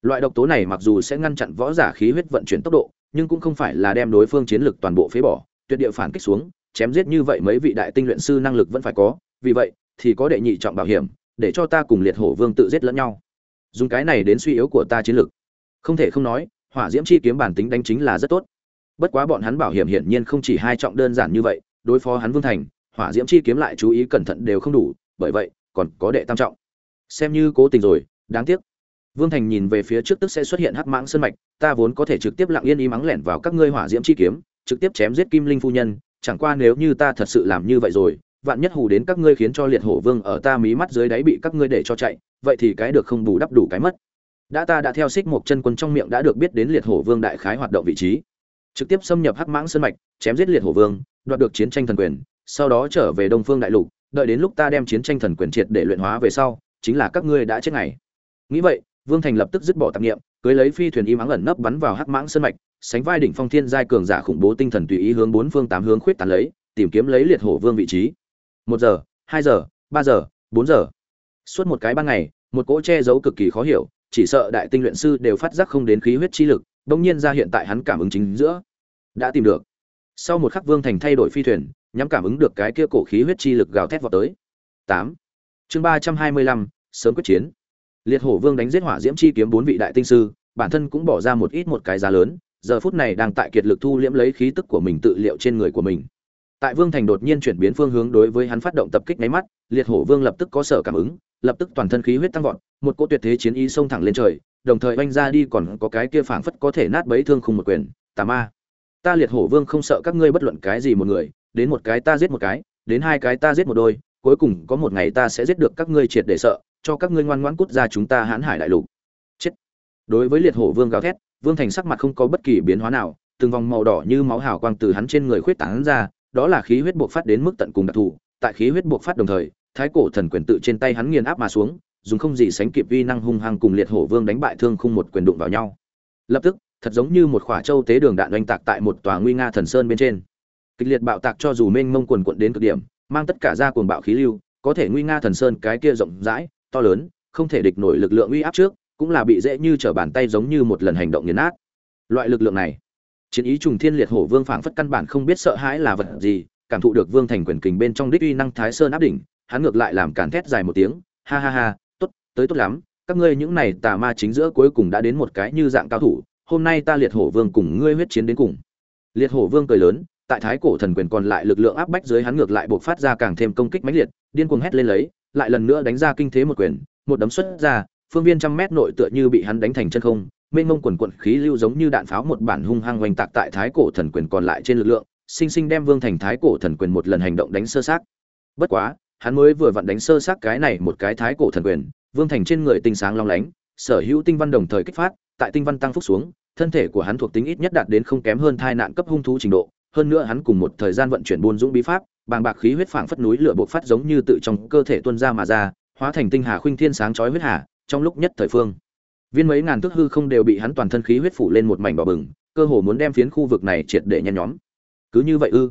Loại độc tố này mặc dù sẽ ngăn chặn võ giả khí huyết vận chuyển tốc độ, nhưng cũng không phải là đem đối phương chiến lực toàn bộ phế bỏ, tuyệt địa phản kích xuống, chém giết như vậy mấy vị đại tinh luyện sư năng lực vẫn phải có. Vì vậy, thì có đệ nhị trọng bảo hiểm, để cho ta cùng liệt hổ vương tự giết lẫn nhau. Dùng cái này đến suy yếu của ta chiến lực. Không thể không nói, hỏa diễm chi kiếm bản tính đánh chính là rất tốt bất quá bọn hắn bảo hiểm hiển nhiên không chỉ hai trọng đơn giản như vậy, đối phó hắn vương thành, hỏa diễm chi kiếm lại chú ý cẩn thận đều không đủ, bởi vậy, còn có đệ tam trọng. Xem như cố tình rồi, đáng tiếc. Vương thành nhìn về phía trước tức sẽ xuất hiện hắc mãng sơn mạch, ta vốn có thể trực tiếp lặng yên ý mắng lẻn vào các ngươi hỏa diễm chi kiếm, trực tiếp chém giết kim linh phu nhân, chẳng qua nếu như ta thật sự làm như vậy rồi, vạn nhất hù đến các ngươi khiến cho liệt hổ vương ở ta mí mắt dưới đáy bị các ngươi để cho chạy, vậy thì cái được không bù đắp đủ cái mất. Đã ta đã theo xích một chân quân trong miệng đã được biết đến liệt hổ vương đại khái hoạt động vị trí trực tiếp xâm nhập hắc mãng sơn mạch, chém giết liệt hổ vương, đoạt được chiến tranh thần quyền, sau đó trở về đông phương đại lục, đợi đến lúc ta đem chiến tranh thần quyền triệt để luyện hóa về sau, chính là các ngươi đã chết ngày nghĩ vậy, vương thành lập tức dứt bỏ tạp nghiệm cưới lấy phi thuyền im ắng ẩn nấp bắn vào hắc mãng sơn mạch, sánh vai đỉnh phong thiên giai cường giả khủng bố tinh thần tùy ý hướng bốn phương tám hướng khuyết tán lấy, tìm kiếm lấy liệt hổ vương vị trí. Một giờ, hai giờ, ba giờ, bốn giờ. Suốt một cái ban ngày, một cỗ che giấu cực kỳ khó hiểu, chỉ sợ đại tinh luyện sư đều phát giác không đến khí huyết chi lực đông nhiên ra hiện tại hắn cảm ứng chính giữa. Đã tìm được. Sau một khắc vương thành thay đổi phi thuyền, nhắm cảm ứng được cái kia cổ khí huyết chi lực gào thét vào tới. Tám. Chương ba trăm hai mươi lăm, sớm quyết chiến. Liệt hổ vương đánh giết hỏa diễm chi kiếm bốn vị đại tinh sư, bản thân cũng bỏ ra một ít một cái giá lớn, giờ phút này đang tại kiệt lực thu liễm lấy khí tức của mình tự liệu trên người của mình. Tại vương thành đột nhiên chuyển biến phương hướng đối với hắn phát động tập kích nháy mắt, liệt hổ vương lập tức có sở cảm ứng, lập tức toàn thân khí huyết tăng vọt, một cỗ tuyệt thế chiến ý xông thẳng lên trời đồng thời oanh ra đi còn có cái kia phảng phất có thể nát bấy thương khung một quyền, tà ma. Ta liệt hổ vương không sợ các ngươi bất luận cái gì một người, đến một cái ta giết một cái, đến hai cái ta giết một đôi, cuối cùng có một ngày ta sẽ giết được các ngươi triệt để sợ, cho các ngươi ngoan ngoãn cút ra chúng ta hãn hải đại lục. Chết. Đối với liệt hổ vương gào thét, vương thành sắc mặt không có bất kỳ biến hóa nào, từng vòng màu đỏ như máu hào quang từ hắn trên người khuyết tán ra, đó là khí huyết buộc phát đến mức tận cùng đặc thù, tại khí huyết buộc phát đồng thời, thái cổ thần quyền tự trên tay hắn nghiền áp mà xuống dùng không gì sánh kịp uy năng hung hăng cùng liệt hổ vương đánh bại thương khung một quyền đụng vào nhau. Lập tức, thật giống như một khỏa châu tế đường đạn oanh tạc tại một tòa nguy nga thần sơn bên trên. Kịch liệt bạo tạc cho dù mênh mông quần quận đến cực điểm, mang tất cả ra cuồng bạo khí lưu, có thể nguy nga thần sơn cái kia rộng rãi, to lớn, không thể địch nổi lực lượng uy áp trước, cũng là bị dễ như trở bàn tay giống như một lần hành động nghiền nát. Loại lực lượng này, chiến ý trùng thiên liệt hổ vương phảng phất căn bản không biết sợ hãi là vật gì, cảm thụ được vương thành quyền kình bên trong đích uy năng thái sơn áp đỉnh, hắn ngược lại làm càn thét dài một tiếng, ha ha ha tới tốt lắm, các ngươi những này tà ma chính giữa cuối cùng đã đến một cái như dạng cao thủ, hôm nay ta liệt hổ vương cùng ngươi huyết chiến đến cùng. Liệt hổ vương cười lớn, tại thái cổ thần quyền còn lại lực lượng áp bách dưới hắn ngược lại buộc phát ra càng thêm công kích mãnh liệt, điên cuồng hét lên lấy, lại lần nữa đánh ra kinh thế một quyền, một đấm xuất ra, phương viên trăm mét nội tựa như bị hắn đánh thành chân không, mênh mông quần quận khí lưu giống như đạn pháo một bản hung hăng oanh tạc tại thái cổ thần quyền còn lại trên lực lượng, sinh sinh đem vương thành thái cổ thần quyền một lần hành động đánh sơ sát bất quá, hắn mới vừa vặn đánh sơ sát cái này một cái thái cổ thần quyền vương thành trên người tinh sáng long lánh, sở hữu tinh văn đồng thời kích phát, tại tinh văn tăng phúc xuống, thân thể của hắn thuộc tính ít nhất đạt đến không kém hơn thai nạn cấp hung thú trình độ, hơn nữa hắn cùng một thời gian vận chuyển buôn dũng bí pháp, bàng bạc khí huyết phảng phất núi lửa bộc phát giống như tự trong cơ thể tuôn ra mà ra, hóa thành tinh hà khuynh thiên sáng chói huyết hà, trong lúc nhất thời phương. Viên mấy ngàn thước hư không đều bị hắn toàn thân khí huyết phủ lên một mảnh đỏ bừng, cơ hồ muốn đem phiến khu vực này triệt để nhen nhóm. Cứ như vậy ư?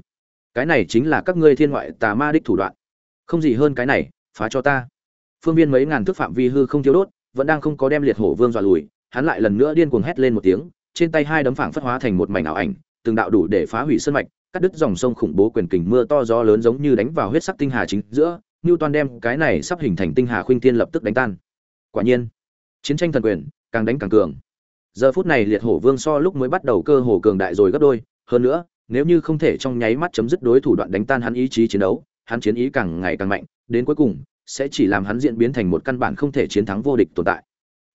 Cái này chính là các ngươi thiên ngoại tà ma đích thủ đoạn. Không gì hơn cái này, phá cho ta phương viên mấy ngàn thước phạm vi hư không thiếu đốt, vẫn đang không có đem liệt hổ vương dọa lùi, hắn lại lần nữa điên cuồng hét lên một tiếng, trên tay hai đấm phảng phất hóa thành một mảnh ảo ảnh, từng đạo đủ để phá hủy sơn mạch, cắt đứt dòng sông khủng bố quyền kình mưa to gió lớn giống như đánh vào huyết sắc tinh hà chính giữa, Newton đem cái này sắp hình thành tinh hà khuynh thiên lập tức đánh tan. Quả nhiên, chiến tranh thần quyền, càng đánh càng cường. Giờ phút này liệt hổ vương so lúc mới bắt đầu cơ hồ cường đại rồi gấp đôi, hơn nữa, nếu như không thể trong nháy mắt chấm dứt đối thủ đoạn đánh tan hắn ý chí chiến đấu, hắn chiến ý càng ngày càng mạnh, đến cuối cùng sẽ chỉ làm hắn diễn biến thành một căn bản không thể chiến thắng vô địch tồn tại.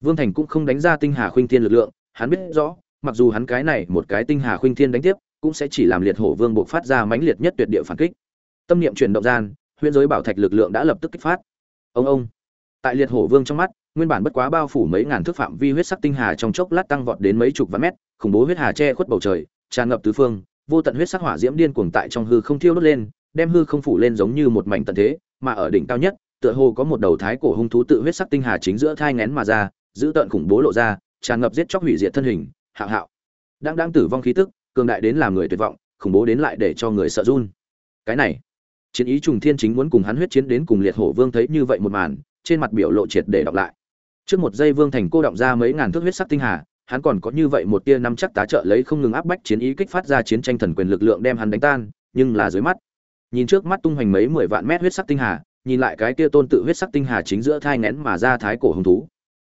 Vương thành cũng không đánh ra tinh hà khuynh thiên lực lượng, hắn biết rõ, mặc dù hắn cái này một cái tinh hà khuynh thiên đánh tiếp, cũng sẽ chỉ làm liệt hổ vương bộc phát ra mãnh liệt nhất tuyệt địa phản kích. Tâm niệm chuyển động gian, huyễn giới bảo thạch lực lượng đã lập tức kích phát. Ông ông. Tại liệt hổ vương trong mắt, nguyên bản bất quá bao phủ mấy ngàn thước phạm vi huyết sắc tinh hà trong chốc lát tăng vọt đến mấy chục vạn mét, khủng bố huyết hà che khuất bầu trời, tràn ngập tứ phương, vô tận huyết sắc hỏa diễm điên cuồng tại trong hư không thiêu đốt lên, đem hư không phủ lên giống như một mảnh tận thế, mà ở đỉnh cao nhất tựa hồ có một đầu thái cổ hung thú tự huyết sắc tinh hà chính giữa thai ngén mà ra, giữ tận khủng bố lộ ra, tràn ngập giết chóc hủy diệt thân hình, hạo hạo. Đang đang tử vong khí tức, cường đại đến làm người tuyệt vọng, khủng bố đến lại để cho người sợ run. Cái này, chiến ý trùng thiên chính muốn cùng hắn huyết chiến đến cùng liệt hổ vương thấy như vậy một màn, trên mặt biểu lộ triệt để đọc lại. Trước một giây vương thành cô động ra mấy ngàn thước huyết sắc tinh hà, hắn còn có như vậy một tia năm chắc tá trợ lấy không ngừng áp bách chiến ý kích phát ra chiến tranh thần quyền lực lượng đem hắn đánh tan, nhưng là dưới mắt, nhìn trước mắt tung hoành mấy mười vạn mét huyết sắc tinh hà nhìn lại cái kia tôn tự huyết sắc tinh hà chính giữa thai nén mà ra thái cổ hung thú.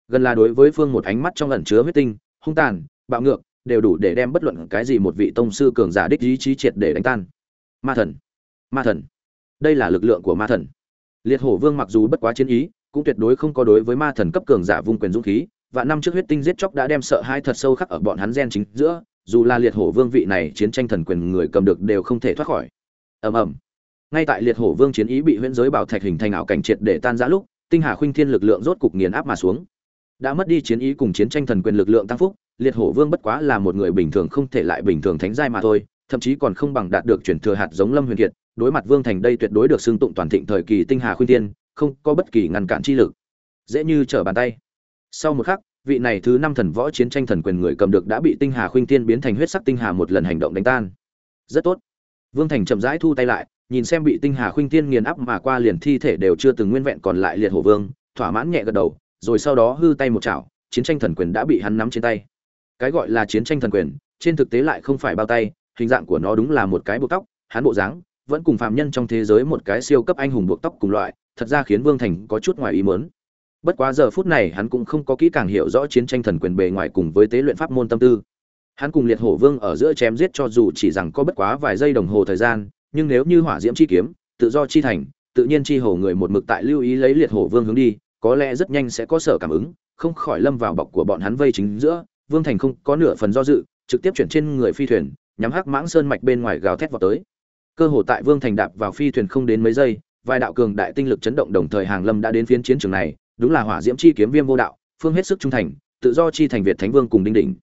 Gần là đối với phương một ánh mắt trong ẩn chứa huyết tinh, hung tàn, bạo ngược, đều đủ để đem bất luận cái gì một vị tông sư cường giả đích ý chí triệt để đánh tan. Ma thần! Ma thần! Đây là lực lượng của ma thần. Liệt hổ vương mặc dù bất quá chiến ý, cũng tuyệt đối không có đối với ma thần cấp cường giả vung quyền dũng khí, và năm trước huyết tinh giết chóc đã đem sợ hai thật sâu khắc ở bọn hắn gen chính giữa, dù là liệt hổ vương vị này chiến tranh thần quyền người cầm được đều không thể thoát khỏi. Ầm ầm ngay tại liệt hổ vương chiến ý bị huyễn giới bảo thạch hình thành ảo cảnh triệt để tan rã lúc, tinh hà khuynh thiên lực lượng rốt cục nghiền áp mà xuống. Đã mất đi chiến ý cùng chiến tranh thần quyền lực lượng tăng phúc, liệt hổ vương bất quá là một người bình thường không thể lại bình thường thánh giai mà thôi, thậm chí còn không bằng đạt được chuyển thừa hạt giống lâm huyền kiệt, đối mặt vương thành đây tuyệt đối được xưng tụng toàn thịnh thời kỳ tinh hà khuynh thiên, không có bất kỳ ngăn cản chi lực. Dễ như trở bàn tay. Sau một khắc, vị này thứ năm thần võ chiến tranh thần quyền người cầm được đã bị tinh hà khuynh thiên biến thành huyết sắc tinh hà một lần hành động đánh tan. Rất tốt. Vương thành chậm rãi thu tay lại nhìn xem bị tinh hà khuynh thiên nghiền áp mà qua liền thi thể đều chưa từng nguyên vẹn còn lại liệt hổ vương, thỏa mãn nhẹ gật đầu, rồi sau đó hư tay một chảo, chiến tranh thần quyền đã bị hắn nắm trên tay. Cái gọi là chiến tranh thần quyền, trên thực tế lại không phải bao tay, hình dạng của nó đúng là một cái buộc tóc, hắn bộ dáng vẫn cùng phạm nhân trong thế giới một cái siêu cấp anh hùng buộc tóc cùng loại, thật ra khiến vương thành có chút ngoài ý mớn bất quá giờ phút này hắn cũng không có kỹ càng hiểu rõ chiến tranh thần quyền bề ngoài cùng với tế luyện pháp môn tâm tư. Hắn cùng liệt hổ vương ở giữa chém giết cho dù chỉ rằng có bất quá vài giây đồng hồ thời gian nhưng nếu như hỏa diễm chi kiếm, tự do chi thành, tự nhiên chi hổ người một mực tại lưu ý lấy liệt hổ vương hướng đi, có lẽ rất nhanh sẽ có sở cảm ứng, không khỏi lâm vào bọc của bọn hắn vây chính giữa, vương thành không có nửa phần do dự, trực tiếp chuyển trên người phi thuyền, nhắm hắc mãng sơn mạch bên ngoài gào thét vào tới. Cơ hồ tại vương thành đạp vào phi thuyền không đến mấy giây, vài đạo cường đại tinh lực chấn động đồng thời hàng lâm đã đến phiến chiến trường này, đúng là hỏa diễm chi kiếm viêm vô đạo, phương hết sức trung thành, tự do chi thành việt thánh vương cùng đinh đỉnh.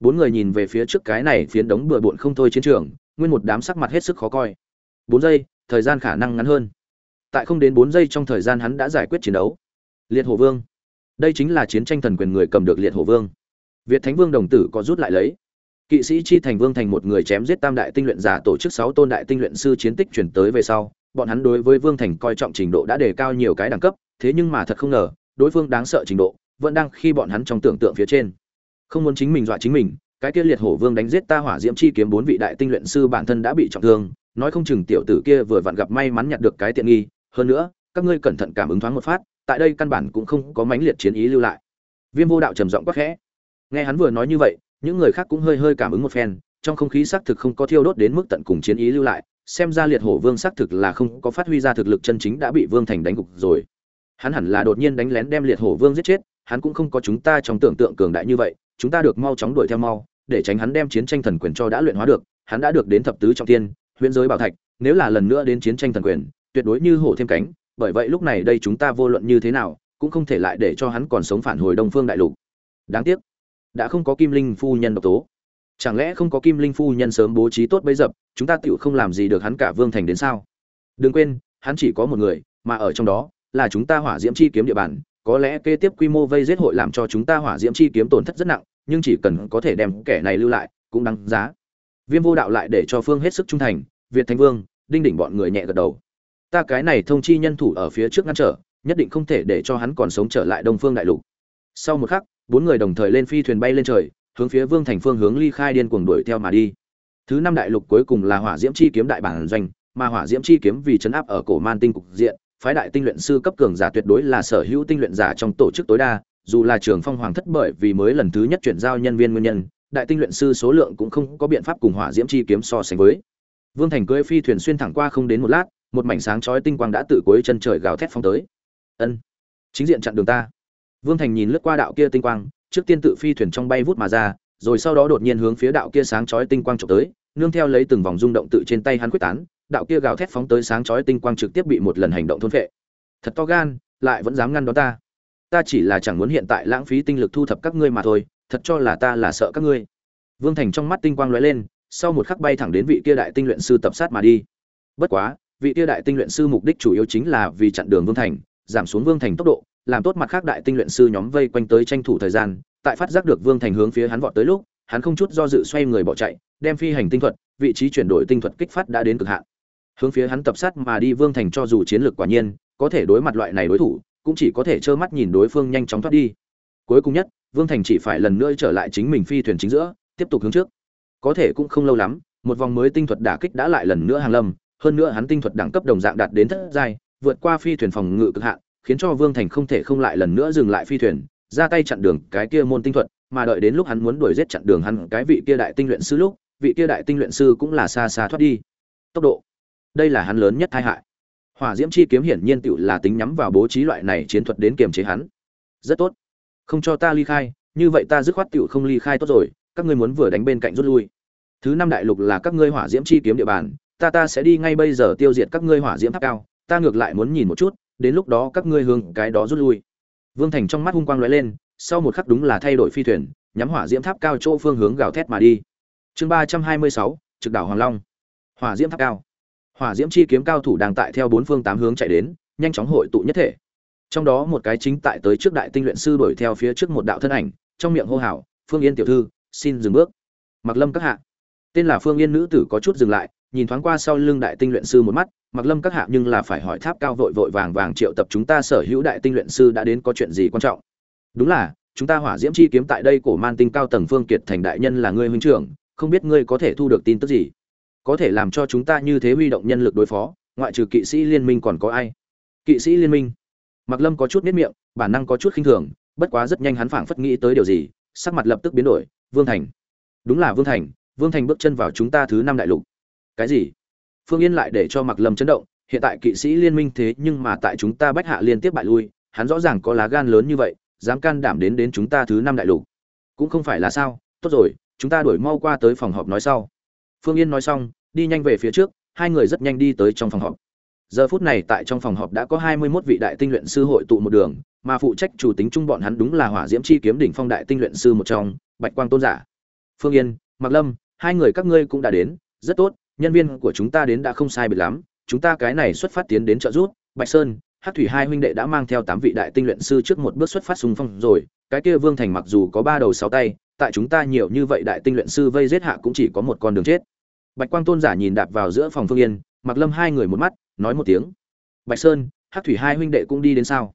Bốn người nhìn về phía trước cái này phiến đống bừa bộn không thôi chiến trường, nguyên một đám sắc mặt hết sức khó coi bốn giây, thời gian khả năng ngắn hơn. Tại không đến bốn giây trong thời gian hắn đã giải quyết chiến đấu. Liệt hổ vương. Đây chính là chiến tranh thần quyền người cầm được liệt hổ vương. Việt thánh vương đồng tử có rút lại lấy. Kỵ sĩ chi thành vương thành một người chém giết tam đại tinh luyện giả tổ chức sáu tôn đại tinh luyện sư chiến tích chuyển tới về sau, bọn hắn đối với vương thành coi trọng trình độ đã đề cao nhiều cái đẳng cấp, thế nhưng mà thật không ngờ, đối phương đáng sợ trình độ, vẫn đang khi bọn hắn trong tưởng tượng phía trên. Không muốn chính mình dọa chính mình, cái kia liệt hổ vương đánh giết ta hỏa diễm chi kiếm bốn vị đại tinh luyện sư bản thân đã bị trọng thương nói không chừng tiểu tử kia vừa vặn gặp may mắn nhặt được cái tiện nghi, hơn nữa, các ngươi cẩn thận cảm ứng thoáng một phát, tại đây căn bản cũng không có mãnh liệt chiến ý lưu lại viêm vô đạo trầm giọng quát khẽ nghe hắn vừa nói như vậy, những người khác cũng hơi hơi cảm ứng một phen, trong không khí xác thực không có thiêu đốt đến mức tận cùng chiến ý lưu lại, xem ra liệt hổ vương xác thực là không có phát huy ra thực lực chân chính đã bị vương thành đánh gục rồi hắn hẳn là đột nhiên đánh lén đem liệt hổ vương giết chết, hắn cũng không có chúng ta trong tưởng tượng cường đại như vậy, chúng ta được mau chóng đuổi theo mau, để tránh hắn đem chiến tranh thần quyền cho đã luyện hóa được, hắn đã được đến thập tứ trọng thiên huyễn giới bảo thạch, nếu là lần nữa đến chiến tranh thần quyền, tuyệt đối như hổ thêm cánh, bởi vậy lúc này đây chúng ta vô luận như thế nào, cũng không thể lại để cho hắn còn sống phản hồi đông phương đại lục. Đáng tiếc, đã không có kim linh phu nhân độc tố. Chẳng lẽ không có kim linh phu nhân sớm bố trí tốt bấy dập, chúng ta tựu không làm gì được hắn cả vương thành đến sao? Đừng quên, hắn chỉ có một người, mà ở trong đó là chúng ta hỏa diễm chi kiếm địa bàn, có lẽ kế tiếp quy mô vây giết hội làm cho chúng ta hỏa diễm chi kiếm tổn thất rất nặng, nhưng chỉ cần có thể đem kẻ này lưu lại, cũng đáng giá viêm vô đạo lại để cho phương hết sức trung thành, việt Thánh vương, đinh đỉnh bọn người nhẹ gật đầu. Ta cái này thông chi nhân thủ ở phía trước ngăn trở, nhất định không thể để cho hắn còn sống trở lại đông phương đại lục. Sau một khắc, bốn người đồng thời lên phi thuyền bay lên trời, hướng phía vương thành phương hướng ly khai điên cuồng đuổi theo mà đi. Thứ năm đại lục cuối cùng là hỏa diễm chi kiếm đại bản doanh, mà hỏa diễm chi kiếm vì chấn áp ở cổ man tinh cục diện, phái đại tinh luyện sư cấp cường giả tuyệt đối là sở hữu tinh luyện giả trong tổ chức tối đa, dù là trường phong hoàng thất bởi vì mới lần thứ nhất chuyển giao nhân viên nguyên nhân đại tinh luyện sư số lượng cũng không có biện pháp cùng hỏa diễm chi kiếm so sánh với. Vương thành cưỡi phi thuyền xuyên thẳng qua không đến một lát, một mảnh sáng chói tinh quang đã tự cuối chân trời gào thét phóng tới. Ân, chính diện chặn đường ta. Vương thành nhìn lướt qua đạo kia tinh quang, trước tiên tự phi thuyền trong bay vút mà ra, rồi sau đó đột nhiên hướng phía đạo kia sáng chói tinh quang chụp tới, nương theo lấy từng vòng rung động tự trên tay hắn quyết tán, đạo kia gào thét phóng tới sáng chói tinh quang trực tiếp bị một lần hành động thôn phệ. Thật to gan, lại vẫn dám ngăn đón ta. Ta chỉ là chẳng muốn hiện tại lãng phí tinh lực thu thập các ngươi mà thôi thật cho là ta là sợ các ngươi. Vương thành trong mắt tinh quang lóe lên, sau một khắc bay thẳng đến vị kia đại tinh luyện sư tập sát mà đi. Bất quá, vị kia đại tinh luyện sư mục đích chủ yếu chính là vì chặn đường vương thành, giảm xuống vương thành tốc độ, làm tốt mặt khác đại tinh luyện sư nhóm vây quanh tới tranh thủ thời gian. Tại phát giác được vương thành hướng phía hắn vọt tới lúc, hắn không chút do dự xoay người bỏ chạy, đem phi hành tinh thuật, vị trí chuyển đổi tinh thuật kích phát đã đến cực hạn. Hướng phía hắn tập sát mà đi vương thành cho dù chiến lược quả nhiên, có thể đối mặt loại này đối thủ, cũng chỉ có thể trơ mắt nhìn đối phương nhanh chóng thoát đi cuối cùng nhất, vương thành chỉ phải lần nữa trở lại chính mình phi thuyền chính giữa, tiếp tục hướng trước. Có thể cũng không lâu lắm, một vòng mới tinh thuật đả kích đã lại lần nữa hàng lâm, hơn nữa hắn tinh thuật đẳng cấp đồng dạng đạt đến thất giai, vượt qua phi thuyền phòng ngự cực hạn, khiến cho vương thành không thể không lại lần nữa dừng lại phi thuyền, ra tay chặn đường cái kia môn tinh thuật, mà đợi đến lúc hắn muốn đuổi giết chặn đường hắn cái vị kia đại tinh luyện sư lúc, vị kia đại tinh luyện sư cũng là xa xa thoát đi. Tốc độ. Đây là hắn lớn nhất tai hại. Hỏa diễm chi kiếm hiển nhiên tựu là tính nhắm vào bố trí loại này chiến thuật đến kiềm chế hắn. Rất tốt không cho ta ly khai, như vậy ta dứt khoát tựu không ly khai tốt rồi, các ngươi muốn vừa đánh bên cạnh rút lui. Thứ năm đại lục là các ngươi hỏa diễm chi kiếm địa bàn, ta ta sẽ đi ngay bây giờ tiêu diệt các ngươi hỏa diễm tháp cao, ta ngược lại muốn nhìn một chút, đến lúc đó các ngươi hướng cái đó rút lui. Vương thành trong mắt hung quang lóe lên, sau một khắc đúng là thay đổi phi thuyền, nhắm hỏa diễm tháp cao chỗ phương hướng gào thét mà đi. Chương ba trăm hai mươi sáu, trực đảo hoàng long. Hỏa diễm tháp cao. Hỏa diễm chi kiếm cao thủ đang tại theo bốn phương tám hướng chạy đến, nhanh chóng hội tụ nhất thể trong đó một cái chính tại tới trước đại tinh luyện sư đuổi theo phía trước một đạo thân ảnh, trong miệng hô hào, phương yên tiểu thư, xin dừng bước. Mặc lâm các hạ. Tên là phương yên nữ tử có chút dừng lại, nhìn thoáng qua sau lưng đại tinh luyện sư một mắt mặc lâm các hạ nhưng là phải hỏi tháp cao vội vội vàng vàng triệu tập chúng ta sở hữu đại tinh luyện sư đã đến có chuyện gì quan trọng? Đúng là, chúng ta hỏa diễm chi kiếm tại đây cổ man tinh cao tầng phương kiệt thành đại nhân là ngươi huynh trưởng, không biết ngươi có thể thu được tin tức gì? Có thể làm cho chúng ta như thế huy động nhân lực đối phó, ngoại trừ kỵ sĩ liên minh còn có ai? Kỵ sĩ liên minh? Mạc lâm có chút nếp miệng, bản năng có chút khinh thường, bất quá rất nhanh hắn phảng phất nghĩ tới điều gì, sắc mặt lập tức biến đổi, vương thành. Đúng là vương thành vương thành bước chân vào chúng ta thứ năm đại lục. Cái gì? Phương yên lại để cho Mạc lâm chấn động, hiện tại kỵ sĩ liên minh thế nhưng mà tại chúng ta bách hạ liên tiếp bại lui, hắn rõ ràng có lá gan lớn như vậy, dám can đảm đến đến chúng ta thứ năm đại lục. Cũng không phải là sao, tốt rồi, chúng ta đuổi mau qua tới phòng họp nói sau. Phương yên nói xong, đi nhanh về phía trước, hai người rất nhanh đi tới trong phòng họp giờ phút này tại trong phòng họp đã có hai mươi 21 vị đại tinh luyện sư hội tụ một đường, mà phụ trách chủ tính chung bọn hắn đúng là hỏa diễm chi kiếm đỉnh phong đại tinh luyện sư một trong, bạch quang tôn giả. Phương yên mặc lâm, hai người các ngươi cũng đã đến, rất tốt, nhân viên của chúng ta đến đã không sai biệt lắm, chúng ta cái này xuất phát tiến đến trợ giúp, bạch sơn hát thủy hai huynh đệ đã mang theo tám vị đại tinh luyện sư trước một bước xuất phát xung phong rồi, cái kia vương thành mặc dù có ba đầu sáu tay, tại chúng ta nhiều như vậy đại tinh luyện sư vây giết hạ cũng chỉ có một con đường chết. Bạch quang tôn giả nhìn đạp vào giữa phòng phương yên mặc lâm hai người một mắt nói một tiếng. Bạch sơn hát thủy hai huynh đệ cũng đi đến sao?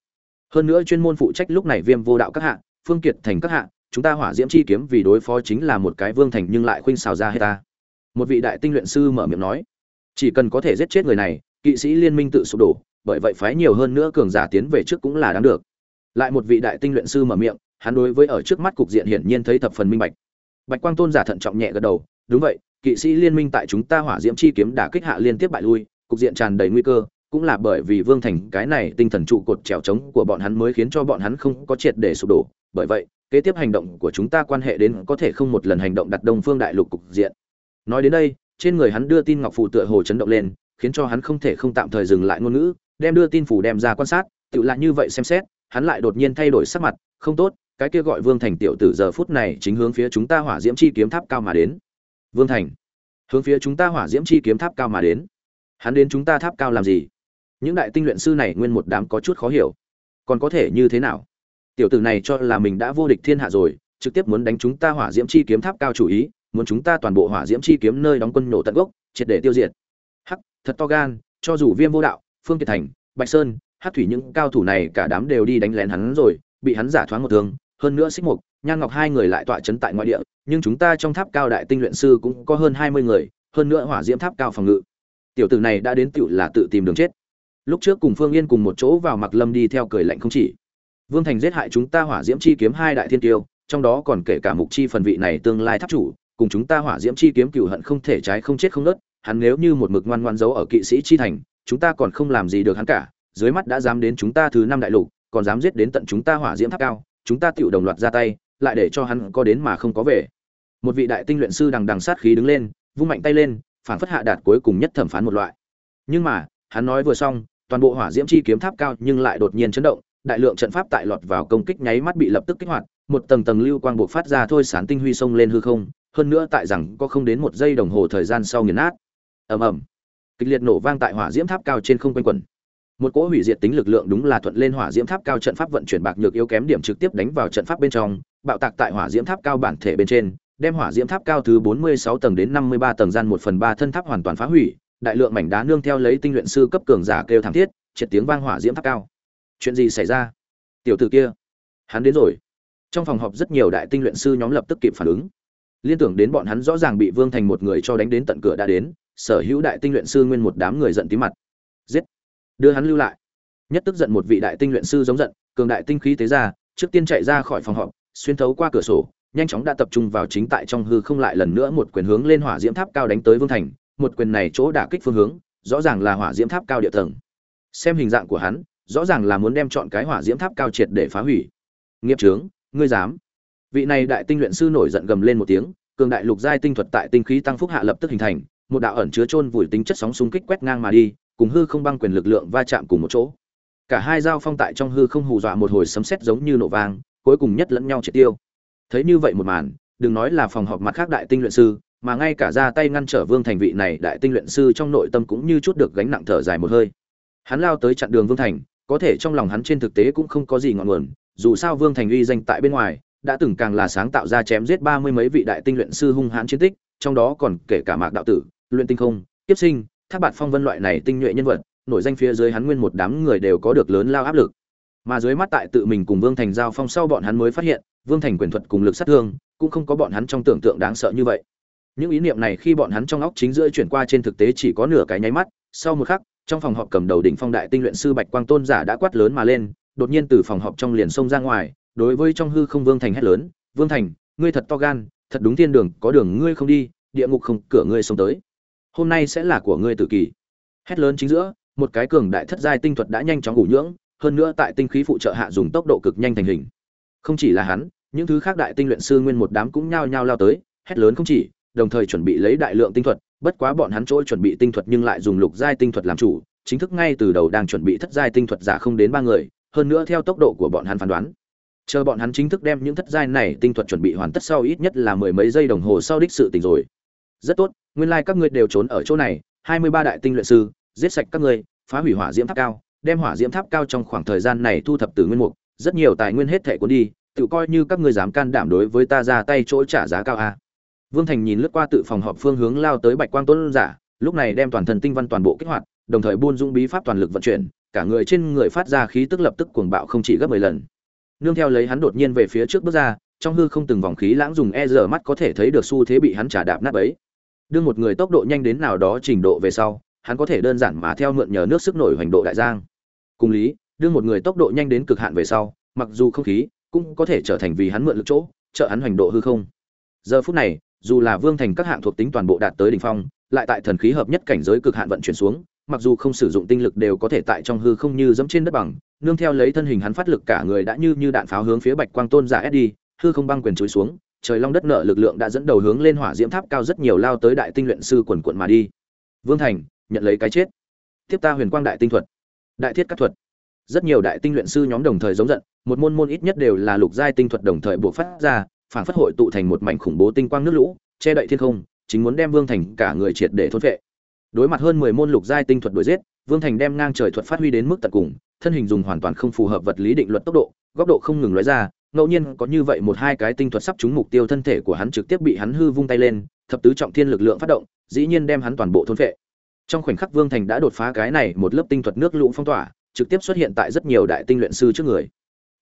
Hơn nữa chuyên môn phụ trách lúc này viêm vô đạo các hạ, phương kiệt thành các hạ, chúng ta hỏa diễm chi kiếm vì đối phó chính là một cái vương thành nhưng lại khuynh xào ra hết ta. Một vị đại tinh luyện sư mở miệng nói, chỉ cần có thể giết chết người này, kỵ sĩ liên minh tự sụp đổ, bởi vậy phái nhiều hơn nữa cường giả tiến về trước cũng là đáng được. Lại một vị đại tinh luyện sư mở miệng, hắn đối với ở trước mắt cục diện hiển nhiên thấy thập phần minh bạch. Bạch quang tôn giả thận trọng nhẹ gật đầu, đúng vậy, kỵ sĩ liên minh tại chúng ta hỏa diễm chi kiếm đã kích hạ liên tiếp bại lui cục diện tràn đầy nguy cơ, cũng là bởi vì vương thành cái này tinh thần trụ cột trèo trống của bọn hắn mới khiến cho bọn hắn không có triệt để sụp đổ. Bởi vậy, kế tiếp hành động của chúng ta quan hệ đến có thể không một lần hành động đặt đông phương đại lục cục diện. Nói đến đây, trên người hắn đưa tin ngọc phù tựa hồ chấn động lên, khiến cho hắn không thể không tạm thời dừng lại ngôn ngữ, đem đưa tin phủ đem ra quan sát tự lại như vậy xem xét, hắn lại đột nhiên thay đổi sắc mặt, không tốt, cái kia gọi vương thành tiểu tử giờ phút này chính hướng phía chúng ta hỏa diễm chi kiếm tháp cao mà đến. Vương thành, hướng phía chúng ta hỏa diễm chi kiếm tháp cao mà đến hắn đến chúng ta tháp cao làm gì? Những đại tinh luyện sư này nguyên một đám có chút khó hiểu. Còn có thể như thế nào? Tiểu tử này cho là mình đã vô địch thiên hạ rồi, trực tiếp muốn đánh chúng ta hỏa diễm chi kiếm tháp cao chủ ý, muốn chúng ta toàn bộ hỏa diễm chi kiếm nơi đóng quân nổ tận gốc, triệt để tiêu diệt. Hắc, thật to gan, cho dù viêm vô đạo, phương kiệt thành, bạch sơn hát thủy những cao thủ này cả đám đều đi đánh lén hắn rồi, bị hắn giả thoáng một thương. Hơn nữa xích mục, nhan ngọc hai người lại tọa chấn tại ngoại địa, nhưng chúng ta trong tháp cao đại tinh luyện sư cũng có hơn hai mươi người, hơn nữa hỏa diễm tháp cao phòng ngự tiểu tử này đã đến tựu là tự tìm đường chết. Lúc trước cùng phương yên cùng một chỗ vào mặc lâm đi theo cười lạnh không chỉ. Vương thành giết hại chúng ta hỏa diễm chi kiếm hai đại thiên tiêu, trong đó còn kể cả mục chi phần vị này tương lai tháp chủ, cùng chúng ta hỏa diễm chi kiếm cửu hận không thể trái không chết không nớt, hắn nếu như một mực ngoan ngoan giấu ở kỵ sĩ chi thành, chúng ta còn không làm gì được hắn cả, dưới mắt đã dám đến chúng ta thứ năm đại lục, còn dám giết đến tận chúng ta hỏa diễm tháp cao, chúng ta tựu đồng loạt ra tay, lại để cho hắn có đến mà không có về. Một vị đại tinh luyện sư đằng đằng sát khí đứng lên, vung mạnh tay lên phản phất hạ đạt cuối cùng nhất thẩm phán một loại. Nhưng mà, hắn nói vừa xong, toàn bộ hỏa diễm chi kiếm tháp cao nhưng lại đột nhiên chấn động, đại lượng trận pháp tại lọt vào công kích nháy mắt bị lập tức kích hoạt, một tầng tầng lưu quang buộc phát ra thôi sán tinh huy sông lên hư không, hơn nữa tại rằng có không đến một giây đồng hồ thời gian sau nghiền nát. Ầm ầm. Kịch liệt nổ vang tại hỏa diễm tháp cao trên không quanh quẩn. Một cỗ hủy diệt tính lực lượng đúng là thuận lên hỏa diễm tháp cao trận pháp vận chuyển bạc nhược yếu kém điểm trực tiếp đánh vào trận pháp bên trong, bạo tạc tại hỏa diễm tháp cao bản thể bên trên đem hỏa diễm tháp cao thứ 46 tầng đến 53 tầng gian 1 phần 3 thân tháp hoàn toàn phá hủy, đại lượng mảnh đá nương theo lấy tinh luyện sư cấp cường giả kêu thảm thiết, triệt tiếng vang hỏa diễm tháp cao. Chuyện gì xảy ra? Tiểu tử kia, hắn đến rồi. Trong phòng họp rất nhiều đại tinh luyện sư nhóm lập tức kịp phản ứng. Liên tưởng đến bọn hắn rõ ràng bị vương thành một người cho đánh đến tận cửa đã đến, sở hữu đại tinh luyện sư nguyên một đám người giận tím mặt. Giết! Đưa hắn lưu lại. Nhất tức giận một vị đại tinh luyện sư giống giận, cường đại tinh khí tế ra, trước tiên chạy ra khỏi phòng họp, xuyên thấu qua cửa sổ nhanh chóng đã tập trung vào chính tại trong hư không lại lần nữa một quyền hướng lên hỏa diễm tháp cao đánh tới vương thành, một quyền này chỗ đả kích phương hướng, rõ ràng là hỏa diễm tháp cao địa tầng. Xem hình dạng của hắn, rõ ràng là muốn đem chọn cái hỏa diễm tháp cao triệt để phá hủy. Nghiệp trướng, ngươi dám. Vị này đại tinh luyện sư nổi giận gầm lên một tiếng, cường đại lục giai tinh thuật tại tinh khí tăng phúc hạ lập tức hình thành, một đạo ẩn chứa chôn vùi tính chất sóng xung kích quét ngang mà đi, cùng hư không băng quyền lực lượng va chạm cùng một chỗ. Cả hai giao phong tại trong hư không hù dọa một hồi sấm sét giống như nổ vang, cuối cùng nhất lẫn nhau triệt tiêu thấy như vậy một màn, đừng nói là phòng họp mặt khác đại tinh luyện sư, mà ngay cả ra tay ngăn trở vương thành vị này đại tinh luyện sư trong nội tâm cũng như chút được gánh nặng thở dài một hơi. Hắn lao tới chặn đường vương thành, có thể trong lòng hắn trên thực tế cũng không có gì ngọn nguồn, dù sao vương thành uy danh tại bên ngoài, đã từng càng là sáng tạo ra chém giết ba mươi mấy vị đại tinh luyện sư hung hãn chiến tích, trong đó còn kể cả mạc đạo tử, luyện tinh không tiếp sinh, thác bạt phong vân loại này tinh nhuệ nhân vật, nổi danh phía dưới hắn nguyên một đám người đều có được lớn lao áp lực mà dưới mắt tại tự mình cùng vương thành giao phong sau bọn hắn mới phát hiện, vương thành quyền thuật cùng lực sát thương cũng không có bọn hắn trong tưởng tượng đáng sợ như vậy. Những ý niệm này khi bọn hắn trong óc chính giữa chuyển qua trên thực tế chỉ có nửa cái nháy mắt, sau một khắc, trong phòng họp cầm đầu đỉnh phong đại tinh luyện sư bạch quang tôn giả đã quát lớn mà lên, đột nhiên từ phòng họp trong liền xông ra ngoài, đối với trong hư không vương thành hét lớn, vương thành, ngươi thật to gan, thật đúng thiên đường, có đường ngươi không đi, địa ngục không, cửa ngươi xông tới. Hôm nay sẽ là của ngươi tử kỳ. Hét lớn chính giữa, một cái cường đại thất giai tinh thuật đã nhanh chóng ngủ nhưỡng hơn nữa tại tinh khí phụ trợ hạ dùng tốc độ cực nhanh thành hình. Không chỉ là hắn, những thứ khác đại tinh luyện sư nguyên một đám cũng nhao nhao lao tới, hét lớn không chỉ, đồng thời chuẩn bị lấy đại lượng tinh thuật, bất quá bọn hắn chỗ chuẩn bị tinh thuật nhưng lại dùng lục giai tinh thuật làm chủ, chính thức ngay từ đầu đang chuẩn bị thất giai tinh thuật giả không đến ba người, hơn nữa theo tốc độ của bọn hắn phán đoán. Chờ bọn hắn chính thức đem những thất giai này tinh thuật chuẩn bị hoàn tất sau ít nhất là mười mấy giây đồng hồ sau đích sự tình rồi. Rất tốt, nguyên lai các ngươi đều trốn ở chỗ này, hai mươi ba đại tinh luyện sư, giết sạch các ngươi, phá hủy hỏa diễm tháp cao đem hỏa diễm tháp cao trong khoảng thời gian này thu thập từ nguyên mục, rất nhiều tài nguyên hết thẻ cuốn đi, tự coi như các ngươi dám can đảm đối với ta ra tay chỗ trả giá cao a. Vương thành nhìn lướt qua tự phòng họp phương hướng lao tới bạch quang Tôn giả, lúc này đem toàn thần tinh văn toàn bộ kích hoạt, đồng thời buôn dung bí pháp toàn lực vận chuyển, cả người trên người phát ra khí tức lập tức cuồng bạo không chỉ gấp mười lần. Nương theo lấy hắn đột nhiên về phía trước bước ra, trong hư không từng vòng khí lãng dùng e giờ mắt có thể thấy được xu thế bị hắn trả đạp nát ấy đương một người tốc độ nhanh đến nào đó trình độ về sau hắn có thể đơn giản mà theo mượn nhờ nước sức nổi hoành độ đại giang. Cùng lý, đưa một người tốc độ nhanh đến cực hạn về sau, mặc dù không khí cũng có thể trở thành vì hắn mượn lực chỗ, trợ hắn hoành độ hư không. Giờ phút này, dù là vương thành các hạng thuộc tính toàn bộ đạt tới đỉnh phong, lại tại thần khí hợp nhất cảnh giới cực hạn vận chuyển xuống, mặc dù không sử dụng tinh lực đều có thể tại trong hư không như dẫm trên đất bằng, nương theo lấy thân hình hắn phát lực cả người đã như như đạn pháo hướng phía bạch quang tôn giả đi, hư không băng quyền chối xuống, trời long đất nợ lực lượng đã dẫn đầu hướng lên hỏa diễm tháp cao rất nhiều lao tới đại tinh luyện sư quần quần mà đi. Vương thành nhận lấy cái chết. Tiếp ta huyền quang đại tinh thuật, đại thiết các thuật. Rất nhiều đại tinh luyện sư nhóm đồng thời giống giận, một môn môn ít nhất đều là lục giai tinh thuật đồng thời buộc phát ra, phản phất hội tụ thành một mảnh khủng bố tinh quang nước lũ, che đậy thiên không, chính muốn đem vương thành cả người triệt để thôn vệ đối mặt hơn mười môn lục giai tinh thuật đuổi giết, vương thành đem ngang trời thuật phát huy đến mức tận cùng, thân hình dùng hoàn toàn không phù hợp vật lý định luật tốc độ, góc độ không ngừng lóe ra, ngẫu nhiên có như vậy một hai cái tinh thuật sắp trúng mục tiêu thân thể của hắn trực tiếp bị hắn hư vung tay lên, thập tứ trọng thiên lực lượng phát động, dĩ nhiên đem hắn toàn bộ thôn vệ trong khoảnh khắc vương thành đã đột phá cái này một lớp tinh thuật nước lũ phong tỏa, trực tiếp xuất hiện tại rất nhiều đại tinh luyện sư trước người.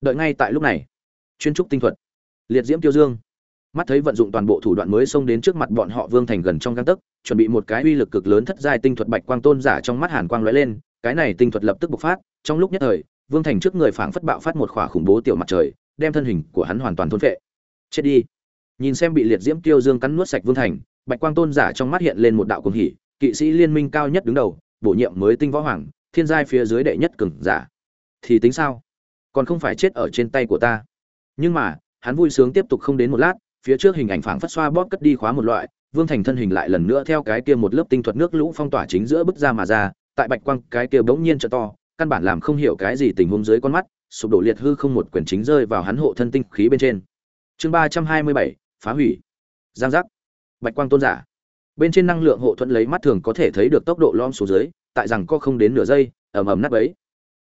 Đợi ngay tại lúc này, chuyên trúc tinh thuật, liệt diễm tiêu dương. Mắt thấy vận dụng toàn bộ thủ đoạn mới xông đến trước mặt bọn họ vương thành gần trong găng tấc, chuẩn bị một cái uy lực cực lớn thất giai tinh thuật bạch quang tôn giả trong mắt hàn quang lóe lên, cái này tinh thuật lập tức bộc phát, trong lúc nhất thời, vương thành trước người phảng phất bạo phát một khỏa khủng bố tiểu mặt trời, đem thân hình của hắn hoàn toàn thôn phệ. Chết đi. Nhìn xem bị liệt diễm tiêu dương cắn nuốt sạch vương thành, bạch quang tôn giả trong mắt hiện lên một đạo cuồng hỉ kỵ sĩ liên minh cao nhất đứng đầu, bổ nhiệm mới tinh võ hoàng, thiên giai phía dưới đệ nhất cường giả. Thì tính sao? Còn không phải chết ở trên tay của ta. Nhưng mà, hắn vui sướng tiếp tục không đến một lát, phía trước hình ảnh phảng phất xoa bóp cất đi khóa một loại, vương thành thân hình lại lần nữa theo cái kia một lớp tinh thuật nước lũ phong tỏa chính giữa bức ra mà ra, tại bạch quang cái kia bỗng nhiên trợ to, căn bản làm không hiểu cái gì tình huống dưới con mắt, sụp đổ liệt hư không một quyển chính rơi vào hắn hộ thân tinh khí bên trên. Chương ba trăm hai mươi bảy, phá hủy. Giang giác. Bạch quang tôn giả bên trên năng lượng hộ thuẫn lấy mắt thường có thể thấy được tốc độ lom xuống dưới, tại rằng có không đến nửa giây, ầm ầm nát ấy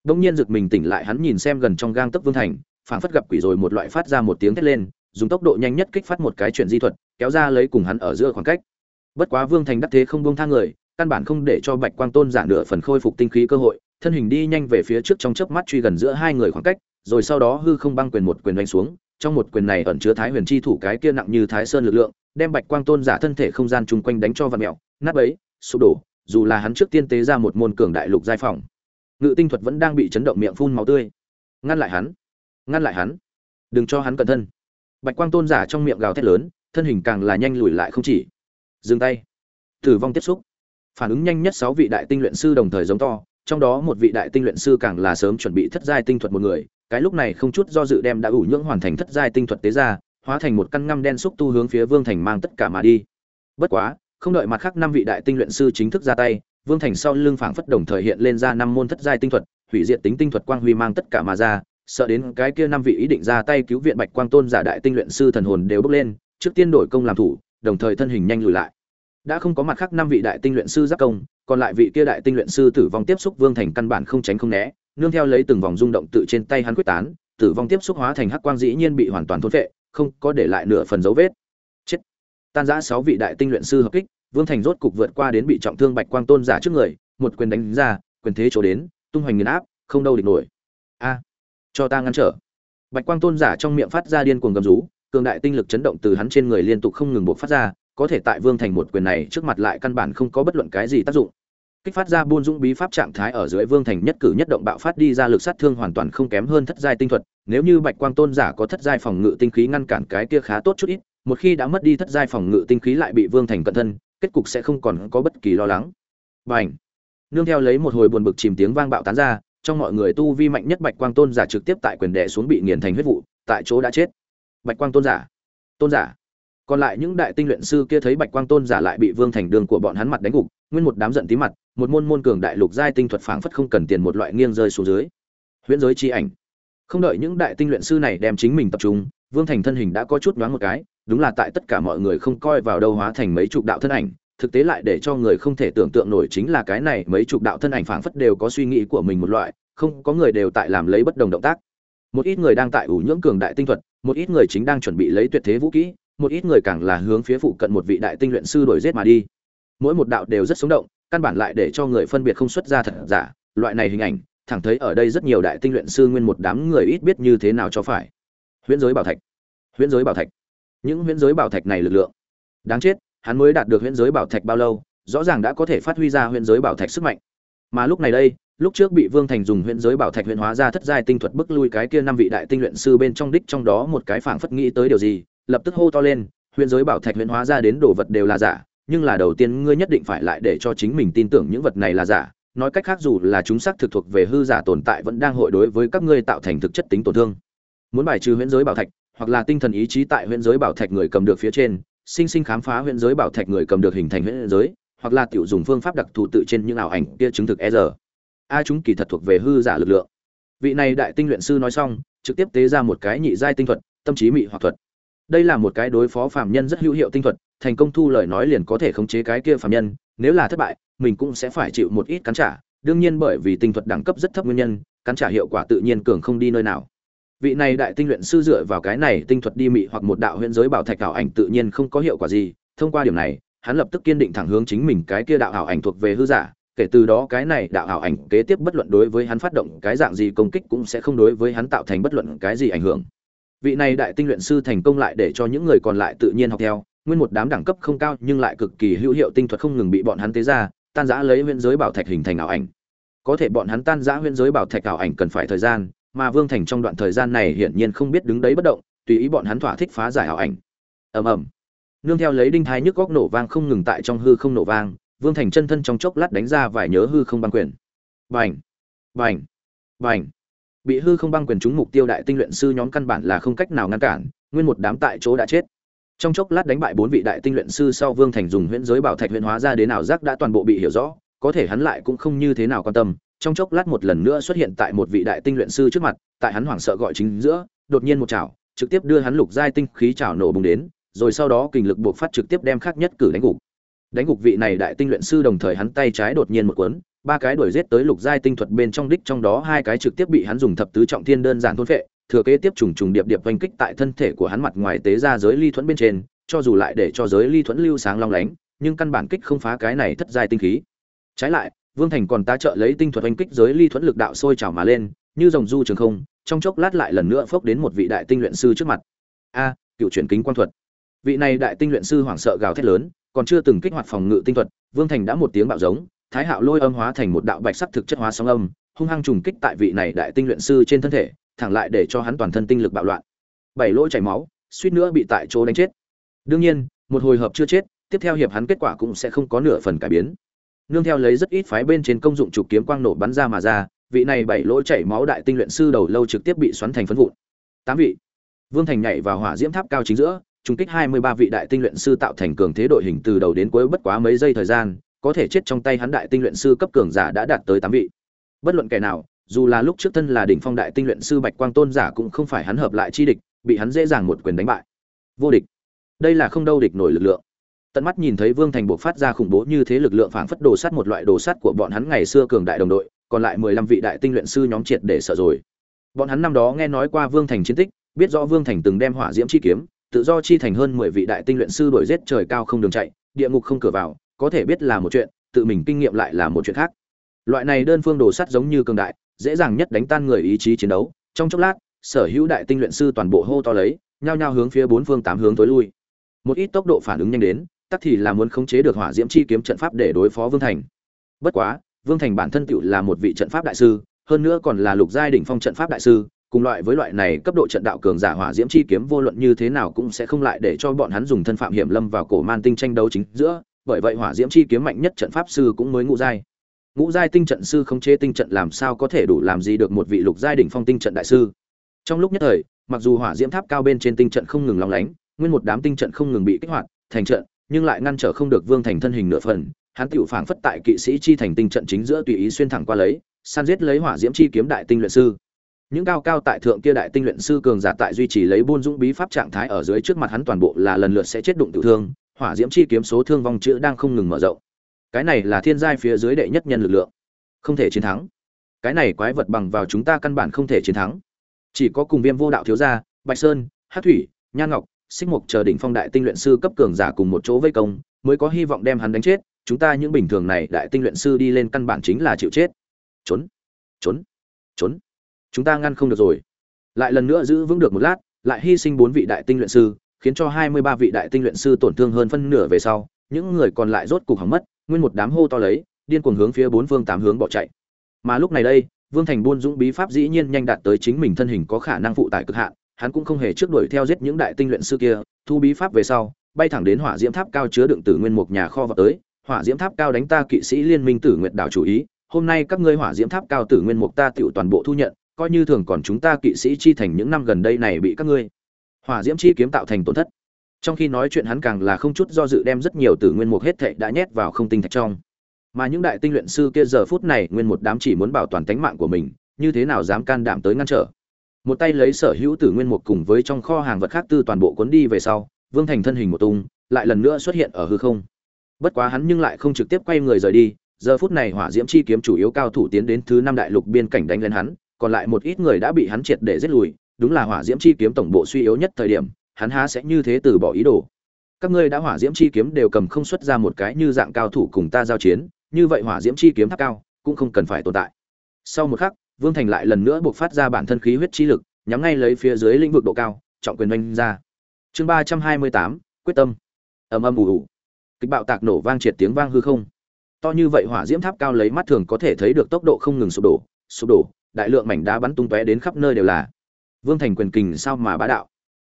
đông nhiên giật mình tỉnh lại hắn nhìn xem gần trong gang tấc vương thành, phảng phất gặp quỷ rồi một loại phát ra một tiếng thét lên, dùng tốc độ nhanh nhất kích phát một cái chuyện di thuật, kéo ra lấy cùng hắn ở giữa khoảng cách. Bất quá vương thành đắc thế không buông tha người, căn bản không để cho bạch quang tôn giả nửa phần khôi phục tinh khí cơ hội, thân hình đi nhanh về phía trước trong chớp mắt truy gần giữa hai người khoảng cách, rồi sau đó hư không băng quyền một quyền đánh xuống trong một quyền này ẩn chứa thái huyền chi thủ cái kia nặng như thái sơn lực lượng, đem bạch quang tôn giả thân thể không gian chung quanh đánh cho vạt mẹo nát ấy sụp đổ, dù là hắn trước tiên tế ra một môn cường đại lục giai phòng. Ngự tinh thuật vẫn đang bị chấn động miệng phun máu tươi. Ngăn lại hắn, ngăn lại hắn. Đừng cho hắn cẩn thân. Bạch quang tôn giả trong miệng gào thét lớn, thân hình càng là nhanh lùi lại không chỉ. Dừng tay. Tử vong tiếp xúc. Phản ứng nhanh nhất sáu vị đại tinh luyện sư đồng thời giống to trong đó một vị đại tinh luyện sư càng là sớm chuẩn bị thất giai tinh thuật một người, cái lúc này không chút do dự đem đã ủ nhưỡng hoàn thành thất giai tinh thuật tế ra, hóa thành một căn ngăm đen xúc tu hướng phía vương thành mang tất cả mà đi. Bất quá, không đợi mặt khác năm vị đại tinh luyện sư chính thức ra tay, vương thành sau lưng phảng phất đồng thời hiện lên ra năm môn thất giai tinh thuật, hủy diệt tính tinh thuật quang huy mang tất cả mà ra, sợ đến cái kia năm vị ý định ra tay cứu viện bạch quang tôn giả đại tinh luyện sư thần hồn đều bốc lên, trước tiên đổi công làm thủ, đồng thời thân hình nhanh lùi lại đã không có mặt khác năm vị đại tinh luyện sư giáp công, còn lại vị kia đại tinh luyện sư tử vong tiếp xúc vương thành căn bản không tránh không né, nương theo lấy từng vòng rung động tự trên tay hắn quyết tán, tử vong tiếp xúc hóa thành hắc quang dĩ nhiên bị hoàn toàn thôn vệ không có để lại nửa phần dấu vết. Chết. Tan giã sáu vị đại tinh luyện sư hợp kích, vương thành rốt cục vượt qua đến bị trọng thương bạch quang tôn giả trước người, một quyền đánh ra, quyền thế chỗ đến, tung hoành nghiền áp, không đâu địch nổi. A. Cho ta ngăn trở. Bạch quang tôn giả trong miệng phát ra điên cuồng gầm rú, cường đại tinh lực chấn động từ hắn trên người liên tục không ngừng buộc phát ra có thể tại vương thành một quyền này trước mặt lại căn bản không có bất luận cái gì tác dụng. Kích phát ra buôn dũng bí pháp trạng thái ở dưới vương thành nhất cử nhất động bạo phát đi ra lực sát thương hoàn toàn không kém hơn thất giai tinh thuật, nếu như bạch quang tôn giả có thất giai phòng ngự tinh khí ngăn cản cái kia khá tốt chút ít, một khi đã mất đi thất giai phòng ngự tinh khí lại bị vương thành cận thân, kết cục sẽ không còn có bất kỳ lo lắng. B nương theo lấy một hồi buồn bực chìm tiếng vang bạo tán ra, trong mọi người tu vi mạnh nhất bạch quang tôn giả trực tiếp tại quyền đệ xuống bị nghiền thành huyết vụ, tại chỗ đã chết. Bạch quang tôn giả! Tôn giả! Còn lại những đại tinh luyện sư kia thấy bạch quang tôn giả lại bị vương thành đường của bọn hắn mặt đánh gục, nguyên một đám giận tí mặt, một môn môn cường đại lục giai tinh thuật phảng phất không cần tiền một loại nghiêng rơi xuống dưới. Huyễn giới chi ảnh. Không đợi những đại tinh luyện sư này đem chính mình tập trung, vương thành thân hình đã có chút đoán một cái, đúng là tại tất cả mọi người không coi vào đâu hóa thành mấy chục đạo thân ảnh, thực tế lại để cho người không thể tưởng tượng nổi chính là cái này mấy chục đạo thân ảnh phảng phất đều có suy nghĩ của mình một loại, không có người đều tại làm lấy bất đồng động tác. Một ít người đang tại ủ nhưỡng cường đại tinh thuật, một ít người chính đang chuẩn bị lấy tuyệt thế vũ kỹ một ít người càng là hướng phía phụ cận một vị đại tinh luyện sư đổi giết mà đi. Mỗi một đạo đều rất sống động, căn bản lại để cho người phân biệt không xuất ra thật giả. Loại này hình ảnh, thẳng thấy ở đây rất nhiều đại tinh luyện sư nguyên một đám người ít biết như thế nào cho phải. Huyễn giới bảo thạch. Huyễn giới bảo thạch. Những huyễn giới bảo thạch này lực lượng. Đáng chết, hắn mới đạt được huyễn giới bảo thạch bao lâu, rõ ràng đã có thể phát huy ra huyễn giới bảo thạch sức mạnh. Mà lúc này đây, lúc trước bị vương thành dùng huyễn giới bảo thạch huyễn hóa ra thất giai tinh thuật bức lui cái kia năm vị đại tinh luyện sư bên trong đích trong đó một cái phảng phất nghĩ tới điều gì lập tức hô to lên huyễn giới bảo thạch huyễn hóa ra đến đồ vật đều là giả, nhưng là đầu tiên ngươi nhất định phải lại để cho chính mình tin tưởng những vật này là giả. Nói cách khác dù là chúng xác thực thuộc về hư giả tồn tại vẫn đang hội đối với các ngươi tạo thành thực chất tính tổn thương. Muốn bài trừ huyễn giới bảo thạch, hoặc là tinh thần ý chí tại huyễn giới bảo thạch người cầm được phía trên, sinh sinh khám phá huyễn giới bảo thạch người cầm được hình thành huyễn giới, hoặc là tiểu dùng phương pháp đặc thù tự trên những ảo ảnh kia chứng thực e giờ. A chúng kỳ thật thuộc về hư giả lực lượng. Vị này đại tinh luyện sư nói xong, trực tiếp tế ra một cái nhị giai tinh thuật, tâm trí mị hoặc thuật đây là một cái đối phó phạm nhân rất hữu hiệu tinh thuật, thành công thu lời nói liền có thể khống chế cái kia phạm nhân, nếu là thất bại, mình cũng sẽ phải chịu một ít cắn trả. Đương nhiên bởi vì tinh thuật đẳng cấp rất thấp nguyên nhân, cắn trả hiệu quả tự nhiên cường không đi nơi nào. Vị này đại tinh luyện sư dựa vào cái này tinh thuật đi mị hoặc một đạo huyễn giới bảo thạch ảo ảnh tự nhiên không có hiệu quả gì. Thông qua điểm này, hắn lập tức kiên định thẳng hướng chính mình cái kia đạo ảo ảnh thuộc về hư giả. Kể từ đó cái này đạo ảo ảnh kế tiếp bất luận đối với hắn phát động cái dạng gì công kích cũng sẽ không đối với hắn tạo thành bất luận cái gì ảnh hưởng vị này đại tinh luyện sư thành công lại để cho những người còn lại tự nhiên học theo. Nguyên một đám đẳng cấp không cao nhưng lại cực kỳ hữu hiệu tinh thuật không ngừng bị bọn hắn tế ra, tan giã lấy huyễn giới bảo thạch hình thành ảo ảnh. Có thể bọn hắn tan giã huyễn giới bảo thạch ảo ảnh cần phải thời gian, mà vương thành trong đoạn thời gian này hiển nhiên không biết đứng đấy bất động, tùy ý bọn hắn thỏa thích phá giải ảo ảnh. Ầm ầm. Nương theo lấy đinh thái nhức góc nổ vang không ngừng tại trong hư không nổ vang, vương thành chân thân trong chốc lát đánh ra vài nhớ hư không băng quyền. Vành vành vành bị hư không băng quyền trúng mục tiêu đại tinh luyện sư nhóm căn bản là không cách nào ngăn cản, nguyên một đám tại chỗ đã chết. Trong chốc lát đánh bại bốn vị đại tinh luyện sư sau vương thành dùng huyễn giới bảo thạch huyễn hóa ra đến nào giác đã toàn bộ bị hiểu rõ, có thể hắn lại cũng không như thế nào quan tâm. Trong chốc lát một lần nữa xuất hiện tại một vị đại tinh luyện sư trước mặt, tại hắn hoảng sợ gọi chính giữa, đột nhiên một chảo, trực tiếp đưa hắn lục giai tinh khí chảo nổ bùng đến, rồi sau đó kình lực buộc phát trực tiếp đem khắc nhất cử đánh gục. Đánh gục vị này đại tinh luyện sư đồng thời hắn tay trái đột nhiên một cuốn ba cái đuổi giết tới lục giai tinh thuật bên trong đích trong đó hai cái trực tiếp bị hắn dùng thập tứ trọng thiên đơn giản thôn phệ, thừa kế tiếp trùng trùng điệp điệp vành kích tại thân thể của hắn mặt ngoài tế ra giới ly thuẫn bên trên, cho dù lại để cho giới ly thuẫn lưu sáng long lánh, nhưng căn bản kích không phá cái này thất giai tinh khí. Trái lại, vương thành còn tá trợ lấy tinh thuật vành kích giới ly thuẫn lực đạo sôi trào mà lên, như dòng du trường không, trong chốc lát lại lần nữa phốc đến một vị đại tinh luyện sư trước mặt. A, cựu chuyển kính quan thuật. Vị này đại tinh luyện sư hoảng sợ gào thét lớn, còn chưa từng kích hoạt phòng ngự tinh thuật, vương thành đã một tiếng bạo giống thái hạo lôi âm hóa thành một đạo bạch sắc thực chất hóa sóng âm hung hăng trùng kích tại vị này đại tinh luyện sư trên thân thể thẳng lại để cho hắn toàn thân tinh lực bạo loạn. Bảy lỗ chảy máu suýt nữa bị tại chỗ đánh chết. Đương nhiên một hồi hợp chưa chết tiếp theo hiệp hắn kết quả cũng sẽ không có nửa phần cải biến. Nương theo lấy rất ít phái bên trên công dụng trục kiếm quang nổ bắn ra mà ra vị này bảy lỗ chảy máu đại tinh luyện sư đầu lâu trực tiếp bị xoắn thành phấn vụn. Tám vị. Vương thành nhảy vào hỏa diễm tháp cao chính giữa trùng kích 23 vị đại tinh luyện sư tạo thành cường thế đội hình từ đầu đến cuối bất quá mấy giây thời gian, có thể chết trong tay hắn đại tinh luyện sư cấp cường giả đã đạt tới 8 vị. Bất luận kẻ nào, dù là lúc trước thân là đỉnh phong đại tinh luyện sư Bạch Quang Tôn giả cũng không phải hắn hợp lại chi địch, bị hắn dễ dàng một quyền đánh bại. Vô địch. Đây là không đâu địch nổi lực lượng. Tận mắt nhìn thấy Vương Thành buộc phát ra khủng bố như thế lực lượng phảng phất đồ sắt một loại đồ sắt của bọn hắn ngày xưa cường đại đồng đội, còn lại 15 vị đại tinh luyện sư nhóm triệt để sợ rồi. Bọn hắn năm đó nghe nói qua Vương Thành chiến tích, biết rõ Vương Thành từng đem hỏa diễm chi kiếm, tự do chi thành hơn mười vị đại tinh luyện sư đuổi giết trời cao không đường chạy, địa ngục không cửa vào, có thể biết là một chuyện, tự mình kinh nghiệm lại là một chuyện khác. Loại này đơn phương đồ sắt giống như cường đại, dễ dàng nhất đánh tan người ý chí chiến đấu. Trong chốc lát, sở hữu đại tinh luyện sư toàn bộ hô to lấy, nhao nhao hướng phía bốn phương tám hướng tối lui. Một ít tốc độ phản ứng nhanh đến, tắc thì là muốn khống chế được hỏa diễm chi kiếm trận pháp để đối phó Vương Thành. Bất quá, Vương Thành bản thân tựu là một vị trận pháp đại sư, hơn nữa còn là lục giai đỉnh phong trận pháp đại sư, cùng loại với loại này cấp độ trận đạo cường giả hỏa diễm chi kiếm vô luận như thế nào cũng sẽ không lại để cho bọn hắn dùng thân phạm hiểm lâm vào cổ man tinh tranh đấu chính giữa, bởi vậy hỏa diễm chi kiếm mạnh nhất trận pháp sư cũng mới ngũ giai. Ngũ giai tinh trận sư không chế tinh trận làm sao có thể đủ làm gì được một vị lục giai đỉnh phong tinh trận đại sư. Trong lúc nhất thời, mặc dù hỏa diễm tháp cao bên trên tinh trận không ngừng lóng lánh, nguyên một đám tinh trận không ngừng bị kích hoạt, thành trận, nhưng lại ngăn trở không được Vương Thành thân hình nửa phần, hắn tiểu phảng phất tại kỵ sĩ chi thành tinh trận chính giữa tùy ý xuyên thẳng qua lấy, san giết lấy hỏa diễm chi kiếm đại tinh luyện sư những cao cao tại thượng kia đại tinh luyện sư cường giả tại duy trì lấy buôn dũng bí pháp trạng thái ở dưới trước mặt hắn toàn bộ là lần lượt sẽ chết đụng tử thương hỏa diễm chi kiếm số thương vong chữ đang không ngừng mở rộng. Cái này là thiên giai phía dưới đệ nhất nhân lực lượng. Không thể chiến thắng. Cái này quái vật bằng vào chúng ta căn bản không thể chiến thắng. Chỉ có cùng viêm vô đạo thiếu gia, bạch sơn hát thủy nhan ngọc, xích mục chờ đỉnh phong đại tinh luyện sư cấp cường giả cùng một chỗ vây công, mới có hy vọng đem hắn đánh chết. Chúng ta những bình thường này đại tinh luyện sư đi lên căn bản chính là chịu chết. Trốn. Trốn. Trốn. Chúng ta ngăn không được rồi. Lại lần nữa giữ vững được một lát, lại hy sinh bốn vị đại tinh luyện sư khiến cho hai mươi ba vị đại tinh luyện sư tổn thương hơn phân nửa về sau, những người còn lại rốt cục hỏng mất, nguyên một đám hô to lấy, điên cuồng hướng phía bốn phương tám hướng bỏ chạy. Mà lúc này đây, vương thành buôn dũng bí pháp dĩ nhiên nhanh đạt tới chính mình thân hình có khả năng phụ tải cực hạn, hắn cũng không hề trước đuổi theo giết những đại tinh luyện sư kia, thu bí pháp về sau, bay thẳng đến hỏa diễm tháp cao chứa đựng tử nguyên một nhà kho vào tới. Hỏa diễm tháp cao đánh ta kỵ sĩ liên minh tử nguyện đảo chủ ý, hôm nay các ngươi hỏa diễm tháp cao tử nguyên mục ta tiểu toàn bộ thu nhận, coi như thường còn chúng ta kỵ sĩ chi thành những năm gần đây này bị các ngươi hỏa diễm chi kiếm tạo thành tổn thất. Trong khi nói chuyện hắn càng là không chút do dự đem rất nhiều tử nguyên mục hết thệ đã nhét vào không tinh thạch trong. Mà những đại tinh luyện sư kia giờ phút này nguyên một đám chỉ muốn bảo toàn tánh mạng của mình như thế nào dám can đảm tới ngăn trở? Một tay lấy sở hữu tử nguyên mục cùng với trong kho hàng vật khác tư toàn bộ cuốn đi về sau vương thành thân hình một tung lại lần nữa xuất hiện ở hư không. Bất quá hắn nhưng lại không trực tiếp quay người rời đi giờ phút này hỏa diễm chi kiếm chủ yếu cao thủ tiến đến thứ năm đại lục biên cảnh đánh lên hắn còn lại một ít người đã bị hắn triệt để giết lùi, đúng là hỏa diễm chi kiếm tổng bộ suy yếu nhất thời điểm, hắn há sẽ như thế từ bỏ ý đồ. Các ngươi đã hỏa diễm chi kiếm đều cầm không xuất ra một cái như dạng cao thủ cùng ta giao chiến, như vậy hỏa diễm chi kiếm tháp cao cũng không cần phải tồn tại. Sau một khắc vương thành lại lần nữa buộc phát ra bản thân khí huyết chi lực nhắm ngay lấy phía dưới lĩnh vực độ cao trọng quyền oanh ra. Chương ba trăm hai mươi tám quyết tâm. Ầm ầm ù ù. Kịch bạo tạc nổ vang triệt tiếng vang hư không. To như vậy hỏa diễm tháp cao lấy mắt thường có thể thấy được tốc độ không ngừng sụp đổ sụp đổ đại lượng mảnh đá bắn tung tóe đến khắp nơi đều là vương thành quyền kình sao mà bá đạo?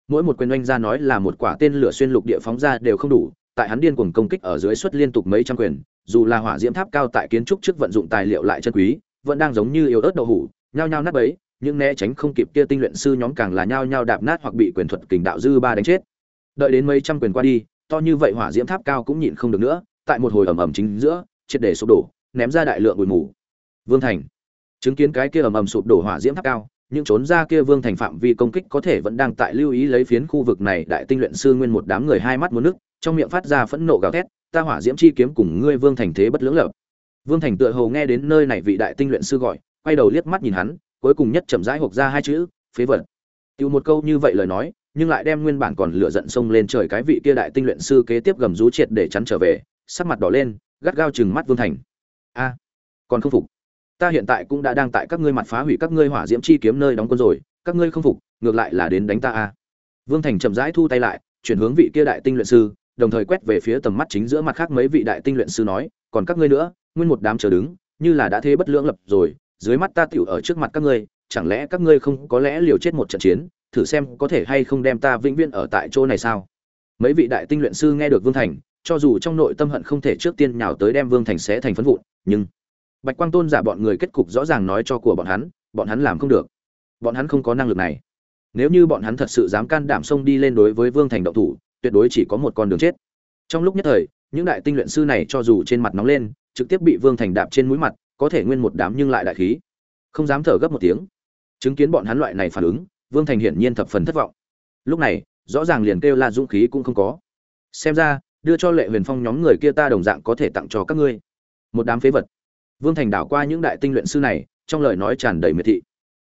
Mỗi một quyền oanh ra nói là một quả tên lửa xuyên lục địa phóng ra đều không đủ, tại hắn điên cuồng công kích ở dưới suất liên tục mấy trăm quyền, dù là hỏa diễm tháp cao tại kiến trúc trước vận dụng tài liệu lại chân quý, vẫn đang giống như yếu ớt đậu hủ, nhao nhao nát bấy, nhưng né tránh không kịp kia tinh luyện sư nhóm càng là nhao nhao đạp nát hoặc bị quyền thuật kình đạo dư ba đánh chết. Đợi đến mấy trăm quyền qua đi, to như vậy hỏa diễm tháp cao cũng nhịn không được nữa, tại một hồi ầm ầm chính giữa, triệt để sụp đổ, ném ra đại lượng bụi mù. Vương thành chứng kiến cái kia ầm ầm sụp đổ hỏa diễm tháp cao những trốn ra kia vương thành phạm vi công kích có thể vẫn đang tại lưu ý lấy phiến khu vực này, đại tinh luyện sư nguyên một đám người hai mắt muốn nước, trong miệng phát ra phẫn nộ gào thét, ta hỏa diễm chi kiếm cùng ngươi vương thành thế bất lưỡng lập. Vương thành tựa hồ nghe đến nơi này vị đại tinh luyện sư gọi, quay đầu liếc mắt nhìn hắn, cuối cùng nhất chậm rãi hộp ra hai chữ, phế vật. Tiêu một câu như vậy lời nói, nhưng lại đem nguyên bản còn lửa giận sông lên trời cái vị kia đại tinh luyện sư kế tiếp gầm rú triệt để chắn trở về, sắc mặt đỏ lên, gắt gao chừng mắt vương thành. A, còn không phục ta hiện tại cũng đã đang tại các ngươi mặt phá hủy các ngươi hỏa diễm chi kiếm nơi đóng quân rồi, các ngươi không phục, ngược lại là đến đánh ta a. Vương thành chậm rãi thu tay lại, chuyển hướng vị kia đại tinh luyện sư, đồng thời quét về phía tầm mắt chính giữa mặt khác mấy vị đại tinh luyện sư nói, còn các ngươi nữa, nguyên một đám chờ đứng, như là đã thế bất lưỡng lập rồi, dưới mắt ta tiểu ở trước mặt các ngươi, chẳng lẽ các ngươi không có lẽ liều chết một trận chiến, thử xem có thể hay không đem ta vĩnh viễn ở tại chỗ này sao? Mấy vị đại tinh luyện sư nghe được vương thành, cho dù trong nội tâm hận không thể trước tiên nhào tới đem vương thành sẽ thành phấn vụn, nhưng bạch quang tôn giả bọn người kết cục rõ ràng nói cho của bọn hắn bọn hắn làm không được. Bọn hắn không có năng lực này. Nếu như bọn hắn thật sự dám can đảm xông đi lên đối với vương thành động thủ, tuyệt đối chỉ có một con đường chết. Trong lúc nhất thời, những đại tinh luyện sư này cho dù trên mặt nóng lên, trực tiếp bị vương thành đạp trên mũi mặt, có thể nguyên một đám nhưng lại đại khí. Không dám thở gấp một tiếng. Chứng kiến bọn hắn loại này phản ứng, vương thành hiển nhiên thập phần thất vọng. Lúc này, rõ ràng liền kêu la dũng khí cũng không có. Xem ra, đưa cho lệ huyền phong nhóm người kia ta đồng dạng có thể tặng cho các ngươi. Một đám phế vật vương thành đảo qua những đại tinh luyện sư này, trong lời nói tràn đầy miệt thị.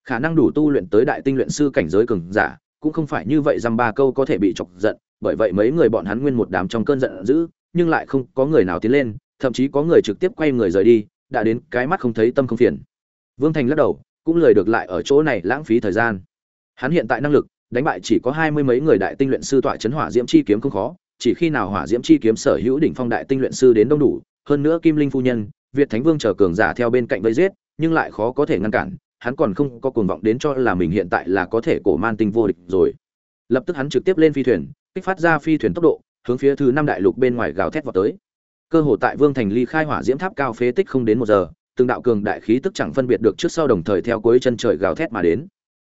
Khả năng đủ tu luyện tới đại tinh luyện sư cảnh giới cường giả, cũng không phải như vậy rằng ba câu có thể bị chọc giận, bởi vậy mấy người bọn hắn nguyên một đám trong cơn giận dữ, nhưng lại không có người nào tiến lên, thậm chí có người trực tiếp quay người rời đi, đã đến cái mắt không thấy tâm không phiền. Vương thành lắc đầu, cũng lời được lại ở chỗ này lãng phí thời gian. Hắn hiện tại năng lực, đánh bại chỉ có hai mươi mấy người đại tinh luyện sư tọa chấn hỏa diễm chi kiếm không khó, chỉ khi nào hỏa diễm chi kiếm sở hữu đỉnh phong đại tinh luyện sư đến đông đủ, hơn nữa kim linh phu nhân việt thánh vương chờ cường giả theo bên cạnh vây giết, nhưng lại khó có thể ngăn cản, hắn còn không có cuồng vọng đến cho là mình hiện tại là có thể cổ man tinh vô địch rồi. Lập tức hắn trực tiếp lên phi thuyền, kích phát ra phi thuyền tốc độ, hướng phía thứ năm đại lục bên ngoài gào thét vào tới. Cơ hồ tại vương thành ly khai hỏa diễm tháp cao phế tích không đến một giờ, từng đạo cường đại khí tức chẳng phân biệt được trước sau đồng thời theo cuối chân trời gào thét mà đến.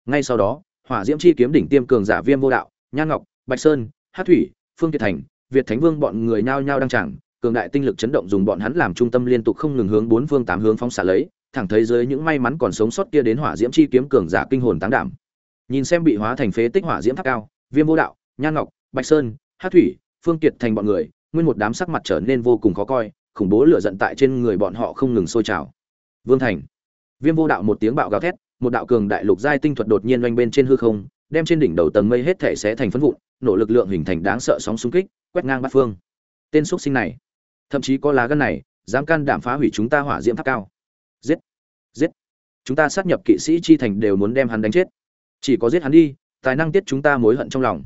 Ngay sau đó, hỏa diễm chi kiếm đỉnh tiêm cường giả viêm vô đạo, nhan ngọc, bạch sơn hát thủy, phương kiệt thành, việt thánh vương bọn người nhao nhao đang chẳng cường đại tinh lực chấn động dùng bọn hắn làm trung tâm liên tục không ngừng hướng bốn phương tám hướng phóng xạ lấy, thẳng thấy dưới những may mắn còn sống sót kia đến hỏa diễm chi kiếm cường giả kinh hồn táng đảm. Nhìn xem bị hóa thành phế tích hỏa diễm tháp cao, viêm vô đạo, nhan ngọc, bạch sơn hát thủy, phương kiệt thành bọn người, nguyên một đám sắc mặt trở nên vô cùng khó coi, khủng bố lửa giận tại trên người bọn họ không ngừng sôi trào. Vương thành. Viêm vô đạo một tiếng bạo gào thét, một đạo cường đại lục giai tinh thuật đột nhiên oanh bên trên hư không, đem trên đỉnh đầu tầng mây hết thể xé thành phấn vụn, nổ lực lượng hình thành đáng sợ sóng xung kích, quét ngang bát phương. Tên xúc sinh này thậm chí có lá gan này, dám can đảm phá hủy chúng ta hỏa diễm tháp cao. Giết giết. Chúng ta sát nhập kỵ sĩ chi thành đều muốn đem hắn đánh chết. Chỉ có giết hắn đi, tài năng tiết chúng ta mối hận trong lòng.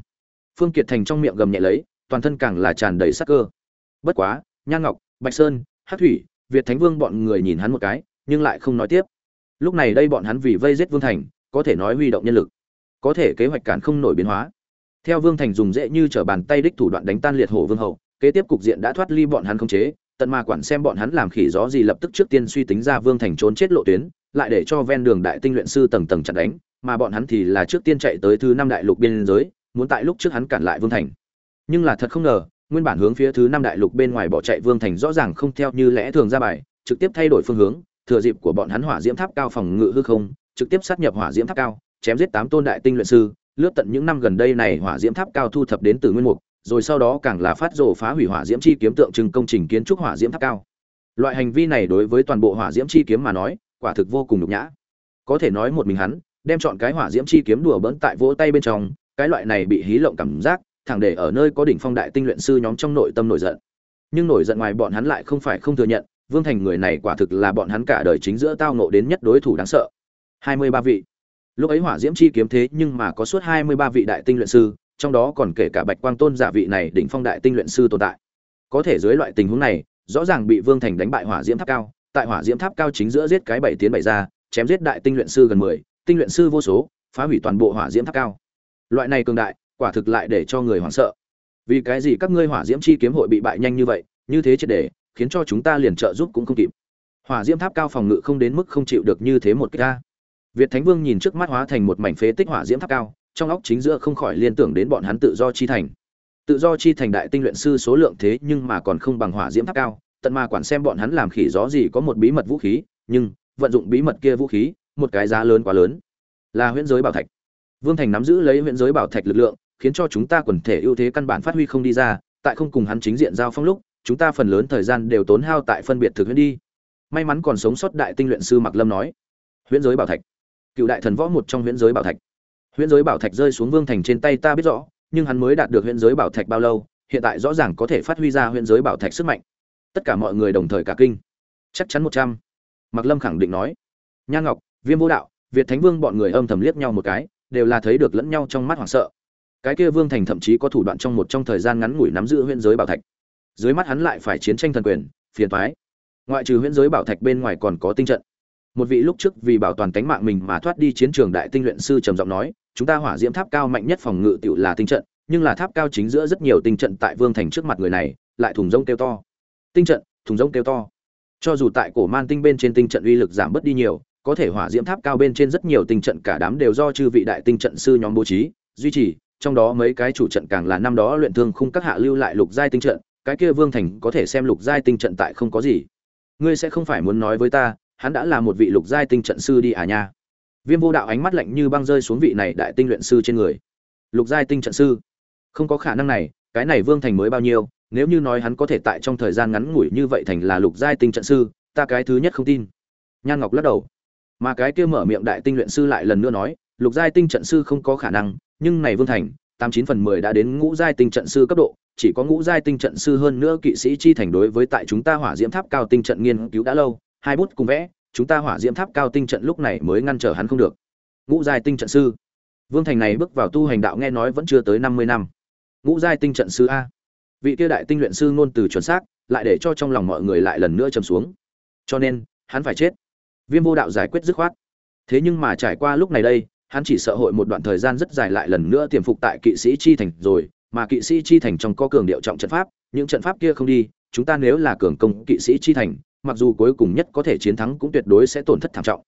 Phương kiệt thành trong miệng gầm nhẹ lấy, toàn thân càng là tràn đầy sắc cơ. Bất quá nhan ngọc, bạch sơn hát thủy, việt thánh vương bọn người nhìn hắn một cái, nhưng lại không nói tiếp. Lúc này đây bọn hắn vì vây giết vương thành, có thể nói huy động nhân lực, có thể kế hoạch cản không nổi biến hóa. Theo vương thành dùng dễ như trở bàn tay đích thủ đoạn đánh tan liệt hổ vương hậu kế tiếp cục diện đã thoát ly bọn hắn không chế, tận mà quản xem bọn hắn làm khỉ gió gì lập tức trước tiên suy tính ra vương thành trốn chết lộ tuyến, lại để cho ven đường đại tinh luyện sư tầng tầng chặn đánh, mà bọn hắn thì là trước tiên chạy tới thứ năm đại lục biên giới, muốn tại lúc trước hắn cản lại vương thành. Nhưng là thật không ngờ, nguyên bản hướng phía thứ năm đại lục bên ngoài bỏ chạy vương thành rõ ràng không theo như lẽ thường ra bài, trực tiếp thay đổi phương hướng, thừa dịp của bọn hắn hỏa diễm tháp cao phòng ngự hư không, trực tiếp sát nhập hỏa diễm tháp cao, chém giết tám tôn đại tinh luyện sư, lướt tận những năm gần đây này hỏa diễm tháp cao thu thập đến từ nguyên mục rồi sau đó càng là phát rồ phá hủy hỏa diễm chi kiếm tượng trưng công trình kiến trúc hỏa diễm tháp cao. Loại hành vi này đối với toàn bộ hỏa diễm chi kiếm mà nói, quả thực vô cùng nhục nhã. Có thể nói một mình hắn, đem chọn cái hỏa diễm chi kiếm đùa bỡn tại vỗ tay bên trong, cái loại này bị hí lộng cảm giác, thẳng để ở nơi có đỉnh phong đại tinh luyện sư nhóm trong nội tâm nổi giận. Nhưng nổi giận ngoài bọn hắn lại không phải không thừa nhận, vương thành người này quả thực là bọn hắn cả đời chính giữa tao ngộ đến nhất đối thủ đáng sợ. Hai mươi ba vị. Lúc ấy hỏa diễm chi kiếm thế nhưng mà có suốt hai mươi ba vị đại tinh luyện sư trong đó còn kể cả bạch quang tôn giả vị này đỉnh phong đại tinh luyện sư tồn tại. Có thể dưới loại tình huống này, rõ ràng bị vương thành đánh bại hỏa diễm tháp cao, tại hỏa diễm tháp cao chính giữa giết cái bảy tiến bảy ra, chém giết đại tinh luyện sư gần mười, tinh luyện sư vô số, phá hủy toàn bộ hỏa diễm tháp cao. Loại này cường đại, quả thực lại để cho người hoảng sợ. Vì cái gì các ngươi hỏa diễm chi kiếm hội bị bại nhanh như vậy, như thế triệt để, khiến cho chúng ta liền trợ giúp cũng không kịp. Hỏa diễm tháp cao phòng ngự không đến mức không chịu được như thế một cái ta. Việt thánh vương nhìn trước mắt hóa thành một mảnh phế tích hỏa diễm tháp cao trong óc chính giữa không khỏi liên tưởng đến bọn hắn tự do chi thành. Tự do chi thành đại tinh luyện sư số lượng thế nhưng mà còn không bằng hỏa diễm tháp cao, tận mà quản xem bọn hắn làm khỉ gió gì có một bí mật vũ khí, nhưng, vận dụng bí mật kia vũ khí, một cái giá lớn quá lớn. Là huyễn giới bảo thạch. Vương thành nắm giữ lấy huyễn giới bảo thạch lực lượng, khiến cho chúng ta quần thể ưu thế căn bản phát huy không đi ra, tại không cùng hắn chính diện giao phong lúc, chúng ta phần lớn thời gian đều tốn hao tại phân biệt thực huyễn đi. May mắn còn sống sót đại tinh luyện sư mặc lâm nói. Huyễn giới bảo thạch. Cựu đại thần võ một trong huyễn giới bảo thạch huyễn giới bảo thạch rơi xuống vương thành trên tay ta biết rõ, nhưng hắn mới đạt được huyễn giới bảo thạch bao lâu, hiện tại rõ ràng có thể phát huy ra huyễn giới bảo thạch sức mạnh. Tất cả mọi người đồng thời cả kinh. Chắc chắn một trăm. Mặc lâm khẳng định nói. Nha ngọc, viêm vô đạo, việt thánh vương bọn người âm thầm liếc nhau một cái, đều là thấy được lẫn nhau trong mắt hoảng sợ. Cái kia vương thành thậm chí có thủ đoạn trong một trong thời gian ngắn ngủi nắm giữ huyễn giới bảo thạch. Dưới mắt hắn lại phải chiến tranh thần quyền, phiền thoái ngoại trừ huyễn giới bảo thạch bên ngoài còn có tinh trận một vị lúc trước vì bảo toàn tính mạng mình mà thoát đi chiến trường đại tinh luyện sư trầm giọng nói, chúng ta hỏa diễm tháp cao mạnh nhất phòng ngự tựu là tinh trận, nhưng là tháp cao chính giữa rất nhiều tinh trận tại vương thành trước mặt người này, lại thùng rông kêu to. Tinh trận, thùng rông kêu to. Cho dù tại cổ man tinh bên trên tinh trận uy lực giảm bớt đi nhiều, có thể hỏa diễm tháp cao bên trên rất nhiều tinh trận cả đám đều do chư vị đại tinh trận sư nhóm bố trí, duy trì, trong đó mấy cái chủ trận càng là năm đó luyện thương khung các hạ lưu lại lục giai tinh trận, cái kia vương thành có thể xem lục giai tinh trận tại không có gì. Ngươi sẽ không phải muốn nói với ta hắn đã là một vị lục giai tinh trận sư đi à nha. Viêm vô đạo ánh mắt lạnh như băng rơi xuống vị này đại tinh luyện sư trên người. Lục giai tinh trận sư? Không có khả năng này, cái này vương thành mới bao nhiêu, nếu như nói hắn có thể tại trong thời gian ngắn ngủi như vậy thành là lục giai tinh trận sư, ta cái thứ nhất không tin. Nhan ngọc lắc đầu. Mà cái kia mở miệng đại tinh luyện sư lại lần nữa nói, lục giai tinh trận sư không có khả năng, nhưng này vương thành, tám chín phần mười đã đến ngũ giai tinh trận sư cấp độ, chỉ có ngũ giai tinh trận sư hơn nữa kỵ sĩ chi thành đối với tại chúng ta hỏa diễm tháp cao tinh trận nghiên cứu đã lâu hai bút cùng vẽ, chúng ta hỏa diễm tháp cao tinh trận lúc này mới ngăn trở hắn không được. Ngũ giai tinh trận sư. Vương thành này bước vào tu hành đạo nghe nói vẫn chưa tới năm mươi năm. Ngũ giai tinh trận sư a. Vị kia đại tinh luyện sư ngôn từ chuẩn xác, lại để cho trong lòng mọi người lại lần nữa chầm xuống. Cho nên, hắn phải chết. Viêm vô đạo giải quyết dứt khoát. Thế nhưng mà trải qua lúc này đây, hắn chỉ sợ hội một đoạn thời gian rất dài lại lần nữa tiềm phục tại kỵ sĩ chi thành rồi, mà kỵ sĩ chi thành trong có cường điệu trọng trận pháp, những trận pháp kia không đi, chúng ta nếu là cường công kỵ sĩ chi thành mặc dù cuối cùng nhất có thể chiến thắng cũng tuyệt đối sẽ tổn thất thảm trọng.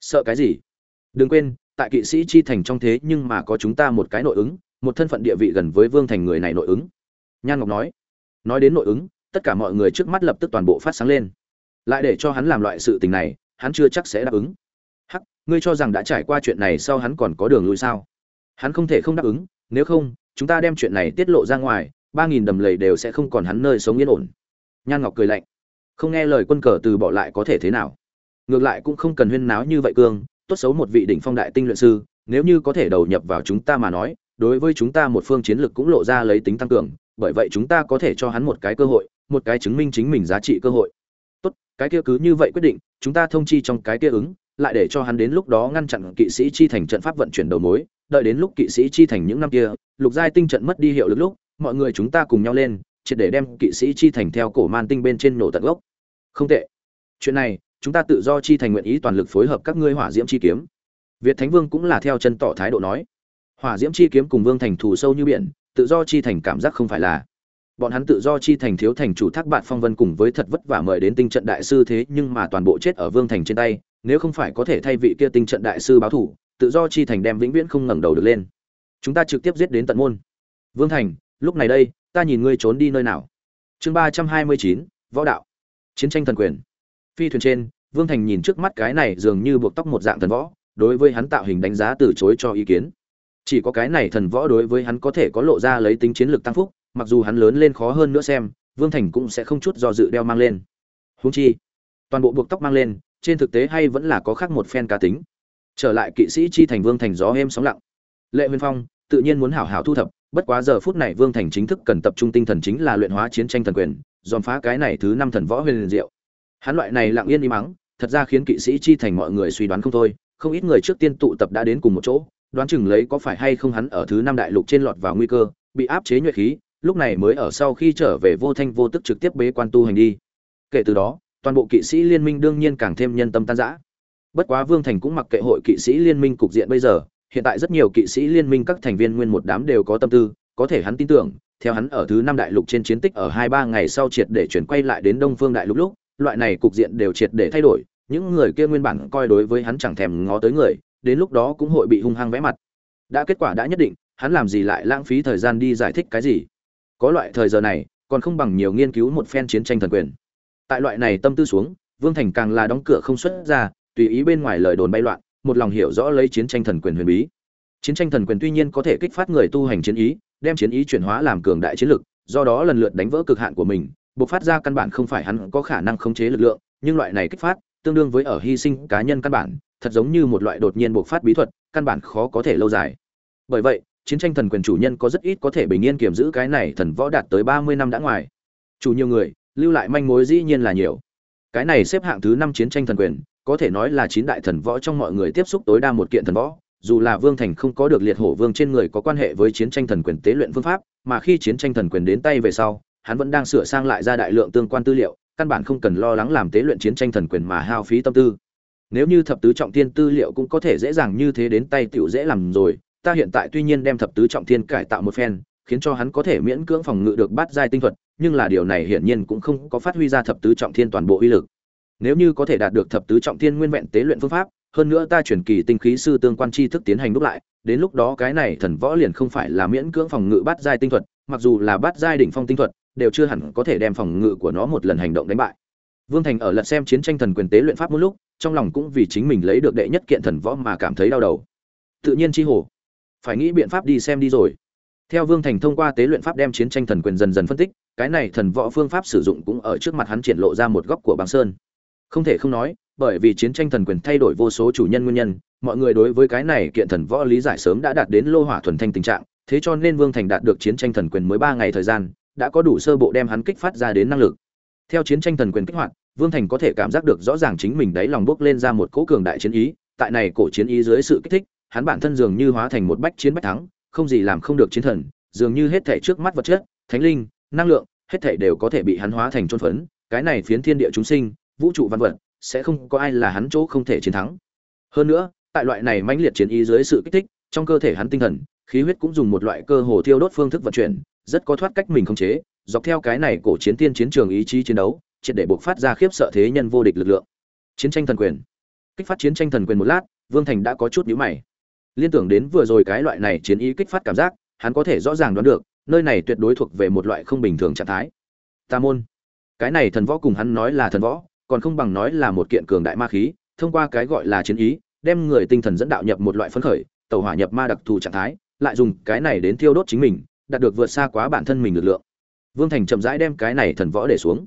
Sợ cái gì? Đừng quên, tại kỵ sĩ chi thành trong thế nhưng mà có chúng ta một cái nội ứng, một thân phận địa vị gần với vương thành người này nội ứng. Nhan ngọc nói. Nói đến nội ứng, tất cả mọi người trước mắt lập tức toàn bộ phát sáng lên. Lại để cho hắn làm loại sự tình này, hắn chưa chắc sẽ đáp ứng. Hắc, ngươi cho rằng đã trải qua chuyện này sau hắn còn có đường lui sao? Hắn không thể không đáp ứng, nếu không, chúng ta đem chuyện này tiết lộ ra ngoài, ba nghìn đầm lầy đều sẽ không còn hắn nơi sống yên ổn. Nhan ngọc cười lạnh không nghe lời quân cờ từ bỏ lại có thể thế nào? Ngược lại cũng không cần huyên náo như vậy cương, tốt xấu một vị đỉnh phong đại tinh luyện sư, nếu như có thể đầu nhập vào chúng ta mà nói, đối với chúng ta một phương chiến lược cũng lộ ra lấy tính tăng cường, bởi vậy chúng ta có thể cho hắn một cái cơ hội, một cái chứng minh chính mình giá trị cơ hội. Tốt, cái kia cứ như vậy quyết định, chúng ta thông chi trong cái kia ứng, lại để cho hắn đến lúc đó ngăn chặn kỵ sĩ chi thành trận pháp vận chuyển đầu mối, đợi đến lúc kỵ sĩ chi thành những năm kia, lục giai tinh trận mất đi hiệu lực lúc, mọi người chúng ta cùng nhau lên triệt để đem kỵ sĩ chi thành theo cổ man tinh bên trên nổ tận gốc. Không tệ. Chuyện này, chúng ta tự do chi thành nguyện ý toàn lực phối hợp các ngươi hỏa diễm chi kiếm. Việt thánh vương cũng là theo chân tỏ thái độ nói. Hỏa diễm chi kiếm cùng vương thành thù sâu như biển, tự do chi thành cảm giác không phải là. Bọn hắn tự do chi thành thiếu thành chủ thác bạn phong vân cùng với thật vất vả mời đến tinh trận đại sư thế, nhưng mà toàn bộ chết ở vương thành trên tay, nếu không phải có thể thay vị kia tinh trận đại sư báo thủ, tự do chi thành đem vĩnh viễn không ngẩng đầu được lên. Chúng ta trực tiếp giết đến tận môn. Vương thành, lúc này đây ta nhìn ngươi trốn đi nơi nào? Chương ba trăm hai mươi chín, võ đạo. Chiến tranh thần quyền. Phi thuyền trên, vương thành nhìn trước mắt cái này dường như buộc tóc một dạng thần võ, đối với hắn tạo hình đánh giá từ chối cho ý kiến. Chỉ có cái này thần võ đối với hắn có thể có lộ ra lấy tính chiến lược tăng phúc, mặc dù hắn lớn lên khó hơn nữa xem, vương thành cũng sẽ không chút do dự đeo mang lên. Húng chi, toàn bộ buộc tóc mang lên, trên thực tế hay vẫn là có khác một phen cá tính. Trở lại kỵ sĩ chi thành vương thành gió êm sóng lặng. Lệ huyền phong, tự nhiên muốn hảo hảo thu thập bất quá giờ phút này vương thành chính thức cần tập trung tinh thần chính là luyện hóa chiến tranh thần quyền, dòm phá cái này thứ năm thần võ huyền diệu. Hắn loại này lặng yên im mắng, thật ra khiến kỵ sĩ chi thành mọi người suy đoán không thôi, không ít người trước tiên tụ tập đã đến cùng một chỗ, đoán chừng lấy có phải hay không hắn ở thứ năm đại lục trên lọt vào nguy cơ, bị áp chế nhuệ khí, lúc này mới ở sau khi trở về vô thanh vô tức trực tiếp bế quan tu hành đi. Kể từ đó, toàn bộ kỵ sĩ liên minh đương nhiên càng thêm nhân tâm tan rã. Bất quá vương thành cũng mặc kệ hội kỵ sĩ liên minh cục diện bây giờ hiện tại rất nhiều kỵ sĩ liên minh các thành viên nguyên một đám đều có tâm tư, có thể hắn tin tưởng, theo hắn ở thứ năm đại lục trên chiến tích ở hai ba ngày sau triệt để chuyển quay lại đến đông phương đại lục lúc, loại này cục diện đều triệt để thay đổi, những người kia nguyên bản coi đối với hắn chẳng thèm ngó tới người, đến lúc đó cũng hội bị hung hăng vẽ mặt. Đã kết quả đã nhất định, hắn làm gì lại lãng phí thời gian đi giải thích cái gì? Có loại thời giờ này, còn không bằng nhiều nghiên cứu một phen chiến tranh thần quyền. Tại loại này tâm tư xuống, vương thành càng là đóng cửa không xuất ra, tùy ý bên ngoài lời đồn bay loạn một lòng hiểu rõ lấy chiến tranh thần quyền huyền bí. Chiến tranh thần quyền tuy nhiên có thể kích phát người tu hành chiến ý, đem chiến ý chuyển hóa làm cường đại chiến lực, do đó lần lượt đánh vỡ cực hạn của mình buộc phát ra căn bản không phải hắn có khả năng khống chế lực lượng, nhưng loại này kích phát, tương đương với ở hy sinh cá nhân căn bản, thật giống như một loại đột nhiên buộc phát bí thuật, căn bản khó có thể lâu dài. Bởi vậy, chiến tranh thần quyền chủ nhân có rất ít có thể bình yên kiểm giữ cái này thần võ đạt tới ba mươi năm đã ngoài. Chủ nhiều người, lưu lại manh mối dĩ nhiên là nhiều. Cái này xếp hạng thứ năm chiến tranh thần quyền có thể nói là chín đại thần võ trong mọi người tiếp xúc tối đa một kiện thần võ, dù là vương thành không có được liệt hổ vương trên người có quan hệ với chiến tranh thần quyền tế luyện phương pháp, mà khi chiến tranh thần quyền đến tay về sau, hắn vẫn đang sửa sang lại ra đại lượng tương quan tư liệu, căn bản không cần lo lắng làm tế luyện chiến tranh thần quyền mà hao phí tâm tư. Nếu như thập tứ trọng thiên tư liệu cũng có thể dễ dàng như thế đến tay tiểu dễ làm rồi, ta hiện tại tuy nhiên đem thập tứ trọng thiên cải tạo một phen, khiến cho hắn có thể miễn cưỡng phòng ngự được bát giai tinh thuật, nhưng là điều này hiển nhiên cũng không có phát huy ra thập tứ trọng thiên toàn bộ uy lực nếu như có thể đạt được thập tứ trọng thiên nguyên vẹn tế luyện phương pháp, hơn nữa ta chuyển kỳ tinh khí sư tương quan tri thức tiến hành đúc lại, đến lúc đó cái này thần võ liền không phải là miễn cưỡng phòng ngự bát giai tinh thuật, mặc dù là bát giai đỉnh phong tinh thuật, đều chưa hẳn có thể đem phòng ngự của nó một lần hành động đánh bại. Vương thành ở lật xem chiến tranh thần quyền tế luyện pháp một lúc, trong lòng cũng vì chính mình lấy được đệ nhất kiện thần võ mà cảm thấy đau đầu. Tự nhiên chi hồ. Phải nghĩ biện pháp đi xem đi rồi. Theo vương thành thông qua tế luyện pháp đem chiến tranh thần quyền dần dần phân tích, cái này thần võ phương pháp sử dụng cũng ở trước mặt hắn triển lộ ra một góc của băng sơn không thể không nói, bởi vì chiến tranh thần quyền thay đổi vô số chủ nhân nguyên nhân, mọi người đối với cái này kiện thần võ lý giải sớm đã đạt đến lô hỏa thuần thanh tình trạng, thế cho nên vương thành đạt được chiến tranh thần quyền mới ba ngày thời gian, đã có đủ sơ bộ đem hắn kích phát ra đến năng lực. Theo chiến tranh thần quyền kích hoạt, vương thành có thể cảm giác được rõ ràng chính mình đáy lòng bước lên ra một cỗ cường đại chiến ý, tại này cổ chiến ý dưới sự kích thích, hắn bản thân dường như hóa thành một bách chiến bách thắng, không gì làm không được chiến thần, dường như hết thảy trước mắt vật chất, thánh linh, năng lượng, hết thảy đều có thể bị hắn hóa thành trôn phấn, cái này phiến thiên địa chúng sinh vũ trụ văn vật, sẽ không có ai là hắn chỗ không thể chiến thắng. Hơn nữa, tại loại này mãnh liệt chiến ý dưới sự kích thích, trong cơ thể hắn tinh thần, khí huyết cũng dùng một loại cơ hồ thiêu đốt phương thức vận chuyển, rất có thoát cách mình không chế, dọc theo cái này cổ chiến tiên chiến trường ý chí chiến đấu, triệt để buộc phát ra khiếp sợ thế nhân vô địch lực lượng. Chiến tranh thần quyền. Kích phát chiến tranh thần quyền một lát, vương thành đã có chút nhíu mày. Liên tưởng đến vừa rồi cái loại này chiến ý kích phát cảm giác, hắn có thể rõ ràng đoán được, nơi này tuyệt đối thuộc về một loại không bình thường trạng thái. Tà môn. Cái này thần võ cùng hắn nói là thần võ còn không bằng nói là một kiện cường đại ma khí, thông qua cái gọi là chiến ý, đem người tinh thần dẫn đạo nhập một loại phấn khởi, tàu hỏa nhập ma đặc thù trạng thái, lại dùng cái này đến thiêu đốt chính mình, đạt được vượt xa quá bản thân mình lực lượng. Vương thành chậm rãi đem cái này thần võ để xuống.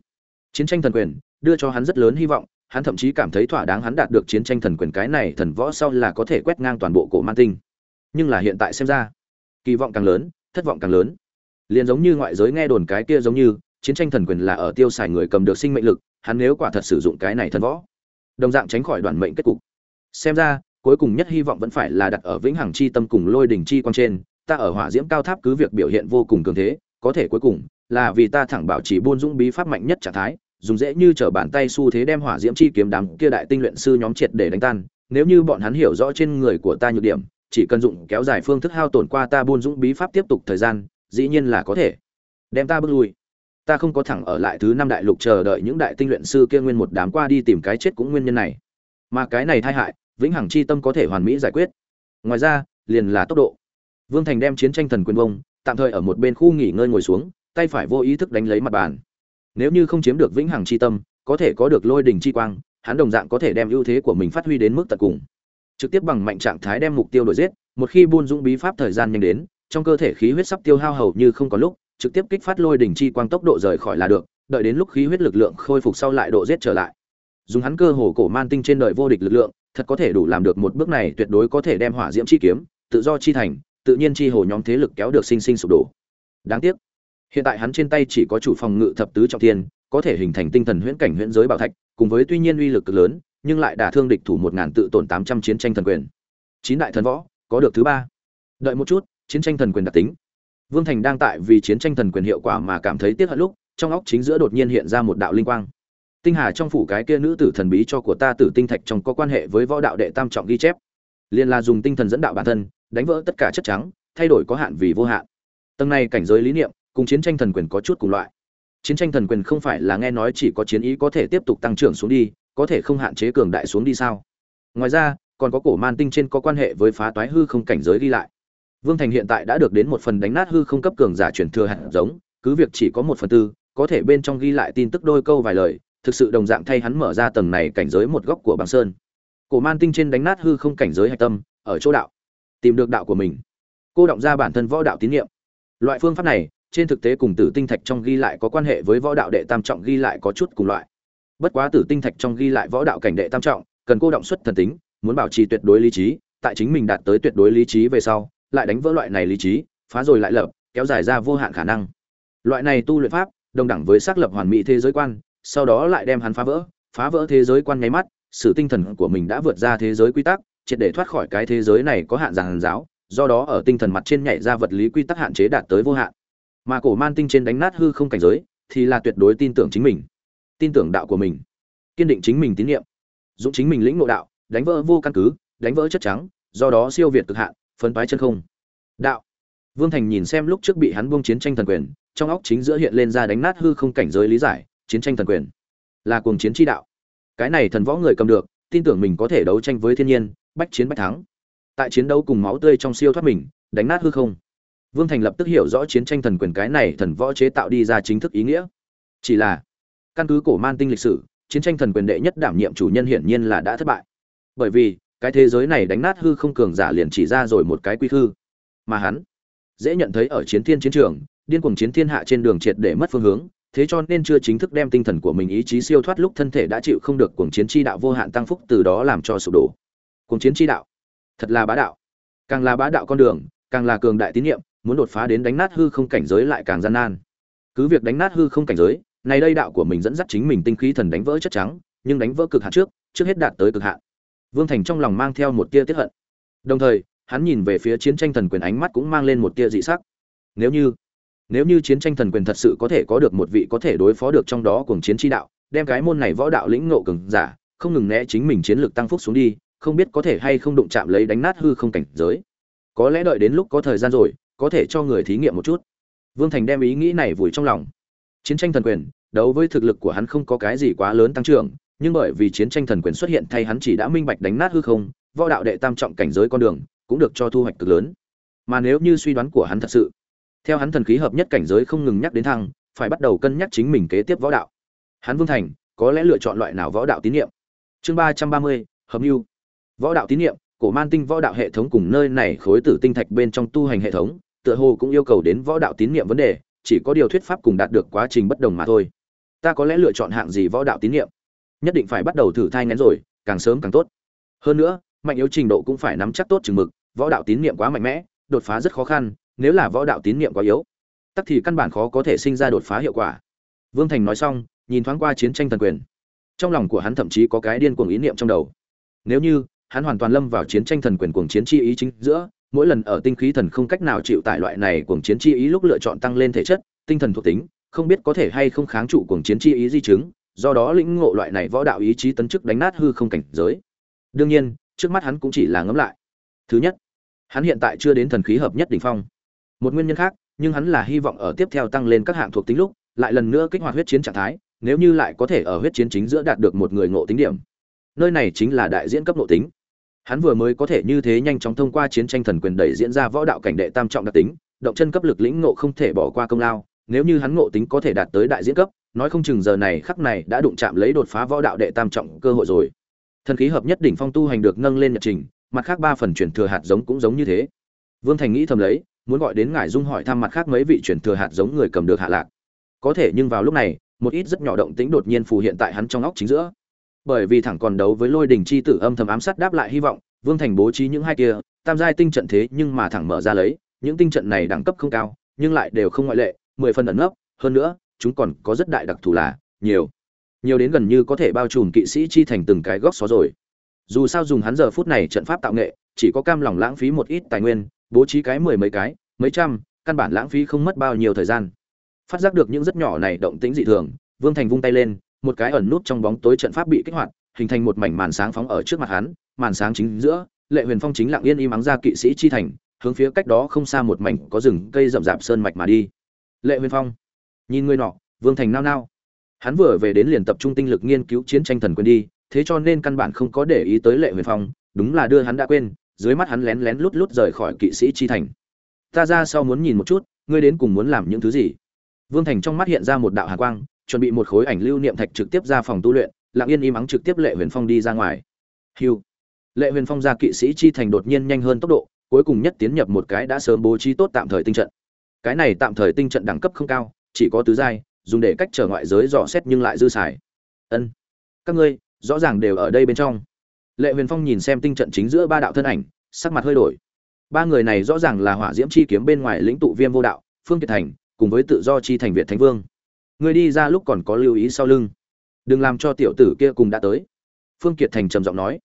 Chiến tranh thần quyền đưa cho hắn rất lớn hy vọng, hắn thậm chí cảm thấy thỏa đáng hắn đạt được chiến tranh thần quyền cái này thần võ sau là có thể quét ngang toàn bộ cổ man tinh. Nhưng là hiện tại xem ra, kỳ vọng càng lớn, thất vọng càng lớn. Liền giống như ngoại giới nghe đồn cái kia giống như, chiến tranh thần quyền là ở tiêu xài người cầm được sinh mệnh lực hắn nếu quả thật sử dụng cái này thần võ, đồng dạng tránh khỏi đoàn mệnh kết cục. Xem ra, cuối cùng nhất hy vọng vẫn phải là đặt ở vĩnh hằng chi tâm cùng lôi đỉnh chi quang trên, ta ở hỏa diễm cao tháp cứ việc biểu hiện vô cùng cường thế, có thể cuối cùng là vì ta thẳng bảo chỉ buôn dũng bí pháp mạnh nhất trạng thái, dùng dễ như trở bàn tay xu thế đem hỏa diễm chi kiếm đám kia đại tinh luyện sư nhóm triệt để đánh tan. Nếu như bọn hắn hiểu rõ trên người của ta nhược điểm, chỉ cần dụng kéo dài phương thức hao tổn qua ta buôn dũng bí pháp tiếp tục thời gian, dĩ nhiên là có thể. Đem ta bước lui ta không có thẳng ở lại thứ năm đại lục chờ đợi những đại tinh luyện sư kia nguyên một đám qua đi tìm cái chết cũng nguyên nhân này. Mà cái này tai hại, vĩnh hằng chi tâm có thể hoàn mỹ giải quyết. Ngoài ra, liền là tốc độ. Vương thành đem chiến tranh thần quyền bông, tạm thời ở một bên khu nghỉ ngơi ngồi xuống, tay phải vô ý thức đánh lấy mặt bàn. Nếu như không chiếm được vĩnh hằng chi tâm, có thể có được lôi đình chi quang, hắn đồng dạng có thể đem ưu thế của mình phát huy đến mức tận cùng. Trực tiếp bằng mạnh trạng thái đem mục tiêu đổi giết, một khi buôn dũng bí pháp thời gian nhanh đến, trong cơ thể khí huyết sắp tiêu hao hầu như không có lúc trực tiếp kích phát lôi đỉnh chi quang tốc độ rời khỏi là được, đợi đến lúc khí huyết lực lượng khôi phục sau lại độ giết trở lại. Dùng hắn cơ hồ cổ man tinh trên đời vô địch lực lượng, thật có thể đủ làm được một bước này tuyệt đối có thể đem hỏa diễm chi kiếm, tự do chi thành, tự nhiên chi hồ nhóm thế lực kéo được sinh sinh sụp đổ. Đáng tiếc, hiện tại hắn trên tay chỉ có chủ phòng ngự thập tứ trọng thiên, có thể hình thành tinh thần huyễn cảnh huyễn giới bảo thạch, cùng với tuy nhiên uy lực cực lớn, nhưng lại đả thương địch thủ một ngàn tự tổn tám trăm chiến tranh thần quyền. Chín đại thần võ, có được thứ ba. Đợi một chút, chiến tranh thần quyền đặc tính vương thành đang tại vì chiến tranh thần quyền hiệu quả mà cảm thấy tiếc hận lúc, trong óc chính giữa đột nhiên hiện ra một đạo linh quang. Tinh hà trong phủ cái kia nữ tử thần bí cho của ta tử tinh thạch trong có quan hệ với võ đạo đệ tam trọng ghi chép. Liên là dùng tinh thần dẫn đạo bản thân, đánh vỡ tất cả chất trắng, thay đổi có hạn vì vô hạn. Tầng này cảnh giới lý niệm, cùng chiến tranh thần quyền có chút cùng loại. Chiến tranh thần quyền không phải là nghe nói chỉ có chiến ý có thể tiếp tục tăng trưởng xuống đi, có thể không hạn chế cường đại xuống đi sao? Ngoài ra, còn có cổ man tinh trên có quan hệ với phá toái hư không cảnh giới đi lại vương thành hiện tại đã được đến một phần đánh nát hư không cấp cường giả truyền thừa hạt giống, cứ việc chỉ có một phần tư, có thể bên trong ghi lại tin tức đôi câu vài lời, thực sự đồng dạng thay hắn mở ra tầng này cảnh giới một góc của băng sơn. Cổ man tinh trên đánh nát hư không cảnh giới hạch tâm, ở chỗ đạo, tìm được đạo của mình. Cô động ra bản thân võ đạo tín niệm. Loại phương pháp này, trên thực tế cùng tử tinh thạch trong ghi lại có quan hệ với võ đạo đệ tam trọng ghi lại có chút cùng loại. Bất quá tử tinh thạch trong ghi lại võ đạo cảnh đệ tam trọng, cần cô động xuất thần tính, muốn bảo trì tuyệt đối lý trí, tại chính mình đạt tới tuyệt đối lý trí về sau lại đánh vỡ loại này lý trí, phá rồi lại lập, kéo dài ra vô hạn khả năng. Loại này tu luyện pháp, đồng đẳng với xác lập hoàn mỹ thế giới quan, sau đó lại đem hắn phá vỡ phá vỡ thế giới quan nháy mắt, sự tinh thần của mình đã vượt ra thế giới quy tắc, triệt để thoát khỏi cái thế giới này có hạn giàn giáo, do đó ở tinh thần mặt trên nhảy ra vật lý quy tắc hạn chế đạt tới vô hạn. Mà cổ man tinh trên đánh nát hư không cảnh giới, thì là tuyệt đối tin tưởng chính mình, tin tưởng đạo của mình, kiên định chính mình tín nhiệm dũng chính mình lĩnh ngộ đạo, đánh vỡ vô căn cứ, đánh vỡ chất trắng, do đó siêu việt cực hạn phấn toái chân không. Đạo. Vương thành nhìn xem lúc trước bị hắn buông chiến tranh thần quyền, trong óc chính giữa hiện lên ra đánh nát hư không cảnh giới lý giải, chiến tranh thần quyền. Là cuồng chiến chi đạo. Cái này thần võ người cầm được, tin tưởng mình có thể đấu tranh với thiên nhiên, bách chiến bách thắng. Tại chiến đấu cùng máu tươi trong siêu thoát mình, đánh nát hư không. Vương thành lập tức hiểu rõ chiến tranh thần quyền cái này thần võ chế tạo đi ra chính thức ý nghĩa. Chỉ là, căn cứ cổ man tinh lịch sử, chiến tranh thần quyền đệ nhất đảm nhiệm chủ nhân hiển nhiên là đã thất bại. Bởi vì cái thế giới này đánh nát hư không cường giả liền chỉ ra rồi một cái quy hư mà hắn, dễ nhận thấy ở chiến thiên chiến trường, điên cuồng chiến thiên hạ trên đường triệt để mất phương hướng, thế cho nên chưa chính thức đem tinh thần của mình ý chí siêu thoát lúc thân thể đã chịu không được cuồng chiến chi đạo vô hạn tăng phúc từ đó làm cho sụp đổ. Cuồng chiến chi đạo, thật là bá đạo. Càng là bá đạo con đường, càng là cường đại tín nhiệm muốn đột phá đến đánh nát hư không cảnh giới lại càng gian nan. Cứ việc đánh nát hư không cảnh giới, này đây đạo của mình dẫn dắt chính mình tinh khí thần đánh vỡ chất trắng, nhưng đánh vỡ cực hạn trước trước hết đạt tới cực hạn vương thành trong lòng mang theo một tia tiết hận. Đồng thời, hắn nhìn về phía chiến tranh thần quyền ánh mắt cũng mang lên một tia dị sắc. Nếu như nếu như chiến tranh thần quyền thật sự có thể có được một vị có thể đối phó được trong đó cùng chiến chi đạo, đem cái môn này võ đạo lĩnh ngộ cường giả, không ngừng né chính mình chiến lược tăng phúc xuống đi, không biết có thể hay không đụng chạm lấy đánh nát hư không cảnh giới. Có lẽ đợi đến lúc có thời gian rồi, có thể cho người thí nghiệm một chút. Vương thành đem ý nghĩ này vùi trong lòng. Chiến tranh thần quyền, đấu với thực lực của hắn không có cái gì quá lớn tăng trưởng nhưng bởi vì chiến tranh thần quyền xuất hiện thay hắn chỉ đã minh bạch đánh nát hư không, võ đạo đệ tam trọng cảnh giới con đường cũng được cho thu hoạch cực lớn. Mà nếu như suy đoán của hắn thật sự, theo hắn thần khí hợp nhất cảnh giới không ngừng nhắc đến thăng, phải bắt đầu cân nhắc chính mình kế tiếp võ đạo. Hắn vương thành, có lẽ lựa chọn loại nào võ đạo tín nhiệm chương ba trăm ba mươi, hợp mưu võ đạo tín nhiệm cổ man tinh võ đạo hệ thống cùng nơi này khối tử tinh thạch bên trong tu hành hệ thống, tựa hồ cũng yêu cầu đến võ đạo tín nhiệm vấn đề, chỉ có điều thuyết pháp cùng đạt được quá trình bất đồng mà thôi. Ta có lẽ lựa chọn hạng gì võ đạo tín nhiệm nhất định phải bắt đầu thử thai ngén rồi, càng sớm càng tốt. Hơn nữa, mạnh yếu trình độ cũng phải nắm chắc tốt chừng mực, võ đạo tín niệm quá mạnh mẽ, đột phá rất khó khăn, nếu là võ đạo tín niệm quá yếu, tắc thì căn bản khó có thể sinh ra đột phá hiệu quả. Vương thành nói xong, nhìn thoáng qua chiến tranh thần quyền. Trong lòng của hắn thậm chí có cái điên cuồng ý niệm trong đầu. Nếu như, hắn hoàn toàn lâm vào chiến tranh thần quyền cuồng chiến chi ý chính giữa, mỗi lần ở tinh khí thần không cách nào chịu tại loại này cuồng chiến chi ý lúc lựa chọn tăng lên thể chất, tinh thần thuộc tính, không biết có thể hay không kháng trụ cuồng chiến chi ý di chứng do đó lĩnh ngộ loại này võ đạo ý chí tấn chức đánh nát hư không cảnh giới. Đương nhiên, trước mắt hắn cũng chỉ là ngẫm lại. Thứ nhất, hắn hiện tại chưa đến thần khí hợp nhất đỉnh phong. Một nguyên nhân khác, nhưng hắn là hy vọng ở tiếp theo tăng lên các hạng thuộc tính lúc, lại lần nữa kích hoạt huyết chiến trạng thái, nếu như lại có thể ở huyết chiến chính giữa đạt được một người ngộ tính điểm. Nơi này chính là đại diễn cấp ngộ tính. Hắn vừa mới có thể như thế nhanh chóng thông qua chiến tranh thần quyền đẩy diễn ra võ đạo cảnh đệ tam trọng đặc tính, động chân cấp lực lĩnh ngộ không thể bỏ qua công lao, nếu như hắn ngộ tính có thể đạt tới đại diễn cấp nói không chừng giờ này khắc này đã đụng chạm lấy đột phá võ đạo đệ tam trọng cơ hội rồi. Thần khí hợp nhất đỉnh phong tu hành được nâng lên nhật trình, mặt khác ba phần chuyển thừa hạt giống cũng giống như thế. Vương thành nghĩ thầm lấy, muốn gọi đến ngài dung hỏi thăm mặt khác mấy vị chuyển thừa hạt giống người cầm được hạ lạc. Có thể nhưng vào lúc này, một ít rất nhỏ động tĩnh đột nhiên phù hiện tại hắn trong óc chính giữa. Bởi vì thẳng còn đấu với lôi đình chi tử âm thầm ám sát đáp lại hy vọng, vương thành bố trí những hai kia, tam giai tinh trận thế nhưng mà thẳng mở ra lấy, những tinh trận này đẳng cấp không cao, nhưng lại đều không ngoại lệ, mười phần ẩn nấp, hơn nữa chúng còn có rất đại đặc thù là, nhiều. Nhiều đến gần như có thể bao trùm kỵ sĩ chi thành từng cái góc xó rồi. Dù sao dùng hắn giờ phút này trận pháp tạo nghệ, chỉ có cam lòng lãng phí một ít tài nguyên, bố trí cái mười mấy cái, mấy trăm, căn bản lãng phí không mất bao nhiêu thời gian. Phát giác được những rất nhỏ này động tĩnh dị thường, vương thành vung tay lên, một cái ẩn nút trong bóng tối trận pháp bị kích hoạt, hình thành một mảnh màn sáng phóng ở trước mặt hắn, màn sáng chính giữa, lệ huyền phong chính lặng yên im ắng ra kỵ sĩ chi thành, hướng phía cách đó không xa một mảnh có rừng cây rậm rạp sơn mạch mà đi. Lệ huyền phong nhìn người nọ, vương thành nao nao. Hắn vừa về đến liền tập trung tinh lực nghiên cứu chiến tranh thần quyền đi, thế cho nên căn bản không có để ý tới lệ huyền phong, đúng là đưa hắn đã quên, dưới mắt hắn lén lén lút lút rời khỏi kỵ sĩ chi thành. Ta ra sau muốn nhìn một chút, ngươi đến cùng muốn làm những thứ gì? Vương thành trong mắt hiện ra một đạo hà quang, chuẩn bị một khối ảnh lưu niệm thạch trực tiếp ra phòng tu luyện, lặng yên im ắng trực tiếp lệ huyền phong đi ra ngoài. Hiu lệ huyền phong ra kỵ sĩ chi thành đột nhiên nhanh hơn tốc độ, cuối cùng nhất tiến nhập một cái đã sớm bố trí tốt tạm thời tinh trận. Cái này tạm thời tinh trận đẳng cấp không cao chỉ có tứ giai, dùng để cách trở ngoại giới dò xét nhưng lại dư xài. Ân, các ngươi, rõ ràng đều ở đây bên trong. Lệ huyền phong nhìn xem tinh trận chính giữa ba đạo thân ảnh, sắc mặt hơi đổi. Ba người này rõ ràng là hỏa diễm chi kiếm bên ngoài lĩnh tụ viêm vô đạo, phương kiệt thành, cùng với tự do chi thành việt thánh vương. Người đi ra lúc còn có lưu ý sau lưng. Đừng làm cho tiểu tử kia cùng đã tới. Phương kiệt thành trầm giọng nói.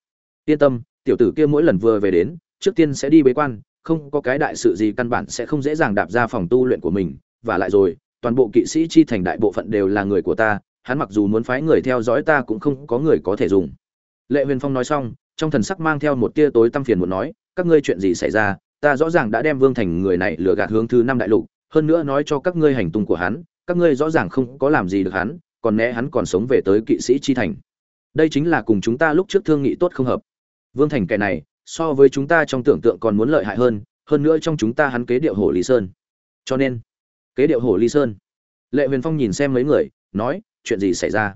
Yên tâm, tiểu tử kia mỗi lần vừa về đến, trước tiên sẽ đi bế quan, không có cái đại sự gì căn bản sẽ không dễ dàng đạp ra phòng tu luyện của mình, và lại rồi toàn bộ kỵ sĩ chi thành đại bộ phận đều là người của ta, hắn mặc dù muốn phái người theo dõi ta cũng không có người có thể dùng. Lệ huyền phong nói xong, trong thần sắc mang theo một tia tối tăm phiền muốn nói, các ngươi chuyện gì xảy ra, ta rõ ràng đã đem vương thành người này lừa gạt hướng thứ năm đại lục, hơn nữa nói cho các ngươi hành tung của hắn, các ngươi rõ ràng không có làm gì được hắn, còn né hắn còn sống về tới kỵ sĩ chi thành. Đây chính là cùng chúng ta lúc trước thương nghị tốt không hợp. Vương thành kẻ này, so với chúng ta trong tưởng tượng còn muốn lợi hại hơn hơn nữa trong chúng ta hắn kế điệu hồ lý sơn. Cho nên kế điệu hồ ly sơn. Lệ huyền phong nhìn xem mấy người, nói, chuyện gì xảy ra?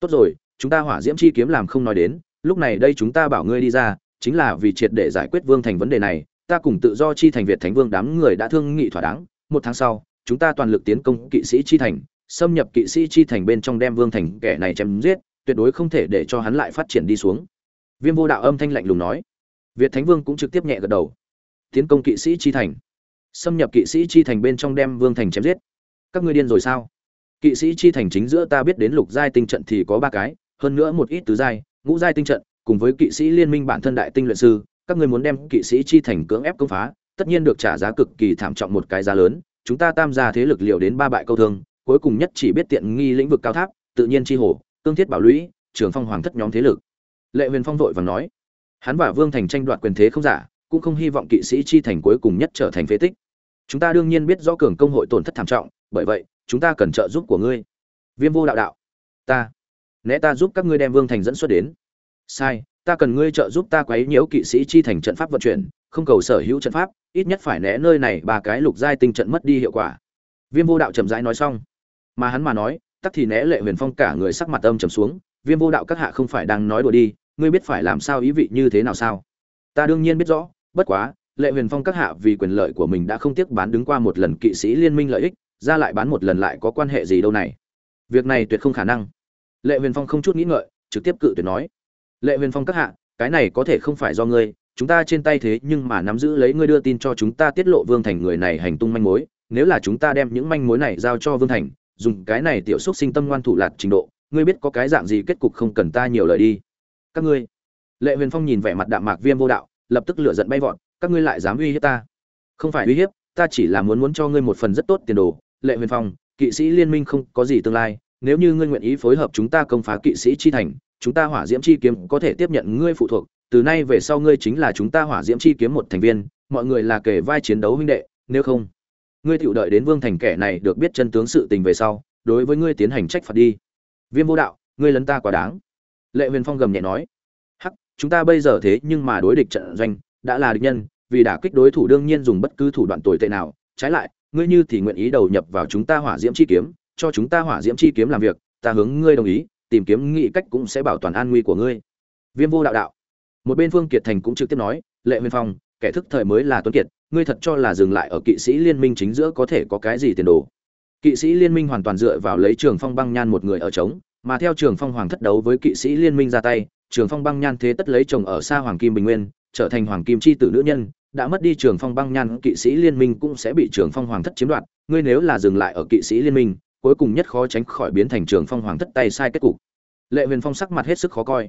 Tốt rồi, chúng ta hỏa diễm chi kiếm làm không nói đến, lúc này đây chúng ta bảo ngươi đi ra, chính là vì triệt để giải quyết vương thành vấn đề này, ta cùng tự do chi thành việt thánh vương đám người đã thương nghị thỏa đáng, một tháng sau, chúng ta toàn lực tiến công kỵ sĩ chi thành, xâm nhập kỵ sĩ chi thành bên trong đem vương thành kẻ này chém giết, tuyệt đối không thể để cho hắn lại phát triển đi xuống. Viêm vô đạo âm thanh lạnh lùng nói. Việt thánh vương cũng trực tiếp nhẹ gật đầu. Tiến công kỵ sĩ chi thành xâm nhập kỵ sĩ chi thành bên trong đem vương thành chém giết. Các ngươi điên rồi sao? Kỵ sĩ chi thành chính giữa ta biết đến lục giai tinh trận thì có ba cái, hơn nữa một ít tứ giai, ngũ giai tinh trận, cùng với kỵ sĩ liên minh bản thân đại tinh luyện sư, các ngươi muốn đem kỵ sĩ chi thành cưỡng ép công phá, tất nhiên được trả giá cực kỳ thảm trọng một cái giá lớn, chúng ta tam gia thế lực liệu đến ba bại câu thương, cuối cùng nhất chỉ biết tiện nghi lĩnh vực cao tháp, tự nhiên chi hồ, cương thiết bảo lũy, trường phong hoàng thất nhóm thế lực. Lệ huyền phong vội và nói, hắn và vương thành tranh đoạt quyền thế không giả, cũng không hy vọng kỵ sĩ chi thành cuối cùng nhất trở thành phế tích chúng ta đương nhiên biết rõ cường công hội tổn thất thảm trọng, bởi vậy, chúng ta cần trợ giúp của ngươi. Viêm vô đạo đạo. Ta. Né ta giúp các ngươi đem vương thành dẫn xuất đến. Sai, ta cần ngươi trợ giúp ta quấy nhiễu kỵ sĩ chi thành trận pháp vận chuyển, không cầu sở hữu trận pháp, ít nhất phải né nơi này ba cái lục giai tinh trận mất đi hiệu quả. Viêm vô đạo chậm rãi nói xong. Mà hắn mà nói, tắc thì né lệ huyền phong cả người sắc mặt âm trầm xuống, viêm vô đạo các hạ không phải đang nói đùa đi, ngươi biết phải làm sao ý vị như thế nào sao? Ta đương nhiên biết rõ, bất quá lệ huyền phong các hạ vì quyền lợi của mình đã không tiếc bán đứng qua một lần kỵ sĩ liên minh lợi ích, ra lại bán một lần lại có quan hệ gì đâu này? Việc này tuyệt không khả năng. Lệ huyền phong không chút nghĩ ngợi, trực tiếp cự tuyệt nói. Lệ huyền phong các hạ, cái này có thể không phải do ngươi, chúng ta trên tay thế nhưng mà nắm giữ lấy ngươi đưa tin cho chúng ta tiết lộ vương thành người này hành tung manh mối, nếu là chúng ta đem những manh mối này giao cho vương thành, dùng cái này tiểu xúc sinh tâm ngoan thủ lạt trình độ, ngươi biết có cái dạng gì kết cục không cần ta nhiều lời đi. Các ngươi. Lệ huyền phong nhìn vẻ mặt đạm mạc viêm vô đạo, lập tức lửa giận bay vọt các ngươi lại dám uy hiếp ta? Không phải uy hiếp, ta chỉ là muốn muốn cho ngươi một phần rất tốt tiền đồ. Lệ huyền phong, kỵ sĩ liên minh không có gì tương lai. Nếu như ngươi nguyện ý phối hợp chúng ta công phá kỵ sĩ chi thành, chúng ta hỏa diễm chi kiếm có thể tiếp nhận ngươi phụ thuộc. Từ nay về sau ngươi chính là chúng ta hỏa diễm chi kiếm một thành viên, mọi người là kể vai chiến đấu huynh đệ, nếu không, ngươi tiểu đợi đến vương thành kẻ này được biết chân tướng sự tình về sau, đối với ngươi tiến hành trách phạt đi. Viêm vô đạo, ngươi lấn ta quá đáng. Lệ huyền phong gầm nhẹ nói, hắc, chúng ta bây giờ thế nhưng mà đối địch trận doanh đã là địch nhân, vì đả kích đối thủ đương nhiên dùng bất cứ thủ đoạn tồi tệ nào. Trái lại, ngươi như thì nguyện ý đầu nhập vào chúng ta hỏa diễm chi kiếm, cho chúng ta hỏa diễm chi kiếm làm việc, ta hướng ngươi đồng ý, tìm kiếm nghị cách cũng sẽ bảo toàn an nguy của ngươi. Viêm vô đạo đạo. Một bên phương kiệt thành cũng trực tiếp nói, lệ huyền phong, kẻ thức thời mới là tuấn kiệt, ngươi thật cho là dừng lại ở kỵ sĩ liên minh chính giữa có thể có cái gì tiền đồ? Kỵ sĩ liên minh hoàn toàn dựa vào lấy trường phong băng nhan một người ở trống, mà theo trường phong hoàng thất đấu với kỵ sĩ liên minh ra tay, trường phong băng nhan thế tất lấy chồng ở xa hoàng kim bình nguyên trở thành hoàng kim chi tử nữ nhân, đã mất đi trường phong băng nhan, kỵ sĩ liên minh cũng sẽ bị trường phong hoàng thất chiếm đoạt. Ngươi nếu là dừng lại ở kỵ sĩ liên minh, cuối cùng nhất khó tránh khỏi biến thành trường phong hoàng thất tay sai kết cục. Lệ huyền phong sắc mặt hết sức khó coi.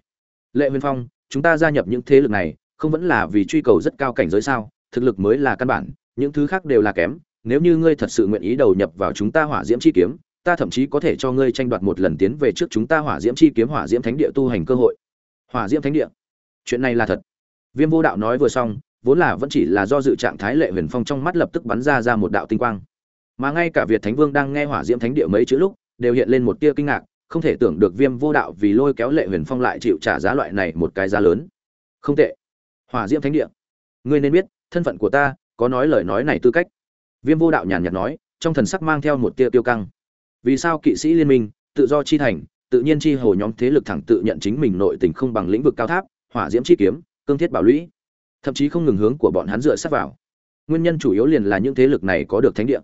Lệ huyền phong, chúng ta gia nhập những thế lực này, không vẫn là vì truy cầu rất cao cảnh giới sao? Thực lực mới là căn bản, những thứ khác đều là kém. Nếu như ngươi thật sự nguyện ý đầu nhập vào chúng ta hỏa diễm chi kiếm, ta thậm chí có thể cho ngươi tranh đoạt một lần tiến về trước chúng ta hỏa diễm chi kiếm, hỏa diễm thánh địa tu hành cơ hội. Hỏa diễm thánh địa? Chuyện này là thật viêm vô đạo nói vừa xong, vốn là vẫn chỉ là do dự trạng thái lệ huyền phong trong mắt lập tức bắn ra ra một đạo tinh quang. Mà ngay cả việt thánh vương đang nghe hỏa diễm thánh địa mấy chữ lúc, đều hiện lên một tia kinh ngạc, không thể tưởng được viêm vô đạo vì lôi kéo lệ huyền phong lại chịu trả giá loại này một cái giá lớn. Không tệ. Hỏa diễm thánh địa. Ngươi nên biết, thân phận của ta, có nói lời nói này tư cách. Viêm vô đạo nhàn nhạt nói, trong thần sắc mang theo một tia tiêu căng. Vì sao kỵ sĩ liên minh, tự do chi thành, tự nhiên chi hồ nhóm thế lực thẳng tự nhận chính mình nội tình không bằng lĩnh vực cao tháp, hỏa diễm chi kiếm cương thiết bảo lũy, thậm chí không ngừng hướng của bọn hắn dựa sát vào. Nguyên nhân chủ yếu liền là những thế lực này có được thánh địa.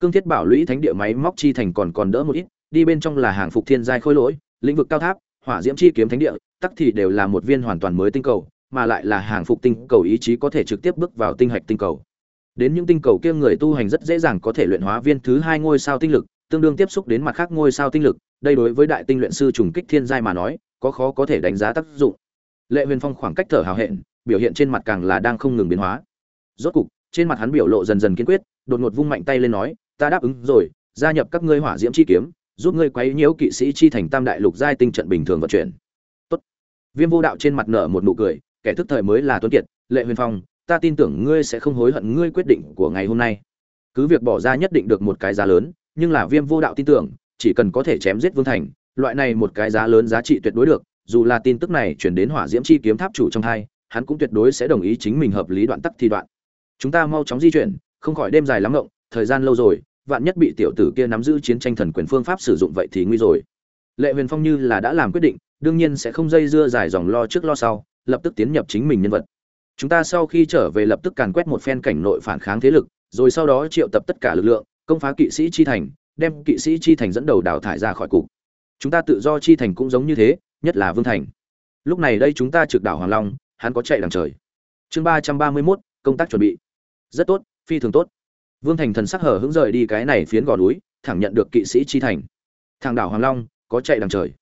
Cương thiết bảo lũy thánh địa máy móc chi thành còn còn đỡ một ít, đi bên trong là hàng phục thiên giai khôi lỗi, lĩnh vực cao tháp, hỏa diễm chi kiếm thánh địa, tắc thì đều là một viên hoàn toàn mới tinh cầu, mà lại là hàng phục tinh cầu ý chí có thể trực tiếp bước vào tinh hạch tinh cầu. Đến những tinh cầu kia người tu hành rất dễ dàng có thể luyện hóa viên thứ hai ngôi sao tinh lực, tương đương tiếp xúc đến mặt khác ngôi sao tinh lực, đây đối với đại tinh luyện sư trùng kích thiên giai mà nói, có khó có thể đánh giá tác dụng lệ huyền phong khoảng cách thở hào hẹn, biểu hiện trên mặt càng là đang không ngừng biến hóa. Rốt cục, trên mặt hắn biểu lộ dần dần kiên quyết, đột ngột vung mạnh tay lên nói, ta đáp ứng rồi, gia nhập các ngươi hỏa diễm chi kiếm, giúp ngươi quấy nhiễu kỵ sĩ chi thành tam đại lục giai tinh trận bình thường vận chuyển. Tốt. Viêm vô đạo trên mặt nở một nụ cười, kẻ thức thời mới là tuấn kiệt, lệ huyền phong, ta tin tưởng ngươi sẽ không hối hận ngươi quyết định của ngày hôm nay. Cứ việc bỏ ra nhất định được một cái giá lớn, nhưng là viêm vô đạo tin tưởng, chỉ cần có thể chém giết vương thành, loại này một cái giá lớn giá trị tuyệt đối được dù là tin tức này chuyển đến hỏa diễm chi kiếm tháp chủ trong hai, hắn cũng tuyệt đối sẽ đồng ý chính mình hợp lý đoạn tắc thì đoạn. Chúng ta mau chóng di chuyển, không khỏi đêm dài lắm ngộng, thời gian lâu rồi, vạn nhất bị tiểu tử kia nắm giữ chiến tranh thần quyền phương pháp sử dụng vậy thì nguy rồi. Lệ huyền phong như là đã làm quyết định, đương nhiên sẽ không dây dưa dài dòng lo trước lo sau, lập tức tiến nhập chính mình nhân vật. Chúng ta sau khi trở về lập tức càn quét một phen cảnh nội phản kháng thế lực, rồi sau đó triệu tập tất cả lực lượng, công phá kỵ sĩ chi thành, đem kỵ sĩ chi thành dẫn đầu đào thải ra khỏi cục. Chúng ta tự do chi thành cũng giống như thế nhất là vương thành. Lúc này đây chúng ta trực đảo hoàng long, hắn có chạy đằng trời. Chương ba trăm ba mươi mốt, công tác chuẩn bị. Rất tốt, phi thường tốt. Vương thành thần sắc hở hứng rời đi cái này phiến gò núi, thẳng nhận được kỵ sĩ chi thành. Thằng đảo hoàng long, có chạy đằng trời.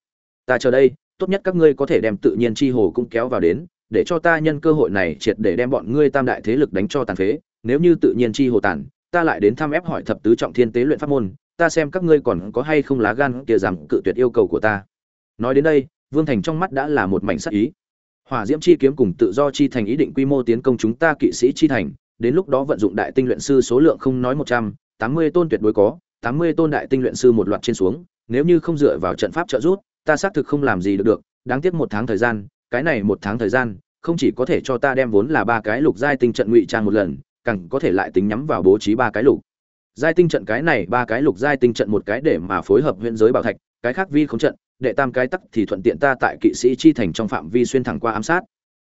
Ta chờ đây, tốt nhất các ngươi có thể đem tự nhiên chi hồ cũng kéo vào đến, để cho ta nhân cơ hội này triệt để đem bọn ngươi tam đại thế lực đánh cho tàn phế. Nếu như tự nhiên chi hồ tàn, ta lại đến thăm ép hỏi thập tứ trọng thiên tế luyện pháp môn, ta xem các ngươi còn có hay không lá gan kia dám cự tuyệt yêu cầu của ta. Nói đến đây vương thành trong mắt đã là một mảnh sắc ý. Hỏa diễm chi kiếm cùng tự do chi thành ý định quy mô tiến công chúng ta kỵ sĩ chi thành, đến lúc đó vận dụng đại tinh luyện sư số lượng không nói một trăm, tám mươi tôn tuyệt đối có, tám mươi tôn đại tinh luyện sư một loạt trên xuống, nếu như không dựa vào trận pháp trợ giúp, ta xác thực không làm gì được được, đáng tiếc một tháng thời gian, cái này một tháng thời gian, không chỉ có thể cho ta đem vốn là ba cái lục giai tinh trận ngụy trang một lần, càng có thể lại tính nhắm vào bố trí ba cái lục. Giai tinh trận cái này, ba cái lục giai tinh trận một cái để mà phối hợp huyện giới bảo thạch, cái khác vi không trận đệ tam cái tắc thì thuận tiện ta tại kỵ sĩ chi thành trong phạm vi xuyên thẳng qua ám sát.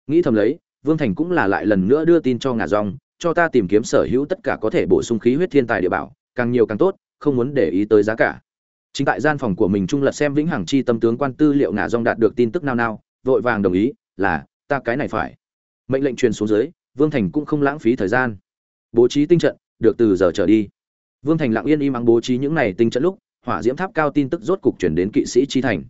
Nghĩ thầm lấy, vương thành cũng là lại lần nữa đưa tin cho ngà rong, cho ta tìm kiếm sở hữu tất cả có thể bổ sung khí huyết thiên tài địa bảo, càng nhiều càng tốt, không muốn để ý tới giá cả. Chính tại gian phòng của mình trung lật xem vĩnh hằng chi tâm tướng quan tư liệu ngà rong đạt được tin tức nao nao, vội vàng đồng ý, là, ta cái này phải. Mệnh lệnh truyền xuống dưới, vương thành cũng không lãng phí thời gian. Bố trí tinh trận, được từ giờ trở đi. Vương thành lặng yên im ắng bố trí những này tinh trận lúc hỏa diễm tháp cao tin tức rốt cục chuyển đến kỵ sĩ chi thành.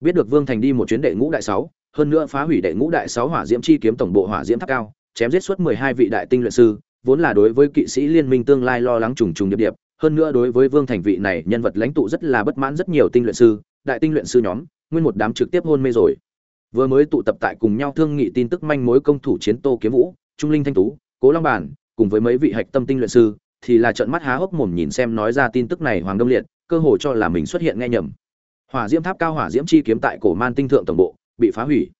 Biết được vương thành đi một chuyến đệ ngũ đại sáu, hơn nữa phá hủy đệ ngũ đại sáu hỏa diễm chi kiếm tổng bộ hỏa diễm tháp cao, chém giết suốt mười hai vị đại tinh luyện sư, vốn là đối với kỵ sĩ liên minh tương lai lo lắng trùng trùng điệp điệp, hơn nữa đối với vương thành vị này nhân vật lãnh tụ rất là bất mãn rất nhiều tinh luyện sư, đại tinh luyện sư nhóm, nguyên một đám trực tiếp hôn mê rồi. Vừa mới tụ tập tại cùng nhau thương nghị tin tức manh mối công thủ chiến tô kiếm vũ, trung linh thanh tú, cố long bản, cùng với mấy vị hạch tâm tinh luyện sư, thì là trợn mắt há hốc mồm nhìn xem nói ra tin tức này hoàng đông liệt cơ hồ cho là mình xuất hiện nghe nhầm. Hỏa diễm tháp cao hỏa diễm chi kiếm tại cổ man tinh thượng tổng bộ, bị phá hủy.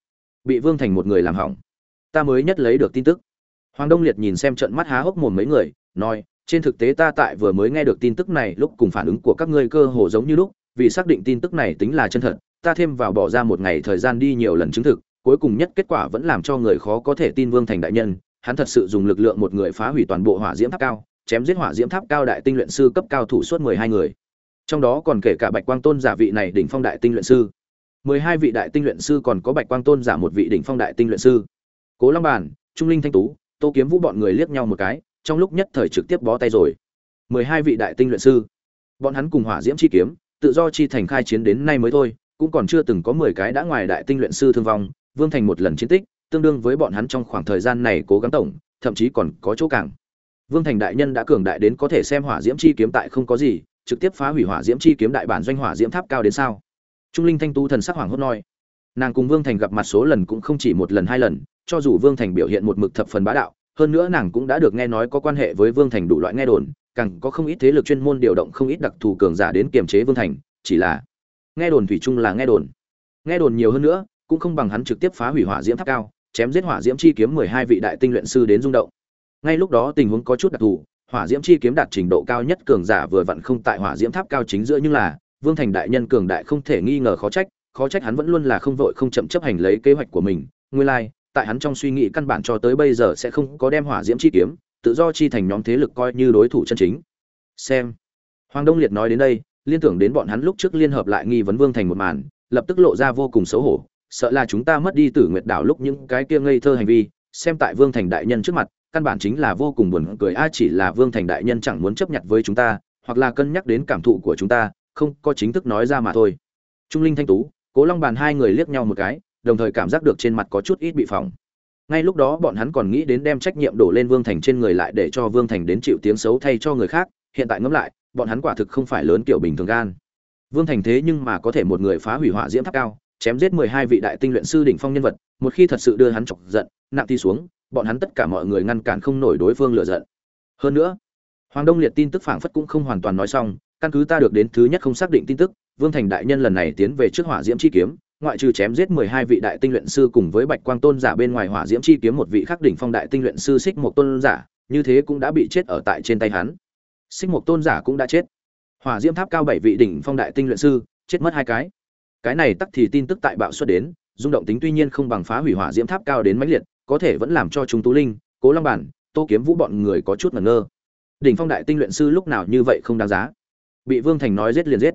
Bị vương thành một người làm hỏng. Ta mới nhất lấy được tin tức. Hoàng đông liệt nhìn xem trận mắt há hốc mồm mấy người, nói, trên thực tế ta tại vừa mới nghe được tin tức này lúc cùng phản ứng của các ngươi cơ hồ giống như lúc, vì xác định tin tức này tính là chân thật, ta thêm vào bỏ ra một ngày thời gian đi nhiều lần chứng thực, cuối cùng nhất kết quả vẫn làm cho người khó có thể tin vương thành đại nhân, hắn thật sự dùng lực lượng một người phá hủy toàn bộ hỏa diễm tháp cao, chém giết hỏa diễm tháp cao đại tinh luyện sư cấp cao thủ suốt mười hai người trong đó còn kể cả bạch quang tôn giả vị này đỉnh phong đại tinh luyện sư. Mười hai vị đại tinh luyện sư còn có bạch quang tôn giả một vị đỉnh phong đại tinh luyện sư. Cố long bản trung linh thanh tú, tô kiếm vũ bọn người liếc nhau một cái, trong lúc nhất thời trực tiếp bó tay rồi. Mười hai vị đại tinh luyện sư. Bọn hắn cùng hỏa diễm chi kiếm, tự do chi thành khai chiến đến nay mới thôi, cũng còn chưa từng có mười cái đã ngoài đại tinh luyện sư thương vong, vương thành một lần chiến tích, tương đương với bọn hắn trong khoảng thời gian này cố gắng tổng, thậm chí còn có chỗ càng. Vương thành đại nhân đã cường đại đến có thể xem hỏa diễm chi kiếm tại không có gì trực tiếp phá hủy hỏa diễm chi kiếm đại bản doanh hỏa diễm tháp cao đến sao? Trung linh thanh tu thần sắc hoàng hốt nói. Nàng cùng vương thành gặp mặt số lần cũng không chỉ một lần, hai lần, cho dù vương thành biểu hiện một mực thập phần bá đạo, hơn nữa nàng cũng đã được nghe nói có quan hệ với vương thành đủ loại nghe đồn, càng có không ít thế lực chuyên môn điều động không ít đặc thù cường giả đến kiềm chế vương thành, chỉ là nghe đồn thủy chung là nghe đồn. Nghe đồn nhiều hơn nữa, cũng không bằng hắn trực tiếp phá hủy hỏa diễm tháp cao, chém giết hỏa diễm chi kiếm mười hai vị đại tinh luyện sư đến rung động. Ngay lúc đó tình huống có chút đặc thù hỏa diễm chi kiếm đạt trình độ cao nhất cường giả vừa vặn không tại hỏa diễm tháp cao chính giữa nhưng là vương thành đại nhân cường đại không thể nghi ngờ khó trách khó trách hắn vẫn luôn là không vội không chậm chấp hành lấy kế hoạch của mình. Nguyên lai like, tại hắn trong suy nghĩ căn bản cho tới bây giờ sẽ không có đem hỏa diễm chi kiếm tự do chi thành nhóm thế lực coi như đối thủ chân chính. Xem. Hoàng đông liệt nói đến đây liên tưởng đến bọn hắn lúc trước liên hợp lại nghi vấn vương thành một màn lập tức lộ ra vô cùng xấu hổ. Sợ là chúng ta mất đi tử nguyệt đảo lúc những cái kia ngây thơ hành vi xem tại vương thành đại nhân trước mặt căn bản chính là vô cùng buồn cười. A, chỉ là vương thành đại nhân chẳng muốn chấp nhận với chúng ta, hoặc là cân nhắc đến cảm thụ của chúng ta, không, có chính thức nói ra mà thôi. Trung linh thanh tú, cố long bàn hai người liếc nhau một cái, đồng thời cảm giác được trên mặt có chút ít bị phỏng. Ngay lúc đó bọn hắn còn nghĩ đến đem trách nhiệm đổ lên vương thành trên người lại để cho vương thành đến chịu tiếng xấu thay cho người khác, hiện tại ngẫm lại, bọn hắn quả thực không phải lớn kiểu bình thường gan. Vương thành thế nhưng mà có thể một người phá hủy hỏa diễm tháp cao, chém giết mười hai vị đại tinh luyện sư đỉnh phong nhân vật, một khi thật sự đưa hắn chọc giận, nặng ti xuống bọn hắn tất cả mọi người ngăn cản không nổi đối phương lựa giận. Hơn nữa, hoàng đông liệt tin tức phảng phất cũng không hoàn toàn nói xong, căn cứ ta được đến thứ nhất không xác định tin tức, vương thành đại nhân lần này tiến về trước hỏa diễm chi kiếm, ngoại trừ chém giết mười hai vị đại tinh luyện sư cùng với bạch quang tôn giả bên ngoài hỏa diễm chi kiếm một vị khắc đỉnh phong đại tinh luyện sư xích một tôn giả, như thế cũng đã bị chết ở tại trên tay hắn. Xích một tôn giả cũng đã chết. Hỏa diễm tháp cao bảy vị đỉnh phong đại tinh luyện sư, chết mất hai cái. Cái này tắc thì tin tức tại bạo xuất đến, rung động tính tuy nhiên không bằng phá hủy hỏa diễm tháp cao đến mãnh liệt có thể vẫn làm cho chúng tú linh, cố long bản, tô kiếm vũ bọn người có chút ngẩn ngơ. Đỉnh phong đại tinh luyện sư lúc nào như vậy không đáng giá. Bị vương thành nói giết liền giết.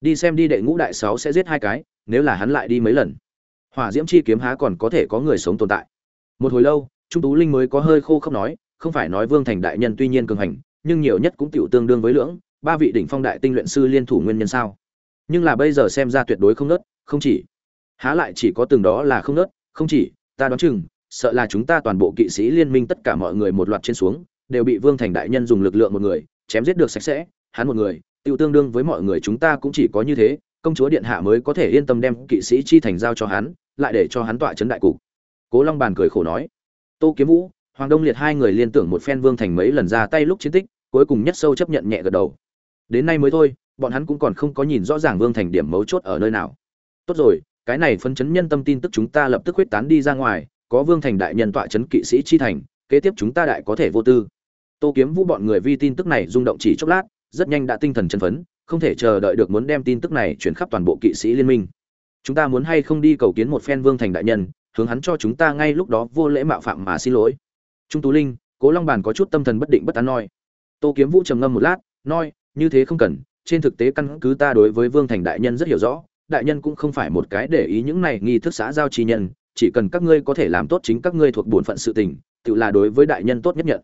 Đi xem đi đệ ngũ đại sáu sẽ giết hai cái, nếu là hắn lại đi mấy lần. Hỏa diễm chi kiếm há còn có thể có người sống tồn tại. Một hồi lâu trung tú linh mới có hơi khô không nói, không phải nói vương thành đại nhân tuy nhiên cường hành, nhưng nhiều nhất cũng tiểu tương đương với lưỡng, ba vị đỉnh phong đại tinh luyện sư liên thủ nguyên nhân sao? Nhưng là bây giờ xem ra tuyệt đối không nớt, không chỉ. Há lại chỉ có từng đó là không nớt, không chỉ, ta đoán chừng sợ là chúng ta toàn bộ kỵ sĩ liên minh tất cả mọi người một loạt trên xuống, đều bị vương thành đại nhân dùng lực lượng một người, chém giết được sạch sẽ, hắn một người tiêu tương đương với mọi người chúng ta cũng chỉ có như thế, công chúa điện hạ mới có thể yên tâm đem kỵ sĩ chi thành giao cho hắn, lại để cho hắn tọa chấn đại cục. Cố long bàn cười khổ nói. Tô kiếm vũ, hoàng đông liệt hai người liên tưởng một phen vương thành mấy lần ra tay lúc chiến tích, cuối cùng nhất sâu chấp nhận nhẹ gật đầu. Đến nay mới thôi, bọn hắn cũng còn không có nhìn rõ ràng vương thành điểm mấu chốt ở nơi nào. Tốt rồi, cái này phân chấn nhân tâm tin tức chúng ta lập tức huyết tán đi ra ngoài có vương thành đại nhân tọa chấn kỵ sĩ chi thành, kế tiếp chúng ta đại có thể vô tư. Tô kiếm vũ bọn người vi tin tức này rung động chỉ chốc lát, rất nhanh đã tinh thần chân phấn, không thể chờ đợi được muốn đem tin tức này chuyển khắp toàn bộ kỵ sĩ liên minh. Chúng ta muốn hay không đi cầu kiến một phen vương thành đại nhân, hướng hắn cho chúng ta ngay lúc đó vô lễ mạo phạm mà xin lỗi. Trung tú linh, cố long bàn có chút tâm thần bất định bất tán nói. Tô kiếm vũ trầm ngâm một lát, nói, như thế không cần, trên thực tế căn cứ ta đối với vương thành đại nhân rất hiểu rõ, đại nhân cũng không phải một cái để ý những này nghi thức xã giao chi nhân chỉ cần các ngươi có thể làm tốt chính các ngươi thuộc bổn phận sự tình, tự là đối với đại nhân tốt nhất nhận.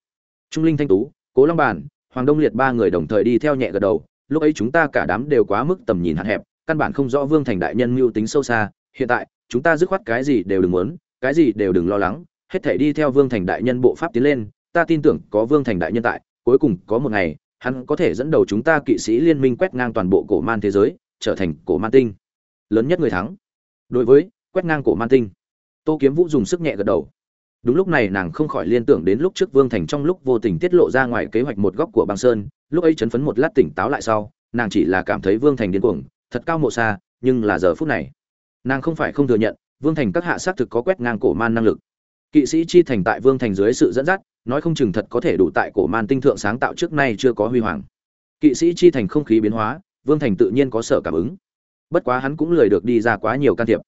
Trung linh thanh tú, cố long bàn, hoàng đông liệt ba người đồng thời đi theo nhẹ gật đầu, lúc ấy chúng ta cả đám đều quá mức tầm nhìn hạn hẹp, căn bản không rõ vương thành đại nhân mưu tính sâu xa, hiện tại, chúng ta dứt khoát cái gì đều đừng muốn, cái gì đều đừng lo lắng, hết thể đi theo vương thành đại nhân bộ pháp tiến lên, ta tin tưởng có vương thành đại nhân tại, cuối cùng có một ngày, hắn có thể dẫn đầu chúng ta kỵ sĩ liên minh quét ngang toàn bộ cổ man thế giới, trở thành cổ man tinh. Lớn nhất người thắng. Đối với, quét ngang cổ man tinh tô kiếm vũ dùng sức nhẹ gật đầu. Đúng lúc này nàng không khỏi liên tưởng đến lúc trước vương thành trong lúc vô tình tiết lộ ra ngoài kế hoạch một góc của băng sơn, lúc ấy chấn phấn một lát tỉnh táo lại sau, nàng chỉ là cảm thấy vương thành điên cuồng, thật cao mộ xa, nhưng là giờ phút này, nàng không phải không thừa nhận, vương thành các hạ xác thực có quét ngang cổ man năng lực. Kỵ sĩ chi thành tại vương thành dưới sự dẫn dắt, nói không chừng thật có thể đủ tại cổ man tinh thượng sáng tạo trước nay chưa có huy hoàng. Kỵ sĩ chi thành không khí biến hóa, vương thành tự nhiên có sở cảm ứng. Bất quá hắn cũng lười được đi ra quá nhiều can thiệp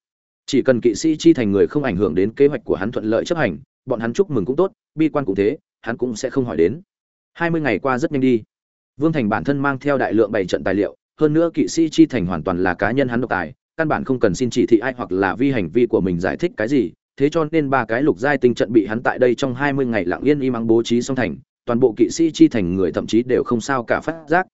chỉ cần kỵ sĩ chi thành người không ảnh hưởng đến kế hoạch của hắn thuận lợi chấp hành, bọn hắn chúc mừng cũng tốt, bi quan cũng thế, hắn cũng sẽ không hỏi đến. Hai mươi ngày qua rất nhanh đi. Vương thành bản thân mang theo đại lượng bảy trận tài liệu, hơn nữa kỵ sĩ chi thành hoàn toàn là cá nhân hắn độc tài, căn bản không cần xin chỉ thị ai hoặc là vi hành vi của mình giải thích cái gì, thế cho nên ba cái lục giai tinh trận bị hắn tại đây trong hai mươi ngày lặng yên im ắng bố trí xong thành, toàn bộ kỵ sĩ chi thành người thậm chí đều không sao cả phát giác.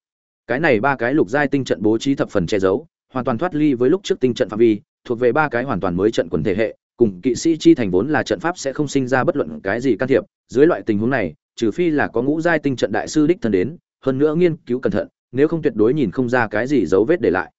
Cái này ba cái lục giai tinh trận bố trí thập phần che giấu, hoàn toàn thoát ly với lúc trước tinh trận phạm vi thuộc về ba cái hoàn toàn mới trận quần thể hệ, cùng kỵ sĩ chi thành vốn là trận pháp sẽ không sinh ra bất luận cái gì can thiệp. Dưới loại tình huống này, trừ phi là có ngũ giai tinh trận đại sư đích thân đến, hơn nữa nghiên cứu cẩn thận, nếu không tuyệt đối nhìn không ra cái gì dấu vết để lại.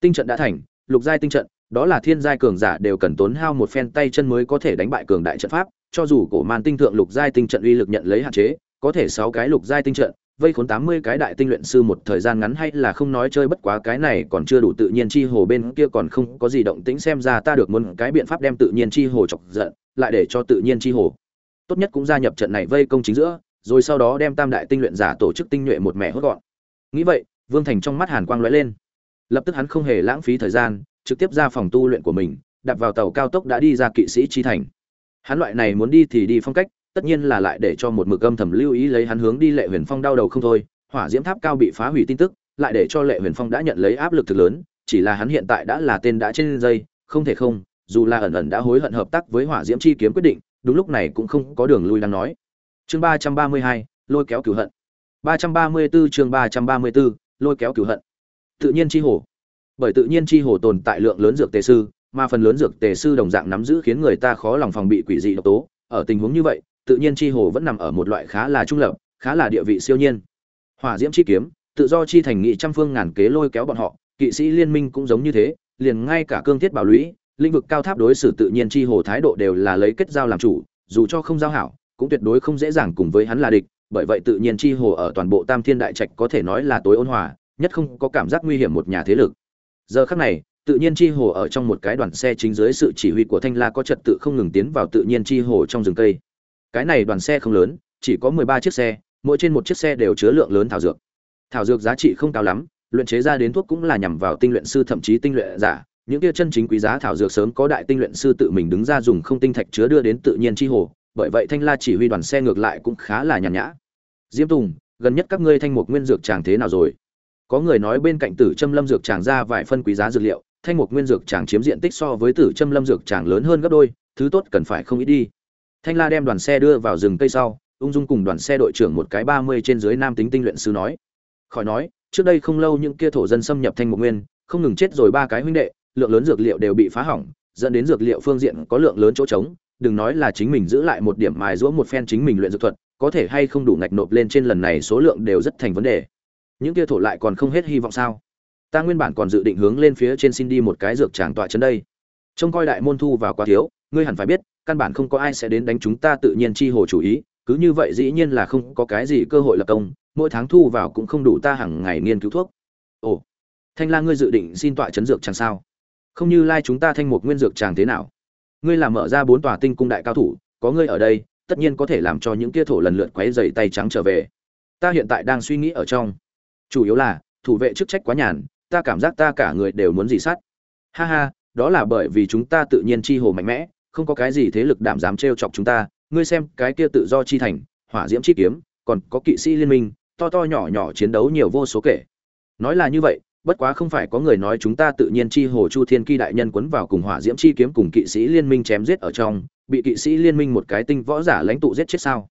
Tinh trận đã thành, lục giai tinh trận, đó là thiên giai cường giả đều cần tốn hao một phen tay chân mới có thể đánh bại cường đại trận pháp, cho dù cổ man tinh thượng lục giai tinh trận uy lực nhận lấy hạn chế, có thể sáu cái lục giai tinh trận vây khốn tám mươi cái đại tinh luyện sư một thời gian ngắn hay là không nói chơi bất quá cái này còn chưa đủ tự nhiên chi hồ bên kia còn không có gì động tĩnh xem ra ta được muốn cái biện pháp đem tự nhiên chi hồ chọc giận, lại để cho tự nhiên chi hồ. Tốt nhất cũng gia nhập trận này vây công chính giữa, rồi sau đó đem tam đại tinh luyện giả tổ chức tinh nhuệ một mẹ hốt gọn. Nghĩ vậy, vương thành trong mắt hàn quang lóe lên. Lập tức hắn không hề lãng phí thời gian, trực tiếp ra phòng tu luyện của mình đặt vào tàu cao tốc đã đi ra kỵ sĩ chi thành. Hắn loại này muốn đi thì đi phong cách tất nhiên là lại để cho một mực âm thầm lưu ý lấy hắn hướng đi lệ huyền phong đau đầu không thôi hỏa diễm tháp cao bị phá hủy tin tức lại để cho lệ huyền phong đã nhận lấy áp lực thực lớn chỉ là hắn hiện tại đã là tên đã trên dây không thể không dù là ẩn ẩn đã hối hận hợp tác với hỏa diễm chi kiếm quyết định đúng lúc này cũng không có đường lui đang nói. Chương ba trăm ba mươi hai lôi kéo cửu hận. Ba trăm ba mươi 334 chương ba trăm ba mươi 334, lôi kéo cửu hận. Tự nhiên chi hồ bởi tự nhiên chi hồ tồn tại lượng lớn dược tề sư mà phần lớn dược tề sư đồng dạng nắm giữ khiến người ta khó lòng phòng bị quỷ dị độc tố ở tình huống như vậy tự nhiên chi hồ vẫn nằm ở một loại khá là trung lập, khá là địa vị siêu nhiên. Hỏa diễm chi kiếm, tự do chi thành nghị trăm phương ngàn kế lôi kéo bọn họ, kỵ sĩ liên minh cũng giống như thế, liền ngay cả cương thiết bảo lũy, lĩnh vực cao tháp đối xử tự nhiên chi hồ thái độ đều là lấy kết giao làm chủ, dù cho không giao hảo, cũng tuyệt đối không dễ dàng cùng với hắn là địch, bởi vậy tự nhiên chi hồ ở toàn bộ tam thiên đại trạch có thể nói là tối ôn hòa, nhất không có cảm giác nguy hiểm một nhà thế lực. Giờ khắc này, tự nhiên chi hồ ở trong một cái đoàn xe chính dưới sự chỉ huy của thanh la có trật tự không ngừng tiến vào tự nhiên chi hồ trong rừng cây cái này đoàn xe không lớn, chỉ có mười ba chiếc xe, mỗi trên một chiếc xe đều chứa lượng lớn thảo dược. Thảo dược giá trị không cao lắm, luyện chế ra đến thuốc cũng là nhằm vào tinh luyện sư thậm chí tinh luyện giả. Những kia chân chính quý giá thảo dược sớm có đại tinh luyện sư tự mình đứng ra dùng không tinh thạch chứa đưa đến tự nhiên chi hồ, bởi vậy thanh la chỉ huy đoàn xe ngược lại cũng khá là nhàn nhã. Diêm tùng, gần nhất các ngươi thanh mục nguyên dược tràng thế nào rồi? Có người nói bên cạnh tử châm lâm dược tràng ra vài phân quý giá dược liệu, thanh mục nguyên dược tràng chiếm diện tích so với tử châm lâm dược tràng lớn hơn gấp đôi, thứ tốt cần phải không ít đi thanh la đem đoàn xe đưa vào rừng cây sau, ung dung cùng đoàn xe đội trưởng một cái ba mươi trên dưới nam tính tinh luyện sư nói. Khỏi nói, trước đây không lâu những kia thổ dân xâm nhập thanh mục nguyên, không ngừng chết rồi ba cái huynh đệ, lượng lớn dược liệu đều bị phá hỏng, dẫn đến dược liệu phương diện có lượng lớn chỗ trống, đừng nói là chính mình giữ lại một điểm mài giũa một phen chính mình luyện dược thuật, có thể hay không đủ ngạch nộp lên trên lần này số lượng đều rất thành vấn đề. Những kia thổ lại còn không hết hy vọng sao? Ta nguyên bản còn dự định hướng lên phía trên xin đi một cái dược tràng tọa chân đây. Trông coi đại môn thu vào quá thiếu, ngươi hẳn phải biết căn bản không có ai sẽ đến đánh chúng ta tự nhiên chi hồ chủ ý, cứ như vậy dĩ nhiên là không có cái gì cơ hội lập công, mỗi tháng thu vào cũng không đủ ta hàng ngày nghiên cứu thuốc. Ồ, thanh la ngươi dự định xin tọa chấn dược chẳng sao? Không như lai chúng ta thanh một nguyên dược chàng thế nào. Ngươi làm mở ra bốn tòa tinh cung đại cao thủ, có ngươi ở đây, tất nhiên có thể làm cho những kia thổ lần lượt quấy dày tay trắng trở về. Ta hiện tại đang suy nghĩ ở trong. Chủ yếu là, thủ vệ chức trách quá nhàn, ta cảm giác ta cả người đều muốn dì sát. Ha ha, đó là bởi vì chúng ta tự nhiên chi hồ mạnh mẽ không có cái gì thế lực đảm dám trêu chọc chúng ta, ngươi xem cái kia tự do chi thành, hỏa diễm chi kiếm, còn có kỵ sĩ liên minh, to to nhỏ nhỏ chiến đấu nhiều vô số kể. Nói là như vậy, bất quá không phải có người nói chúng ta tự nhiên chi hồ chu thiên kỳ đại nhân quấn vào cùng hỏa diễm chi kiếm cùng kỵ sĩ liên minh chém giết ở trong, bị kỵ sĩ liên minh một cái tinh võ giả lãnh tụ giết chết sao?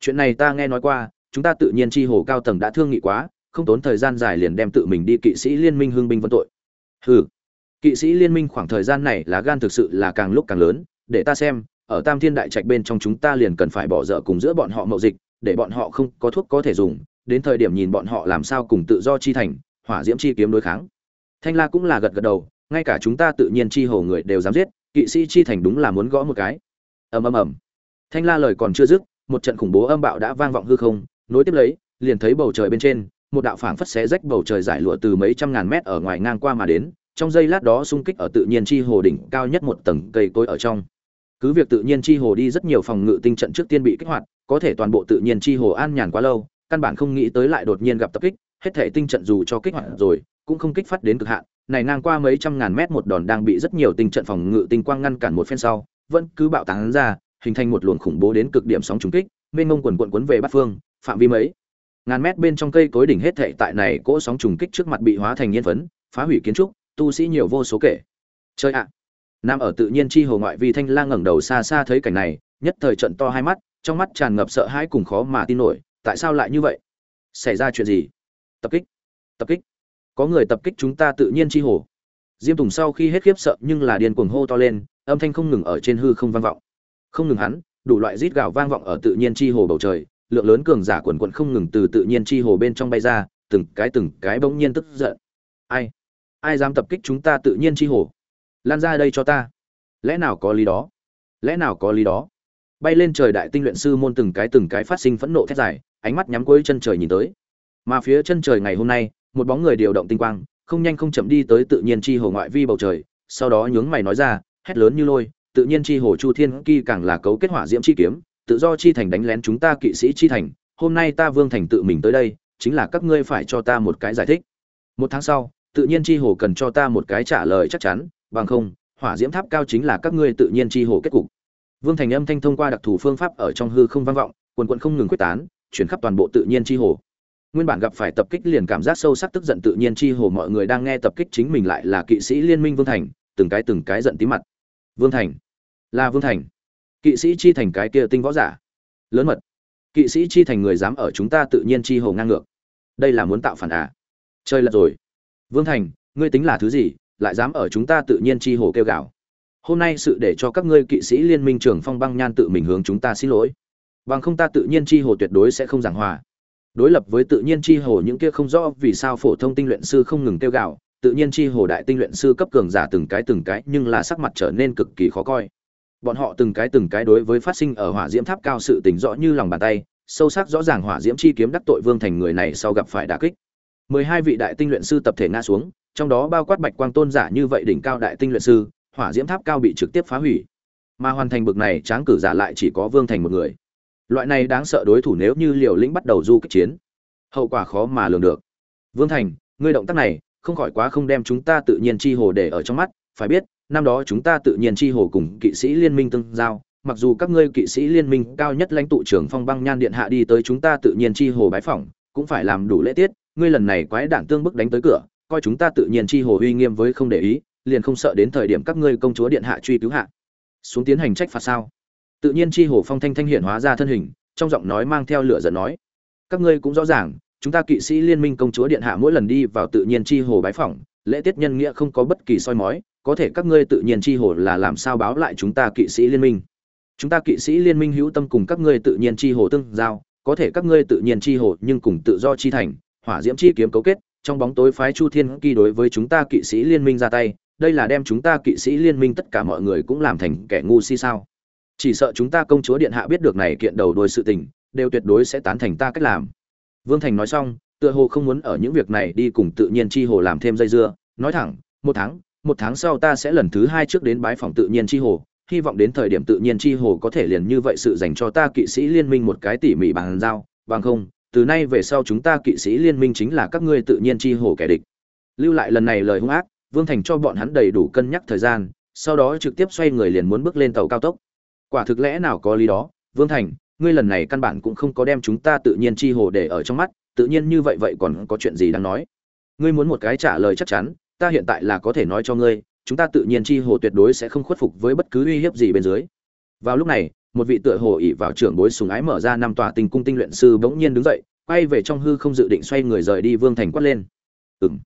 Chuyện này ta nghe nói qua, chúng ta tự nhiên chi hồ cao tầng đã thương nghị quá, không tốn thời gian dài liền đem tự mình đi kỵ sĩ liên minh hương binh vân tội. Hừ. Kỵ sĩ liên minh khoảng thời gian này là gan thực sự là càng lúc càng lớn để ta xem, ở tam thiên đại trạch bên trong chúng ta liền cần phải bỏ dở cùng giữa bọn họ mậu dịch, để bọn họ không có thuốc có thể dùng, đến thời điểm nhìn bọn họ làm sao cùng tự do chi thành, hỏa diễm chi kiếm đối kháng. Thanh la cũng là gật gật đầu, ngay cả chúng ta tự nhiên chi hồ người đều dám giết, kỵ sĩ chi thành đúng là muốn gõ một cái. Ầm ầm ầm. Thanh la lời còn chưa dứt, một trận khủng bố âm bạo đã vang vọng hư không, nối tiếp lấy, liền thấy bầu trời bên trên, một đạo phảng phất xé rách bầu trời giải lụa từ mấy trăm ngàn mét ở ngoài ngang qua mà đến, trong giây lát đó xung kích ở tự nhiên chi hồ đỉnh cao nhất một tầng cây cối ở trong cứ việc tự nhiên chi hồ đi rất nhiều phòng ngự tinh trận trước tiên bị kích hoạt, có thể toàn bộ tự nhiên chi hồ an nhàn quá lâu, căn bản không nghĩ tới lại đột nhiên gặp tập kích, hết thể tinh trận dù cho kích hoạt rồi, cũng không kích phát đến cực hạn. Này ngang qua mấy trăm ngàn mét một đòn đang bị rất nhiều tinh trận phòng ngự tinh quang ngăn cản một phen sau, vẫn cứ bạo tán ra, hình thành một luồng khủng bố đến cực điểm sóng trùng kích, mênh mông quần quận quấn về bát phương, phạm vi mấy ngàn mét bên trong cây cối đỉnh hết thệ tại này cỗ sóng trùng kích trước mặt bị hóa thành nhiên phấn, phá hủy kiến trúc, tu sĩ nhiều vô số kể. Chơi ạ nam ở tự nhiên chi hồ ngoại vi thanh lang ngẩng đầu xa xa thấy cảnh này, nhất thời trận to hai mắt, trong mắt tràn ngập sợ hãi cùng khó mà tin nổi, tại sao lại như vậy? Xảy ra chuyện gì? Tập kích tập kích. Có người tập kích chúng ta tự nhiên chi hồ. Diêm tùng sau khi hết khiếp sợ nhưng là điên cuồng hô to lên, âm thanh không ngừng ở trên hư không vang vọng. Không ngừng hắn, đủ loại rít gào vang vọng ở tự nhiên chi hồ bầu trời, lượng lớn cường giả quần quận không ngừng từ tự nhiên chi hồ bên trong bay ra, từng cái từng cái bỗng nhiên tức giận. Ai? Ai dám tập kích chúng ta tự nhiên chi hồ? Lan ra đây cho ta. Lẽ nào có lý đó? Lẽ nào có lý đó? Bay lên trời đại tinh luyện sư môn từng cái từng cái phát sinh phẫn nộ thét dài, ánh mắt nhắm cuối chân trời nhìn tới. Mà phía chân trời ngày hôm nay, một bóng người điều động tinh quang, không nhanh không chậm đi tới tự nhiên chi hồ ngoại vi bầu trời, sau đó nhướng mày nói ra, hét lớn như lôi, tự nhiên chi hồ chu thiên kỳ càng là cấu kết hỏa diễm chi kiếm, tự do chi thành đánh lén chúng ta kỵ sĩ chi thành, hôm nay ta vương thành tự mình tới đây, chính là các ngươi phải cho ta một cái giải thích. Một tháng sau, tự nhiên chi hồ cần cho ta một cái trả lời chắc chắn bằng không, hỏa diễm tháp cao chính là các ngươi tự nhiên chi hồ kết cục. Vương thành âm thanh thông qua đặc thù phương pháp ở trong hư không vang vọng, quần quận không ngừng quyết tán, chuyển khắp toàn bộ tự nhiên chi hồ. Nguyên bản gặp phải tập kích liền cảm giác sâu sắc tức giận tự nhiên chi hồ mọi người đang nghe tập kích chính mình lại là kỵ sĩ liên minh vương thành, từng cái từng cái giận tí mặt. Vương thành. Là vương thành. Kỵ sĩ chi thành cái kia tinh võ giả. Lớn mật. Kỵ sĩ chi thành người dám ở chúng ta tự nhiên chi hồ ngang ngược. Đây là muốn tạo phản à? Chơi lật rồi. Vương thành, ngươi tính là thứ gì? Lại dám ở chúng ta tự nhiên chi hồ kêu gào. Hôm nay sự để cho các ngươi kỵ sĩ liên minh trưởng phong băng nhan tự mình hướng chúng ta xin lỗi. Bằng không ta tự nhiên chi hồ tuyệt đối sẽ không giảng hòa. Đối lập với tự nhiên chi hồ những kia không rõ vì sao phổ thông tinh luyện sư không ngừng kêu gào, tự nhiên chi hồ đại tinh luyện sư cấp cường giả từng cái từng cái nhưng là sắc mặt trở nên cực kỳ khó coi. Bọn họ từng cái từng cái đối với phát sinh ở hỏa diễm tháp cao sự tình rõ như lòng bàn tay, sâu sắc rõ ràng hỏa diễm chi kiếm đắc tội vương thành người này sau gặp phải đả kích. Mười hai vị đại tinh luyện sư tập thể ngã xuống trong đó bao quát bạch quang tôn giả như vậy đỉnh cao đại tinh luyện sư, hỏa diễm tháp cao bị trực tiếp phá hủy. Mà hoàn thành bực này, tráng cử giả lại chỉ có vương thành một người. Loại này đáng sợ đối thủ nếu như liều lĩnh bắt đầu du kích chiến, hậu quả khó mà lường được. Vương thành, ngươi động tác này, không khỏi quá không đem chúng ta tự nhiên chi hồ để ở trong mắt, phải biết, năm đó chúng ta tự nhiên chi hồ cùng kỵ sĩ liên minh tương giao, mặc dù các ngươi kỵ sĩ liên minh cao nhất lãnh tụ trưởng phong băng nhan điện hạ đi tới chúng ta tự nhiên chi hồ bái phỏng, cũng phải làm đủ lễ tiết, ngươi lần này quái đản tương bức đánh tới cửa coi chúng ta tự nhiên chi hồ uy nghiêm với không để ý, liền không sợ đến thời điểm các ngươi công chúa điện hạ truy cứu hạ. Xuống tiến hành trách phạt sao? Tự nhiên chi hồ phong thanh thanh hiện hóa ra thân hình, trong giọng nói mang theo lửa giận nói. Các ngươi cũng rõ ràng, chúng ta kỵ sĩ liên minh công chúa điện hạ mỗi lần đi vào tự nhiên chi hồ bái phỏng, lễ tiết nhân nghĩa không có bất kỳ soi mói, có thể các ngươi tự nhiên chi hồ là làm sao báo lại chúng ta kỵ sĩ liên minh? Chúng ta kỵ sĩ liên minh hữu tâm cùng các ngươi tự nhiên chi hồ tương giao, có thể các ngươi tự nhiên chi hồ nhưng cùng tự do chi thành, hỏa diễm chi kiếm cấu kết trong bóng tối phái chu thiên kỳ đối với chúng ta kỵ sĩ liên minh ra tay, đây là đem chúng ta kỵ sĩ liên minh tất cả mọi người cũng làm thành kẻ ngu si sao? Chỉ sợ chúng ta công chúa điện hạ biết được này kiện đầu đuôi sự tình, đều tuyệt đối sẽ tán thành ta cách làm. Vương thành nói xong, tựa hồ không muốn ở những việc này đi cùng tự nhiên chi hồ làm thêm dây dưa, nói thẳng, một tháng một tháng sau ta sẽ lần thứ hai trước đến bái phòng tự nhiên chi hồ, hy vọng đến thời điểm tự nhiên chi hồ có thể liền như vậy sự dành cho ta kỵ sĩ liên minh một cái tỉ mỉ bàn giao, bằng không từ nay về sau chúng ta kỵ sĩ liên minh chính là các ngươi tự nhiên chi hồ kẻ địch. Lưu lại lần này lời hung ác, vương thành cho bọn hắn đầy đủ cân nhắc thời gian, sau đó trực tiếp xoay người liền muốn bước lên tàu cao tốc. Quả thực lẽ nào có lý đó, vương thành, ngươi lần này căn bản cũng không có đem chúng ta tự nhiên chi hồ để ở trong mắt, tự nhiên như vậy vậy còn có chuyện gì đang nói? Ngươi muốn một cái trả lời chắc chắn, ta hiện tại là có thể nói cho ngươi, chúng ta tự nhiên chi hồ tuyệt đối sẽ không khuất phục với bất cứ uy hiếp gì bên dưới. Vào lúc này một vị tựa hồ ỉ vào trưởng bối sùng ái mở ra năm tòa tinh cung tinh luyện sư bỗng nhiên đứng dậy, quay về trong hư không dự định xoay người rời đi vương thành quát lên. Ừng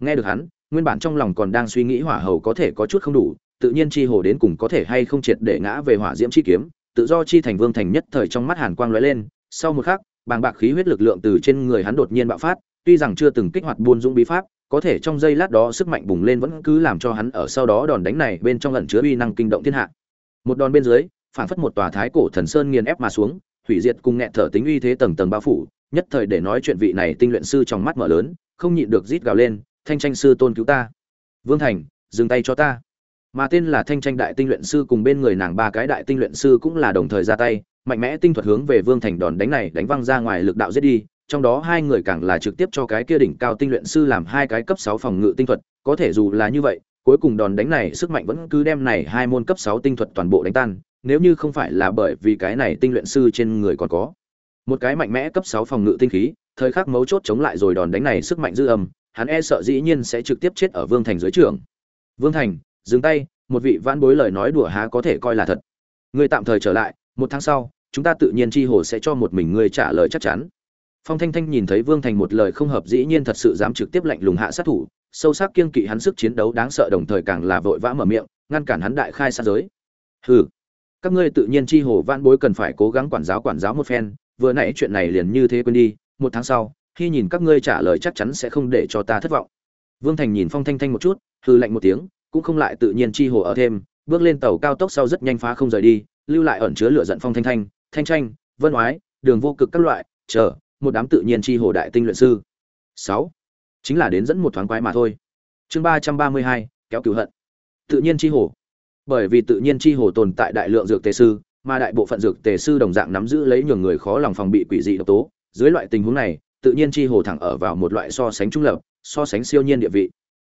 nghe được hắn, nguyên bản trong lòng còn đang suy nghĩ hỏa hầu có thể có chút không đủ, tự nhiên chi hồ đến cùng có thể hay không triệt để ngã về hỏa diễm chi kiếm, tự do chi thành vương thành nhất thời trong mắt hàn quang lóe lên, sau một khắc, bàng bạc khí huyết lực lượng từ trên người hắn đột nhiên bạo phát, tuy rằng chưa từng kích hoạt buôn dũng bí pháp, có thể trong giây lát đó sức mạnh bùng lên vẫn cứ làm cho hắn ở sau đó đòn đánh này bên trong ẩn chứa uy năng kinh động thiên hạ. Một đòn bên dưới phản phất một tòa thái cổ thần sơn nghiền ép mà xuống, hủy diệt cùng nghẹn thở tính uy thế tầng tầng bao phủ, nhất thời để nói chuyện vị này tinh luyện sư trong mắt mở lớn, không nhịn được rít gào lên, thanh tranh sư tôn cứu ta. Vương thành, dừng tay cho ta. Mà tên là thanh tranh đại tinh luyện sư cùng bên người nàng ba cái đại tinh luyện sư cũng là đồng thời ra tay, mạnh mẽ tinh thuật hướng về vương thành đòn đánh này đánh văng ra ngoài lực đạo giết đi, trong đó hai người càng là trực tiếp cho cái kia đỉnh cao tinh luyện sư làm hai cái cấp sáu phòng ngự tinh thuật, có thể dù là như vậy, cuối cùng đòn đánh này sức mạnh vẫn cứ đem này hai môn cấp sáu tinh thuật toàn bộ đánh tan nếu như không phải là bởi vì cái này tinh luyện sư trên người còn có. Một cái mạnh mẽ cấp sáu phòng ngự tinh khí, thời khắc mấu chốt chống lại rồi đòn đánh này sức mạnh dư âm, hắn e sợ dĩ nhiên sẽ trực tiếp chết ở vương thành dưới trường. Vương thành, dừng tay, một vị vãn bối lời nói đùa há có thể coi là thật. Ngươi tạm thời trở lại, một tháng sau, chúng ta tự nhiên chi hồ sẽ cho một mình ngươi trả lời chắc chắn. Phong thanh thanh nhìn thấy vương thành một lời không hợp dĩ nhiên thật sự dám trực tiếp lạnh lùng hạ sát thủ, sâu sắc kiên kỵ hắn sức chiến đấu đáng sợ đồng thời càng là vội vã mở miệng, ngăn cản hắn đại khai sát giới. Hừ các ngươi tự nhiên chi hồ vãn bối cần phải cố gắng quản giáo quản giáo một phen, vừa nãy chuyện này liền như thế quên đi, một tháng sau, khi nhìn các ngươi trả lời chắc chắn sẽ không để cho ta thất vọng. Vương thành nhìn phong thanh thanh một chút hư lạnh một tiếng, cũng không lại tự nhiên chi hồ ở thêm, bước lên tàu cao tốc sau rất nhanh phá không rời đi, lưu lại ẩn chứa lửa giận phong thanh thanh thanh tranh, vân oái, đường vô cực các loại, chờ, một đám tự nhiên chi hồ đại tinh luyện sư. Sáu, chính là đến dẫn một thoáng quái mà thôi. Chương ba trăm ba mươi hai, kéo cửu hận. Tự nhiên chi hồ bởi vì tự nhiên chi hồ tồn tại đại lượng dược tề sư, mà đại bộ phận dược tề sư đồng dạng nắm giữ lấy nhường người khó lòng phòng bị quỷ dị độc tố. Dưới loại tình huống này, tự nhiên chi hồ thẳng ở vào một loại so sánh trung lập, so sánh siêu nhiên địa vị.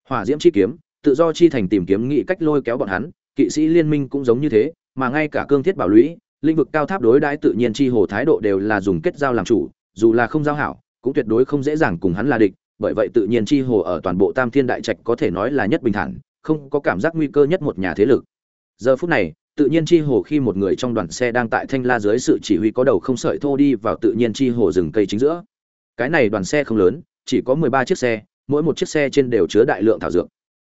Hỏa diễm chi kiếm, tự do chi thành tìm kiếm nghị cách lôi kéo bọn hắn, kỵ sĩ liên minh cũng giống như thế, mà ngay cả cương thiết bảo lũy, lĩnh vực cao tháp đối đãi tự nhiên chi hồ thái độ đều là dùng kết giao làm chủ, dù là không giao hảo, cũng tuyệt đối không dễ dàng cùng hắn là địch, bởi vậy tự nhiên chi hồ ở toàn bộ tam thiên đại trạch có thể nói là nhất bình thản, không có cảm giác nguy cơ nhất một nhà thế lực giờ phút này, tự nhiên chi hồ khi một người trong đoàn xe đang tại thanh la dưới sự chỉ huy có đầu không sợi thô đi vào tự nhiên chi hồ rừng cây chính giữa. Cái này đoàn xe không lớn, chỉ có mười ba chiếc xe, mỗi một chiếc xe trên đều chứa đại lượng thảo dược.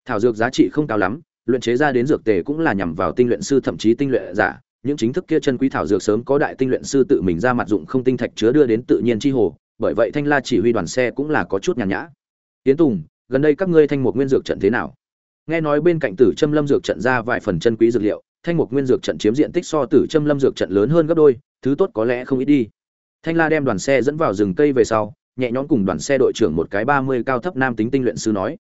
Thảo dược giá trị không cao lắm, luyện chế ra đến dược tề cũng là nhằm vào tinh luyện sư thậm chí tinh luyện giả. Những chính thức kia chân quý thảo dược sớm có đại tinh luyện sư tự mình ra mặt dụng không tinh thạch chứa đưa đến tự nhiên chi hồ, bởi vậy thanh la chỉ huy đoàn xe cũng là có chút nhàn nhã. Tiến tùng, gần đây các ngươi thanh một nguyên dược trận thế nào? Nghe nói bên cạnh tử châm lâm dược trận ra vài phần chân quý dược liệu, thanh mục nguyên dược trận chiếm diện tích so tử châm lâm dược trận lớn hơn gấp đôi, thứ tốt có lẽ không ít đi. Thanh la đem đoàn xe dẫn vào rừng cây về sau, nhẹ nhõm cùng đoàn xe đội trưởng một cái ba mươi cao thấp nam tính tinh luyện sư nói,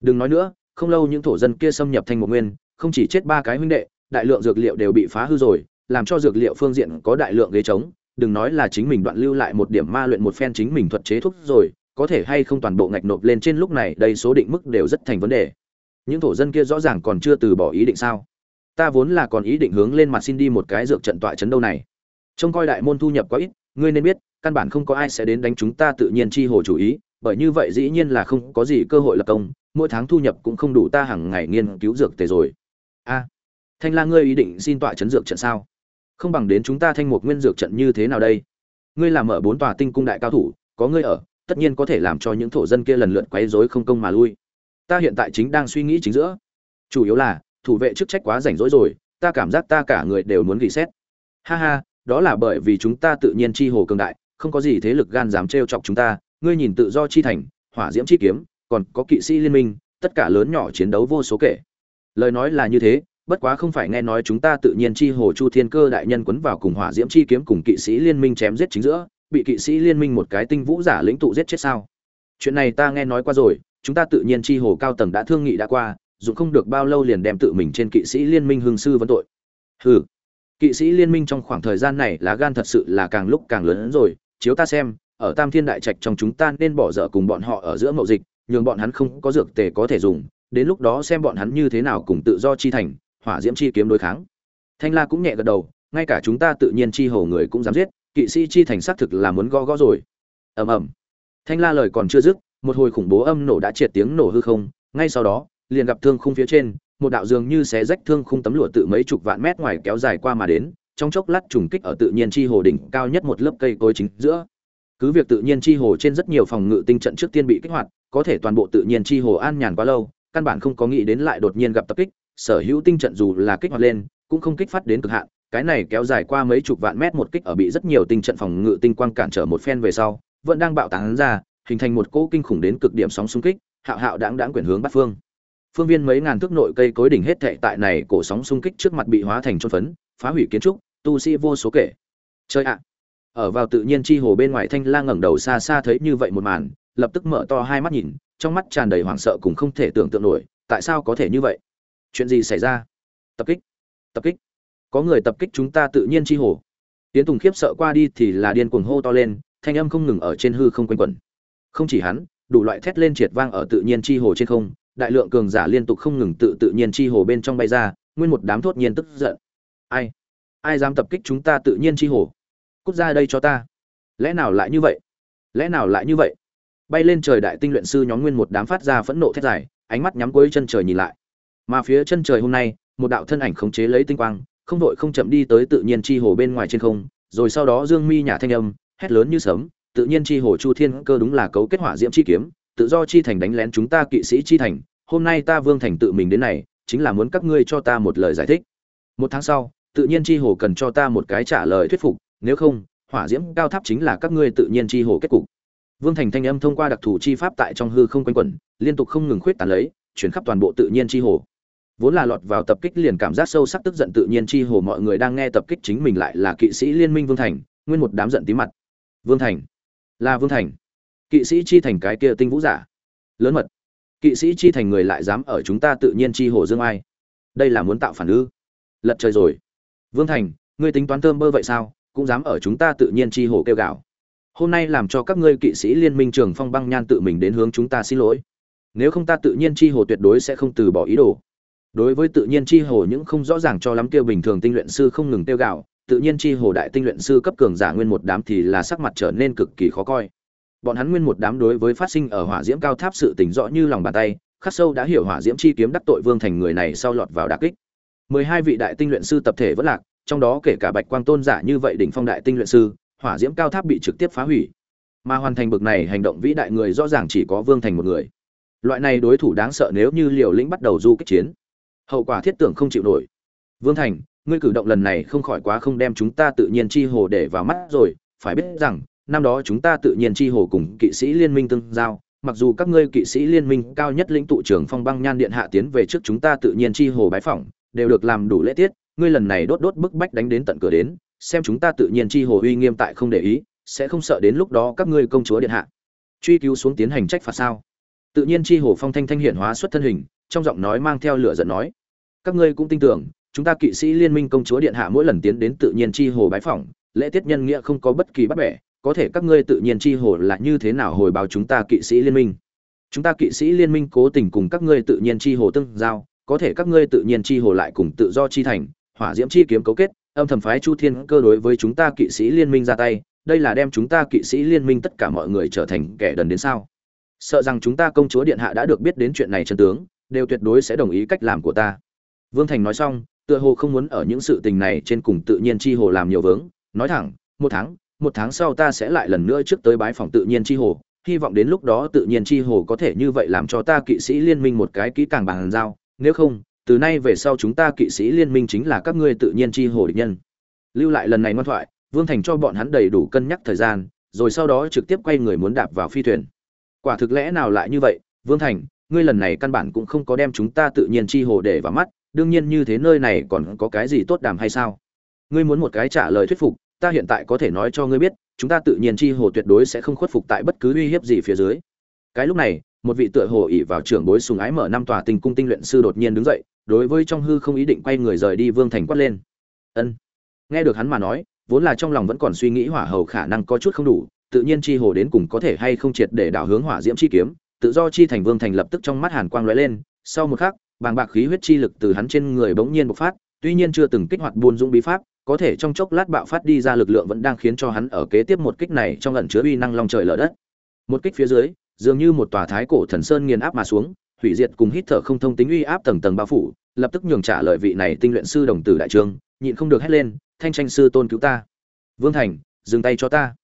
đừng nói nữa, không lâu những thổ dân kia xâm nhập thanh mục nguyên, không chỉ chết ba cái huynh đệ, đại lượng dược liệu đều bị phá hư rồi, làm cho dược liệu phương diện có đại lượng ghế trống, đừng nói là chính mình đoạn lưu lại một điểm ma luyện một phen chính mình thuật chế thuốc rồi, có thể hay không toàn bộ ngạch nộp lên trên lúc này, đây số định mức đều rất thành vấn đề những thổ dân kia rõ ràng còn chưa từ bỏ ý định sao? Ta vốn là còn ý định hướng lên mặt xin đi một cái dược trận tọa chấn đâu này. Trông coi đại môn thu nhập quá ít, ngươi nên biết, căn bản không có ai sẽ đến đánh chúng ta tự nhiên chi hồ chủ ý, bởi như vậy dĩ nhiên là không có gì cơ hội lập công, mỗi tháng thu nhập cũng không đủ ta hàng ngày nghiên cứu dược tề rồi. A, thanh la ngươi ý định xin tọa chấn dược trận sao? Không bằng đến chúng ta thanh một nguyên dược trận như thế nào đây? Ngươi làm ở bốn tòa tinh cung đại cao thủ, có ngươi ở, tất nhiên có thể làm cho những thổ dân kia lần lượt quấy rối không công mà lui ta hiện tại chính đang suy nghĩ chính giữa. Chủ yếu là, thủ vệ chức trách quá rảnh rỗi rồi, ta cảm giác ta cả người đều muốn gỉ xét ha ha, đó là bởi vì chúng ta tự nhiên chi hồ cường đại, không có gì thế lực gan dám trêu chọc chúng ta. Ngươi nhìn tự do chi thành, hỏa diễm chi kiếm, còn có kỵ sĩ liên minh, tất cả lớn nhỏ chiến đấu vô số kể. Lời nói là như thế, bất quá không phải nghe nói chúng ta tự nhiên chi hồ chu thiên cơ đại nhân quấn vào cùng hỏa diễm chi kiếm cùng kỵ sĩ liên minh chém giết chính giữa, bị kỵ sĩ liên minh một cái tinh vũ giả lĩnh tụ giết chết sao? Chuyện này ta nghe nói qua rồi chúng ta tự nhiên chi hồ cao tầng đã thương nghị đã qua dụng không được bao lâu liền đem tự mình trên kỵ sĩ liên minh hương sư vấn tội. Hừ, kỵ sĩ liên minh trong khoảng thời gian này lá gan thật sự là càng lúc càng lớn hơn rồi, chiếu ta xem, ở tam thiên đại trạch trong chúng ta nên bỏ dở cùng bọn họ ở giữa mậu dịch, nhường bọn hắn không có dược tề có thể dùng, đến lúc đó xem bọn hắn như thế nào cùng tự do chi thành, hỏa diễm chi kiếm đối kháng. Thanh la cũng nhẹ gật đầu, ngay cả chúng ta tự nhiên chi hồ người cũng dám giết, kỵ sĩ chi thành xác thực là muốn gõ gõ rồi. Ầm ầm. Thanh la lời còn chưa dứt một hồi khủng bố âm nổ đã triệt tiếng nổ hư không, ngay sau đó, liền gặp thương khung phía trên, một đạo dường như xé rách thương khung tấm lụa tự mấy chục vạn mét ngoài kéo dài qua mà đến, trong chốc lát trùng kích ở tự nhiên chi hồ đỉnh cao nhất một lớp cây cối chính giữa. Cứ việc tự nhiên chi hồ trên rất nhiều phòng ngự tinh trận trước tiên bị kích hoạt, có thể toàn bộ tự nhiên chi hồ an nhàn quá lâu, căn bản không có nghĩ đến lại đột nhiên gặp tập kích, sở hữu tinh trận dù là kích hoạt lên, cũng không kích phát đến cực hạn, cái này kéo dài qua mấy chục vạn mét một kích ở bị rất nhiều tinh trận phòng ngự tinh quang cản trở một phen về sau, vẫn đang bạo tán ra hình thành một cỗ kinh khủng đến cực điểm sóng xung kích, hạo hạo đãng đãng quyển hướng bắt phương. Phương viên mấy ngàn thước nội cây cối đỉnh hết thệ tại này cổ sóng xung kích trước mặt bị hóa thành chôn phấn, phá hủy kiến trúc, tu sĩ vô số kể. Chơi ạ! Ở vào tự nhiên chi hồ bên ngoài thanh lang ngẩng đầu xa xa thấy như vậy một màn, lập tức mở to hai mắt nhìn, trong mắt tràn đầy hoảng sợ cùng không thể tưởng tượng nổi, tại sao có thể như vậy? Chuyện gì xảy ra? Tập kích! Tập kích! Có người tập kích chúng ta tự nhiên chi hồ. Tiến tùng khiếp sợ qua đi thì là điên cuồng hô to lên, thanh âm không ngừng ở trên hư không quanh quẩn không chỉ hắn, đủ loại thét lên triệt vang ở tự nhiên chi hồ trên không, đại lượng cường giả liên tục không ngừng tự tự nhiên chi hồ bên trong bay ra, nguyên một đám thốt nhiên tức giận. Ai? Ai dám tập kích chúng ta tự nhiên chi hồ? Cút ra đây cho ta. Lẽ nào lại như vậy? Lẽ nào lại như vậy? Bay lên trời đại tinh luyện sư nhóm nguyên một đám phát ra phẫn nộ thét dài, ánh mắt nhắm cuối chân trời nhìn lại. Mà phía chân trời hôm nay, một đạo thân ảnh khống chế lấy tinh quang, không đội không chậm đi tới tự nhiên chi hồ bên ngoài trên không, rồi sau đó dương mi nhả thanh âm, hét lớn như sấm tự nhiên chi hồ chu thiên cơ đúng là cấu kết hỏa diễm chi kiếm, tự do chi thành đánh lén chúng ta kỵ sĩ chi thành, hôm nay ta vương thành tự mình đến này, chính là muốn các ngươi cho ta một lời giải thích. Một tháng sau, tự nhiên chi hồ cần cho ta một cái trả lời thuyết phục, nếu không, hỏa diễm cao tháp chính là các ngươi tự nhiên chi hồ kết cục. Vương thành thanh âm thông qua đặc thù chi pháp tại trong hư không quanh quẩn, liên tục không ngừng khuyết tán lấy, chuyển khắp toàn bộ tự nhiên chi hồ. Vốn là lọt vào tập kích liền cảm giác sâu sắc tức giận tự nhiên chi hồ mọi người đang nghe tập kích chính mình lại là kỵ sĩ liên minh vương thành, nguyên một đám giận tí mặt. Vương thành là vương thành. Kỵ sĩ chi thành cái kia tinh vũ giả. Lớn mật. Kỵ sĩ chi thành người lại dám ở chúng ta tự nhiên chi hồ dương ai. Đây là muốn tạo phản ư. Lật trời rồi. Vương thành, ngươi tính toán thơm bơ vậy sao? Cũng dám ở chúng ta tự nhiên chi hồ kêu gạo hôm nay làm cho các ngươi kỵ sĩ liên minh trường phong băng nhan tự mình đến hướng chúng ta xin lỗi. Nếu không ta tự nhiên chi hồ tuyệt đối sẽ không từ bỏ ý đồ. Đối với tự nhiên chi hồ những không rõ ràng cho lắm kêu bình thường tinh luyện sư không ngừng tiêu gạo tự nhiên chi hồ đại tinh luyện sư cấp cường giả nguyên một đám thì là sắc mặt trở nên cực kỳ khó coi. Bọn hắn nguyên một đám đối với phát sinh ở hỏa diễm cao tháp sự tình rõ như lòng bàn tay, khắc sâu đã hiểu hỏa diễm chi kiếm đắc tội vương thành người này sau lọt vào đả kích. Mười hai vị đại tinh luyện sư tập thể vẫn lạc, trong đó kể cả bạch quang tôn giả như vậy đỉnh phong đại tinh luyện sư, hỏa diễm cao tháp bị trực tiếp phá hủy. Mà hoàn thành bực này hành động vĩ đại người rõ ràng chỉ có vương thành một người. Loại này đối thủ đáng sợ nếu như liều lĩnh bắt đầu du kích chiến, hậu quả thiết tưởng không chịu nổi. Vương thành ngươi cử động lần này không khỏi quá không đem chúng ta tự nhiên chi hồ để vào mắt rồi, phải biết rằng, năm đó chúng ta tự nhiên chi hồ cùng kỵ sĩ liên minh tương giao, mặc dù các ngươi kỵ sĩ liên minh cao nhất lĩnh tụ trưởng phong băng nhan điện hạ tiến về trước chúng ta tự nhiên chi hồ bái phỏng, đều được làm đủ lễ tiết, ngươi lần này đốt đốt bức bách đánh đến tận cửa đến, xem chúng ta tự nhiên chi hồ uy nghiêm tại không để ý, sẽ không sợ đến lúc đó các ngươi công chúa điện hạ. Truy cứu xuống tiến hành trách phạt sao? Tự nhiên chi hồ phong thanh thanh hiện hóa xuất thân hình, trong giọng nói mang theo lửa giận nói. Các ngươi cũng tin tưởng chúng ta kỵ sĩ liên minh công chúa điện hạ mỗi lần tiến đến tự nhiên chi hồ bái phỏng, lễ tiết nhân nghĩa không có bất kỳ bắt bẻ, có thể các ngươi tự nhiên chi hồ là như thế nào hồi báo chúng ta kỵ sĩ liên minh? Chúng ta kỵ sĩ liên minh cố tình cùng các ngươi tự nhiên chi hồ tương giao, có thể các ngươi tự nhiên chi hồ lại cùng tự do chi thành, hỏa diễm chi kiếm cấu kết, âm thầm phái chu thiên cơ đối với chúng ta kỵ sĩ liên minh ra tay, đây là đem chúng ta kỵ sĩ liên minh tất cả mọi người trở thành kẻ đần đến sao? Sợ rằng chúng ta công chúa điện hạ đã được biết đến chuyện này chân tướng, đều tuyệt đối sẽ đồng ý cách làm của ta. Vương thành nói xong tựa hồ không muốn ở những sự tình này trên cùng tự nhiên chi hồ làm nhiều vướng. Nói thẳng, một tháng một tháng sau ta sẽ lại lần nữa trước tới bái phòng tự nhiên chi hồ. Hy vọng đến lúc đó tự nhiên chi hồ có thể như vậy làm cho ta kỵ sĩ liên minh một cái kỹ càng bàn giao. Nếu không, từ nay về sau chúng ta kỵ sĩ liên minh chính là các ngươi tự nhiên chi hồ địch nhân. Lưu lại lần này ngoan thoại, vương thành cho bọn hắn đầy đủ cân nhắc thời gian, rồi sau đó trực tiếp quay người muốn đạp vào phi thuyền. Quả thực lẽ nào lại như vậy? Vương thành, ngươi lần này căn bản cũng không có đem chúng ta tự nhiên chi hồ để vào mắt đương nhiên như thế nơi này còn có cái gì tốt đàm hay sao? Ngươi muốn một cái trả lời thuyết phục, ta hiện tại có thể nói cho ngươi biết, chúng ta tự nhiên chi hồ tuyệt đối sẽ không khuất phục tại bất cứ uy hiếp gì phía dưới. Cái lúc này, một vị tựa hồ ỉ vào trưởng bối sùng ái mở năm tòa tình cung tinh luyện sư đột nhiên đứng dậy, đối với trong hư không ý định quay người rời đi vương thành quát lên. Ân. Nghe được hắn mà nói, vốn là trong lòng vẫn còn suy nghĩ hỏa hầu khả năng có chút không đủ, tự nhiên chi hồ đến cùng có thể hay không triệt để đảo hướng hỏa diễm chi kiếm, tự do chi thành vương thành lập tức trong mắt hàn quang lóe lên, sau một khắc bàng bạc khí huyết chi lực từ hắn trên người bỗng nhiên bộc phát, tuy nhiên chưa từng kích hoạt buôn dũng bí pháp, có thể trong chốc lát bạo phát đi ra lực lượng vẫn đang khiến cho hắn ở kế tiếp một kích này trong ẩn chứa uy năng long trời lở đất. Một kích phía dưới, dường như một tòa thái cổ thần sơn nghiền áp mà xuống, hủy diệt cùng hít thở không thông tính uy áp tầng tầng bao phủ, lập tức nhường trả lời vị này tinh luyện sư đồng tử đại trương, nhịn không được hét lên, thanh tranh sư tôn cứu ta. Vương thành, dừng tay cho ta.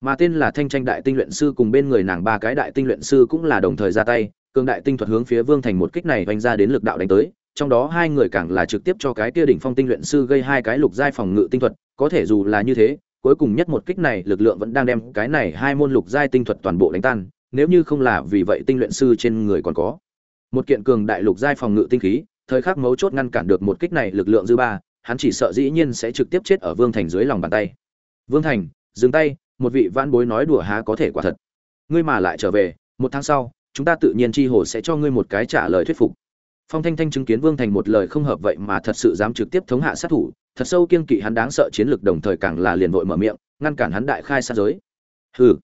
Mà tên là thanh tranh đại tinh luyện sư cùng bên người nàng ba cái đại tinh luyện sư cũng là đồng thời ra tay cường đại tinh thuật hướng phía vương thành một kích này vành ra đến lực đạo đánh tới, trong đó hai người càng là trực tiếp cho cái kia đỉnh phong tinh luyện sư gây hai cái lục giai phòng ngự tinh thuật, có thể dù là như thế, cuối cùng nhất một kích này lực lượng vẫn đang đem cái này hai môn lục giai tinh thuật toàn bộ đánh tan, nếu như không là vì vậy tinh luyện sư trên người còn có. Một kiện cường đại lục giai phòng ngự tinh khí, thời khắc mấu chốt ngăn cản được một kích này lực lượng dư ba, hắn chỉ sợ dĩ nhiên sẽ trực tiếp chết ở vương thành dưới lòng bàn tay. Vương thành, dừng tay, một vị vãn bối nói đùa há có thể quả thật. Ngươi mà lại trở về, một tháng sau chúng ta tự nhiên chi hồ sẽ cho ngươi một cái trả lời thuyết phục. Phong thanh thanh chứng kiến vương thành một lời không hợp vậy mà thật sự dám trực tiếp thống hạ sát thủ, thật sâu kiên kỵ hắn đáng sợ chiến lược đồng thời càng là liền vội mở miệng, ngăn cản hắn đại khai sát giới. Hừ,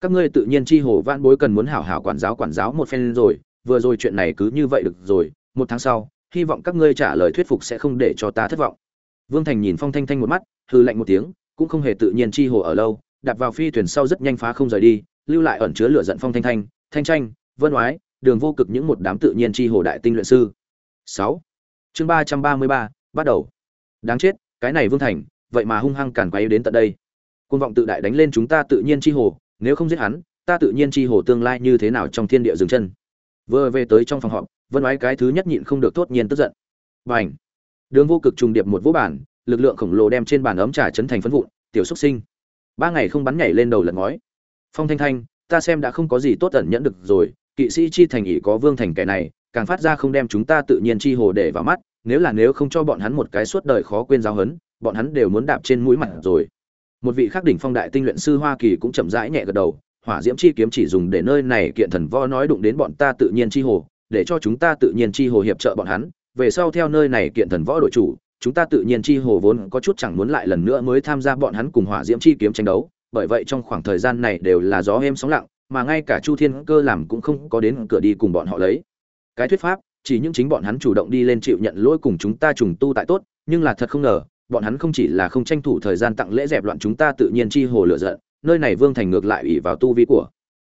các ngươi tự nhiên chi hồ vãn bối cần muốn hảo hảo quản giáo quản giáo một phen rồi, vừa rồi chuyện này cứ như vậy được rồi, một tháng sau, hy vọng các ngươi trả lời thuyết phục sẽ không để cho ta thất vọng. Vương thành nhìn phong thanh thanh một mắt hư lạnh một tiếng, cũng không hề tự nhiên chi hồ ở lâu, đạp vào phi thuyền sau rất nhanh phá không rời đi, lưu lại ẩn chứa lửa giận phong thanh thanh thanh tranh vân oái, đường vô cực những một đám tự nhiên chi hồ đại tinh luyện sư. Sáu. Chương ba trăm ba mươi ba, bắt đầu. Đáng chết, cái này vương thành, vậy mà hung hăng cản quay đến tận đây. Côn vọng tự đại đánh lên chúng ta tự nhiên chi hồ, nếu không giết hắn, ta tự nhiên chi hồ tương lai như thế nào trong thiên địa dừng chân. Vừa về tới trong phòng họp, vân Oái cái thứ nhất nhịn không được tốt nhiên tức giận. Và ảnh đường vô cực trùng điệp một vũ bản lực lượng khổng lồ đem trên bàn ấm trà chấn thành phấn vụn, tiểu xúc sinh. Ba ngày không bắn nhảy lên đầu lật ngói. Phong thanh thanh, ta xem đã không có gì tốt ẩn nhẫn được rồi kỵ sĩ chi thành ỷ có vương thành kẻ này, càng phát ra không đem chúng ta tự nhiên chi hồ để vào mắt, nếu là nếu không cho bọn hắn một cái suốt đời khó quên giáo hấn bọn hắn đều muốn đạp trên mũi mặt rồi. Một vị khắc đỉnh phong đại tinh luyện sư hoa kỳ cũng chậm rãi nhẹ gật đầu, hỏa diễm chi kiếm chỉ dùng để nơi này kiện thần võ nói đụng đến bọn ta tự nhiên chi hồ, để cho chúng ta tự nhiên chi hồ hiệp trợ bọn hắn, về sau theo nơi này kiện thần võ đội chủ, chúng ta tự nhiên chi hồ vốn có chút chẳng muốn lại lần nữa mới tham gia bọn hắn cùng hỏa diễm chi kiếm tranh đấu, bởi vậy trong khoảng thời gian này đều là gió êm sóng lặng mà ngay cả chu thiên cơ làm cũng không có đến cửa đi cùng bọn họ lấy. Cái thuyết pháp, chỉ những chính bọn hắn chủ động đi lên chịu nhận lỗi cùng chúng ta trùng tu tại tốt, nhưng là thật không ngờ, bọn hắn không chỉ là không tranh thủ thời gian tặng lễ dẹp loạn chúng ta tự nhiên chi hồ lựa giận, nơi này vương thành ngược lại ủy vào tu vi của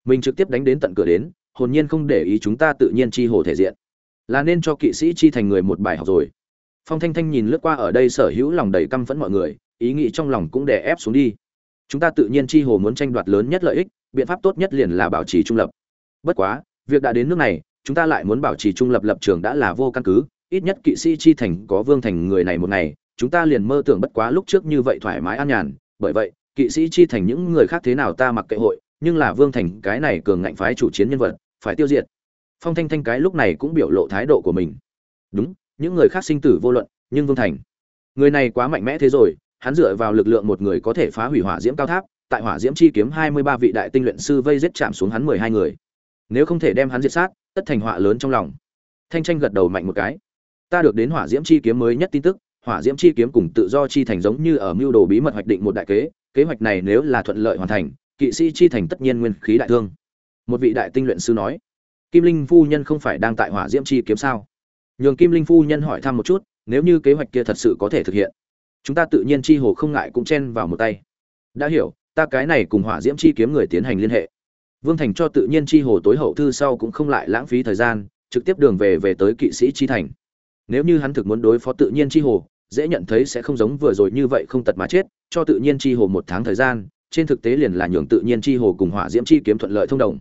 mình trực tiếp đánh đến tận cửa đến, hồn nhiên không để ý chúng ta tự nhiên chi hồ thể diện. Là nên cho kỵ sĩ chi thành người một bài học rồi. Phong thanh thanh nhìn lướt qua ở đây sở hữu lòng đầy căm phẫn mọi người, ý nghĩ trong lòng cũng đè ép xuống đi. Chúng ta tự nhiên chi hồ muốn tranh đoạt lớn nhất lợi ích biện pháp tốt nhất liền là bảo trì trung lập. Bất quá, việc đã đến nước này, chúng ta lại muốn bảo trì trung lập lập trường đã là vô căn cứ, ít nhất kỵ sĩ chi thành có vương thành người này một ngày, chúng ta liền mơ tưởng bất quá lúc trước như vậy thoải mái an nhàn. Bởi vậy, kỵ sĩ chi thành những người khác thế nào ta mặc kệ hội, nhưng là vương thành cái này cường ngạnh phái chủ chiến nhân vật, phải tiêu diệt. Phong thanh thanh cái lúc này cũng biểu lộ thái độ của mình. Đúng, những người khác sinh tử vô luận, nhưng vương thành, người này quá mạnh mẽ thế rồi, hắn dựa vào lực lượng một người có thể phá hủy hỏa diễm cao tháp tại hỏa diễm chi kiếm hai mươi ba vị đại tinh luyện sư vây giết chạm xuống hắn mười hai người. Nếu không thể đem hắn diệt sát, tất thành họa lớn trong lòng. Thanh tranh gật đầu mạnh một cái. Ta được đến hỏa diễm chi kiếm mới nhất tin tức, hỏa diễm chi kiếm cùng tự do chi thành giống như ở mưu đồ bí mật hoạch định một đại kế kế hoạch này nếu là thuận lợi hoàn thành, kỵ sĩ chi thành tất nhiên nguyên khí đại thương. Một vị đại tinh luyện sư nói, kim linh phu nhân không phải đang tại hỏa diễm chi kiếm sao? Nhường kim linh phu nhân hỏi thăm một chút, nếu như kế hoạch kia thật sự có thể thực hiện, chúng ta tự nhiên chi hồ không ngại cũng chen vào một tay. Đã hiểu ta cái này cùng hỏa diễm chi kiếm người tiến hành liên hệ. Vương thành cho tự nhiên chi hồ tối hậu thư sau cũng không lại lãng phí thời gian, trực tiếp đường về về tới kỵ sĩ chi thành. Nếu như hắn thực muốn đối phó tự nhiên chi hồ, dễ nhận thấy sẽ không giống vừa rồi như vậy không tật mà chết, cho tự nhiên chi hồ một tháng thời gian, trên thực tế liền là nhường tự nhiên chi hồ cùng hỏa diễm chi kiếm thuận lợi thông đồng.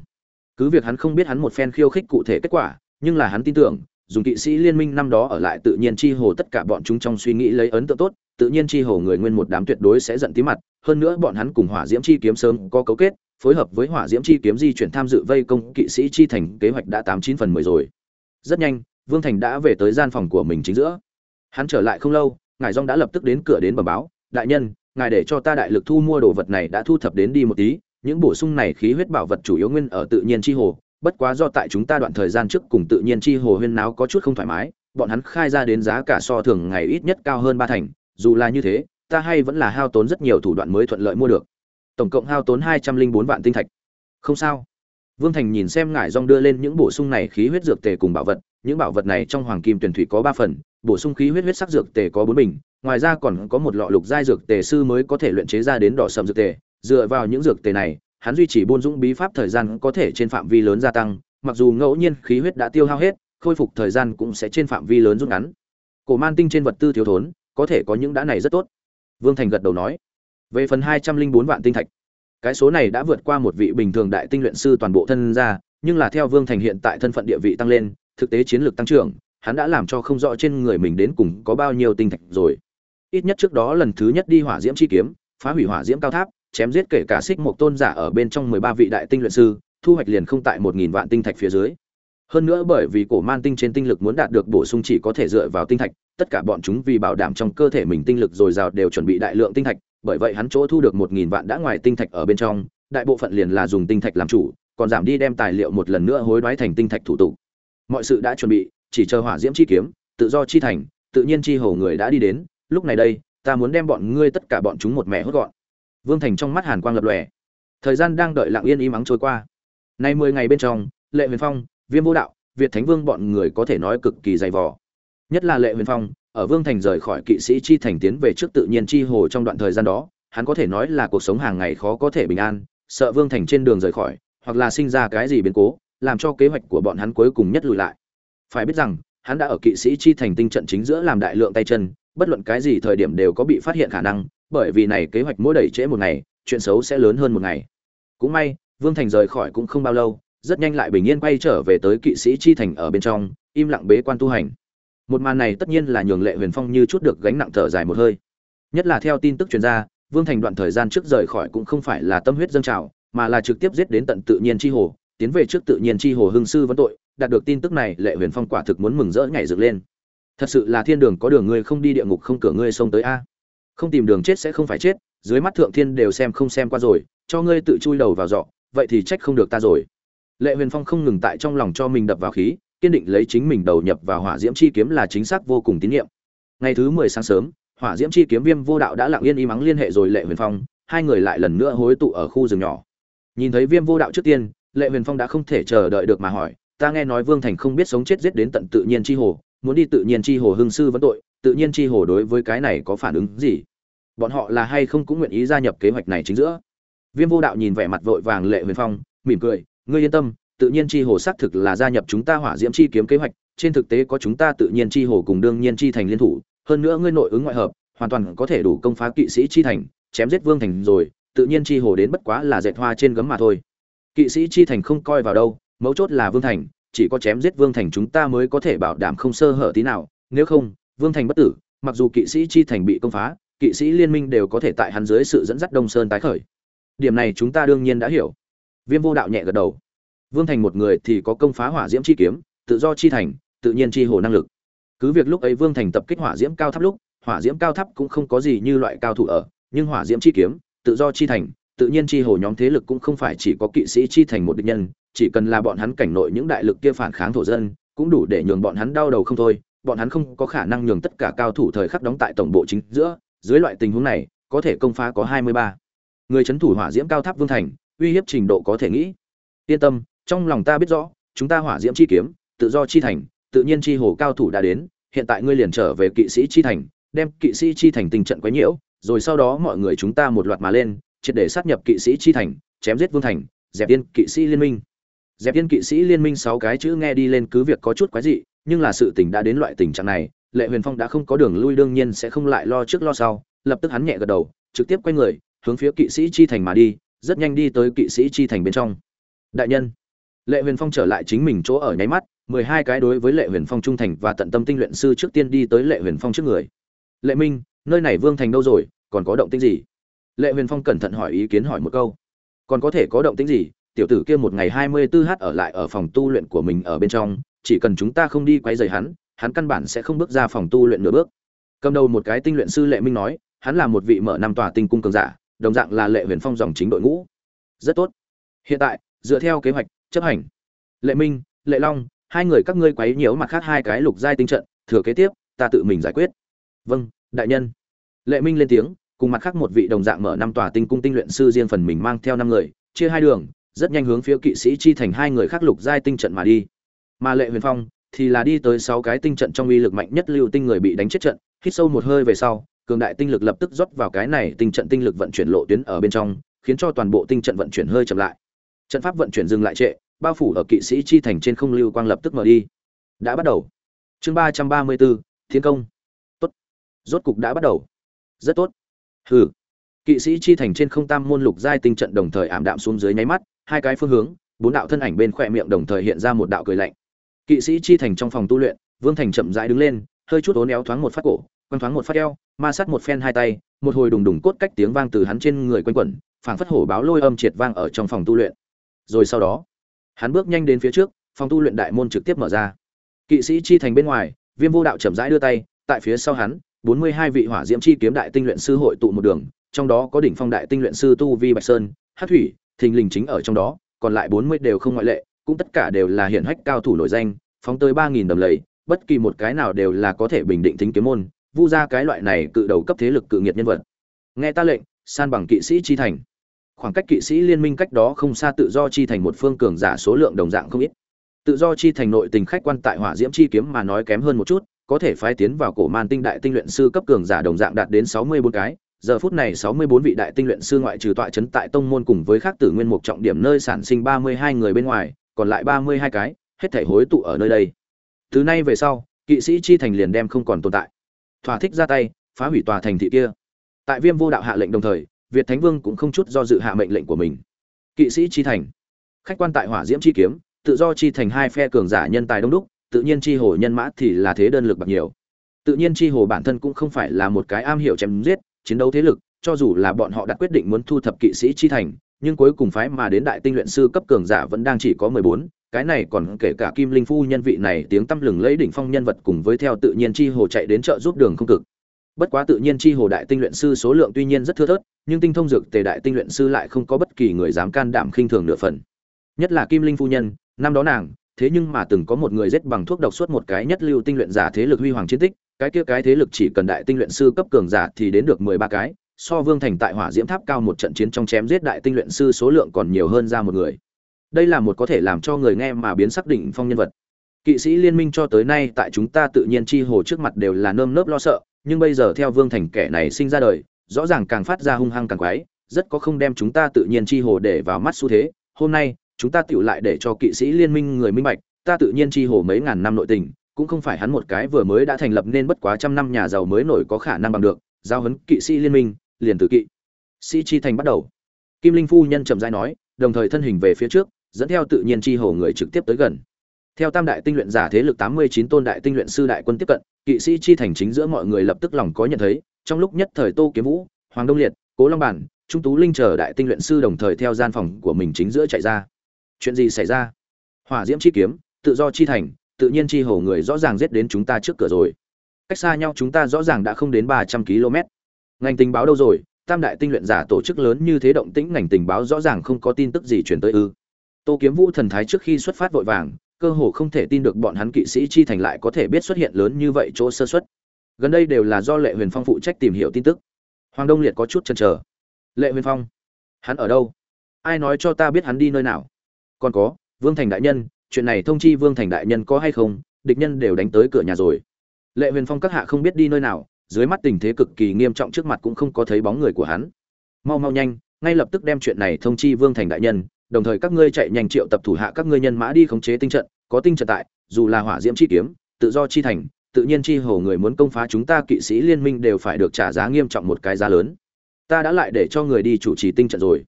Cứ việc hắn không biết hắn một phen khiêu khích cụ thể kết quả, nhưng là hắn tin tưởng, dùng kỵ sĩ liên minh năm đó ở lại tự nhiên chi hồ tất cả bọn chúng trong suy nghĩ lấy ấn tượng tốt, tự nhiên chi hồ người nguyên một đám tuyệt đối sẽ giận tí mặt hơn nữa bọn hắn cùng hỏa diễm chi kiếm sớm có cấu kết, phối hợp với hỏa diễm chi kiếm di chuyển tham dự vây công kỵ sĩ chi thành, kế hoạch đã tám chín phần mười rồi. Rất nhanh, vương thành đã về tới gian phòng của mình chính giữa. Hắn trở lại không lâu, ngài dong đã lập tức đến cửa đến bẩm báo, đại nhân, ngài để cho ta đại lực thu mua đồ vật này đã thu thập đến đi một tí, những bổ sung này khí huyết bảo vật chủ yếu nguyên ở tự nhiên chi hồ, bất quá do tại chúng ta đoạn thời gian trước cùng tự nhiên chi hồ huyên náo có chút không thoải mái, bọn hắn khai ra đến giá cả so thường ngày ít nhất cao hơn ba thành, dù là như thế ta hay vẫn là hao tốn rất nhiều thủ đoạn mới thuận lợi mua được. Tổng cộng hao tốn hai trăm linh bốn vạn tinh thạch. Không sao. Vương thành nhìn xem ngải rong đưa lên những bổ sung này khí huyết dược tề cùng bảo vật. Những bảo vật này trong hoàng kim tuyển thủy có ba phần, bổ sung khí huyết huyết sắc dược tề có bốn bình. Ngoài ra còn có một lọ lục giai dược tề sư mới có thể luyện chế ra đến đỏ sầm dược tề. Dựa vào những dược tề này, hắn duy trì buôn dũng bí pháp thời gian có thể trên phạm vi lớn gia tăng. Mặc dù ngẫu nhiên khí huyết đã tiêu hao hết, khôi phục thời gian cũng sẽ trên phạm vi lớn rút ngắn. Cổ man tinh trên vật tư thiếu thốn, có thể có những đã này rất tốt vương thành gật đầu nói, về phần hai trăm linh bốn vạn tinh thạch, cái số này đã vượt qua một vị bình thường đại tinh luyện sư toàn bộ thân ra, nhưng là theo vương thành hiện tại thân phận địa vị tăng lên, thực tế chiến lược tăng trưởng, hắn đã làm cho không rõ trên người mình đến cùng có bao nhiêu tinh thạch rồi. Ít nhất trước đó lần thứ nhất đi hỏa diễm chi kiếm, phá hủy hỏa diễm cao tháp, chém giết kể cả xích một tôn giả ở bên trong mười ba vị đại tinh luyện sư, thu hoạch liền không tại một nghìn vạn tinh thạch phía dưới. Hơn nữa bởi vì cổ man tinh trên tinh lực muốn đạt được bổ sung chỉ có thể dựa vào tinh thạch tất cả bọn chúng vì bảo đảm trong cơ thể mình tinh lực dồi dào đều chuẩn bị đại lượng tinh thạch, bởi vậy hắn chỗ thu được một nghìn vạn đã ngoài tinh thạch ở bên trong, đại bộ phận liền là dùng tinh thạch làm chủ, còn giảm đi đem tài liệu một lần nữa hối đoái thành tinh thạch thủ tục. Mọi sự đã chuẩn bị, chỉ chờ hỏa diễm chi kiếm, tự do chi thành, tự nhiên chi hồ người đã đi đến, lúc này đây, ta muốn đem bọn ngươi tất cả bọn chúng một mẹ hốt gọn. Vương thành trong mắt hàn quang lập lòe. Thời gian đang đợi lặng yên im mắng trôi qua. Nay mười ngày bên trong, lệ huyền phong, viêm vô đạo, việt thánh vương bọn người có thể nói cực kỳ dày vò nhất là lệ huyền phong, ở vương thành rời khỏi kỵ sĩ chi thành tiến về trước tự nhiên chi hồ trong đoạn thời gian đó, hắn có thể nói là cuộc sống hàng ngày khó có thể bình an, sợ vương thành trên đường rời khỏi, hoặc là sinh ra cái gì biến cố, làm cho kế hoạch của bọn hắn cuối cùng nhất lùi lại. Phải biết rằng, hắn đã ở kỵ sĩ chi thành tinh trận chính giữa làm đại lượng tay chân, bất luận cái gì thời điểm đều có bị phát hiện khả năng, bởi vì này kế hoạch mỗi đẩy trễ một ngày, chuyện xấu sẽ lớn hơn một ngày. Cũng may, vương thành rời khỏi cũng không bao lâu, rất nhanh lại bình yên quay trở về tới kỵ sĩ chi thành ở bên trong, im lặng bế quan tu hành một màn này tất nhiên là nhường lệ huyền phong như chút được gánh nặng thở dài một hơi. Nhất là theo tin tức truyền ra, vương thành đoạn thời gian trước rời khỏi cũng không phải là tâm huyết dâng trào, mà là trực tiếp giết đến tận tự nhiên chi hồ, tiến về trước tự nhiên chi hồ hưng sư vấn tội, đạt được tin tức này, lệ huyền phong quả thực muốn mừng rỡ nhảy dựng lên. Thật sự là thiên đường có đường ngươi không đi địa ngục không cửa ngươi xông tới a. Không tìm đường chết sẽ không phải chết, dưới mắt thượng thiên đều xem không xem qua rồi, cho ngươi tự chui đầu vào dọ vậy thì trách không được ta rồi. Lệ huyền phong không ngừng tại trong lòng cho mình đập vào khí kiên định lấy chính mình đầu nhập vào hỏa diễm chi kiếm là chính xác vô cùng tín nhiệm. Ngày thứ mười sáng sớm, hỏa diễm chi kiếm viêm vô đạo đã lặng yên im mắng liên hệ rồi lệ huyền phong, hai người lại lần nữa hối tụ ở khu rừng nhỏ. Nhìn thấy viêm vô đạo trước tiên, lệ huyền phong đã không thể chờ đợi được mà hỏi, ta nghe nói vương thành không biết sống chết giết đến tận tự nhiên chi hồ, muốn đi tự nhiên chi hồ hưng sư vẫn tội, tự nhiên chi hồ đối với cái này có phản ứng gì? Bọn họ là hay không cũng nguyện ý gia nhập kế hoạch này chính giữa? Viêm vô đạo nhìn vẻ mặt vội vàng lệ huyền phong, mỉm cười, ngươi yên tâm tự nhiên chi hồ xác thực là gia nhập chúng ta hỏa diễm chi kiếm kế hoạch, trên thực tế có chúng ta tự nhiên chi hồ cùng đương nhiên chi thành liên thủ, hơn nữa ngươi nội ứng ngoại hợp, hoàn toàn có thể đủ công phá kỵ sĩ chi thành, chém giết vương thành rồi, tự nhiên chi hồ đến bất quá là dệt hoa trên gấm mà thôi. Kỵ sĩ chi thành không coi vào đâu, mấu chốt là vương thành, chỉ có chém giết vương thành chúng ta mới có thể bảo đảm không sơ hở tí nào, nếu không, vương thành bất tử, mặc dù kỵ sĩ chi thành bị công phá, kỵ sĩ liên minh đều có thể tại hắn dưới sự dẫn dắt đông sơn tái khởi. Điểm này chúng ta đương nhiên đã hiểu. Viêm vô đạo nhẹ gật đầu vương thành một người thì có công phá hỏa diễm chi kiếm, tự do chi thành, tự nhiên chi hồ năng lực. Cứ việc lúc ấy vương thành tập kích hỏa diễm cao thấp lúc, hỏa diễm cao thấp cũng không có gì như loại cao thủ ở, nhưng hỏa diễm chi kiếm, tự do chi thành, tự nhiên chi hồ nhóm thế lực cũng không phải chỉ có kỵ sĩ chi thành một địch nhân, chỉ cần là bọn hắn cảnh nội những đại lực kia phản kháng thổ dân, cũng đủ để nhường bọn hắn đau đầu không thôi, bọn hắn không có khả năng nhường tất cả cao thủ thời khắc đóng tại tổng bộ chính giữa, dưới loại tình huống này, có thể công phá có hai mươi ba. Người chấn thủ hỏa diễm cao tháp vương thành, uy hiếp trình độ có thể nghĩ. Yên tâm trong lòng ta biết rõ, chúng ta hỏa diễm chi kiếm, tự do chi thành, tự nhiên chi hồ cao thủ đã đến, hiện tại ngươi liền trở về kỵ sĩ chi thành, đem kỵ sĩ chi thành tình trận quấy nhiễu, rồi sau đó mọi người chúng ta một loạt mà lên, triệt để sát nhập kỵ sĩ chi thành, chém giết vương thành, dẹp yên kỵ sĩ liên minh. Dẹp yên kỵ sĩ liên minh sáu cái chữ nghe đi lên cứ việc có chút quái dị, nhưng là sự tình đã đến loại tình trạng này, lệ huyền phong đã không có đường lui đương nhiên sẽ không lại lo trước lo sau, lập tức hắn nhẹ gật đầu, trực tiếp quay người, hướng phía kỵ sĩ chi thành mà đi, rất nhanh đi tới kỵ sĩ chi thành bên trong. Đại nhân lệ huyền phong trở lại chính mình chỗ ở nháy mắt, mười hai cái đối với lệ huyền phong trung thành và tận tâm tinh luyện sư trước tiên đi tới lệ huyền phong trước người. Lệ minh, nơi này vương thành đâu rồi, còn có động tĩnh gì? Lệ huyền phong cẩn thận hỏi ý kiến hỏi một câu. Còn có thể có động tĩnh gì? Tiểu tử kia một ngày hai mươi 24 h ở lại ở phòng tu luyện của mình ở bên trong, chỉ cần chúng ta không đi quấy rầy hắn hắn căn bản sẽ không bước ra phòng tu luyện nửa bước. Cầm đầu một cái tinh luyện sư lệ minh nói, hắn là một vị mở năm tòa tinh cung cường giả, đồng dạng là lệ huyền phong dòng chính đội ngũ. Rất tốt. Hiện tại, dựa theo kế hoạch chấp hành. Lệ minh, lệ long, hai người các ngươi quấy nhiễu mặt khác hai cái lục giai tinh trận, thừa kế tiếp, ta tự mình giải quyết. Vâng đại nhân. Lệ minh lên tiếng, cùng mặt khác một vị đồng dạng mở năm tòa tinh cung tinh luyện sư riêng phần mình mang theo năm người, chia hai đường, rất nhanh hướng phía kỵ sĩ chi thành hai người khác lục giai tinh trận mà đi. Mà lệ huyền phong thì là đi tới sáu cái tinh trận trong uy lực mạnh nhất lưu tinh người bị đánh chết trận, hít sâu một hơi về sau, cường đại tinh lực lập tức rót vào cái này tinh trận tinh lực vận chuyển lộ tuyến ở bên trong, khiến cho toàn bộ tinh trận vận chuyển hơi chậm lại. Trận pháp vận chuyển dừng lại trệ bao phủ ở kỵ sĩ chi thành trên không lưu quang lập tức mở đi. Đã bắt đầu. Chương ba trăm ba mươi bốn thiên công. Tốt. Rốt cục đã bắt đầu. Rất tốt. Hừ. Kỵ sĩ chi thành trên không tam môn lục giai tinh trận đồng thời ảm đạm xuống dưới nháy mắt, hai cái phương hướng, bốn đạo thân ảnh bên khỏe miệng đồng thời hiện ra một đạo cười lạnh. Kỵ sĩ chi thành trong phòng tu luyện, vương thành chậm rãi đứng lên, hơi chút ốn éo thoáng một phát cổ, quăng thoáng một phát eo, ma sát một phen hai tay, một hồi đùng đùng cốt cách tiếng vang từ hắn trên người quanh quẩn, phảng phất hổ báo lôi âm triệt vang ở trong phòng tu luyện. Rồi sau đó hắn bước nhanh đến phía trước, phòng tu luyện đại môn trực tiếp mở ra. Kỵ sĩ chi thành bên ngoài, viêm vô đạo chậm rãi đưa tay, tại phía sau hắn, bốn mươi hai vị hỏa diễm chi kiếm đại tinh luyện sư hội tụ một đường, trong đó có đỉnh phong đại tinh luyện sư tu vi bạch sơn hát thủy, thình lình chính ở trong đó, còn lại bốn mươi đều không ngoại lệ, cũng tất cả đều là hiển hách cao thủ nổi danh, phóng tới ba nghìn đầm lầy, bất kỳ một cái nào đều là có thể bình định thính kiếm môn, vu ra cái loại này cự đầu cấp thế lực cự nghiệt nhân vật. Nghe ta lệnh, san bằng kỵ sĩ chi thành khoảng cách kỵ sĩ liên minh cách đó không xa tự do chi thành một phương cường giả số lượng đồng dạng không ít. Tự do chi thành nội tình khách quan tại hỏa diễm chi kiếm mà nói kém hơn một chút, có thể phái tiến vào cổ man tinh đại tinh luyện sư cấp cường giả đồng dạng đạt đến sáu mươi bốn cái, giờ phút này sáu mươi bốn vị đại tinh luyện sư ngoại trừ tọa chấn tại tông môn cùng với khác tử nguyên mục trọng điểm nơi sản sinh ba mươi hai người bên ngoài, còn lại ba mươi hai cái, hết thể hối tụ ở nơi đây. Từ nay về sau, kỵ sĩ chi thành liền đem không còn tồn tại. Thỏa thích ra tay, phá hủy tòa thành thị kia. Tại viêm vô đạo hạ lệnh đồng thời việt thánh vương cũng không chút do dự hạ mệnh lệnh của mình. Kỵ sĩ chi thành. Khách quan tại hỏa diễm chi kiếm, tự do chi thành hai phe cường giả nhân tài đông đúc, tự nhiên chi hồ nhân mã thì là thế đơn lực bạc nhiều. Tự nhiên chi hồ bản thân cũng không phải là một cái am hiểu chém giết, chiến đấu thế lực, cho dù là bọn họ đã quyết định muốn thu thập kỵ sĩ chi thành, nhưng cuối cùng phái mà đến đại tinh luyện sư cấp cường giả vẫn đang chỉ có mười bốn, cái này còn kể cả kim linh phu nhân vị này tiếng tăm lừng lẫy đỉnh phong nhân vật cùng với theo tự nhiên chi hồ chạy đến chợ giúp đường không cực bất quá tự nhiên chi hồ đại tinh luyện sư số lượng tuy nhiên rất thưa thớt, nhưng tinh thông dược tề đại tinh luyện sư lại không có bất kỳ người dám can đảm khinh thường nửa phần. Nhất là kim linh phu nhân, năm đó nàng, thế nhưng mà từng có một người giết bằng thuốc độc suốt một cái nhất lưu tinh luyện giả thế lực huy hoàng chiến tích, cái kia cái thế lực chỉ cần đại tinh luyện sư cấp cường giả thì đến được mười ba cái, so vương thành tại hỏa diễm tháp cao một trận chiến trong chém giết đại tinh luyện sư số lượng còn nhiều hơn ra một người. Đây là một có thể làm cho người nghe mà biến xác định phong nhân vật. Kỵ sĩ liên minh cho tới nay tại chúng ta tự nhiên chi hồ trước mặt đều là nơm nớp lo sợ nhưng bây giờ theo vương thành kẻ này sinh ra đời, rõ ràng càng phát ra hung hăng càng quái, rất có không đem chúng ta tự nhiên chi hồ để vào mắt xu thế. Hôm nay, chúng ta tựu lại để cho kỵ sĩ liên minh người minh bạch, ta tự nhiên chi hồ mấy ngàn năm nội tình, cũng không phải hắn một cái vừa mới đã thành lập nên bất quá trăm năm nhà giàu mới nổi có khả năng bằng được, giao hấn kỵ sĩ liên minh, liền từ kỵ sĩ chi thành bắt đầu. Kim linh phu nhân chậm rãi nói, đồng thời thân hình về phía trước, dẫn theo tự nhiên chi hồ người trực tiếp tới gần theo tam đại tinh luyện giả thế lực tám mươi chín tôn đại tinh luyện sư đại quân tiếp cận, kỵ sĩ chi thành chính giữa mọi người lập tức lòng có nhận thấy, trong lúc nhất thời tô kiếm vũ, hoàng đông liệt, cố long bản, trung tú linh chờ đại tinh luyện sư đồng thời theo gian phòng của mình chính giữa chạy ra. Chuyện gì xảy ra? Hỏa diễm chi kiếm, tự do chi thành, tự nhiên chi hồ người rõ ràng giết đến chúng ta trước cửa rồi. Cách xa nhau chúng ta rõ ràng đã không đến ba trăm km ngành tình báo đâu rồi? Tam đại tinh luyện giả tổ chức lớn như thế động tĩnh, ngành tình báo rõ ràng không có tin tức gì truyền tới ư. Tô kiếm vũ thần thái trước khi xuất phát vội vàng cơ hồ không thể tin được bọn hắn kỵ sĩ chi thành lại có thể biết xuất hiện lớn như vậy chỗ sơ xuất. Gần đây đều là do lệ huyền phong phụ trách tìm hiểu tin tức. Hoàng đông liệt có chút chần chờ. Lệ huyền phong, hắn ở đâu? Ai nói cho ta biết hắn đi nơi nào? Còn có, vương thành đại nhân, chuyện này thông chi vương thành đại nhân có hay không? Địch nhân đều đánh tới cửa nhà rồi. Lệ huyền phong các hạ không biết đi nơi nào, dưới mắt tình thế cực kỳ nghiêm trọng trước mặt cũng không có thấy bóng người của hắn. Mau mau nhanh, ngay lập tức đem chuyện này thông chi vương thành đại nhân đồng thời các ngươi chạy nhanh triệu tập thủ hạ các ngươi nhân mã đi khống chế tinh trận, có tinh trận tại, dù là hỏa diễm chi kiếm, tự do chi thành, tự nhiên chi hồ người muốn công phá chúng ta kỵ sĩ liên minh đều phải được trả giá nghiêm trọng một cái giá lớn. Ta đã lại để cho người đi chủ trì tinh trận rồi.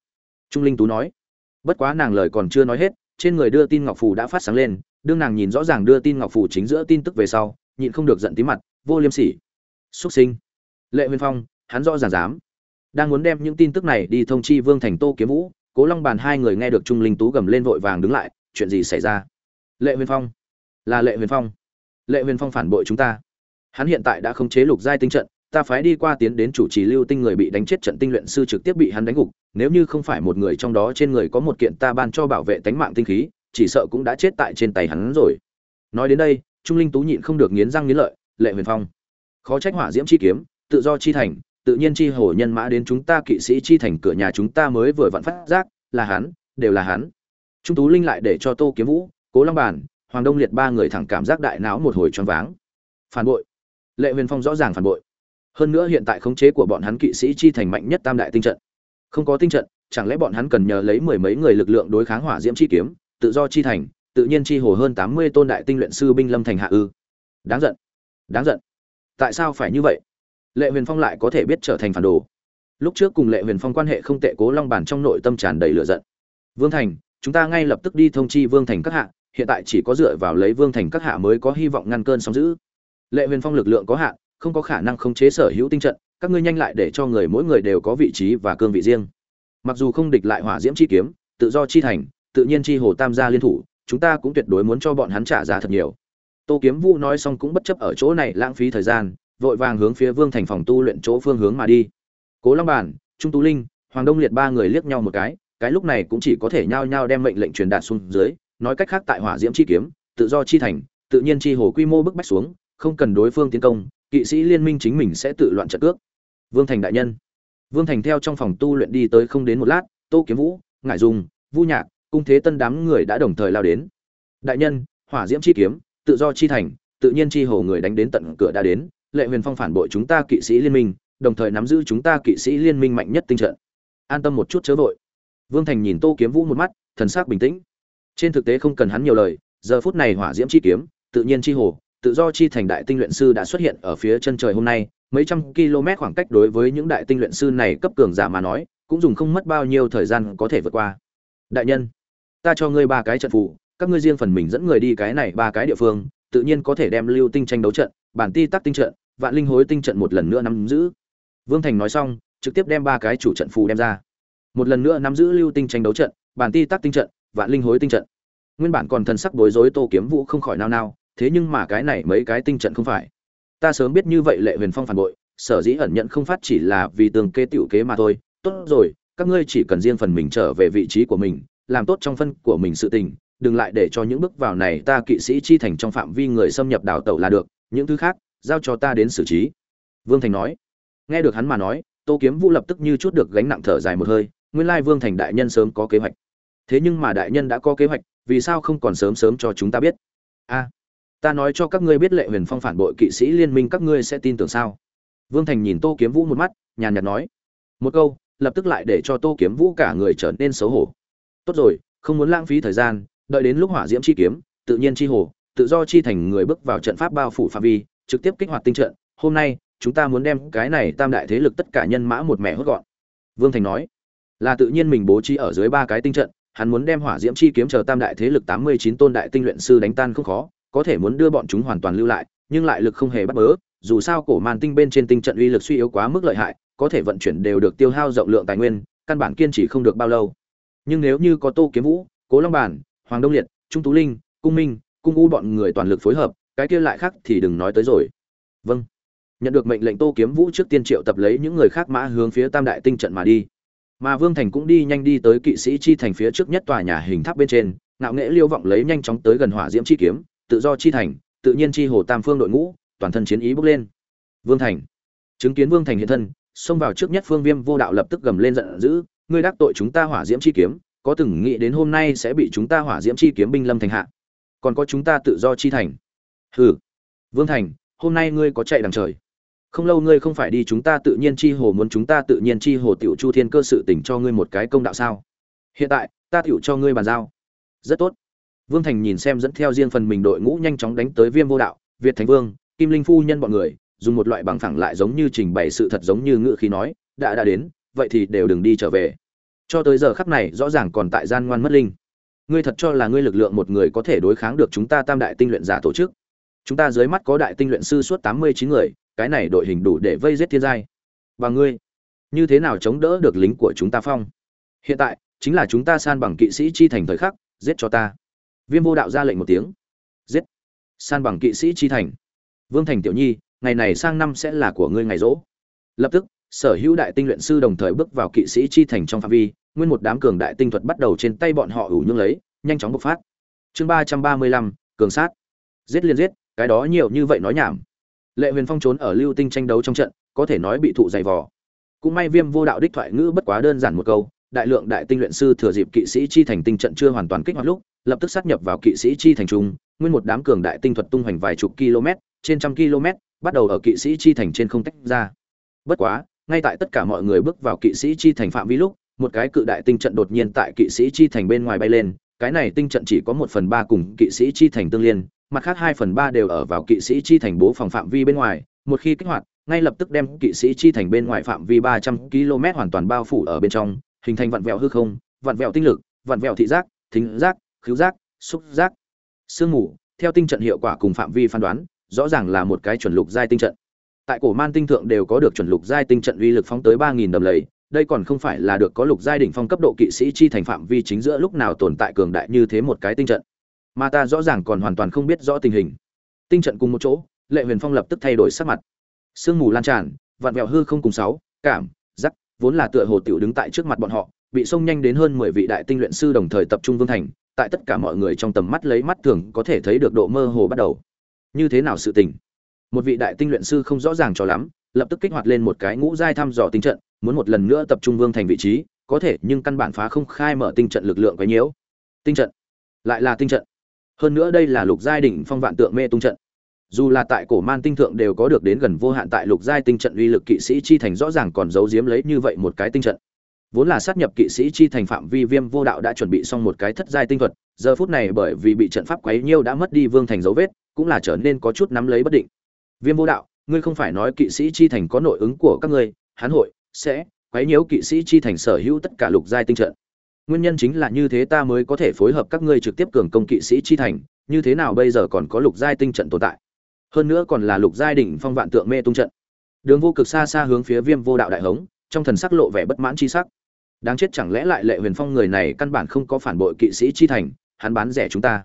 Trung linh tú nói. Bất quá nàng lời còn chưa nói hết, trên người đưa tin ngọc phù đã phát sáng lên, đương nàng nhìn rõ ràng đưa tin ngọc phù chính giữa tin tức về sau, nhịn không được giận tí mặt, vô liêm sỉ. Xuất sinh. Lệ huyền phong, hắn rõ ràng dám. Đang muốn đem những tin tức này đi thông chi vương thành tô kiếm vũ cố long bàn hai người nghe được trung linh tú gầm lên vội vàng đứng lại, chuyện gì xảy ra? Lệ huyền phong. Là lệ huyền phong. Lệ huyền phong phản bội chúng ta. Hắn hiện tại đã khống chế lục giai tinh trận, ta phái đi qua tiến đến chủ trì lưu tinh người bị đánh chết trận tinh luyện sư trực tiếp bị hắn đánh gục, nếu như không phải một người trong đó trên người có một kiện ta ban cho bảo vệ tánh mạng tinh khí, chỉ sợ cũng đã chết tại trên tay hắn rồi. Nói đến đây, trung linh tú nhịn không được nghiến răng nghiến lợi, lệ huyền phong, khó trách hỏa diễm chi kiếm, tự do chi thành tự nhiên chi hổ nhân mã đến chúng ta kỵ sĩ chi thành cửa nhà chúng ta mới vừa vặn phát giác, là hắn, đều là hắn. Trung tú linh lại để cho tô kiếm vũ, cố long bản hoàng đông liệt ba người thẳng cảm giác đại não một hồi choáng váng. Phản bội. Lệ huyền phong rõ ràng phản bội. Hơn nữa hiện tại khống chế của bọn hắn kỵ sĩ chi thành mạnh nhất tam đại tinh trận. Không có tinh trận, chẳng lẽ bọn hắn cần nhờ lấy mười mấy người lực lượng đối kháng hỏa diễm chi kiếm, tự do chi thành, tự nhiên chi hồ hơn tám mươi tôn đại tinh luyện sư binh lâm thành hạ ư? Đáng giận. Đáng giận. Tại sao phải như vậy? Lệ huyền phong lại có thể biết trở thành phản đồ. Lúc trước cùng lệ huyền phong quan hệ không tệ, cố long bản trong nội tâm tràn đầy lửa giận. Vương thành, chúng ta ngay lập tức đi thông chi vương thành các hạ, hiện tại chỉ có dựa vào lấy vương thành các hạ mới có hy vọng ngăn cơn sóng giữ lệ huyền phong lực lượng có hạn, không có khả năng khống chế sở hữu tinh trận, các ngươi nhanh lại để cho người mỗi người đều có vị trí và cương vị riêng. Mặc dù không địch lại hỏa diễm chi kiếm, tự do chi thành, tự nhiên chi hồ tam gia liên thủ, chúng ta cũng tuyệt đối muốn cho bọn hắn trả giá thật nhiều. Tô kiếm vũ nói xong cũng bất chấp ở chỗ này lãng phí thời gian vội vàng hướng phía vương thành phòng tu luyện chỗ phương hướng mà đi. Cố long bản, trung tú linh, hoàng đông liệt ba người liếc nhau một cái cái lúc này cũng chỉ có thể nhao nhao đem mệnh lệnh truyền đạt xuống dưới, nói cách khác tại hỏa diễm chi kiếm, tự do chi thành, tự nhiên chi hồ quy mô bức bách xuống, không cần đối phương tiến công, kỵ sĩ liên minh chính mình sẽ tự loạn trận cước. Vương thành đại nhân. Vương thành theo trong phòng tu luyện đi tới không đến một lát, tô kiếm vũ, ngải dung, vu nhạc, cung thế tân đám người đã đồng thời lao đến. Đại nhân, hỏa diễm chi kiếm, tự do chi thành, tự nhiên chi hồ người đánh đến tận cửa đã đến lệ huyền phong phản bội chúng ta kỵ sĩ liên minh, đồng thời nắm giữ chúng ta kỵ sĩ liên minh mạnh nhất tinh trận. An tâm một chút chớ vội. Vương thành nhìn tô kiếm vũ một mắt, thần sắc bình tĩnh. Trên thực tế không cần hắn nhiều lời, giờ phút này hỏa diễm chi kiếm, tự nhiên chi hồ, tự do chi thành đại tinh luyện sư đã xuất hiện ở phía chân trời hôm nay, mấy trăm km khoảng cách đối với những đại tinh luyện sư này cấp cường giả mà nói, cũng dùng không mất bao nhiêu thời gian có thể vượt qua. Đại nhân, ta cho ngươi ba cái trận phụ các ngươi riêng phần mình dẫn người đi cái này ba cái địa phương, tự nhiên có thể đem lưu tinh tranh đấu trận bản ti tắc tinh trận, vạn linh hối tinh trận một lần nữa nắm giữ. Vương thành nói xong, trực tiếp đem ba cái chủ trận phù đem ra. Một lần nữa nắm giữ lưu tinh tranh đấu trận, bản ti tắc tinh trận, vạn linh hối tinh trận. Nguyên bản còn thần sắc bối rối tô kiếm vũ không khỏi nao nao, thế nhưng mà cái này mấy cái tinh trận không phải. Ta sớm biết như vậy lệ huyền phong phản bội, sở dĩ ẩn nhận không phát chỉ là vì tường kê tiểu kế mà thôi. Tốt rồi, các ngươi chỉ cần riêng phần mình trở về vị trí của mình, làm tốt trong phân của mình sự tình, đừng lại để cho những bước vào này ta kỵ sĩ chi thành trong phạm vi người xâm nhập đào tẩu là được những thứ khác, giao cho ta đến xử trí. Vương thành nói. Nghe được hắn mà nói, tô kiếm vũ lập tức như chút được gánh nặng thở dài một hơi, nguyên lai vương thành đại nhân sớm có kế hoạch. Thế nhưng mà đại nhân đã có kế hoạch, vì sao không còn sớm sớm cho chúng ta biết? A, ta nói cho các ngươi biết lệ huyền phong phản bội kỵ sĩ liên minh các ngươi sẽ tin tưởng sao? Vương thành nhìn tô kiếm vũ một mắt, nhàn nhạt nói. Một câu, lập tức lại để cho tô kiếm vũ cả người trở nên xấu hổ. Tốt rồi, không muốn lãng phí thời gian, đợi đến lúc hỏa diễm chi kiếm, tự nhiên chi hồ tự do chi thành người bước vào trận pháp bao phủ phạm vi, trực tiếp kích hoạt tinh trận, hôm nay, chúng ta muốn đem cái này tam đại thế lực tất cả nhân mã một mẹ hốt gọn. Vương thành nói, là tự nhiên mình bố trí ở dưới ba cái tinh trận, hắn muốn đem hỏa diễm chi kiếm chờ tam đại thế lực tám mươi chín tôn đại tinh luyện sư đánh tan không khó, có thể muốn đưa bọn chúng hoàn toàn lưu lại, nhưng lại lực không hề bắt bớ, dù sao cổ màn tinh bên trên tinh trận uy lực suy yếu quá mức lợi hại, có thể vận chuyển đều được tiêu hao rộng lượng tài nguyên, căn bản kiên trì không được bao lâu. Nhưng nếu như có tô kiếm vũ, cố long bản, hoàng đông liệt, trung tú linh, cung minh cung u bọn người toàn lực phối hợp, cái kia lại khác thì đừng nói tới rồi. Vâng. Nhận được mệnh lệnh tô kiếm vũ trước tiên triệu tập lấy những người khác mã hướng phía tam đại tinh trận mà đi. Mà vương thành cũng đi nhanh đi tới kỵ sĩ chi thành phía trước nhất tòa nhà hình tháp bên trên, ngạo nghễ liêu vọng lấy nhanh chóng tới gần hỏa diễm chi kiếm, tự do chi thành, tự nhiên chi hồ tam phương đội ngũ, toàn thân chiến ý bước lên. Vương thành. Chứng kiến vương thành hiện thân, xông vào trước nhất phương viêm vô đạo lập tức gầm lên giận dữ, ngươi đắc tội chúng ta hỏa diễm chi kiếm, có từng nghĩ đến hôm nay sẽ bị chúng ta hỏa diễm chi kiếm binh lâm thành hạ? Còn có chúng ta tự do chi thành. Hừ. Vương thành, hôm nay ngươi có chạy đằng trời. Không lâu ngươi không phải đi chúng ta tự nhiên chi hồ, muốn chúng ta tự nhiên chi hồ tiểu chu thiên cơ sự tỉnh cho ngươi một cái công đạo sao? Hiện tại, ta tiểu cho ngươi bàn giao. Rất tốt. Vương thành nhìn xem dẫn theo riêng phần mình đội ngũ nhanh chóng đánh tới viêm vô đạo, việt thánh vương, kim linh phu nhân bọn người, dùng một loại bằng phẳng lại giống như trình bày sự thật giống như ngự khí nói, đã đã đến, vậy thì đều đừng đi trở về. Cho tới giờ khắc này, rõ ràng còn tại gian ngoan mất linh ngươi thật cho là ngươi lực lượng một người có thể đối kháng được chúng ta tam đại tinh luyện giả tổ chức? Chúng ta dưới mắt có đại tinh luyện sư suốt tám mươi chín người, cái này đội hình đủ để vây giết thiên giai. Và ngươi, như thế nào chống đỡ được lính của chúng ta phong? Hiện tại, chính là chúng ta san bằng kỵ sĩ chi thành thời khắc, giết cho ta. Viêm vô đạo ra lệnh một tiếng. Giết. San bằng kỵ sĩ chi thành. Vương thành tiểu nhi, ngày này sang năm sẽ là của ngươi ngày rỗ. Lập tức, sở hữu đại tinh luyện sư đồng thời bước vào kỵ sĩ chi thành trong phạm vi nguyên một đám cường đại tinh thuật bắt đầu trên tay bọn họ ủ nhương lấy, nhanh chóng bộc phát. Chương ba trăm ba mươi lăm, cường sát. Giết liên giết, cái đó nhiều như vậy nói nhảm. Lệ huyền phong trốn ở lưu tinh tranh đấu trong trận, có thể nói bị thụ dày vò. Cũng may viêm vô đạo đích thoại ngữ bất quá đơn giản một câu, đại lượng đại tinh luyện sư thừa dịp kỵ sĩ chi thành tinh trận chưa hoàn toàn kích hoạt lúc, lập tức sát nhập vào kỵ sĩ chi thành trung, nguyên một đám cường đại tinh thuật tung hoành vài chục km, trên trăm km, bắt đầu ở kỵ sĩ chi thành trên không tách ra. Bất quá, ngay tại tất cả mọi người bước vào kỵ sĩ chi thành phạm vi lúc một cái cự đại tinh trận đột nhiên tại kỵ sĩ chi thành bên ngoài bay lên, cái này tinh trận chỉ có một phần ba cùng kỵ sĩ chi thành tương liên, mặt khác hai phần ba đều ở vào kỵ sĩ chi thành bố phòng phạm vi bên ngoài, một khi kích hoạt, ngay lập tức đem kỵ sĩ chi thành bên ngoài phạm vi ba trăm km hoàn toàn bao phủ ở bên trong, hình thành vặn vẹo hư không, vặn vẹo tinh lực, vặn vẹo thị giác, thính giác, khứu giác, xúc giác. Sương mù, theo tinh trận hiệu quả cùng phạm vi phán đoán, rõ ràng là một cái chuẩn lục giai tinh trận. Tại cổ man tinh thượng đều có được chuẩn lục giai tinh trận uy lực phóng tới ba nghìn đầm lầy đây còn không phải là được có lục giai đỉnh phong cấp độ kỵ sĩ chi thành phạm vi chính giữa lúc nào tồn tại cường đại như thế một cái tinh trận. Mà ta rõ ràng còn hoàn toàn không biết rõ tình hình. Tinh trận cùng một chỗ, lệ huyền phong lập tức thay đổi sắc mặt. Sương mù lan tràn vặn vẹo hư không cùng sáu, cảm, giác, vốn là tựa hồ tiểu đứng tại trước mặt bọn họ, bị xông nhanh đến hơn mười vị đại tinh luyện sư đồng thời tập trung vương thành, tại tất cả mọi người trong tầm mắt lấy mắt thường có thể thấy được độ mơ hồ bắt đầu. Như thế nào sự tình? Một vị đại tinh luyện sư không rõ ràng cho lắm lập tức kích hoạt lên một cái ngũ giai thăm dò tinh trận, muốn một lần nữa tập trung vương thành vị trí, có thể, nhưng căn bản phá không khai mở tinh trận lực lượng quấy nhiễu tinh trận. Lại là tinh trận. Hơn nữa đây là lục giai đỉnh phong vạn tượng mê tung trận. Dù là tại cổ man tinh thượng đều có được đến gần vô hạn tại lục giai tinh trận uy lực kỵ sĩ chi thành rõ ràng còn giấu giếm lấy như vậy một cái tinh trận. Vốn là sát nhập kỵ sĩ chi thành phạm vi viêm vô đạo đã chuẩn bị xong một cái thất giai tinh thuật, giờ phút này bởi vì bị trận pháp quấy nhiễu đã mất đi vương thành dấu vết, cũng là trở nên có chút nắm lấy bất định. Viêm vô đạo ngươi không phải nói kỵ sĩ chi thành có nội ứng của các ngươi, hán hội sẽ quấy nhiễu kỵ sĩ chi thành sở hữu tất cả lục giai tinh trận. Nguyên nhân chính là như thế ta mới có thể phối hợp các ngươi trực tiếp cường công kỵ sĩ chi thành, như thế nào bây giờ còn có lục giai tinh trận tồn tại? Hơn nữa còn là lục giai đỉnh phong vạn tượng mê tung trận. Đường vô cực xa xa hướng phía viêm vô đạo đại hống, trong thần sắc lộ vẻ bất mãn chi sắc. Đáng chết chẳng lẽ lại lệ huyền phong người này căn bản không có phản bội kỵ sĩ chi thành, hắn bán rẻ chúng ta.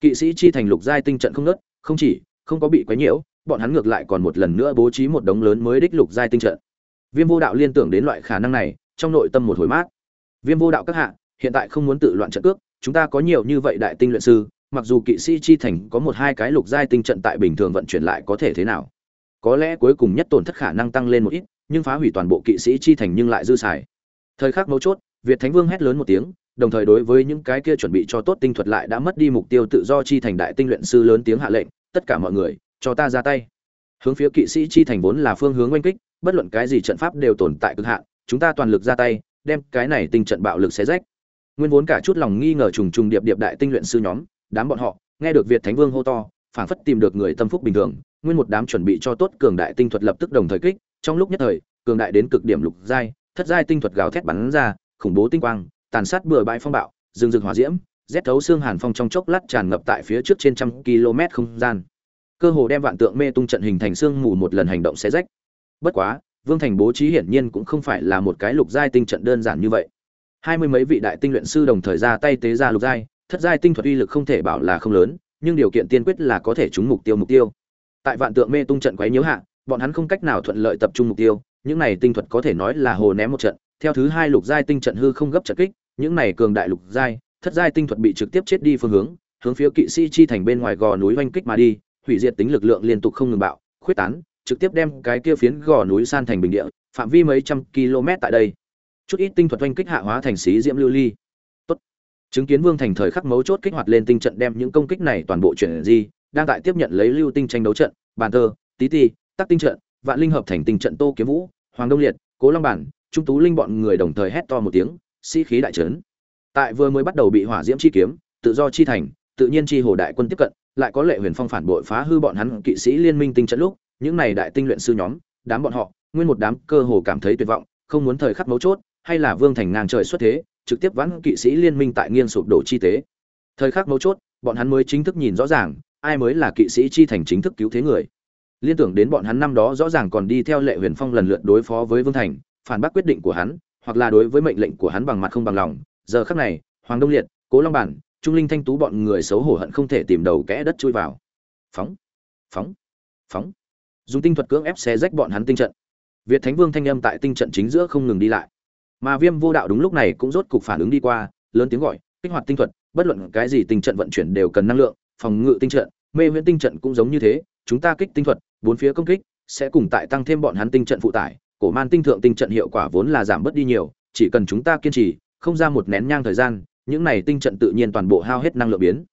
Kỵ sĩ chi thành lục giai tinh trận không nớt không chỉ không có bị quấy nhiễu bọn hắn ngược lại còn một lần nữa bố trí một đống lớn mới đích lục giai tinh trận. Viêm vô đạo liên tưởng đến loại khả năng này, trong nội tâm một hồi mát. Viêm vô đạo các hạ, hiện tại không muốn tự loạn trận cước, chúng ta có nhiều như vậy đại tinh luyện sư, mặc dù kỵ sĩ chi thành có một hai cái lục giai tinh trận tại bình thường vận chuyển lại có thể thế nào? Có lẽ cuối cùng nhất tổn thất khả năng tăng lên một ít, nhưng phá hủy toàn bộ kỵ sĩ chi thành nhưng lại dư xài. Thời khắc mấu chốt, việt thánh vương hét lớn một tiếng, đồng thời đối với những cái kia chuẩn bị cho tốt tinh thuật lại đã mất đi mục tiêu tự do chi thành đại tinh luyện sư lớn tiếng hạ lệnh, tất cả mọi người cho ta ra tay. Hướng phía kỵ sĩ chi thành vốn là phương hướng oanh kích, bất luận cái gì trận pháp đều tồn tại cực hạn, chúng ta toàn lực ra tay, đem cái này tinh trận bạo lực xé rách. Nguyên vốn cả chút lòng nghi ngờ trùng trùng điệp điệp đại tinh luyện sư nhóm, đám bọn họ, nghe được việt thánh vương hô to, phảng phất tìm được người tâm phúc bình thường, nguyên một đám chuẩn bị cho tốt cường đại tinh thuật lập tức đồng thời kích, trong lúc nhất thời, cường đại đến cực điểm lục giai, thất giai tinh thuật gào thét bắn ra, khủng bố tinh quang, tàn sát bừa bãi phong bạo, rừng rừng hỏa diễm, rét thấu xương hàn phong trong chốc lát tràn ngập tại phía trước trên trăm km không gian cơ hồ đem vạn tượng mê tung trận hình thành xương mù một lần hành động xé rách. Bất quá, vương thành bố trí hiển nhiên cũng không phải là một cái lục giai tinh trận đơn giản như vậy. Hai mươi mấy vị đại tinh luyện sư đồng thời ra tay tế ra lục giai, thất giai tinh thuật uy lực không thể bảo là không lớn, nhưng điều kiện tiên quyết là có thể trúng mục tiêu mục tiêu. Tại vạn tượng mê tung trận quấy nhiễu hạ, bọn hắn không cách nào thuận lợi tập trung mục tiêu, những này tinh thuật có thể nói là hồ ném một trận. Theo thứ hai lục giai tinh trận hư không gấp trận kích, những này cường đại lục giai, thất giai tinh thuật bị trực tiếp chết đi phương hướng hướng phía kỵ sĩ chi thành bên ngoài gò núi oanh kích mà đi hủy diệt tính lực lượng liên tục không ngừng bạo, khuyết tán, trực tiếp đem cái kia phiến gò núi san thành bình địa, phạm vi mấy trăm km tại đây. Chút ít tinh thuật oanh kích hạ hóa thành xí diễm lưu ly. Tốt. Chứng kiến vương thành thời khắc mấu chốt kích hoạt lên tinh trận đem những công kích này toàn bộ chuyển di, đang tại tiếp nhận lấy lưu tinh tranh đấu trận, bàn tơ tí ti, tắc tinh trận, vạn linh hợp thành tinh trận tô kiếm vũ, hoàng đông liệt, cố long bản, trung tú linh bọn người đồng thời hét to một tiếng, sĩ khí đại trấn. Tại vừa mới bắt đầu bị hỏa diễm chi kiếm, tự do chi thành, tự nhiên chi hồ đại quân tiếp cận lại có lệ huyền phong phản bội phá hư bọn hắn kỵ sĩ liên minh tinh trận lúc, những này đại tinh luyện sư nhóm, đám bọn họ, nguyên một đám cơ hồ cảm thấy tuyệt vọng, không muốn thời khắc mấu chốt, hay là vương thành ngang trời xuất thế, trực tiếp vãn kỵ sĩ liên minh tại nghiêng sụp đổ chi tế. Thời khắc mấu chốt, bọn hắn mới chính thức nhìn rõ ràng, ai mới là kỵ sĩ chi thành chính thức cứu thế người. Liên tưởng đến bọn hắn năm đó rõ ràng còn đi theo lệ huyền phong lần lượt đối phó với vương thành, phản bác quyết định của hắn, hoặc là đối với mệnh lệnh của hắn bằng mặt không bằng lòng, giờ khắc này, hoàng đông liệt, cố long bản trung linh thanh tú bọn người xấu hổ hận không thể tìm đầu kẽ đất chui vào. Phóng phóng phóng. Dùng tinh thuật cưỡng ép xé rách bọn hắn tinh trận. Việt thánh vương thanh âm tại tinh trận chính giữa không ngừng đi lại. Mà viêm vô đạo đúng lúc này cũng rốt cục phản ứng đi qua, lớn tiếng gọi, kích hoạt tinh thuật, bất luận cái gì tinh trận vận chuyển đều cần năng lượng, phòng ngự tinh trận, mê huyễn tinh trận cũng giống như thế, chúng ta kích tinh thuật, bốn phía công kích, sẽ cùng tại tăng thêm bọn hắn tinh trận phụ tải, cổ man tinh thượng tinh trận hiệu quả vốn là giảm bớt đi nhiều, chỉ cần chúng ta kiên trì, không ra một nén nhang thời gian những này tinh trận tự nhiên toàn bộ hao hết năng lượng biến.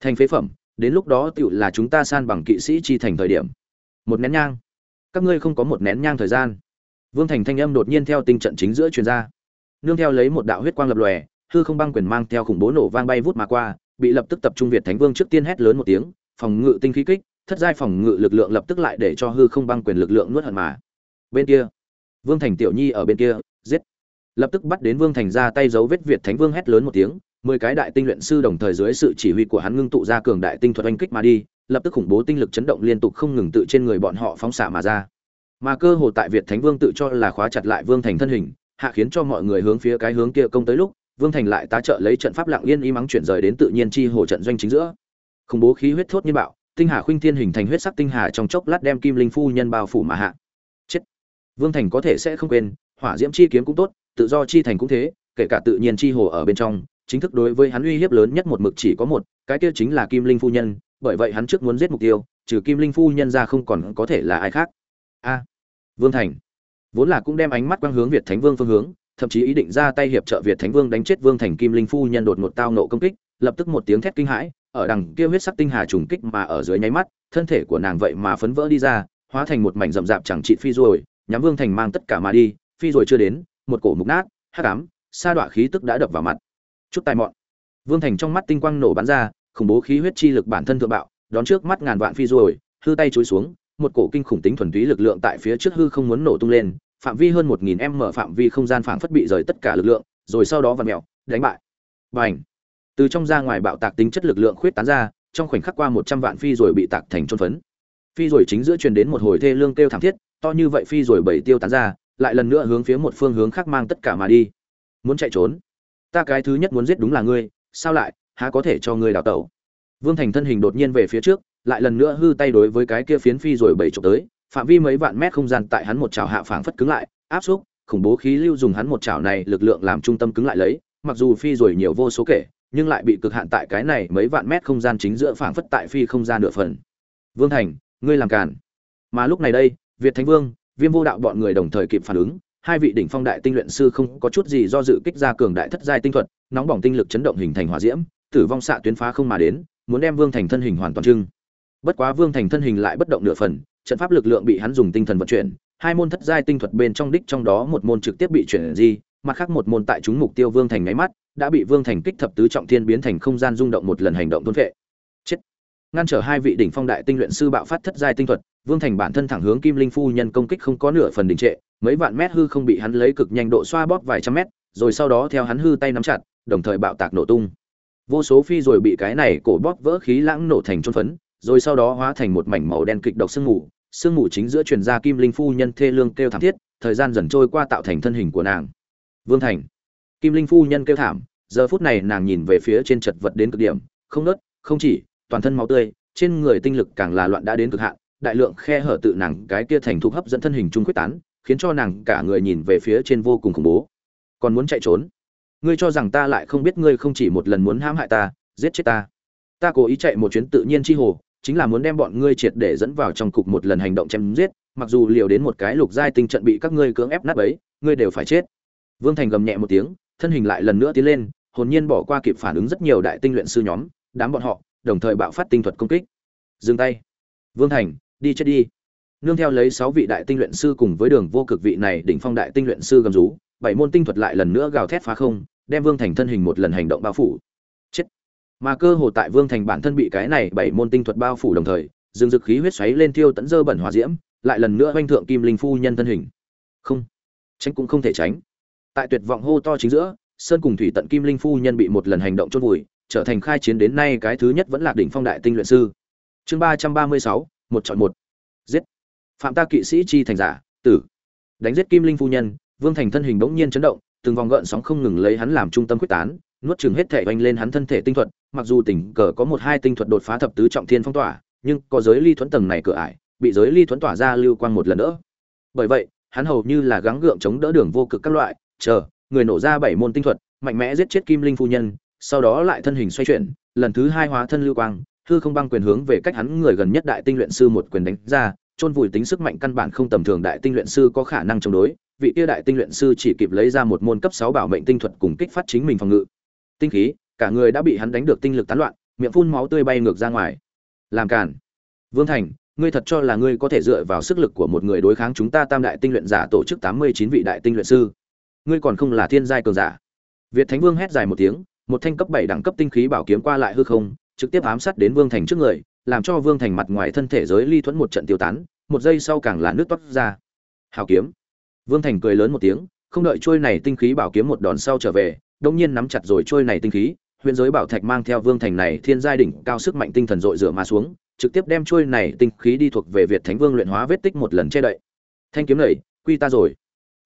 Thành phế phẩm, đến lúc đó tựu là chúng ta san bằng kỵ sĩ chi thành thời điểm. Một nén nhang. Các ngươi không có một nén nhang thời gian. Vương thành thanh âm đột nhiên theo tinh trận chính giữa truyền ra. Nương theo lấy một đạo huyết quang lập lòe, hư không băng quyền mang theo khủng bố nổ vang bay vút mà qua, bị lập tức tập trung việt thánh vương trước tiên hét lớn một tiếng, phòng ngự tinh khí kích, thất giai phòng ngự lực lượng lập tức lại để cho hư không băng quyền lực lượng nuốt hận mà. Bên kia, vương thành tiểu nhi ở bên kia, giết lập tức bắt đến vương thành ra tay dấu vết việt thánh vương hét lớn một tiếng, mười cái đại tinh luyện sư đồng thời dưới sự chỉ huy của hắn ngưng tụ ra cường đại tinh thuật oanh kích mà đi, lập tức khủng bố tinh lực chấn động liên tục không ngừng tự trên người bọn họ phóng xạ mà ra. Mà cơ hồ tại việt thánh vương tự cho là khóa chặt lại vương thành thân hình, hạ khiến cho mọi người hướng phía cái hướng kia công tới lúc, vương thành lại tá trợ lấy trận pháp lặng yên y mắng chuyển rời đến tự nhiên chi hồ trận doanh chính giữa. Khủng bố khí huyết thốt như bạo, tinh hà khuynh thiên hình thành huyết sắc tinh hà trong chốc lát đem kim linh phu nhân bao phủ mà hạ. Chết! Vương thành có thể sẽ không quên, hỏa diễm chi kiếm cũng tốt tự do chi thành cũng thế, kể cả tự nhiên chi hồ ở bên trong, chính thức đối với hắn uy hiếp lớn nhất một mực chỉ có một, cái kia chính là kim linh phu nhân, bởi vậy hắn trước muốn giết mục tiêu, trừ kim linh phu nhân ra không còn có thể là ai khác. A, vương thành. Vốn là cũng đem ánh mắt quang hướng việt thánh vương phương hướng, thậm chí ý định ra tay hiệp trợ việt thánh vương đánh chết vương thành kim linh phu nhân đột ngột tao nộ công kích, lập tức một tiếng thét kinh hãi, ở đằng kia huyết sắc tinh hà trùng kích mà ở dưới nháy mắt, thân thể của nàng vậy mà phấn vỡ đi ra, hóa thành một mảnh rậm rạp chẳng trị phi rồi, nhắm vương thành mang tất cả mà đi, phi rồi chưa đến một cổ mục nát, hắc ám, sa đọa khí tức đã đập vào mặt. Chút tài mọn. Vương thành trong mắt tinh quang nổ bắn ra, khủng bố khí huyết chi lực bản thân thượng bạo, đón trước mắt ngàn vạn phi rồi, hư tay chối xuống, một cổ kinh khủng tính thuần túy lực lượng tại phía trước hư không muốn nổ tung lên, phạm vi hơn một nghìn m phạm vi không gian phảng phất bị rời tất cả lực lượng, rồi sau đó vặn mèo, đánh bại. Bành! Từ trong ra ngoài bạo tạc tính chất lực lượng khuyết tán ra, trong khoảnh khắc qua một trăm vạn phi rồi bị tạc thành trôn phấn. Phi rồi chính giữa truyền đến một hồi thê lương kêu thảm thiết, to như vậy phi rồi bảy tiêu tán ra lại lần nữa hướng phía một phương hướng khác mang tất cả mà đi. Muốn chạy trốn? Ta cái thứ nhất muốn giết đúng là ngươi, sao lại, há có thể cho ngươi đào tẩu? Vương thành thân hình đột nhiên về phía trước, lại lần nữa hư tay đối với cái kia phiến phi rồi bảy chục tới, phạm vi mấy vạn mét không gian tại hắn một chảo hạ phảng phất cứng lại, áp xúc, khủng bố khí lưu dùng hắn một chảo này lực lượng làm trung tâm cứng lại lấy, mặc dù phi rồi nhiều vô số kể, nhưng lại bị cực hạn tại cái này mấy vạn mét không gian chính giữa phảng phất tại phi không gian nửa phần. Vương thành, ngươi làm cản mà lúc này đây, việt thánh vương viêm vô đạo bọn người đồng thời kịp phản ứng, hai vị đỉnh phong đại tinh luyện sư không có chút gì do dự kích ra cường đại thất giai tinh thuật, nóng bỏng tinh lực chấn động hình thành hỏa diễm, tử vong xạ tuyến phá không mà đến, muốn đem vương thành thân hình hoàn toàn trưng. Bất quá vương thành thân hình lại bất động nửa phần, trận pháp lực lượng bị hắn dùng tinh thần vận chuyển, hai môn thất giai tinh thuật bên trong đích trong đó một môn trực tiếp bị chuyển di, mặt khác một môn tại chúng mục tiêu vương thành nháy mắt, đã bị vương thành kích thập tứ trọng thiên biến thành không gian rung động một lần hành động thôn vệ. Chết. Ngăn trở hai vị đỉnh phong đại tinh luyện sư bạo phát thất giai tinh thuật vương thành bản thân thẳng hướng kim linh phu nhân công kích không có nửa phần đình trệ, mấy vạn mét hư không bị hắn lấy cực nhanh độ xoa bóp vài trăm mét, rồi sau đó theo hắn hư tay nắm chặt, đồng thời bạo tạc nổ tung. Vô số phi rồi bị cái này cổ bóp vỡ khí lãng nổ thành trôn phấn, rồi sau đó hóa thành một mảnh màu đen kịch độc sương mù. Sương mù chính giữa truyền ra kim linh phu nhân thê lương kêu thảm thiết, thời gian dần trôi qua tạo thành thân hình của nàng. Vương thành. Kim linh phu nhân kêu thảm, giờ phút này nàng nhìn về phía trên chật vật đến cực điểm, không nớt, không chỉ, toàn thân máu tươi, trên người tinh lực càng là loạn đã đến cực hạn đại lượng khe hở tự nàng cái kia thành thục hấp dẫn thân hình trung quyết tán, khiến cho nàng cả người nhìn về phía trên vô cùng khủng bố. Còn muốn chạy trốn? Ngươi cho rằng ta lại không biết ngươi không chỉ một lần muốn hãm hại ta, giết chết ta. Ta cố ý chạy một chuyến tự nhiên chi hồ, chính là muốn đem bọn ngươi triệt để dẫn vào trong cục một lần hành động chém giết, mặc dù liều đến một cái lục giai tinh trận bị các ngươi cưỡng ép nát ấy ngươi đều phải chết. Vương thành gầm nhẹ một tiếng, thân hình lại lần nữa tiến lên, hồn nhiên bỏ qua kịp phản ứng rất nhiều đại tinh luyện sư nhóm, đám bọn họ, đồng thời bạo phát tinh thuật công kích. Dừng tay. Vương thành đi chết đi. Nương theo lấy sáu vị đại tinh luyện sư cùng với đường vô cực vị này đỉnh phong đại tinh luyện sư gầm rú, bảy môn tinh thuật lại lần nữa gào thét phá không, đem vương thành thân hình một lần hành động bao phủ. Chết. Mà cơ hồ tại vương thành bản thân bị cái này bảy môn tinh thuật bao phủ đồng thời, dương dực khí huyết xoáy lên tiêu tẫn dơ bẩn hòa diễm, lại lần nữa oanh thượng kim linh phu nhân thân hình. Không. Tránh cũng không thể tránh. Tại tuyệt vọng hô to chính giữa, sơn cùng thủy tận kim linh phu nhân bị một lần hành động chôn vùi, trở thành khai chiến đến nay cái thứ nhất vẫn là đỉnh phong đại tinh luyện sư. Chương ba trăm ba mươi sáu một chọn một. Giết. Phạm ta kỵ sĩ chi thành giả, tử. Đánh giết kim linh phu nhân, vương thành thân hình bỗng nhiên chấn động, từng vòng gợn sóng không ngừng lấy hắn làm trung tâm quyết tán, nuốt chừng hết thể oanh lên hắn thân thể tinh thuật mặc dù tình cờ có một hai tinh thuật đột phá thập tứ trọng thiên phong tỏa, nhưng có giới ly thuẫn tầng này cửa ải, bị giới ly thuẫn tỏa ra lưu quang một lần nữa. Bởi vậy, hắn hầu như là gắng gượng chống đỡ đường vô cực các loại, chờ, người nổ ra bảy môn tinh thuật mạnh mẽ giết chết kim linh phu nhân, sau đó lại thân hình xoay chuyển, lần thứ hai hóa thân lưu quang hư không băng quyền hướng về cách hắn người gần nhất đại tinh luyện sư một quyền đánh ra, chôn vùi tính sức mạnh căn bản không tầm thường đại tinh luyện sư có khả năng chống đối, vị kia đại tinh luyện sư chỉ kịp lấy ra một môn cấp sáu bảo mệnh tinh thuật cùng kích phát chính mình phòng ngự. Tinh khí, cả người đã bị hắn đánh được tinh lực tán loạn, miệng phun máu tươi bay ngược ra ngoài. Làm cản vương thành, ngươi thật cho là ngươi có thể dựa vào sức lực của một người đối kháng chúng ta tam đại tinh luyện giả tổ chức tám mươi chín vị đại tinh luyện sư? Ngươi còn không là thiên giai cường giả. Việt thánh vương hét dài một tiếng, một thanh cấp bảy đẳng cấp tinh khí bảo kiếm qua lại hư không trực tiếp ám sát đến vương thành trước người, làm cho vương thành mặt ngoài thân thể giới ly thuẫn một trận tiêu tán, một giây sau càng là nước toát ra. Hào kiếm. Vương thành cười lớn một tiếng, không đợi trôi này tinh khí bảo kiếm một đòn sau trở về, đông nhiên nắm chặt rồi trôi này tinh khí, huyền giới bảo thạch mang theo vương thành này thiên giai đỉnh cao sức mạnh tinh thần dội rửa mà xuống, trực tiếp đem trôi này tinh khí đi thuộc về việt thánh vương luyện hóa vết tích một lần che đậy. Thanh kiếm này, quy ta rồi.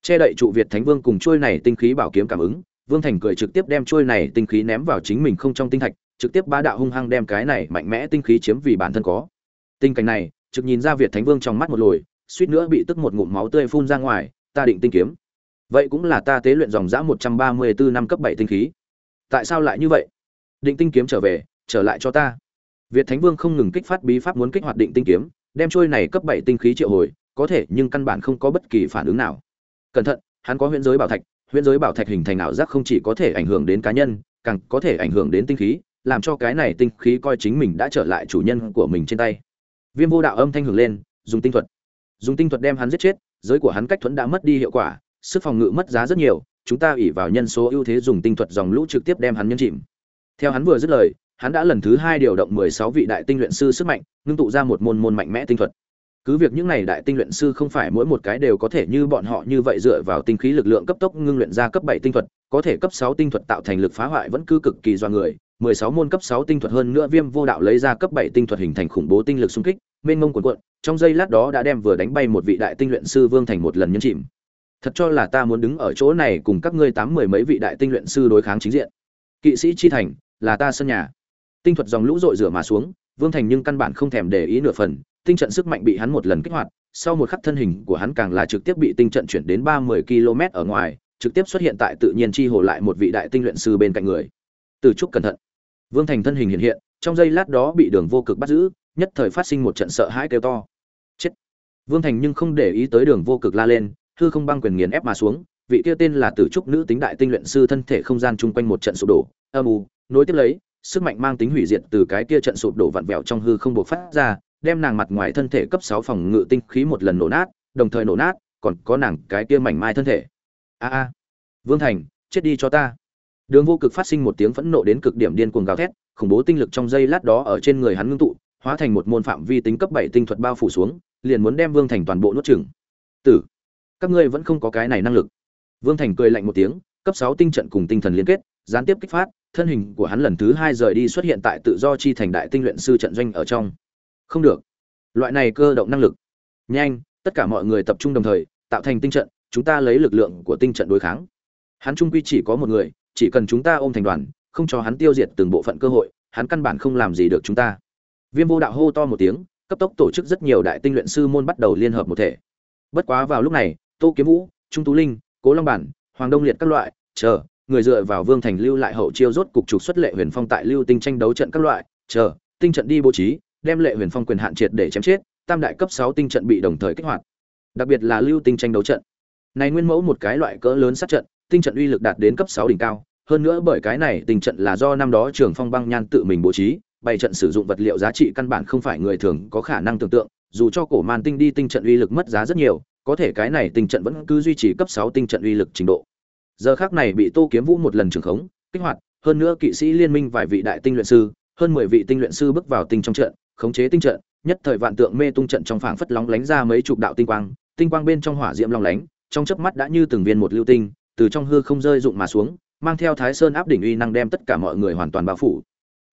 Che đậy trụ việt thánh vương cùng trôi này tinh khí bảo kiếm cảm ứng, vương thành cười trực tiếp đem trôi này tinh khí ném vào chính mình không trong tinh thạch trực tiếp ba đạo hung hăng đem cái này mạnh mẽ tinh khí chiếm vì bản thân có. Tình cảnh này, trực nhìn ra việt thánh vương trong mắt một lồi, suýt nữa bị tức một ngụm máu tươi phun ra ngoài, ta định tinh kiếm. Vậy cũng là ta tế luyện dòng dã một trăm ba mươi bốn năm cấp bảy tinh khí. Tại sao lại như vậy? Định tinh kiếm trở về, trở lại cho ta. Việt thánh vương không ngừng kích phát bí pháp muốn kích hoạt định tinh kiếm, đem trôi này cấp bảy tinh khí triệu hồi, có thể nhưng căn bản không có bất kỳ phản ứng nào. Cẩn thận, hắn có huyễn giới bảo thạch, huyễn giới bảo thạch hình thành ảo giác không chỉ có thể ảnh hưởng đến cá nhân, càng có thể ảnh hưởng đến tinh khí làm cho cái này tinh khí coi chính mình đã trở lại chủ nhân của mình trên tay. Viêm vô đạo âm thanh hưởng lên, dùng tinh thuật. Dùng tinh thuật đem hắn giết chết, giới của hắn cách thuẫn đã mất đi hiệu quả, sức phòng ngự mất giá rất nhiều, chúng ta ủy vào nhân số ưu thế dùng tinh thuật dòng lũ trực tiếp đem hắn nhân chìm. Theo hắn vừa dứt lời, hắn đã lần thứ hai điều động mười sáu vị đại tinh luyện sư sức mạnh, ngưng tụ ra một môn môn mạnh mẽ tinh thuật. Cứ việc những này đại tinh luyện sư không phải mỗi một cái đều có thể như bọn họ như vậy dựa vào tinh khí lực lượng cấp tốc ngưng luyện ra cấp bảy tinh thuật, có thể cấp sáu tinh thuật tạo thành lực phá hoại vẫn cứ cực kỳ do người mười sáu môn cấp sáu tinh thuật hơn nữa viêm vô đạo lấy ra cấp bảy tinh thuật hình thành khủng bố tinh lực xung kích, mênh mông cuộn cuộn, trong giây lát đó đã đem vừa đánh bay một vị đại tinh luyện sư vương thành một lần nhấn chìm. Thật cho là ta muốn đứng ở chỗ này cùng các ngươi tám mười mấy vị đại tinh luyện sư đối kháng chính diện. Kỵ sĩ chi thành, là ta sân nhà. Tinh thuật dòng lũ dội rửa mà xuống, vương thành nhưng căn bản không thèm để ý nửa phần, tinh trận sức mạnh bị hắn một lần kích hoạt, sau một khắc thân hình của hắn càng là trực tiếp bị tinh trận chuyển đến ba mươi km ở ngoài, trực tiếp xuất hiện tại tự nhiên chi hồ lại một vị đại tinh luyện sư bên cạnh người. Từ trúc cẩn thận vương thành thân hình hiện hiện, trong giây lát đó bị đường vô cực bắt giữ, nhất thời phát sinh một trận sợ hãi kêu to. Chết! Vương thành nhưng không để ý tới đường vô cực la lên, hư không băng quyền nghiền ép mà xuống, vị kia tên là tử trúc nữ tính đại tinh luyện sư thân thể không gian chung quanh một trận sụp đổ, âm u, nối tiếp lấy, sức mạnh mang tính hủy diệt từ cái kia trận sụp đổ vặn vẹo trong hư không bộc phát ra, đem nàng mặt ngoài thân thể cấp sáu phòng ngự tinh khí một lần nổ nát, đồng thời nổ nát, còn có nàng cái kia mảnh mai thân thể. A a. Vương thành, chết đi cho ta đường vô cực phát sinh một tiếng phẫn nộ đến cực điểm điên cuồng gào thét, khủng bố tinh lực trong giây lát đó ở trên người hắn ngưng tụ, hóa thành một môn phạm vi tính cấp bảy tinh thuật bao phủ xuống, liền muốn đem vương thành toàn bộ nuốt chửng. Tử, các ngươi vẫn không có cái này năng lực. Vương thành cười lạnh một tiếng, cấp sáu tinh trận cùng tinh thần liên kết, gián tiếp kích phát, thân hình của hắn lần thứ hai rời đi xuất hiện tại tự do chi thành đại tinh luyện sư trận doanh ở trong. Không được. Loại này cơ động năng lực. Nhanh, tất cả mọi người tập trung đồng thời, tạo thành tinh trận, chúng ta lấy lực lượng của tinh trận đối kháng. Hắn trung quy chỉ có một người chỉ cần chúng ta ôm thành đoàn, không cho hắn tiêu diệt từng bộ phận cơ hội, hắn căn bản không làm gì được chúng ta. Viêm vô đạo hô to một tiếng, cấp tốc tổ chức rất nhiều đại tinh luyện sư môn bắt đầu liên hợp một thể. Bất quá vào lúc này, tô kiếm vũ, trung tú linh, cố long bản, hoàng đông liệt các loại, chờ, người dựa vào vương thành lưu lại hậu chiêu rốt cục trục xuất lệ huyền phong tại lưu tinh tranh đấu trận các loại, chờ, tinh trận đi bố trí, đem lệ huyền phong quyền hạn triệt để chém chết, tam đại cấp sáu tinh trận bị đồng thời kích hoạt. Đặc biệt là lưu tinh tranh đấu trận. Này nguyên mẫu một cái loại cỡ lớn sát trận tinh trận uy lực đạt đến cấp sáu đỉnh cao, hơn nữa bởi cái này tinh trận là do năm đó trường phong băng nhan tự mình bố trí, bày trận sử dụng vật liệu giá trị căn bản không phải người thường có khả năng tưởng tượng, dù cho cổ man tinh đi tinh trận uy lực mất giá rất nhiều, có thể cái này tinh trận vẫn cứ duy trì cấp sáu tinh trận uy lực trình độ. Giờ khắc này bị tô kiếm vũ một lần trường khống, kích hoạt, hơn nữa kỵ sĩ liên minh vài vị đại tinh luyện sư, hơn mười vị tinh luyện sư bước vào tinh trong trận, khống chế tinh trận, nhất thời vạn tượng mê tung trận trong phảng phất lóng lánh ra mấy chục đạo tinh quang tinh quang bên trong hỏa diễm long lánh, trong chớp mắt đã như từng viên một lưu tinh từ trong hư không rơi rụng mà xuống, mang theo thái sơn áp đỉnh uy năng đem tất cả mọi người hoàn toàn bao phủ.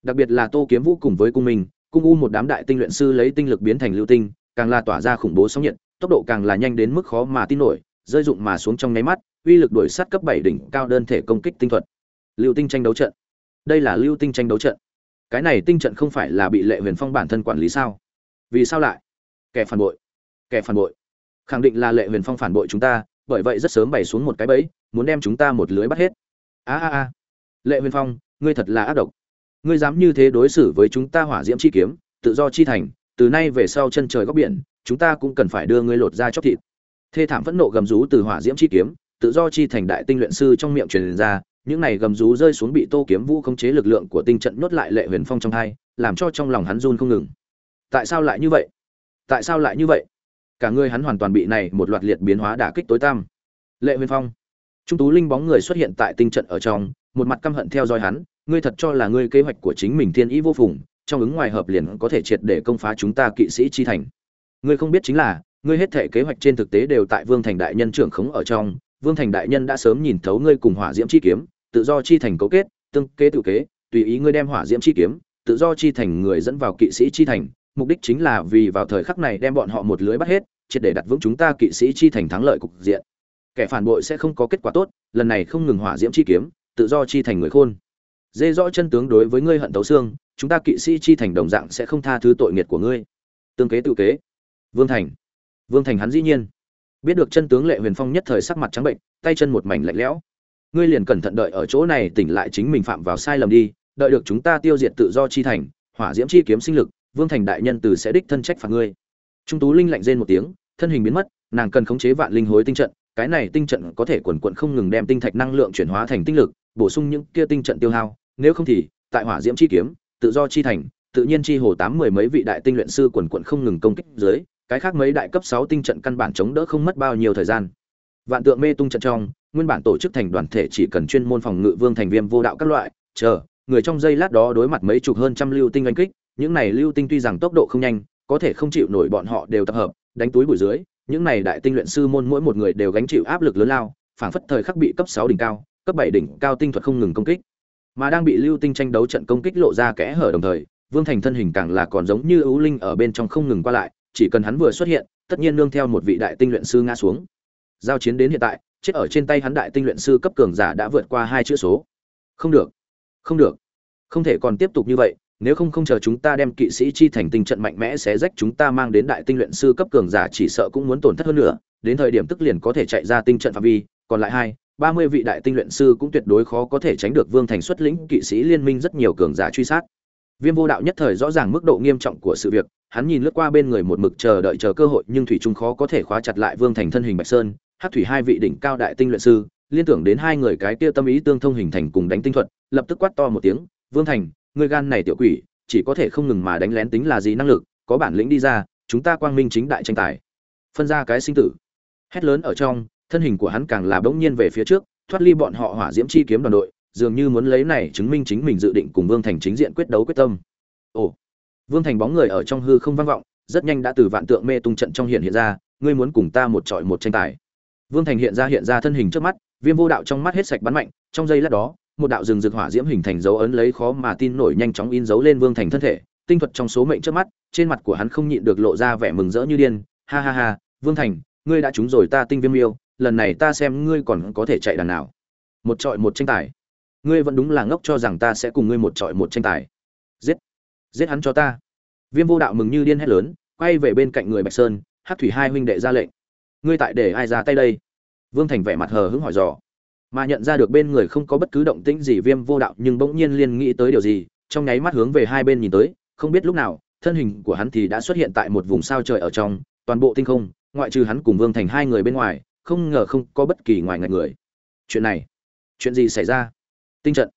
Đặc biệt là tô kiếm vũ cùng với cung minh, cung u một đám đại tinh luyện sư lấy tinh lực biến thành lưu tinh, càng là tỏa ra khủng bố sóng nhiệt, tốc độ càng là nhanh đến mức khó mà tin nổi, rơi rụng mà xuống trong nháy mắt, uy lực đuổi sát cấp bảy đỉnh cao đơn thể công kích tinh thuật. Lưu tinh tranh đấu trận. Đây là lưu tinh tranh đấu trận. Cái này tinh trận không phải là bị lệ huyền phong bản thân quản lý sao? Vì sao lại? Kẻ phản bội. Kẻ phản bội. Khẳng định là lệ huyền phong phản bội chúng ta, bởi vậy rất sớm bày xuống một cái bẫy muốn đem chúng ta một lưới bắt hết. A a a. Lệ huyền phong, ngươi thật là ác độc. Ngươi dám như thế đối xử với chúng ta hỏa diễm chi kiếm, tự do chi thành, từ nay về sau chân trời góc biển, chúng ta cũng cần phải đưa ngươi lột ra chóc thịt. Thê thảm phẫn nộ gầm rú từ hỏa diễm chi kiếm, tự do chi thành đại tinh luyện sư trong miệng truyền ra, những này gầm rú rơi xuống bị tô kiếm vũ khống chế lực lượng của tinh trận nhốt lại lệ huyền phong trong hai, làm cho trong lòng hắn run không ngừng. Tại sao lại như vậy? Tại sao lại như vậy? Cả người hắn hoàn toàn bị này một loạt liệt biến hóa đả kích tối tăm. Lệ huyền phong trung tú linh bóng người xuất hiện tại tinh trận ở trong, một mặt căm hận theo dõi hắn, ngươi thật cho là ngươi kế hoạch của chính mình thiên ý vô phùng, trong ứng ngoài hợp liền có thể triệt để công phá chúng ta kỵ sĩ chi thành. Ngươi không biết chính là, ngươi hết thể kế hoạch trên thực tế đều tại vương thành đại nhân trưởng khống ở trong, vương thành đại nhân đã sớm nhìn thấu ngươi cùng hỏa diễm chi kiếm, tự do chi thành cấu kết, tương kế tự kế, tùy ý ngươi đem hỏa diễm chi kiếm, tự do chi thành người dẫn vào kỵ sĩ chi thành, mục đích chính là vì vào thời khắc này đem bọn họ một lưới bắt hết, triệt để đặt vững chúng ta kỵ sĩ chi thành thắng lợi cục diện kẻ phản bội sẽ không có kết quả tốt, lần này không ngừng hỏa diễm chi kiếm, tự do chi thành người khôn. Dê rõ chân tướng đối với ngươi hận tấu xương, chúng ta kỵ sĩ chi thành đồng dạng sẽ không tha thứ tội nghiệt của ngươi. Tương kế tự kế. Vương thành. Vương thành hắn dĩ nhiên. Biết được chân tướng lệ huyền phong nhất thời sắc mặt trắng bệnh, tay chân một mảnh lạnh lẽo. Ngươi liền cẩn thận đợi ở chỗ này, tỉnh lại chính mình phạm vào sai lầm đi, đợi được chúng ta tiêu diệt tự do chi thành, hỏa diễm chi kiếm sinh lực, vương thành đại nhân từ sẽ đích thân trách phạt ngươi. Trung tú linh lạnh rên một tiếng, thân hình biến mất, nàng cần khống chế vạn linh hối tinh trận cái này tinh trận có thể quần quận không ngừng đem tinh thạch năng lượng chuyển hóa thành tinh lực, bổ sung những kia tinh trận tiêu hao, nếu không thì, tại hỏa diễm chi kiếm, tự do chi thành, tự nhiên chi hồ tám mười mấy vị đại tinh luyện sư quần quận không ngừng công kích dưới, cái khác mấy đại cấp sáu tinh trận căn bản chống đỡ không mất bao nhiêu thời gian. Vạn tượng mê tung trận trong, nguyên bản tổ chức thành đoàn thể chỉ cần chuyên môn phòng ngự vương thành viêm vô đạo các loại, chờ, người trong giây lát đó đối mặt mấy chục hơn trăm lưu tinh oanh kích, những này lưu tinh tuy rằng tốc độ không nhanh, có thể không chịu nổi bọn họ đều tập hợp, đánh túi bụi dưới những này đại tinh luyện sư môn mỗi một người đều gánh chịu áp lực lớn lao, phảng phất thời khắc bị cấp sáu đỉnh cao, cấp bảy đỉnh cao tinh thuật không ngừng công kích. Mà đang bị lưu tinh tranh đấu trận công kích lộ ra kẽ hở đồng thời, vương thành thân hình càng là còn giống như ưu linh ở bên trong không ngừng qua lại, chỉ cần hắn vừa xuất hiện, tất nhiên nương theo một vị đại tinh luyện sư ngã xuống. Giao chiến đến hiện tại, chết ở trên tay hắn đại tinh luyện sư cấp cường giả đã vượt qua hai chữ số. Không được không được, không thể còn tiếp tục như vậy nếu không không chờ chúng ta đem kỵ sĩ chi thành tinh trận mạnh mẽ sẽ rách, chúng ta mang đến đại tinh luyện sư cấp cường giả chỉ sợ cũng muốn tổn thất hơn nữa. Đến thời điểm tức liền có thể chạy ra tinh trận phạm vi, còn lại hai, ba mươi vị đại tinh luyện sư cũng tuyệt đối khó có thể tránh được vương thành xuất lĩnh kỵ sĩ liên minh rất nhiều cường giả truy sát. Viêm vô đạo nhất thời rõ ràng mức độ nghiêm trọng của sự việc, hắn nhìn lướt qua bên người một mực chờ đợi chờ cơ hội, nhưng thủy trung khó có thể khóa chặt lại vương thành thân hình bạch sơn hát thủy hai vị đỉnh cao đại tinh luyện sư, liên tưởng đến hai người cái kia tâm ý tương thông hình thành cùng đánh tinh thuật, lập tức quát to một tiếng, vương thành Ngươi gan này tiểu quỷ, chỉ có thể không ngừng mà đánh lén tính là gì năng lực, có bản lĩnh đi ra, chúng ta quang minh chính đại tranh tài. Phân ra cái sinh tử. Hét lớn ở trong, thân hình của hắn càng là bỗng nhiên về phía trước, thoát ly bọn họ hỏa diễm chi kiếm đoàn đội, dường như muốn lấy này chứng minh chính mình dự định cùng vương thành chính diện quyết đấu quyết tâm. Ồ, vương thành bóng người ở trong hư không vang vọng, rất nhanh đã từ vạn tượng mê tung trận trong hiện hiện ra, ngươi muốn cùng ta một trọi một tranh tài. Vương thành hiện ra hiện ra thân hình trước mắt, viêm vô đạo trong mắt hết sạch bắn mạnh, trong giây lát đó một đạo rừng rực hỏa diễm hình thành dấu ấn lấy khó mà tin nổi nhanh chóng in dấu lên vương thành thân thể, tinh thuật trong số mệnh trước mắt, trên mặt của hắn không nhịn được lộ ra vẻ mừng rỡ như điên, ha ha ha, vương thành, ngươi đã trúng rồi ta tinh viêm yêu, lần này ta xem ngươi còn có thể chạy đàn nào. Một trọi một tranh tài. Ngươi vẫn đúng là ngốc cho rằng ta sẽ cùng ngươi một trọi một tranh tài. Giết giết hắn cho ta. Viêm vô đạo mừng như điên hét lớn, quay về bên cạnh người bạch sơn hát thủy hai huynh đệ ra lệnh. Ngươi tại để ai ra tay đây? Vương thành vẻ mặt hờ hững hỏi dò mà nhận ra được bên người không có bất cứ động tĩnh gì viêm vô đạo nhưng bỗng nhiên liên nghĩ tới điều gì, trong nháy mắt hướng về hai bên nhìn tới, không biết lúc nào, thân hình của hắn thì đã xuất hiện tại một vùng sao trời ở trong, toàn bộ tinh không, ngoại trừ hắn cùng vương thành hai người bên ngoài, không ngờ không có bất kỳ ngoài ngạch người. Chuyện này, chuyện gì xảy ra? Tinh trận.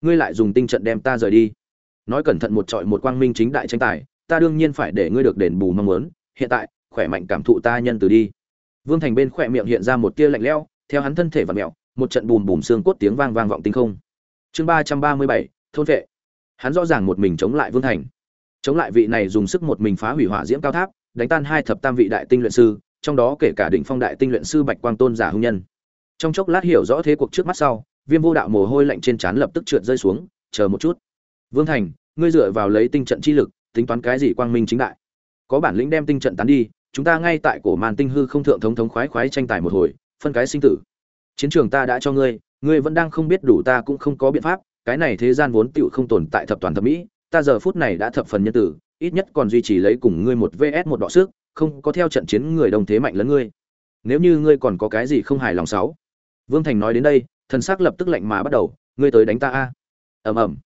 Ngươi lại dùng tinh trận đem ta rời đi. Nói cẩn thận một trọi một quang minh chính đại tranh tài, ta đương nhiên phải để ngươi được đền bù mong muốn, hiện tại, khỏe mạnh cảm thụ ta nhân từ đi. Vương thành bên khỏe miệng hiện ra một tia lạnh lẽo, theo hắn thân thể và mẹo một trận bùm bùm xương cốt tiếng vang vang vọng tinh không. Chương ba trăm ba mươi bảy, thôn vệ. Hắn rõ ràng một mình chống lại vương thành. Chống lại vị này dùng sức một mình phá hủy hỏa diễm cao tháp, đánh tan hai thập tam vị đại tinh luyện sư, trong đó kể cả đỉnh phong đại tinh luyện sư bạch quang tôn giả hung nhân. Trong chốc lát hiểu rõ thế cuộc trước mắt sau, viêm vô đạo mồ hôi lạnh trên trán lập tức trượt rơi xuống, chờ một chút. Vương thành, ngươi dựa vào lấy tinh trận chi lực, tính toán cái gì quang minh chính đại? Có bản lĩnh đem tinh trận tán đi, chúng ta ngay tại cổ màn tinh hư không thượng thống thống khoái khoái tranh tài một hồi, phân cái sinh tử chiến trường ta đã cho ngươi ngươi vẫn đang không biết đủ ta cũng không có biện pháp, cái này thế gian vốn tựu không tồn tại thập toàn thập mỹ, ta giờ phút này đã thập phần nhân tử, ít nhất còn duy trì lấy cùng ngươi một vs một đọ sức, không có theo trận chiến người đồng thế mạnh lẫn ngươi. Nếu như ngươi còn có cái gì không hài lòng sáu, vương thành nói đến đây, thần sắc lập tức lạnh mà bắt đầu, ngươi tới đánh ta a. Ầm ầm.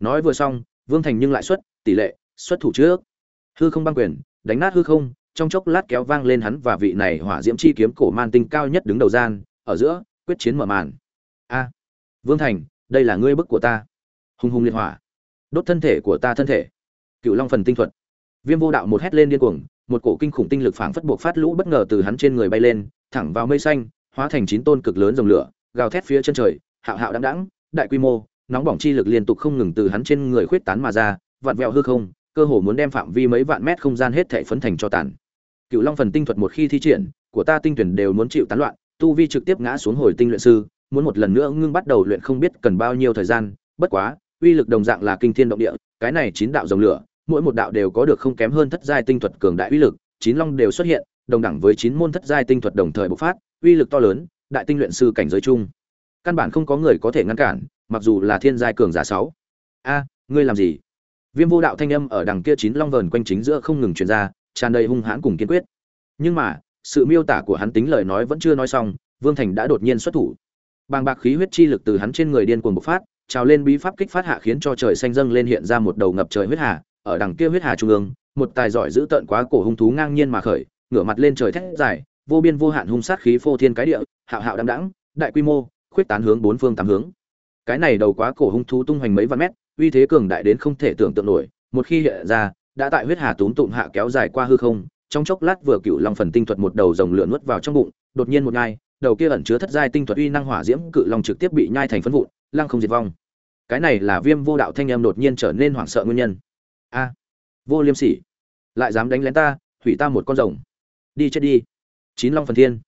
Nói vừa xong, vương thành nhưng lại xuất, tỷ lệ, xuất thủ trước. Hư không băng quyền, đánh nát hư không, trong chốc lát kéo vang lên hắn và vị này hỏa diễm chi kiếm cổ man tinh cao nhất đứng đầu gian, ở giữa quyết chiến mở màn. A, vương thành, đây là ngươi bức của ta. Hùng hùng liệt hỏa. Đốt thân thể của ta thân thể. Cựu long phần tinh thuật. Viêm vô đạo một hét lên điên cuồng, một cổ kinh khủng tinh lực phảng phất buộc phát lũ bất ngờ từ hắn trên người bay lên, thẳng vào mây xanh, hóa thành chín tôn cực lớn dòng lửa, gào thét phía chân trời, hạo hạo đãng đãng, đại quy mô, nóng bỏng chi lực liên tục không ngừng từ hắn trên người khuyết tán mà ra, vặn vẹo hư không, cơ hồ muốn đem phạm vi mấy vạn mét không gian hết thảy phấn thành cho tàn. Cựu long phần tinh thuật một khi thi triển, của ta tinh tuyển đều muốn chịu tán loạn tu vi trực tiếp ngã xuống hồi tinh luyện sư, muốn một lần nữa ngưng bắt đầu luyện không biết cần bao nhiêu thời gian, bất quá, uy lực đồng dạng là kinh thiên động địa, cái này chín đạo dòng lửa, mỗi một đạo đều có được không kém hơn thất giai tinh thuật cường đại uy lực, chín long đều xuất hiện, đồng đẳng với chín môn thất giai tinh thuật đồng thời bộc phát, uy lực to lớn, đại tinh luyện sư cảnh giới chung. Căn bản không có người có thể ngăn cản, mặc dù là thiên giai cường giả sáu. A, ngươi làm gì? Viêm vô đạo thanh âm ở đằng kia chín long vờn quanh chính giữa không ngừng truyền ra, tràn đầy hung hãn cùng kiên quyết. Nhưng mà sự miêu tả của hắn tính lời nói vẫn chưa nói xong, vương thành đã đột nhiên xuất thủ. Bàng bạc khí huyết chi lực từ hắn trên người điên cuồng bộc phát, trào lên bí pháp kích phát hạ khiến cho trời xanh dâng lên hiện ra một đầu ngập trời huyết hà, ở đằng kia huyết hà trung ương, một tài giỏi giữ tận quá cổ hung thú ngang nhiên mà khởi, ngửa mặt lên trời thét dài, vô biên vô hạn hung sát khí phô thiên cái địa, hạo hạo đăng đẳng đại quy mô, khuyết tán hướng bốn phương tám hướng. Cái này đầu quá cổ hung thú tung hoành mấy vạn mét, uy thế cường đại đến không thể tưởng tượng nổi, một khi hiện ra, đã tại huyết hà túm tụm hạ kéo dài qua hư không trong chốc lát vừa cựu long phần tinh thuật một đầu rồng lửa nuốt vào trong bụng, đột nhiên một nhai, đầu kia ẩn chứa thất giai tinh thuật uy năng hỏa diễm cự long trực tiếp bị nhai thành phân vụn, lăng không diệt vong. Cái này là viêm vô đạo thanh em đột nhiên trở nên hoảng sợ nguyên nhân. A, vô liêm sỉ. Lại dám đánh lén ta, hủy ta một con rồng. Đi chết đi. Chín long phần thiên.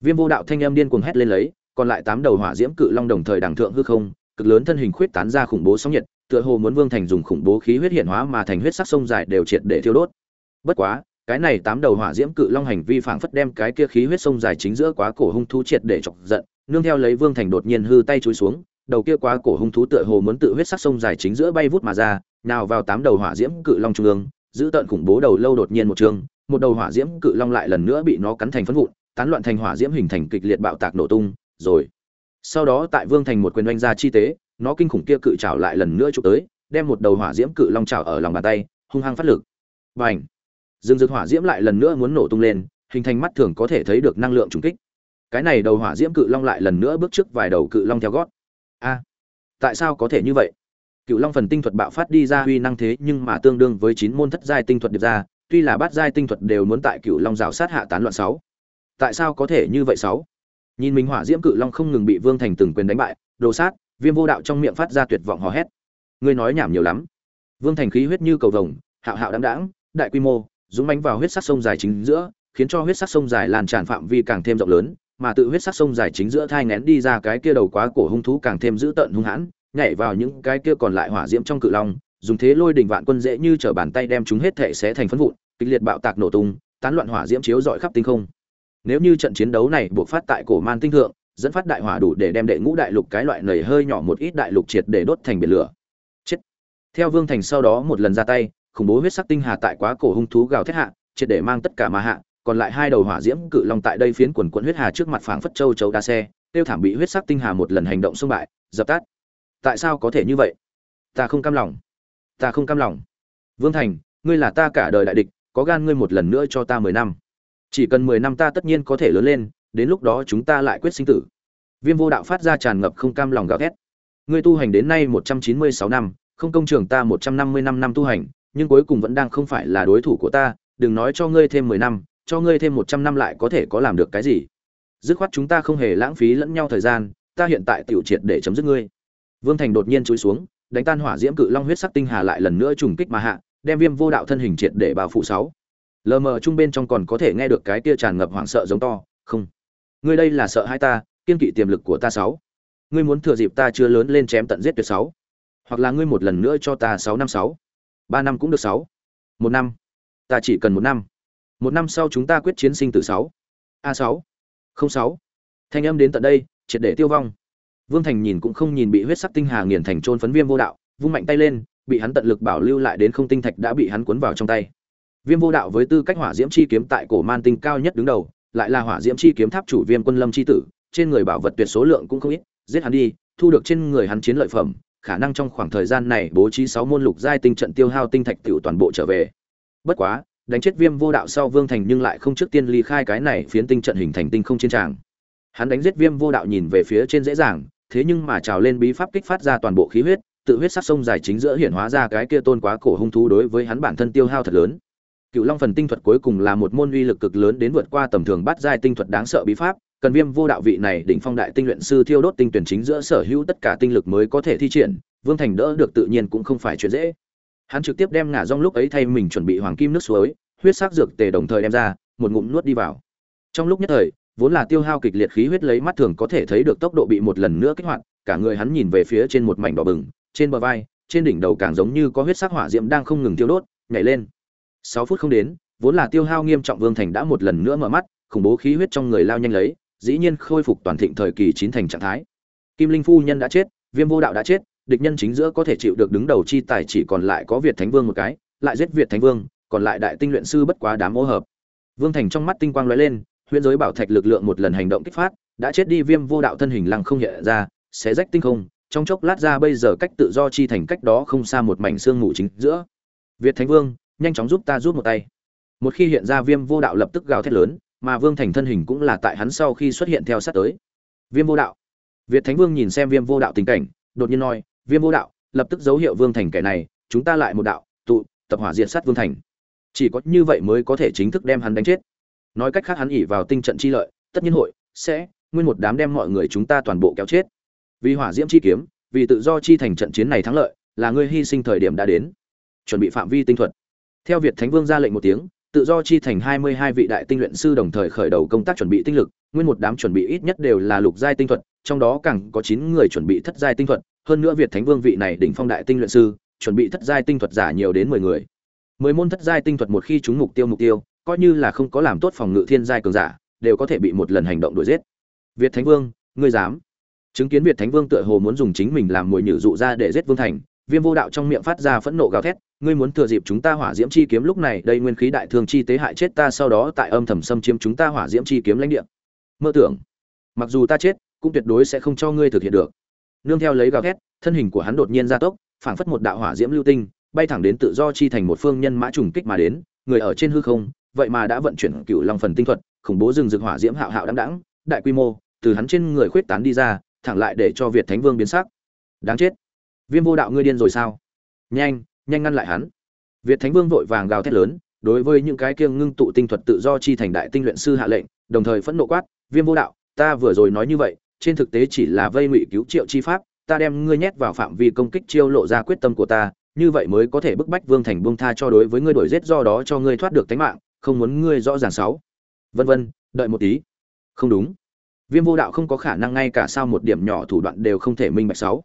Viêm vô đạo thanh em điên cuồng hét lên lấy, còn lại tám đầu hỏa diễm cự long đồng thời đằng thượng hư không, cực lớn thân hình khuyết tán ra khủng bố sóng nhiệt, tựa hồ muốn vương thành dùng khủng bố khí huyết hiện hóa mà thành huyết sắc sông dài đều triệt để thiêu đốt. Bất quá cái này tám đầu hỏa diễm cự long hành vi phảng phất đem cái kia khí huyết sông dài chính giữa quá cổ hung thú triệt để chọc giận, nương theo lấy vương thành đột nhiên hư tay chối xuống, đầu kia quá cổ hung thú tựa hồ muốn tự huyết sắc sông dài chính giữa bay vút mà ra, nào vào tám đầu hỏa diễm cự long trung ương, giữ tận khủng bố đầu lâu đột nhiên một trường, một đầu hỏa diễm cự long lại lần nữa bị nó cắn thành phấn vụn, tán loạn thành hỏa diễm hình thành kịch liệt bạo tạc nổ tung, rồi, sau đó tại vương thành một quyền oanh ra chi tế, nó kinh khủng kia cự trảo lại lần nữa chụp tới, đem một đầu hỏa diễm cự long trảo ở lòng bàn tay, hung hăng phát lực. Bành! Rừng dương hỏa diễm lại lần nữa muốn nổ tung lên, hình thành mắt thường có thể thấy được năng lượng trùng kích. Cái này đầu hỏa diễm cự long lại lần nữa bước trước vài đầu cự long theo gót. A, tại sao có thể như vậy? Cựu long phần tinh thuật bạo phát đi ra huy năng thế nhưng mà tương đương với chín môn thất giai tinh thuật điệp ra, tuy là bát giai tinh thuật đều muốn tại cựu long rào sát hạ tán loạn sáu. Tại sao có thể như vậy sáu? Nhìn mình hỏa diễm cự long không ngừng bị vương thành từng quyền đánh bại, đồ sát, viêm vô đạo trong miệng phát ra tuyệt vọng hò hét. Ngươi nói nhảm nhiều lắm. Vương thành khí huyết như cầu vồng, hạo hạo đáng đáng đại quy mô dũng mãnh vào huyết sắc sông dài chính giữa, khiến cho huyết sắc sông dài lan tràn phạm vi càng thêm rộng lớn, mà tự huyết sắc sông dài chính giữa thai nén đi ra cái kia đầu quá cổ hung thú càng thêm dữ tợn hung hãn, nhảy vào những cái kia còn lại hỏa diễm trong cự long, dùng thế lôi đỉnh vạn quân dễ như trở bàn tay đem chúng hết thể xé thành phấn vụn, kịch liệt bạo tạc nổ tung, tán loạn hỏa diễm chiếu rọi khắp tinh không. Nếu như trận chiến đấu này buộc phát tại cổ man tinh thượng, dẫn phát đại hỏa đủ để đem đệ ngũ đại lục cái loại nảy hơi nhỏ một ít đại lục triệt để đốt thành biển lửa. Chết. Theo vương thành sau đó một lần ra tay khủng bố huyết sắc tinh hà tại quá cổ hung thú gào thét hạ, triệt để mang tất cả mà hạ, còn lại hai đầu hỏa diễm cự long tại đây phiến quần quần huyết hà trước mặt phảng phất châu chấu đa xe, tiêu thảm bị huyết sắc tinh hà một lần hành động xung bại, dập tắt. Tại sao có thể như vậy? Ta không cam lòng. Ta không cam lòng. Vương thành, ngươi là ta cả đời đại địch, có gan ngươi một lần nữa cho ta mười năm. Chỉ cần mười năm ta tất nhiên có thể lớn lên, đến lúc đó chúng ta lại quyết sinh tử. Viêm vô đạo phát ra tràn ngập không cam lòng gào thét. Ngươi tu hành đến nay một trăm chín mươi sáu năm, không công trường ta một trăm năm mươi năm năm tu hành nhưng cuối cùng vẫn đang không phải là đối thủ của ta, đừng nói cho ngươi thêm mười năm, cho ngươi thêm một trăm năm lại có thể có làm được cái gì. Dứt khoát chúng ta không hề lãng phí lẫn nhau thời gian, ta hiện tại tiểu triệt để chấm dứt ngươi. Vương thành đột nhiên chúi xuống, đánh tan hỏa diễm cự long huyết sắc tinh hà lại lần nữa trùng kích mà hạ, đem viêm vô đạo thân hình triệt để bao phủ sáu. Lờ mờ trung bên trong còn có thể nghe được cái tia tràn ngập hoảng sợ giống to, không. Ngươi đây là sợ hai ta, kiên kỵ tiềm lực của ta sáu. Ngươi muốn thừa dịp ta chưa lớn lên chém tận giết tuyệt sáu. Hoặc là ngươi một lần nữa cho ta sáu năm sáu ba năm cũng được sáu. Một năm. Ta chỉ cần một năm. Một năm sau chúng ta quyết chiến sinh từ sáu. A sáu. Không sáu. Thanh âm đến tận đây, triệt để tiêu vong. Vương thành nhìn cũng không nhìn bị huyết sắc tinh hà nghiền thành trôn phấn viêm vô đạo, vung mạnh tay lên, bị hắn tận lực bảo lưu lại đến không tinh thạch đã bị hắn cuốn vào trong tay. Viêm vô đạo với tư cách hỏa diễm chi kiếm tại cổ man tinh cao nhất đứng đầu, lại là hỏa diễm chi kiếm tháp chủ viêm quân lâm chi tử, trên người bảo vật tuyệt số lượng cũng không ít, giết hắn đi, thu được trên người hắn chiến lợi phẩm khả năng trong khoảng thời gian này bố trí sáu môn lục giai tinh trận tiêu hao tinh thạch tiểu toàn bộ trở về bất quá, đánh chết viêm vô đạo sau vương thành nhưng lại không trước tiên ly khai cái này phiến tinh trận hình thành tinh không chiến trường. hắn đánh giết viêm vô đạo nhìn về phía trên dễ dàng, thế nhưng mà trào lên bí pháp kích phát ra toàn bộ khí huyết, tự huyết sắc sông dài chính giữa hiển hóa ra cái kia tôn quá cổ hung thú đối với hắn bản thân tiêu hao thật lớn cựu long phần tinh thuật cuối cùng là một môn uy lực cực lớn đến vượt qua tầm thường bắt giai tinh thuật đáng sợ bí pháp cần viêm vô đạo vị này đỉnh phong đại tinh luyện sư thiêu đốt tinh tuyển chính giữa sở hữu tất cả tinh lực mới có thể thi triển, vương thành đỡ được tự nhiên cũng không phải chuyện dễ. Hắn trực tiếp đem ngả rong lúc ấy thay mình chuẩn bị hoàng kim nước suối, huyết sắc dược tề đồng thời đem ra, một ngụm nuốt đi vào. Trong lúc nhất thời, vốn là tiêu hao kịch liệt khí huyết lấy mắt thường có thể thấy được tốc độ bị một lần nữa kích hoạt, cả người hắn nhìn về phía trên một mảnh đỏ bừng, trên bờ vai, trên đỉnh đầu càng giống như có huyết sắc hỏa diễm đang không ngừng tiêu đốt, nhảy lên. Sáu phút không đến, vốn là tiêu hao nghiêm trọng vương thành đã một lần nữa mở mắt, khủng bố khí huyết trong người lao nhanh lấy dĩ nhiên khôi phục toàn thịnh thời kỳ chín thành trạng thái. Kim linh phu nhân đã chết, viêm vô đạo đã chết, địch nhân chính giữa có thể chịu được đứng đầu chi tài chỉ còn lại có việt thánh vương một cái, lại giết việt thánh vương, còn lại đại tinh luyện sư bất quá đám ô hợp. Vương thành trong mắt tinh quang lóe lên, huyễn giới bảo thạch lực lượng một lần hành động kích phát, đã chết đi viêm vô đạo thân hình lăng không hiện ra sẽ rách tinh không, trong chốc lát ra bây giờ cách tự do chi thành cách đó không xa một mảnh xương ngủ chính giữa. Việt thánh vương, nhanh chóng giúp ta rút một tay. Một khi hiện ra viêm vô đạo lập tức gào thét lớn mà vương thành thân hình cũng là tại hắn sau khi xuất hiện theo sát tới. Viêm vô đạo. Việt thánh vương nhìn xem viêm vô đạo tình cảnh, đột nhiên nói, viêm vô đạo, lập tức dấu hiệu vương thành kẻ này, chúng ta lại một đạo, tụ, tập hỏa diện sát vương thành. Chỉ có như vậy mới có thể chính thức đem hắn đánh chết. Nói cách khác hắn ỉ vào tinh trận chi lợi, tất nhiên hội sẽ, nguyên một đám đem mọi người chúng ta toàn bộ kéo chết. Vì hỏa diễm chi kiếm, vì tự do chi thành trận chiến này thắng lợi, là ngươi hy sinh thời điểm đã đến. Chuẩn bị phạm vi tinh thuật. Theo việt thánh vương ra lệnh một tiếng tự do chi thành 22 vị đại tinh luyện sư đồng thời khởi đầu công tác chuẩn bị tinh lực, nguyên một đám chuẩn bị ít nhất đều là lục giai tinh thuật, trong đó càng có 9 người chuẩn bị thất giai tinh thuật, hơn nữa Việt Thánh Vương vị này đỉnh phong đại tinh luyện sư, chuẩn bị thất giai tinh thuật giả nhiều đến 10 người. 10 môn thất giai tinh thuật một khi chúng mục tiêu mục tiêu, coi như là không có làm tốt phòng ngự thiên giai cường giả, đều có thể bị một lần hành động đuổi giết. Việt Thánh Vương, ngươi dám? Chứng kiến Việt Thánh Vương tựa hồ muốn dùng chính mình làm mồi nhử dụ ra để giết Vương Thành, Viêm Vô Đạo trong miệng phát ra phẫn nộ gào thét, ngươi muốn thừa dịp chúng ta hỏa diễm chi kiếm lúc này đây nguyên khí đại thương chi tế hại chết ta sau đó tại âm thầm xâm chiếm chúng ta hỏa diễm chi kiếm lãnh địa. Mơ tưởng mặc dù ta chết cũng tuyệt đối sẽ không cho ngươi thực hiện được. Nương theo lấy gào thét thân hình của hắn đột nhiên gia tốc phảng phất một đạo hỏa diễm lưu tinh bay thẳng đến tự do chi thành một phương nhân mã trùng kích mà đến người ở trên hư không vậy mà đã vận chuyển cựu long phần tinh thuật khủng bố rừng rực hỏa diễm hạo hạo đăng đẳng đại quy mô từ hắn trên người khuyết tán đi ra thẳng lại để cho việt thánh vương biến sắc. Đáng chết viêm vô đạo ngươi điên rồi sao nhanh nhanh ngăn lại hắn Việt Thánh Vương vội vàng gào thét lớn, đối với những cái kia ngưng tụ tinh thuật tự do chi thành đại tinh luyện sư hạ lệnh, đồng thời phẫn nộ quát, "Viêm vô đạo, ta vừa rồi nói như vậy, trên thực tế chỉ là vây ngụy cứu Triệu chi pháp, ta đem ngươi nhét vào phạm vi công kích chiêu lộ ra quyết tâm của ta, như vậy mới có thể bức bách Vương Thành buông tha cho đối với ngươi đổi giết do đó cho ngươi thoát được tính mạng, không muốn ngươi rõ ràng sáu." Vân vân, đợi một tí. Không đúng. Viêm vô đạo không có khả năng ngay cả sao một điểm nhỏ thủ đoạn đều không thể minh bạch sáu.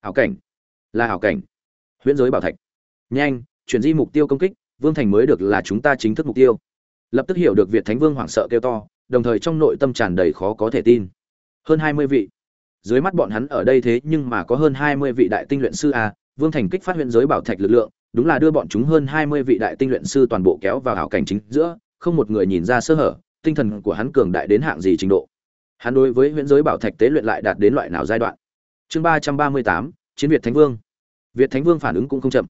Ảo cảnh, là hảo cảnh. Huyễn giới bảo thạch. Nhanh, chuyển di mục tiêu công kích vương thành mới được là chúng ta chính thức mục tiêu. Lập tức hiểu được việt thánh vương hoảng sợ kêu to đồng thời trong nội tâm tràn đầy khó có thể tin. Hơn hai mươi vị. Dưới mắt bọn hắn ở đây thế nhưng mà có hơn hai mươi vị đại tinh luyện sư a vương thành kích phát huyện giới bảo thạch lực lượng đúng là đưa bọn chúng hơn hai mươi vị đại tinh luyện sư toàn bộ kéo vào hảo cảnh chính giữa không một người nhìn ra sơ hở tinh thần của hắn cường đại đến hạng gì trình độ. Hắn đối với huyện giới bảo thạch tế luyện lại đạt đến loại nào giai đoạn? Chương ba trăm ba mươi tám chiến việt thánh vương. Việt thánh vương phản ứng cũng không chậm.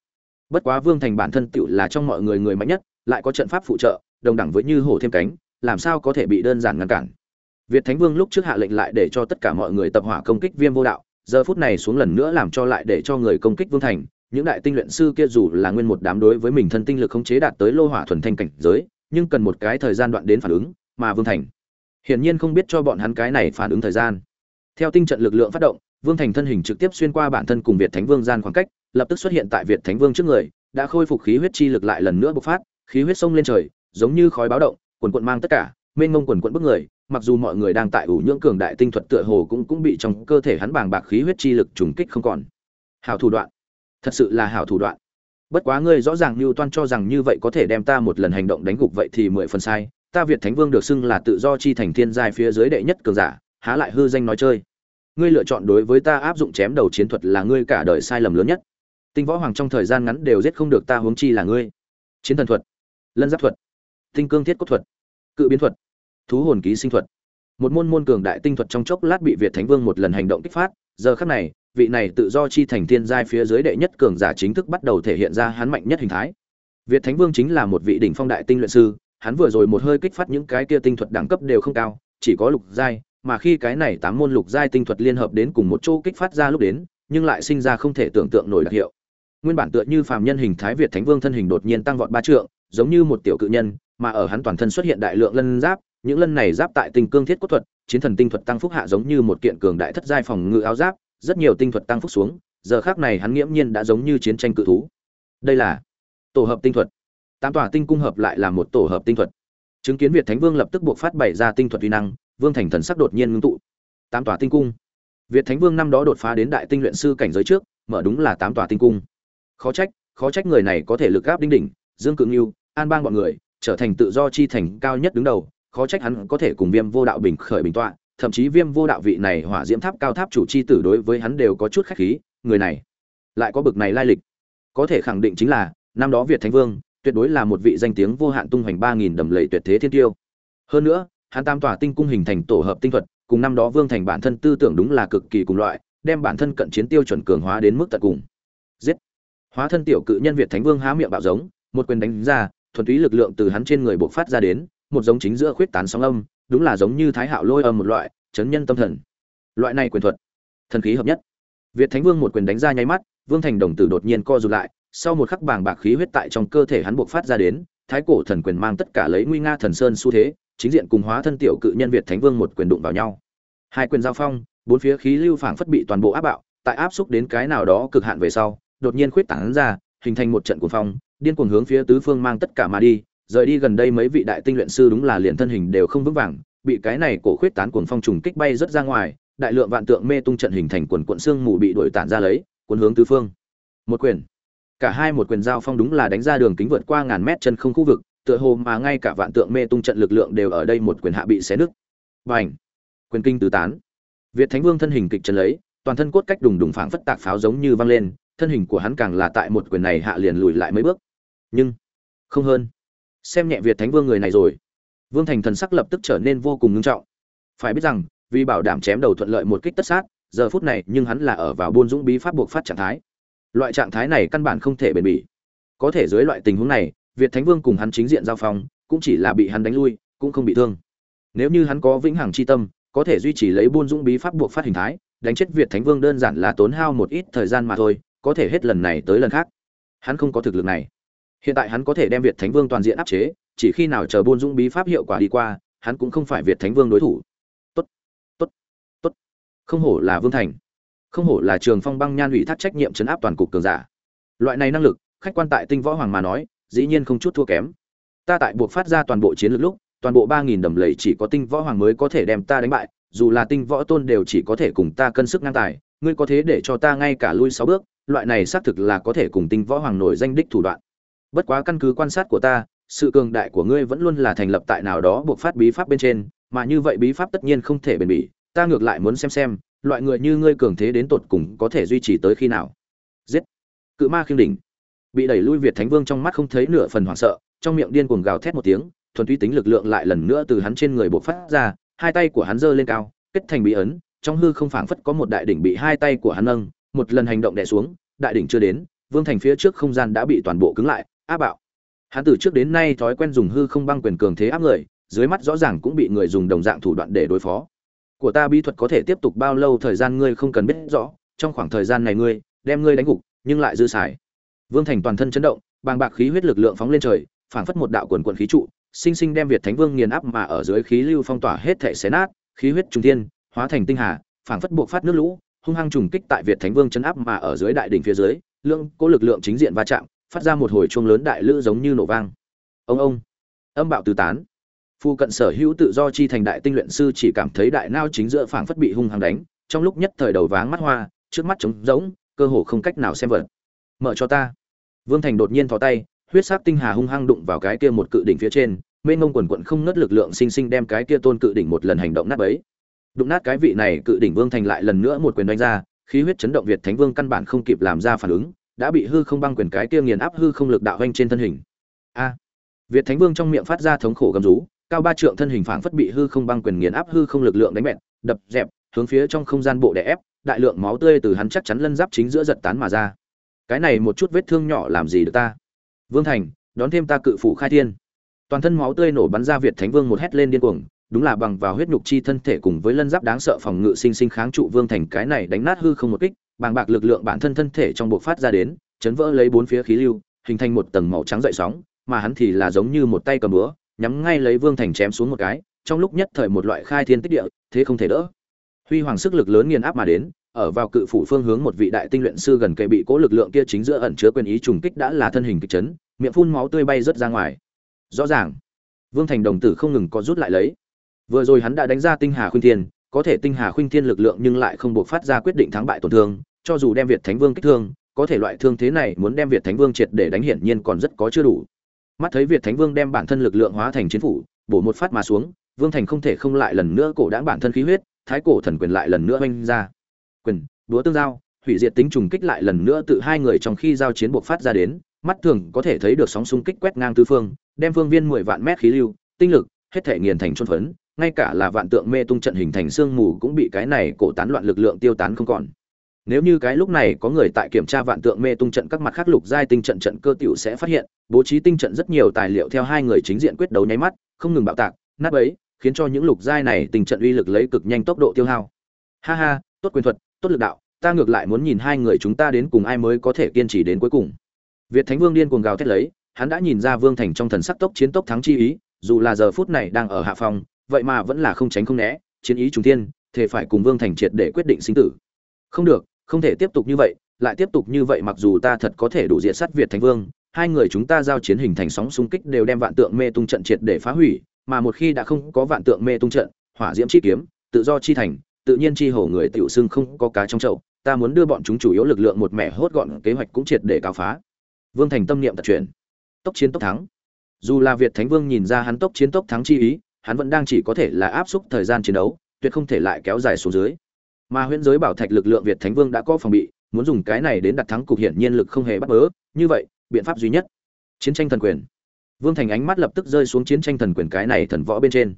Bất quá vương thành bản thân tựu là trong mọi người người mạnh nhất, lại có trận pháp phụ trợ, đồng đẳng với như hổ thêm cánh, làm sao có thể bị đơn giản ngăn cản. Việt thánh vương lúc trước hạ lệnh lại để cho tất cả mọi người tập hỏa công kích viêm vô đạo, giờ phút này xuống lần nữa làm cho lại để cho người công kích vương thành, những đại tinh luyện sư kia dù là nguyên một đám đối với mình thân tinh lực khống chế đạt tới lô hỏa thuần thanh cảnh giới, nhưng cần một cái thời gian đoạn đến phản ứng, mà vương thành hiển nhiên không biết cho bọn hắn cái này phản ứng thời gian. Theo tinh trận lực lượng phát động vương thành thân hình trực tiếp xuyên qua bản thân cùng việt thánh vương gian khoảng cách lập tức xuất hiện tại Việt Thánh Vương trước người, đã khôi phục khí huyết chi lực lại lần nữa bộc phát, khí huyết sông lên trời, giống như khói báo động, quần quần mang tất cả, mênh mông quần quần bức người, mặc dù mọi người đang tại ủ nhưỡng cường đại tinh thuật tựa hồ cũng cũng bị trong cơ thể hắn bàng bạc khí huyết chi lực trùng kích không còn. Hảo thủ đoạn, thật sự là hảo thủ đoạn. Bất quá ngươi rõ ràng như Toan cho rằng như vậy có thể đem ta một lần hành động đánh gục vậy thì mười phần sai, ta Việt Thánh Vương được xưng là tự do chi thành thiên giai phía dưới đệ nhất cường giả, há lại hư danh nói chơi. Ngươi lựa chọn đối với ta áp dụng chém đầu chiến thuật là ngươi cả đời sai lầm lớn nhất. Tinh võ hoàng trong thời gian ngắn đều giết không được ta huống chi là ngươi. Chiến thần thuật, lân giáp thuật, tinh cương thiết cốt thuật, cự biến thuật, thú hồn ký sinh thuật. Một môn môn cường đại tinh thuật trong chốc lát bị việt thánh vương một lần hành động kích phát. Giờ khắc này, vị này tự do chi thành thiên giai phía dưới đệ nhất cường giả chính thức bắt đầu thể hiện ra hắn mạnh nhất hình thái. Việt thánh vương chính là một vị đỉnh phong đại tinh luyện sư, hắn vừa rồi một hơi kích phát những cái kia tinh thuật đẳng cấp đều không cao, chỉ có lục giai mà khi cái này tám môn lục giai tinh thuật liên hợp đến cùng một chỗ kích phát ra lúc đến, nhưng lại sinh ra không thể tưởng tượng nổi đặc hiệu. Nguyên bản tựa như phàm nhân hình thái việt thánh vương thân hình đột nhiên tăng vọt ba trượng, giống như một tiểu cự nhân, mà ở hắn toàn thân xuất hiện đại lượng lân giáp, những lân này giáp tại tinh cương thiết cốt thuật, chiến thần tinh thuật tăng phúc hạ giống như một kiện cường đại thất giai phòng ngự áo giáp, rất nhiều tinh thuật tăng phúc xuống, giờ khắc này hắn nghiễm nhiên đã giống như chiến tranh cự thú. Đây là tổ hợp tinh thuật. Tám tòa tinh cung hợp lại là một tổ hợp tinh thuật. Chứng kiến việt thánh vương lập tức buộc phát bày ra tinh thuật uy năng vương thành thần sắc đột nhiên ngưng tụ. Tám tòa tinh cung. Việt thánh vương năm đó đột phá đến đại tinh luyện sư cảnh giới trước mở đúng là tám tòa tinh cung. Khó trách khó trách người này có thể lực gáp đinh đỉnh dương cự yêu, an bang bọn người trở thành tự do chi thành cao nhất đứng đầu khó trách hắn có thể cùng viêm vô đạo bình khởi bình tọa thậm chí viêm vô đạo vị này hỏa diễm tháp cao tháp chủ chi tử đối với hắn đều có chút khách khí người này lại có bực này lai lịch. Có thể khẳng định chính là năm đó việt thánh vương tuyệt đối là một vị danh tiếng vô hạn tung hoành ba nghìn đầm lầy tuyệt thế thiên tiêu. Hơn nữa hắn tam tỏa tinh cung hình thành tổ hợp tinh thuật, cùng năm đó vương thành bản thân tư tưởng đúng là cực kỳ cùng loại, đem bản thân cận chiến tiêu chuẩn cường hóa đến mức tận cùng. Giết! Hóa thân tiểu cự nhân việt thánh vương há miệng bạo giống, một quyền đánh ra, thuần túy lực lượng từ hắn trên người bộc phát ra đến, một giống chính giữa khuyết tán sóng âm, đúng là giống như thái hạo lôi âm một loại, chấn nhân tâm thần. Loại này quyền thuật, thần khí hợp nhất. Việt thánh vương một quyền đánh ra nháy mắt, vương thành đồng tử đột nhiên co rụt lại, sau một khắc bàng bạc khí huyết tại trong cơ thể hắn bộc phát ra đến, thái cổ thần quyền mang tất cả lấy nguy nga thần sơn xu thế chính diện cùng hóa thân tiểu cự nhân việt thánh vương một quyền đụng vào nhau. Hai quyền giao phong bốn phía khí lưu phảng phất bị toàn bộ áp bạo tại áp xúc đến cái nào đó cực hạn về sau đột nhiên khuyết tán ra, hình thành một trận cuồng phong, điên cuồng hướng phía tứ phương mang tất cả mà đi, rời đi gần đây mấy vị đại tinh luyện sư đúng là liền thân hình đều không vững vàng bị cái này cổ khuyết tán cuồng phong trùng kích bay rất ra ngoài đại lượng vạn tượng mê tung trận hình thành quần quần xương mù bị đuổi tản ra lấy cuốn hướng tứ phương. Một quyền. Cả hai một quyền giao phong đúng là đánh ra đường kính vượt qua ngàn mét chân không khu vực tựa hồ mà ngay cả vạn tượng mê tung trận lực lượng đều ở đây một quyền hạ bị xé nứt. Bành! Quyền kinh tứ tán. Việt thánh vương thân hình kịch trần lấy, toàn thân cốt cách đùng đùng phảng phất tạc pháo giống như văng lên, thân hình của hắn càng là tại một quyền này hạ liền lùi lại mấy bước. Nhưng, không hơn. Xem nhẹ việt thánh vương người này rồi, vương thành thần sắc lập tức trở nên vô cùng ngưng trọng. Phải biết rằng, vì bảo đảm chém đầu thuận lợi một kích tất sát, giờ phút này nhưng hắn là ở vào buôn dũng bí pháp buộc phát trạng thái. Loại trạng thái này căn bản không thể bền bỉ. Có thể dưới loại tình huống này việt thánh vương cùng hắn chính diện giao phong, cũng chỉ là bị hắn đánh lui, cũng không bị thương. Nếu như hắn có vĩnh hằng chi tâm, có thể duy trì lấy buôn dũng bí pháp buộc phát hình thái, đánh chết việt thánh vương đơn giản là tốn hao một ít thời gian mà thôi, có thể hết lần này tới lần khác. Hắn không có thực lực này. Hiện tại hắn có thể đem việt thánh vương toàn diện áp chế, chỉ khi nào chờ buôn dũng bí pháp hiệu quả đi qua, hắn cũng không phải việt thánh vương đối thủ. Tốt tốt tốt. Không hổ là vương thành. Không hổ là trường phong băng nhan ủy thác trách nhiệm chấn áp toàn cục cường giả. Loại này năng lực, khách quan tại tinh võ hoàng mà nói dĩ nhiên không chút thua kém. Ta tại buộc phát ra toàn bộ chiến lược lúc, toàn bộ ba nghìn đầm lầy chỉ có tinh võ hoàng mới có thể đem ta đánh bại, dù là tinh võ tôn đều chỉ có thể cùng ta cân sức ngang tài, ngươi có thế để cho ta ngay cả lui sáu bước, loại này xác thực là có thể cùng tinh võ hoàng nổi danh đích thủ đoạn. Bất quá căn cứ quan sát của ta, sự cường đại của ngươi vẫn luôn là thành lập tại nào đó buộc phát bí pháp bên trên, mà như vậy bí pháp tất nhiên không thể bền bỉ, ta ngược lại muốn xem xem, loại người như ngươi cường thế đến tột cùng có thể duy trì tới khi nào. Giết. Cự ma khiêng đỉnh bị đẩy lui việt thánh vương trong mắt không thấy nửa phần hoảng sợ, trong miệng điên cuồng gào thét một tiếng, thuần túy tính lực lượng lại lần nữa từ hắn trên người bộc phát ra, hai tay của hắn giơ lên cao, kết thành bí ấn, trong hư không phảng phất có một đại đỉnh bị hai tay của hắn nâng, một lần hành động đè xuống, đại đỉnh chưa đến, vương thành phía trước không gian đã bị toàn bộ cứng lại áp bạo. Hắn từ trước đến nay thói quen dùng hư không băng quyền cường thế áp người, dưới mắt rõ ràng cũng bị người dùng đồng dạng thủ đoạn để đối phó. Của ta bí thuật có thể tiếp tục bao lâu thời gian ngươi không cần biết rõ, trong khoảng thời gian này ngươi, đem ngươi đánh gục, nhưng lại dư xài vương thành toàn thân chấn động, bàng bạc khí huyết lực lượng phóng lên trời, phảng phất một đạo quần quần khí trụ, sinh sinh đem việt thánh vương nghiền áp mà ở dưới khí lưu phong tỏa hết thể xé nát, khí huyết trung thiên, hóa thành tinh hà, phảng phất buộc phát nước lũ, hung hăng trùng kích tại việt thánh vương chấn áp mà ở dưới đại đỉnh phía dưới, lượng, cố lực lượng chính diện va chạm, phát ra một hồi chuông lớn đại lư giống như nổ vang. Ông ông, âm bạo tứ tán. Phu cận sở hữu tự do chi thành đại tinh luyện sư chỉ cảm thấy đại não chính giữa phảng phất bị hung hăng đánh, trong lúc nhất thời đầu váng mắt hoa, trước mắt trống rỗng, cơ hồ không cách nào xem vật mở cho ta. Vương thành đột nhiên thò tay, huyết sắc tinh hà hung hăng đụng vào cái kia một cự đỉnh phía trên, mênh mông quần quận không ngớt lực lượng sinh sinh đem cái kia tôn cự đỉnh một lần hành động nát bấy. Đụng nát cái vị này cự đỉnh vương thành lại lần nữa một quyền đánh ra, khí huyết chấn động việt thánh vương căn bản không kịp làm ra phản ứng, đã bị hư không băng quyền cái kia nghiền áp hư không lực đạo hoanh trên thân hình. A! Việt thánh vương trong miệng phát ra thống khổ gầm rú, cao ba trượng thân hình phảng phất bị hư không băng quyền nghiền áp hư không lực lượng đánh bẹt, đập dẹp, hướng phía trong không gian bộ đè ép, đại lượng máu tươi từ hắn chắc chắn lân giáp chính giữa giật tán mà ra cái này một chút vết thương nhỏ làm gì được ta? Vương thành, đón thêm ta cự phủ khai thiên. Toàn thân máu tươi nổ bắn ra việt thánh vương một hét lên điên cuồng, đúng là bằng vào huyết nhục chi thân thể cùng với lân giáp đáng sợ phòng ngự sinh sinh kháng trụ vương thành cái này đánh nát hư không một kích, bàng bạc lực lượng bản thân thân thể trong bộ phát ra đến, chấn vỡ lấy bốn phía khí lưu, hình thành một tầng màu trắng dậy sóng, mà hắn thì là giống như một tay cầm búa, nhắm ngay lấy vương thành chém xuống một cái, trong lúc nhất thời một loại khai thiên tích địa, thế không thể đỡ. Huy hoàng sức lực lớn nghiền áp mà đến ở vào cự phủ phương hướng một vị đại tinh luyện sư gần kề bị cố lực lượng kia chính giữa ẩn chứa quyền ý trùng kích đã là thân hình kịch chấn, miệng phun máu tươi bay rất ra ngoài. Rõ ràng, vương thành đồng tử không ngừng có rút lại lấy. Vừa rồi hắn đã đánh ra tinh hà khuynh thiên, có thể tinh hà khuynh thiên lực lượng nhưng lại không buộc phát ra quyết định thắng bại tổn thương, cho dù đem việt thánh vương kích thương, có thể loại thương thế này muốn đem việt thánh vương triệt để đánh hiển nhiên còn rất có chưa đủ. Mắt thấy việt thánh vương đem bản thân lực lượng hóa thành chiến phủ, bổ một phát mà xuống, vương thành không thể không lại lần nữa cổ đáng bản thân khí huyết, thái cổ thần quyền lại lần nữa oanh ra quyền đúa tương giao, hủy diệt tính trùng kích lại lần nữa tự hai người trong khi giao chiến buộc phát ra đến, mắt thường có thể thấy được sóng xung kích quét ngang tứ phương, đem phương viên mười vạn mét khí lưu, tinh lực, hết thể nghiền thành trôn phấn, ngay cả là vạn tượng mê tung trận hình thành sương mù cũng bị cái này cổ tán loạn lực lượng tiêu tán không còn. Nếu như cái lúc này có người tại kiểm tra vạn tượng mê tung trận các mặt khác lục giai tinh trận trận cơ tiểu sẽ phát hiện, bố trí tinh trận rất nhiều tài liệu theo hai người chính diện quyết đấu nháy mắt, không ngừng bạo tạc, nát ấy khiến cho những lục giai này tình trận uy lực lấy cực nhanh tốc độ tiêu hao. Ha ha, tốt quyền thuật tốt lực đạo, ta ngược lại muốn nhìn hai người chúng ta đến cùng ai mới có thể kiên trì đến cuối cùng. Việt thánh vương điên cuồng gào thét lấy, hắn đã nhìn ra vương thành trong thần sắc tốc chiến tốc thắng chi ý, dù là giờ phút này đang ở hạ phòng, vậy mà vẫn là không tránh không né, chiến ý trùng thiên, thể phải cùng vương thành triệt để quyết định sinh tử. Không được, không thể tiếp tục như vậy, lại tiếp tục như vậy mặc dù ta thật có thể đủ diện sát việt thánh vương, hai người chúng ta giao chiến hình thành sóng xung kích đều đem vạn tượng mê tung trận triệt để phá hủy, mà một khi đã không có vạn tượng mê tung trận, hỏa diễm chi kiếm, tự do chi thành tự nhiên chi hổ người tiểu xưng không có cá trong chậu, ta muốn đưa bọn chúng chủ yếu lực lượng một mẻ hốt gọn kế hoạch cũng triệt để cáo phá. Vương thành tâm niệm tật chuyển. Tốc chiến tốc thắng. Dù là việt thánh vương nhìn ra hắn tốc chiến tốc thắng chi ý, hắn vẫn đang chỉ có thể là áp xúc thời gian chiến đấu, tuyệt không thể lại kéo dài xuống dưới. Mà huyễn giới bảo thạch lực lượng việt thánh vương đã có phòng bị, muốn dùng cái này đến đặt thắng cục hiển nhiên lực không hề bắt bớ, như vậy, biện pháp duy nhất, chiến tranh thần quyền. Vương thành ánh mắt lập tức rơi xuống chiến tranh thần quyền cái này thần võ bên trên.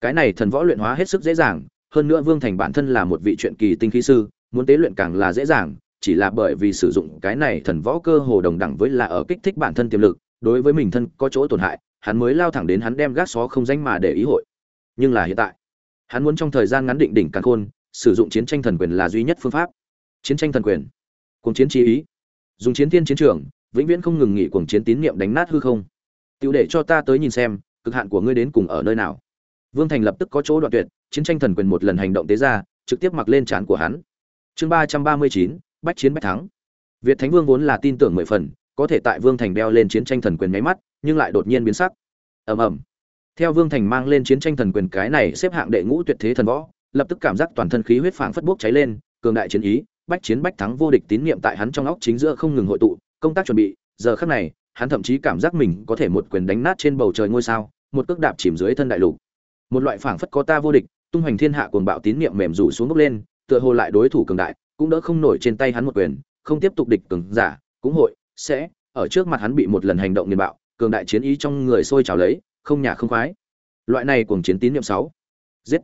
Cái này thần võ luyện hóa hết sức dễ dàng hơn nữa vương thành bản thân là một vị truyện kỳ tinh khí sư, muốn tế luyện càng là dễ dàng, chỉ là bởi vì sử dụng cái này thần võ cơ hồ đồng đẳng với là ở kích thích bản thân tiềm lực, đối với mình thân có chỗ tổn hại, hắn mới lao thẳng đến hắn đem gác xó không danh mà để ý hội. Nhưng là hiện tại, hắn muốn trong thời gian ngắn định đỉnh càng khôn, sử dụng chiến tranh thần quyền là duy nhất phương pháp. Chiến tranh thần quyền cùng chiến trí ý, dùng chiến thiên chiến trường, vĩnh viễn không ngừng nghỉ cuồng chiến tín niệm đánh nát hư không. Tiểu để cho ta tới nhìn xem, cực hạn của ngươi đến cùng ở nơi nào? Vương thành lập tức có chỗ đoạn tuyệt chiến tranh thần quyền một lần hành động tế ra, trực tiếp mặc lên trán của hắn. Chương ba trăm ba mươi chín, bách chiến bách thắng. Việt thánh vương vốn là tin tưởng mười phần, có thể tại vương thành đeo lên chiến tranh thần quyền nháy mắt, nhưng lại đột nhiên biến sắc. Ầm ầm. Theo vương thành mang lên chiến tranh thần quyền, cái này xếp hạng đệ ngũ tuyệt thế thần võ, lập tức cảm giác toàn thân khí huyết phảng phất bốc cháy lên, cường đại chiến ý, bách chiến bách thắng vô địch tín niệm tại hắn trong óc chính giữa không ngừng hội tụ, công tác chuẩn bị, giờ khắc này, hắn thậm chí cảm giác mình có thể một quyền đánh nát trên bầu trời ngôi sao, một cước đạp chìm dưới thân đại lục. Một loại phảng phất có ta vô địch tung hoành thiên hạ cuồng bạo tín niệm mềm rủ xuống bốc lên, tựa hồ lại đối thủ cường đại, cũng đỡ không nổi trên tay hắn một quyền, không tiếp tục địch cường giả, cũng hội, sẽ, ở trước mặt hắn bị một lần hành động nghiền bạo, cường đại chiến ý trong người sôi trào lấy, không nhà không khoái. Loại này cuồng chiến tín niệm sáu. Giết.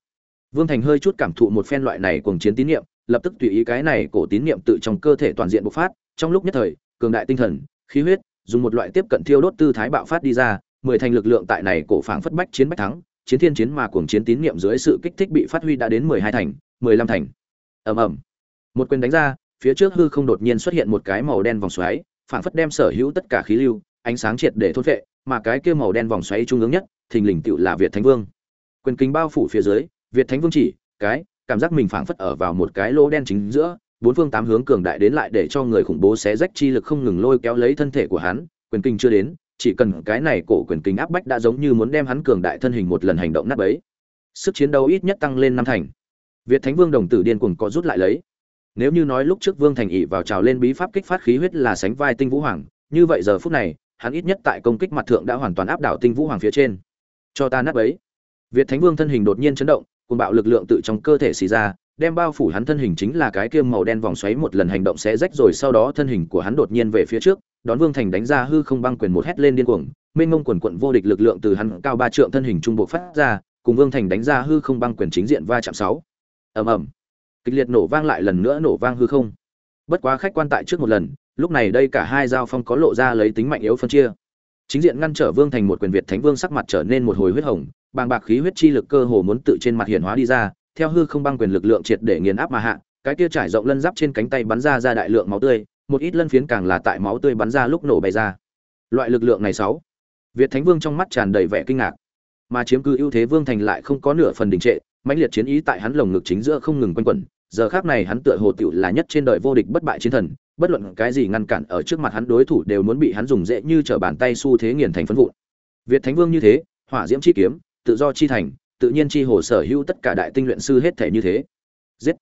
Vương thành hơi chút cảm thụ một phen loại này cuồng chiến tín niệm, lập tức tùy ý cái này cổ tín niệm tự trong cơ thể toàn diện bộc phát, trong lúc nhất thời, cường đại tinh thần, khí huyết, dùng một loại tiếp cận thiêu đốt tư thái bạo phát đi ra, mười thành lực lượng tại này cổ phảng phất bách chiến bách thắng chiến thiên chiến mà cuồng chiến tín niệm dưới sự kích thích bị phát huy đã đến mười hai thành, mười lăm thành. Ầm ầm. Một quyền đánh ra, phía trước hư không đột nhiên xuất hiện một cái màu đen vòng xoáy, phảng phất đem sở hữu tất cả khí lưu, ánh sáng triệt để thôn vệ mà cái kia màu đen vòng xoáy trung ương nhất, thình lình tựu là việt thánh vương. Quyền kính bao phủ phía dưới, việt thánh vương chỉ, cái, cảm giác mình phảng phất ở vào một cái lỗ đen chính giữa, bốn phương tám hướng cường đại đến lại để cho người khủng bố xé rách chi lực không ngừng lôi kéo lấy thân thể của hắn, quyền kinh chưa đến chỉ cần cái này cổ quyền kinh áp bách đã giống như muốn đem hắn cường đại thân hình một lần hành động nát bấy. Sức chiến đấu ít nhất tăng lên năm thành. Việt thánh vương đồng tử điên cuồng có rút lại lấy. Nếu như nói lúc trước vương thành ỵ vào trào lên bí pháp kích phát khí huyết là sánh vai tinh vũ hoàng, như vậy giờ phút này, hắn ít nhất tại công kích mặt thượng đã hoàn toàn áp đảo tinh vũ hoàng phía trên. Cho ta nát bấy. Việt thánh vương thân hình đột nhiên chấn động cùng bạo lực lượng tự trong cơ thể xì ra, đem bao phủ hắn thân hình chính là cái kia màu đen vòng xoáy một lần hành động sẽ rách rồi sau đó thân hình của hắn đột nhiên về phía trước đón vương thành đánh ra hư không băng quyền một hét lên điên cuồng, mênh mông quần quận vô địch lực lượng từ hắn cao ba trượng thân hình trung bộ phát ra, cùng vương thành đánh ra hư không băng quyền chính diện va chạm sáu. Ầm ầm. Kịch liệt nổ vang lại lần nữa nổ vang hư không. Bất quá khách quan tại trước một lần, lúc này đây cả hai giao phong có lộ ra lấy tính mạnh yếu phân chia. Chính diện ngăn trở vương thành một quyền việt thánh vương sắc mặt trở nên một hồi huyết hồng, bàng bạc khí huyết chi lực cơ hồ muốn tự trên mặt hiển hóa đi ra, theo hư không băng quyền lực lượng triệt để nghiền áp mà hạ, cái kia trải rộng lân giáp trên cánh tay bắn ra ra đại lượng máu tươi một ít lân phiến càng là tại máu tươi bắn ra lúc nổ bay ra. Loại lực lượng này sáu. Việt thánh vương trong mắt tràn đầy vẻ kinh ngạc. Mà chiếm cứ ưu thế vương thành lại không có nửa phần đình trệ, mãnh liệt chiến ý tại hắn lồng ngực chính giữa không ngừng quanh quẩn. Giờ khác này hắn tựa hồ tựu là nhất trên đời vô địch bất bại chiến thần, bất luận cái gì ngăn cản ở trước mặt hắn đối thủ đều muốn bị hắn dùng dễ như trở bàn tay xu thế nghiền thành phấn vụn. Việt thánh vương như thế, hỏa diễm chi kiếm, tự do chi thành, tự nhiên chi hồ sở hữu tất cả đại tinh luyện sư hết thể như thế. Giết.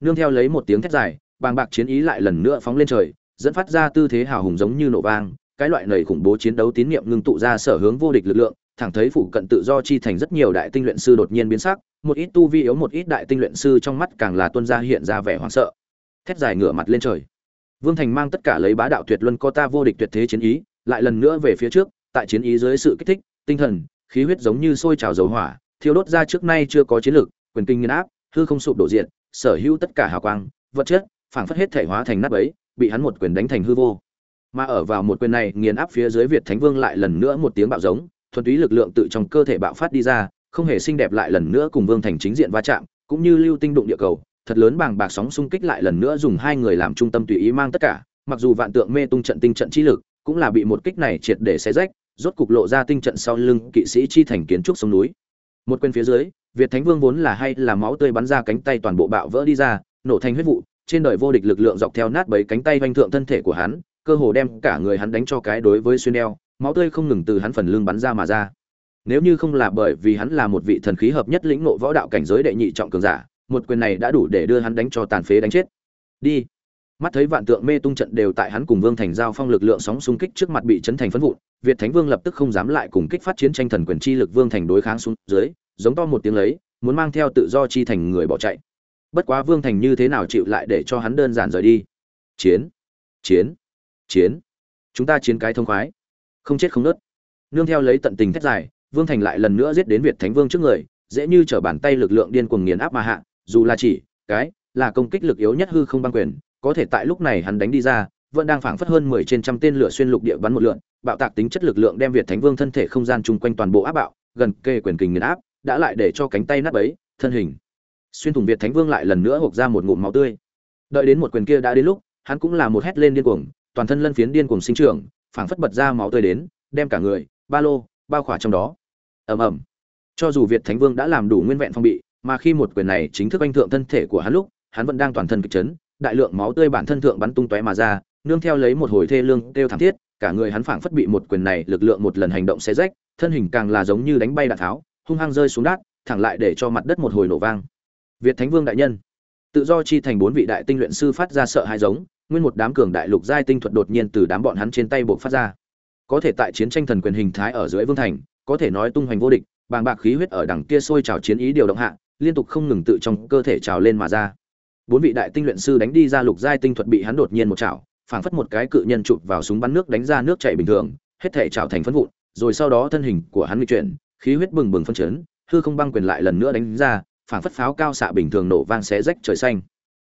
Nương theo lấy một tiếng thét dài bàng bạc chiến ý lại lần nữa phóng lên trời, dẫn phát ra tư thế hào hùng giống như nổ vang, cái loại nầy khủng bố chiến đấu tín nhiệm ngưng tụ ra sở hướng vô địch lực lượng, thẳng thấy phủ cận tự do chi thành rất nhiều đại tinh luyện sư đột nhiên biến sắc, một ít tu vi yếu một ít đại tinh luyện sư trong mắt càng là tuân ra hiện ra vẻ hoảng sợ. Thét dài ngửa mặt lên trời. Vương thành mang tất cả lấy bá đạo tuyệt luân co ta vô địch tuyệt thế chiến ý, lại lần nữa về phía trước, tại chiến ý dưới sự kích thích, tinh thần, khí huyết giống như sôi trào dầu hỏa, thiêu đốt ra trước nay chưa có chiến lược, quyền kinh nghiên áp, hư không sụp đổ diện, sở hữu tất cả hào quang, vật chất phảng phất hết thể hóa thành nát ấy bị hắn một quyền đánh thành hư vô. Mà ở vào một quyền này, nghiền áp phía dưới việt thánh vương lại lần nữa một tiếng bạo giống, thuần túy lực lượng tự trong cơ thể bạo phát đi ra, không hề xinh đẹp lại lần nữa cùng vương thành chính diện va chạm, cũng như lưu tinh đụng địa cầu, thật lớn bàng bạc sóng xung kích lại lần nữa dùng hai người làm trung tâm tùy ý mang tất cả, mặc dù vạn tượng mê tung trận tinh trận chi lực, cũng là bị một kích này triệt để xé rách, rốt cục lộ ra tinh trận sau lưng kỵ sĩ chi thành kiến trúc sông núi. Một quyền phía dưới, việt thánh vương vốn là hay là máu tươi bắn ra cánh tay toàn bộ bạo vỡ đi ra, nổ thành huyết vụ trên đời vô địch lực lượng dọc theo nát bấy cánh tay vanh thượng thân thể của hắn, cơ hồ đem cả người hắn đánh cho cái đối với xuyên đeo máu tươi không ngừng từ hắn phần lưng bắn ra mà ra. Nếu như không là bởi vì hắn là một vị thần khí hợp nhất lĩnh nộ võ đạo cảnh giới đệ nhị trọng cường giả, một quyền này đã đủ để đưa hắn đánh cho tàn phế đánh chết. Đi. Mắt thấy vạn tượng mê tung trận đều tại hắn cùng vương thành giao phong lực lượng sóng xung kích trước mặt bị chấn thành phấn vụn, việt thánh vương lập tức không dám lại cùng kích phát chiến tranh thần quyền chi lực vương thành đối kháng xuống dưới, giống to một tiếng lấy, muốn mang theo tự do chi thành người bỏ chạy bất quá vương thành như thế nào chịu lại để cho hắn đơn giản rời đi? Chiến chiến chiến. Chúng ta chiến cái thông khoái, không chết không nớt nương theo lấy tận tình thét dài, vương thành lại lần nữa giết đến việt thánh vương trước người, dễ như trở bàn tay lực lượng điên cuồng nghiền áp mà hạ, dù là chỉ cái là công kích lực yếu nhất hư không băng quyền, có thể tại lúc này hắn đánh đi ra, vẫn đang phảng phất hơn mười trên trăm tên lửa xuyên lục địa bắn một lượn, bạo tạc tính chất lực lượng đem việt thánh vương thân thể không gian chung quanh toàn bộ áp bạo, gần kề quyền kình nghiền áp, đã lại để cho cánh tay nát bấy, thân hình xuyên thủng việt thánh vương lại lần nữa hộc ra một ngụm máu tươi. Đợi đến một quyền kia đã đến lúc, hắn cũng là một hét lên điên cuồng, toàn thân lân phiến điên cuồng sinh trưởng, phảng phất bật ra máu tươi đến, đem cả người, ba lô, bao khỏa trong đó. Ầm ầm. Cho dù việt thánh vương đã làm đủ nguyên vẹn phong bị, mà khi một quyền này chính thức anh thượng thân thể của hắn lúc, hắn vẫn đang toàn thân kịch chấn, đại lượng máu tươi bản thân thượng bắn tung tóe mà ra, nương theo lấy một hồi thê lương kêu thảm thiết, cả người hắn phảng phất bị một quyền này lực lượng một lần hành động xé rách, thân hình càng là giống như đánh bay đạn tháo, hung hăng rơi xuống đất, thẳng lại để cho mặt đất một hồi nổ vang việt thánh vương đại nhân. Tự do chi thành bốn vị đại tinh luyện sư phát ra sợ hãi giống, nguyên một đám cường đại lục giai tinh thuật đột nhiên từ đám bọn hắn trên tay buộc phát ra. Có thể tại chiến tranh thần quyền hình thái ở dưới vương thành, có thể nói tung hoành vô địch, bàng bạc khí huyết ở đằng kia sôi trào chiến ý điều động hạ, liên tục không ngừng tự trong cơ thể trào lên mà ra. Bốn vị đại tinh luyện sư đánh đi ra lục giai tinh thuật bị hắn đột nhiên một chảo, phảng phất một cái cự nhân chụp vào súng bắn nước đánh ra nước chảy bình thường, hết thể trào thành phân vụn, rồi sau đó thân hình của hắn bị chuyển, khí huyết bừng bừng phân chấn, hư không băng quyền lại lần nữa đánh ra phảng phất pháo cao xạ bình thường nổ vang xé rách trời xanh.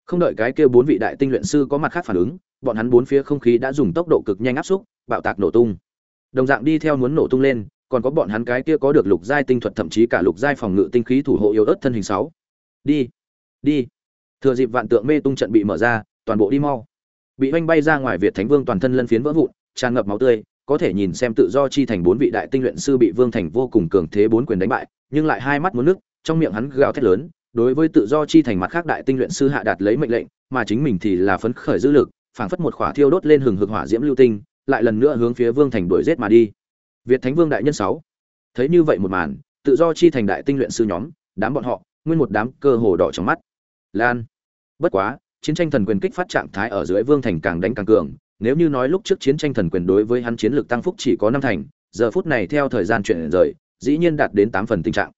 Không đợi cái kia bốn vị đại tinh luyện sư có mặt khác phản ứng, bọn hắn bốn phía không khí đã dùng tốc độ cực nhanh áp xúc, bạo tạc nổ tung. Đồng dạng đi theo muốn nổ tung lên, còn có bọn hắn cái kia có được lục giai tinh thuật thậm chí cả lục giai phòng ngự tinh khí thủ hộ yếu ớt thân hình sáu. Đi đi. Thừa dịp vạn tượng mê tung trận bị mở ra, toàn bộ đi mau. Bị oanh bay ra ngoài việt thánh vương toàn thân lân phiến vỡ vụn, tràn ngập máu tươi, có thể nhìn xem tự do chi thành bốn vị đại tinh luyện sư bị vương thành vô cùng cường thế bốn quyền đánh bại, nhưng lại hai mắt muốn nước trong miệng hắn gào thét lớn, đối với tự do chi thành mặt khác đại tinh luyện sư hạ đạt lấy mệnh lệnh, mà chính mình thì là phấn khởi dữ lực, phảng phất một khỏa thiêu đốt lên hừng hực hỏa diễm lưu tinh, lại lần nữa hướng phía vương thành đuổi giết mà đi. Việt thánh vương đại nhân sáu. Thấy như vậy một màn, tự do chi thành đại tinh luyện sư nhóm, đám bọn họ, nguyên một đám cơ hồ đỏ trong mắt. Lan. Bất quá, chiến tranh thần quyền kích phát trạng thái ở dưới vương thành càng đánh càng cường, nếu như nói lúc trước chiến tranh thần quyền đối với hắn chiến lược tăng phúc chỉ có năm thành, giờ phút này theo thời gian chuyển rời, dĩ nhiên đạt đến tám phần tình trạng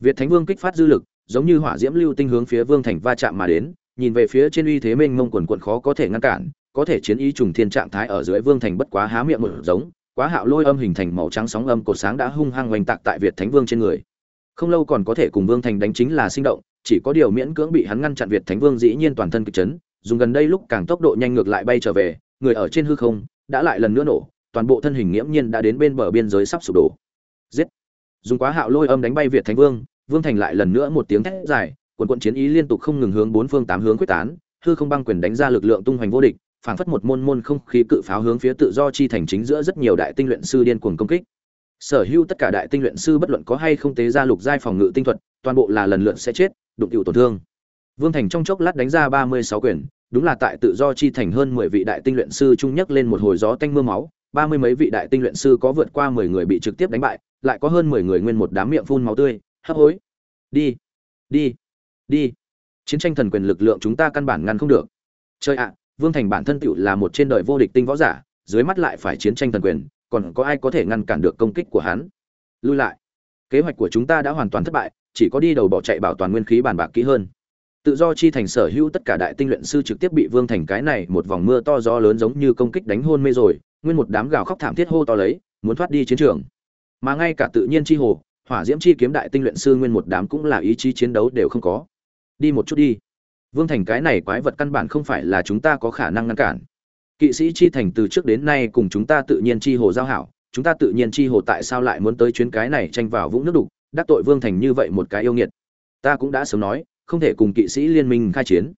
việt thánh vương kích phát dư lực, giống như hỏa diễm lưu tinh hướng phía vương thành va chạm mà đến, nhìn về phía trên uy thế mênh mông quần quần khó có thể ngăn cản, có thể chiến ý trùng thiên trạng thái ở dưới vương thành bất quá há miệng một giống, quá hạo lôi âm hình thành màu trắng sóng âm cột sáng đã hung hăng hoành tạc tại việt thánh vương trên người. Không lâu còn có thể cùng vương thành đánh chính là sinh động, chỉ có điều miễn cưỡng bị hắn ngăn chặn việt thánh vương dĩ nhiên toàn thân kịch chấn, dùng gần đây lúc càng tốc độ nhanh ngược lại bay trở về, người ở trên hư không, đã lại lần nữa nổ, toàn bộ thân hình nghiễm nhiên đã đến bên bờ biên giới sắp sụp đổ. Giết! Dùng quá hạo lôi âm đánh bay việt thánh vương vương thành lại lần nữa một tiếng thét dài, quần quận chiến ý liên tục không ngừng hướng bốn phương tám hướng quyết tán, hư không băng quyền đánh ra lực lượng tung hoành vô địch, phảng phất một môn môn không khí cự pháo hướng phía tự do chi thành chính giữa rất nhiều đại tinh luyện sư điên cuồng công kích. Sở hữu tất cả đại tinh luyện sư bất luận có hay không tế ra lục giai phòng ngự tinh thuật, toàn bộ là lần lượt sẽ chết, đụng chịu tổn thương. Vương thành trong chốc lát đánh ra ba mươi sáu quyền, đúng là tại tự do chi thành hơn mười vị đại tinh luyện sư trung nhất lên một hồi gió tanh mưa máu ba mươi mấy vị đại tinh luyện sư có vượt qua mười người bị trực tiếp đánh bại, lại có hơn mười người nguyên một đám miệng phun máu tươi. Hấp hối. Đi. Đi. Đi. Chiến tranh thần quyền lực lượng chúng ta căn bản ngăn không được. Chơi ạ, vương thành bản thân tựu là một trên đời vô địch tinh võ giả, dưới mắt lại phải chiến tranh thần quyền, còn có ai có thể ngăn cản được công kích của hắn? Lui lại. Kế hoạch của chúng ta đã hoàn toàn thất bại, chỉ có đi đầu bỏ chạy bảo toàn nguyên khí bàn bạc kỹ hơn tự do chi thành sở hữu tất cả đại tinh luyện sư trực tiếp bị vương thành cái này một vòng mưa to gió lớn giống như công kích đánh hôn mê rồi, nguyên một đám gào khóc thảm thiết hô to lấy, muốn thoát đi chiến trường. Mà ngay cả tự nhiên chi hồ, hỏa diễm chi kiếm đại tinh luyện sư nguyên một đám cũng là ý chí chiến đấu đều không có. Đi một chút đi. Vương thành cái này quái vật căn bản không phải là chúng ta có khả năng ngăn cản. Kỵ sĩ chi thành từ trước đến nay cùng chúng ta tự nhiên chi hồ giao hảo, chúng ta tự nhiên chi hồ tại sao lại muốn tới chuyến cái này tranh vào vũng nước đục, đắc tội vương thành như vậy một cái yêu nghiệt. Ta cũng đã sớm nói không thể cùng kỵ sĩ liên minh khai chiến.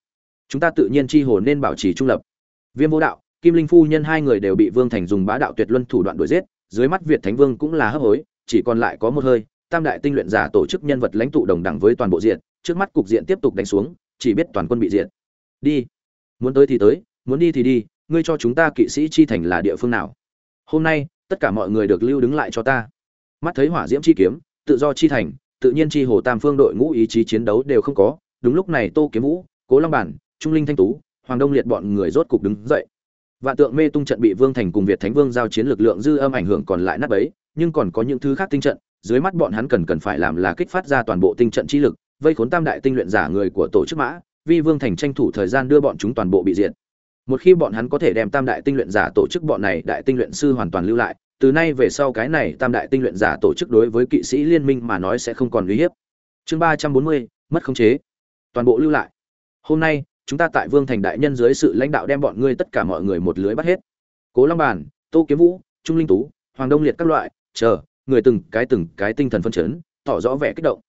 Chúng ta tự nhiên chi hồ nên bảo trì trung lập. Viêm vô đạo, kim linh phu nhân hai người đều bị vương thành dùng bá đạo tuyệt luân thủ đoạn đuổi giết, dưới mắt việt thánh vương cũng là hấp hối, chỉ còn lại có một hơi, tam đại tinh luyện giả tổ chức nhân vật lãnh tụ đồng đẳng với toàn bộ diện, trước mắt cục diện tiếp tục đánh xuống, chỉ biết toàn quân bị diệt. Đi. Muốn tới thì tới, muốn đi thì đi, ngươi cho chúng ta kỵ sĩ chi thành là địa phương nào? Hôm nay, tất cả mọi người được lưu đứng lại cho ta. Mắt thấy hỏa diễm chi kiếm, tự do chi thành tự nhiên chi hồ tam phương đội ngũ ý chí chiến đấu đều không có, đúng lúc này tô kiếm vũ, cố long bản, trung linh thanh tú, hoàng đông liệt bọn người rốt cục đứng dậy. Vạn tượng mê tung trận bị vương thành cùng việt thánh vương giao chiến lực lượng dư âm ảnh hưởng còn lại nát ấy nhưng còn có những thứ khác tinh trận, dưới mắt bọn hắn cần cần phải làm là kích phát ra toàn bộ tinh trận chi lực, vây khốn tam đại tinh luyện giả người của tổ chức mã vi vương thành tranh thủ thời gian đưa bọn chúng toàn bộ bị diệt. Một khi bọn hắn có thể đem tam đại tinh luyện giả tổ chức bọn này đại tinh luyện sư hoàn toàn lưu lại từ nay về sau cái này tam đại tinh luyện giả tổ chức đối với kỵ sĩ liên minh mà nói sẽ không còn uy hiếp. Chương ba trăm bốn mươi, mất khống chế. Toàn bộ lưu lại. Hôm nay, chúng ta tại vương thành đại nhân dưới sự lãnh đạo đem bọn ngươi tất cả mọi người một lưới bắt hết. Cố long bản tô kiếm vũ, trung linh tú, hoàng đông liệt các loại, chờ, người từng cái từng cái tinh thần phân chấn, tỏ rõ vẻ kích động.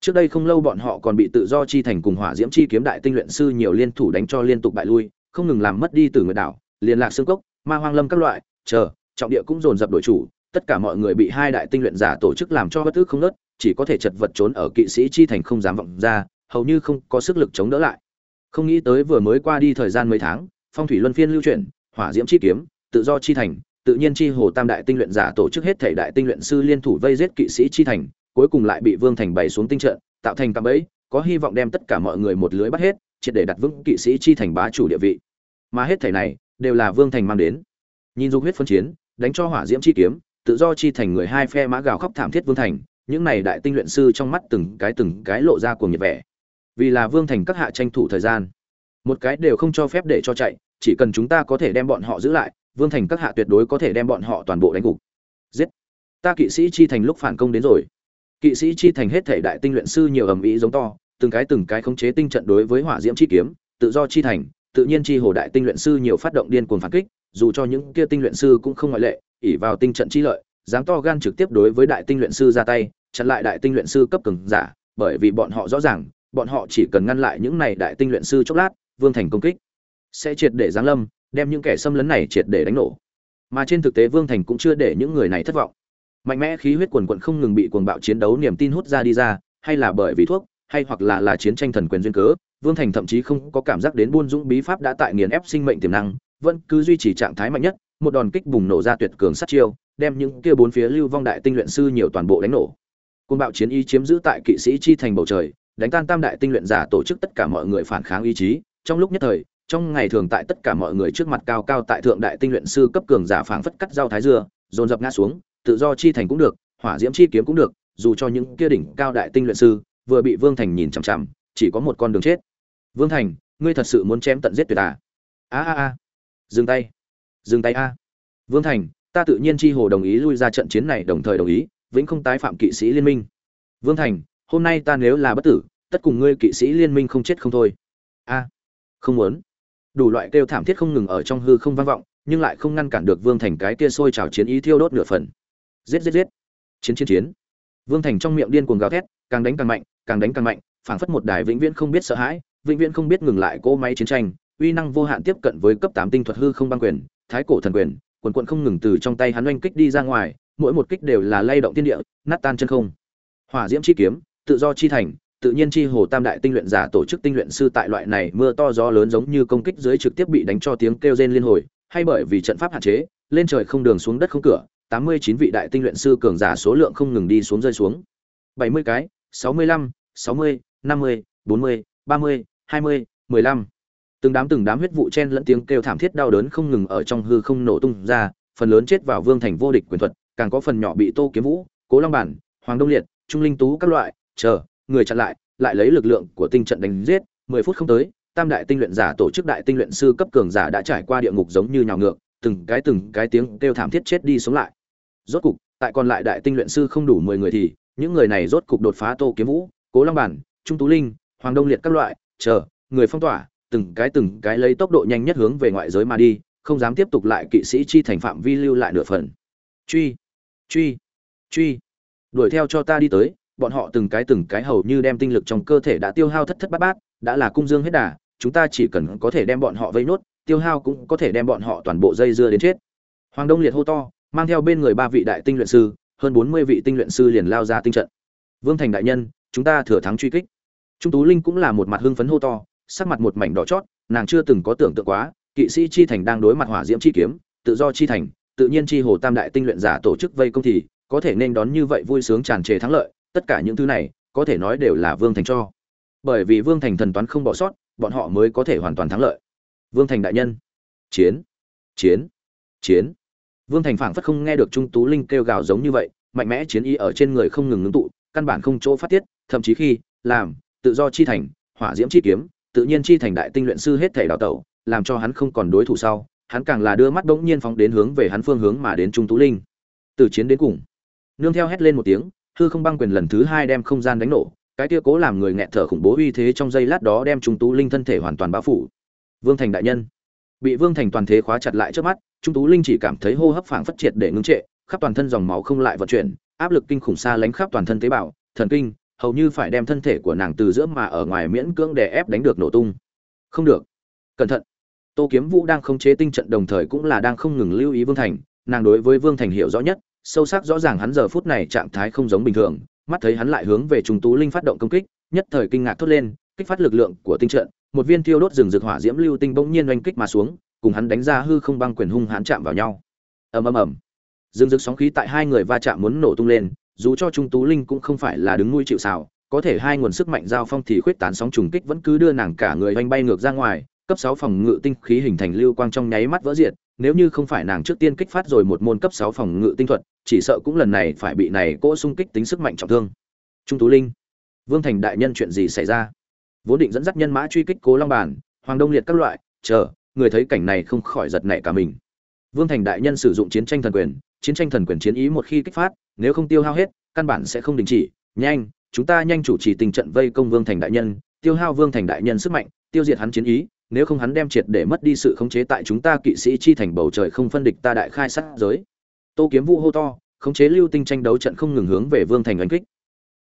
Trước đây không lâu bọn họ còn bị tự do chi thành cùng hỏa diễm chi kiếm đại tinh luyện sư nhiều liên thủ đánh cho liên tục bại lui, không ngừng làm mất đi từ người đảo, liên lạc xương cốc, ma hoang lâm các loại, chờ trọng địa cũng dồn dập đổi chủ tất cả mọi người bị hai đại tinh luyện giả tổ chức làm cho bất tức không ngớt, chỉ có thể chật vật trốn ở kỵ sĩ chi thành không dám vọng ra hầu như không có sức lực chống đỡ lại. Không nghĩ tới vừa mới qua đi thời gian mấy tháng phong thủy luân phiên lưu chuyển hỏa diễm chi kiếm tự do chi thành tự nhiên chi hồ tam đại tinh luyện giả tổ chức hết thể đại tinh luyện sư liên thủ vây giết kỵ sĩ chi thành cuối cùng lại bị vương thành bày xuống tinh trận tạo thành cạm bẫy có hy vọng đem tất cả mọi người một lưới bắt hết triệt để đặt vững kỵ sĩ chi thành bá chủ địa vị. Mà hết thể này đều là vương thành mang đến. Nhìn du huyết phân chiến đánh cho hỏa diễm chi kiếm, tự do chi thành người hai phe mã gào khóc thảm thiết vương thành, những này đại tinh luyện sư trong mắt từng cái từng cái lộ ra cuồng nhiệt vẻ. Vì là vương thành các hạ tranh thủ thời gian. Một cái đều không cho phép để cho chạy, chỉ cần chúng ta có thể đem bọn họ giữ lại, vương thành các hạ tuyệt đối có thể đem bọn họ toàn bộ đánh gục. Giết! Ta kỵ sĩ chi thành lúc phản công đến rồi. Kỵ sĩ chi thành hết thể đại tinh luyện sư nhiều ầm ĩ giống to, từng cái từng cái khống chế tinh trận đối với hỏa diễm chi kiếm, tự do chi thành, tự nhiên chi hồ đại tinh luyện sư nhiều phát động điên cuồng phản kích dù cho những kia tinh luyện sư cũng không ngoại lệ, ỷ vào tinh trận chi lợi, dám to gan trực tiếp đối với đại tinh luyện sư ra tay, chặn lại đại tinh luyện sư cấp cường giả, bởi vì bọn họ rõ ràng, bọn họ chỉ cần ngăn lại những này đại tinh luyện sư chốc lát, vương thành công kích, sẽ triệt để giáng lâm, đem những kẻ xâm lấn này triệt để đánh nổ. Mà trên thực tế vương thành cũng chưa để những người này thất vọng. Mạnh mẽ khí huyết quần quận không ngừng bị cuồng bạo chiến đấu niềm tin hút ra đi ra, hay là bởi vì thuốc, hay hoặc là là chiến tranh thần quyền duyên cớ, vương thành thậm chí không có cảm giác đến buôn dũng bí pháp đã tại nghiền ép sinh mệnh tiềm năng vẫn cứ duy trì trạng thái mạnh nhất, một đòn kích bùng nổ ra tuyệt cường sát chiêu, đem những kia bốn phía lưu vong đại tinh luyện sư nhiều toàn bộ đánh nổ. Côn bạo chiến ý chiếm giữ tại kỵ sĩ chi thành bầu trời, đánh tan tam đại tinh luyện giả tổ chức tất cả mọi người phản kháng ý chí. Trong lúc nhất thời, trong ngày thường tại tất cả mọi người trước mặt cao cao tại thượng đại tinh luyện sư cấp cường giả phảng phất cắt dao thái dưa dồn dập ngã xuống, tự do chi thành cũng được, hỏa diễm chi kiếm cũng được, dù cho những kia đỉnh cao đại tinh luyện sư vừa bị vương thành nhìn chằm chằm, chỉ có một con đường chết. Vương thành, ngươi thật sự muốn chém tận giết tuyệt à? A a a dừng tay. Dừng tay a. Vương thành, ta tự nhiên chi hồ đồng ý lui ra trận chiến này đồng thời đồng ý, vĩnh không tái phạm kỵ sĩ liên minh. Vương thành, hôm nay ta nếu là bất tử, tất cùng ngươi kỵ sĩ liên minh không chết không thôi. A. Không muốn. Đủ loại kêu thảm thiết không ngừng ở trong hư không vang vọng, nhưng lại không ngăn cản được vương thành cái kia sôi trào chiến ý thiêu đốt nửa phần. Giết giết giết. Chiến chiến chiến. Vương thành trong miệng điên cuồng gào thét, càng đánh càng mạnh, càng đánh càng mạnh, phảng phất một đài vĩnh viễn không biết sợ hãi, vĩnh viễn không biết ngừng lại cỗ máy chiến tranh uy năng vô hạn tiếp cận với cấp tám tinh thuật hư không băng quyền, thái cổ thần quyền, quần quần không ngừng từ trong tay hắn oanh kích đi ra ngoài, mỗi một kích đều là lay động thiên địa, nát tan chân không. Hỏa diễm chi kiếm, tự do chi thành, tự nhiên chi hồ tam đại tinh luyện giả tổ chức tinh luyện sư tại loại này mưa to gió lớn giống như công kích dưới trực tiếp bị đánh cho tiếng kêu rên liên hồi, hay bởi vì trận pháp hạn chế, lên trời không đường xuống đất không cửa, tám mươi chín vị đại tinh luyện sư cường giả số lượng không ngừng đi xuống rơi xuống. Bảy mươi cái, sáu mươi lăm, sáu mươi, năm mươi, bốn mươi, ba mươi, hai mươi, mười lăm từng đám từng đám huyết vụ chen lẫn tiếng kêu thảm thiết đau đớn không ngừng ở trong hư không nổ tung ra, phần lớn chết vào vương thành vô địch quyền thuật, càng có phần nhỏ bị tô kiếm vũ, cố long bản, hoàng đông liệt, trung linh tú các loại, chờ, người chặn lại lại lấy lực lượng của tinh trận đánh giết. Mười phút không tới, tam đại tinh luyện giả tổ chức đại tinh luyện sư cấp cường giả đã trải qua địa ngục giống như nhào ngược, từng cái từng cái tiếng kêu thảm thiết chết đi sống lại. Rốt cục, tại còn lại đại tinh luyện sư không đủ mười người thì, những người này rốt cục đột phá tô kiếm vũ, cố long bản, trung tú linh, hoàng đông liệt các loại, chờ, người phong tỏa từng cái từng cái lấy tốc độ nhanh nhất hướng về ngoại giới mà đi, không dám tiếp tục lại kỵ sĩ chi thành phạm vi lưu lại nửa phần. Truy truy truy. Đuổi theo cho ta đi tới, bọn họ từng cái từng cái hầu như đem tinh lực trong cơ thể đã tiêu hao thất thất bát bát, đã là cung dương hết đà, chúng ta chỉ cần có thể đem bọn họ vây nốt, tiêu hao cũng có thể đem bọn họ toàn bộ dây dưa đến chết. Hoàng đông liệt hô to, mang theo bên người ba vị đại tinh luyện sư, hơn bốn mươi vị tinh luyện sư liền lao ra tinh trận. Vương thành đại nhân, chúng ta thừa thắng truy kích. Trung tú linh cũng là một mặt hưng phấn hô to sắc mặt một mảnh đỏ chót, nàng chưa từng có tưởng tượng quá, kỵ sĩ chi thành đang đối mặt hỏa diễm chi kiếm, tự do chi thành, tự nhiên chi hồ tam đại tinh luyện giả tổ chức vây công thì, có thể nên đón như vậy vui sướng tràn trề thắng lợi, tất cả những thứ này, có thể nói đều là vương thành cho. Bởi vì vương thành thần toán không bỏ sót, bọn họ mới có thể hoàn toàn thắng lợi. Vương thành đại nhân. Chiến. Chiến. Chiến. Vương thành phảng phất không nghe được trung tú linh kêu gào giống như vậy, mạnh mẽ chiến ý ở trên người không ngừng ngưng tụ, căn bản không chỗ phát tiết, thậm chí khi, làm, tự do chi thành, hỏa diễm chi kiếm tự nhiên chi thành đại tinh luyện sư hết thể đào tẩu, làm cho hắn không còn đối thủ sau, hắn càng là đưa mắt bỗng nhiên phóng đến hướng về hắn phương hướng mà đến trung tú linh. Từ chiến đến cùng, nương theo hét lên một tiếng, hư không băng quyền lần thứ hai đem không gian đánh nổ, cái tia cố làm người nghẹn thở khủng bố uy thế trong giây lát đó đem trung tú linh thân thể hoàn toàn bao phủ. Vương thành đại nhân, bị vương thành toàn thế khóa chặt lại trước mắt, trung tú linh chỉ cảm thấy hô hấp phảng phất triệt để ngưng trệ, khắp toàn thân dòng máu không lại vận chuyển, áp lực kinh khủng xa lánh khắp toàn thân tế bào, thần kinh hầu như phải đem thân thể của nàng từ giữa mà ở ngoài miễn cưỡng đè ép đánh được nổ tung. Không được. Cẩn thận. Tô kiếm vũ đang khống chế tinh trận đồng thời cũng là đang không ngừng lưu ý vương thành. Nàng đối với vương thành hiểu rõ nhất, sâu sắc rõ ràng hắn giờ phút này trạng thái không giống bình thường, mắt thấy hắn lại hướng về trung tú linh phát động công kích, nhất thời kinh ngạc thốt lên, kích phát lực lượng của tinh trận, một viên thiêu đốt rừng rực hỏa diễm lưu tinh bỗng nhiên oanh kích mà xuống, cùng hắn đánh ra hư không băng quyền hung hãn chạm vào nhau. Ầm ầm ầm. Rừng rực sóng khí tại hai người va chạm muốn nổ tung lên dù cho trung tú linh cũng không phải là đứng nuôi chịu xào có thể hai nguồn sức mạnh giao phong thì khuyết tán sóng trùng kích vẫn cứ đưa nàng cả người oanh bay ngược ra ngoài, cấp sáu phòng ngự tinh khí hình thành lưu quang trong nháy mắt vỡ diệt, nếu như không phải nàng trước tiên kích phát rồi một môn cấp sáu phòng ngự tinh thuật, chỉ sợ cũng lần này phải bị này cỗ xung kích tính sức mạnh trọng thương. Trung tú linh, vương thành đại nhân chuyện gì xảy ra? Vốn định dẫn dắt nhân mã truy kích cố long bản hoàng đông liệt các loại, chờ, người thấy cảnh này không khỏi giật nảy cả mình. Vương thành đại nhân sử dụng chiến tranh thần quyền chiến tranh thần quyền chiến ý một khi kích phát, nếu không tiêu hao hết, căn bản sẽ không đình chỉ. Nhanh, chúng ta nhanh chủ trì tình trận vây công vương thành đại nhân, tiêu hao vương thành đại nhân sức mạnh, tiêu diệt hắn chiến ý, nếu không hắn đem triệt để mất đi sự khống chế tại chúng ta kỵ sĩ chi thành bầu trời không phân địch ta đại khai sát giới. Tô kiếm vũ hô to, khống chế lưu tinh tranh đấu trận không ngừng hướng về vương thành đánh kích.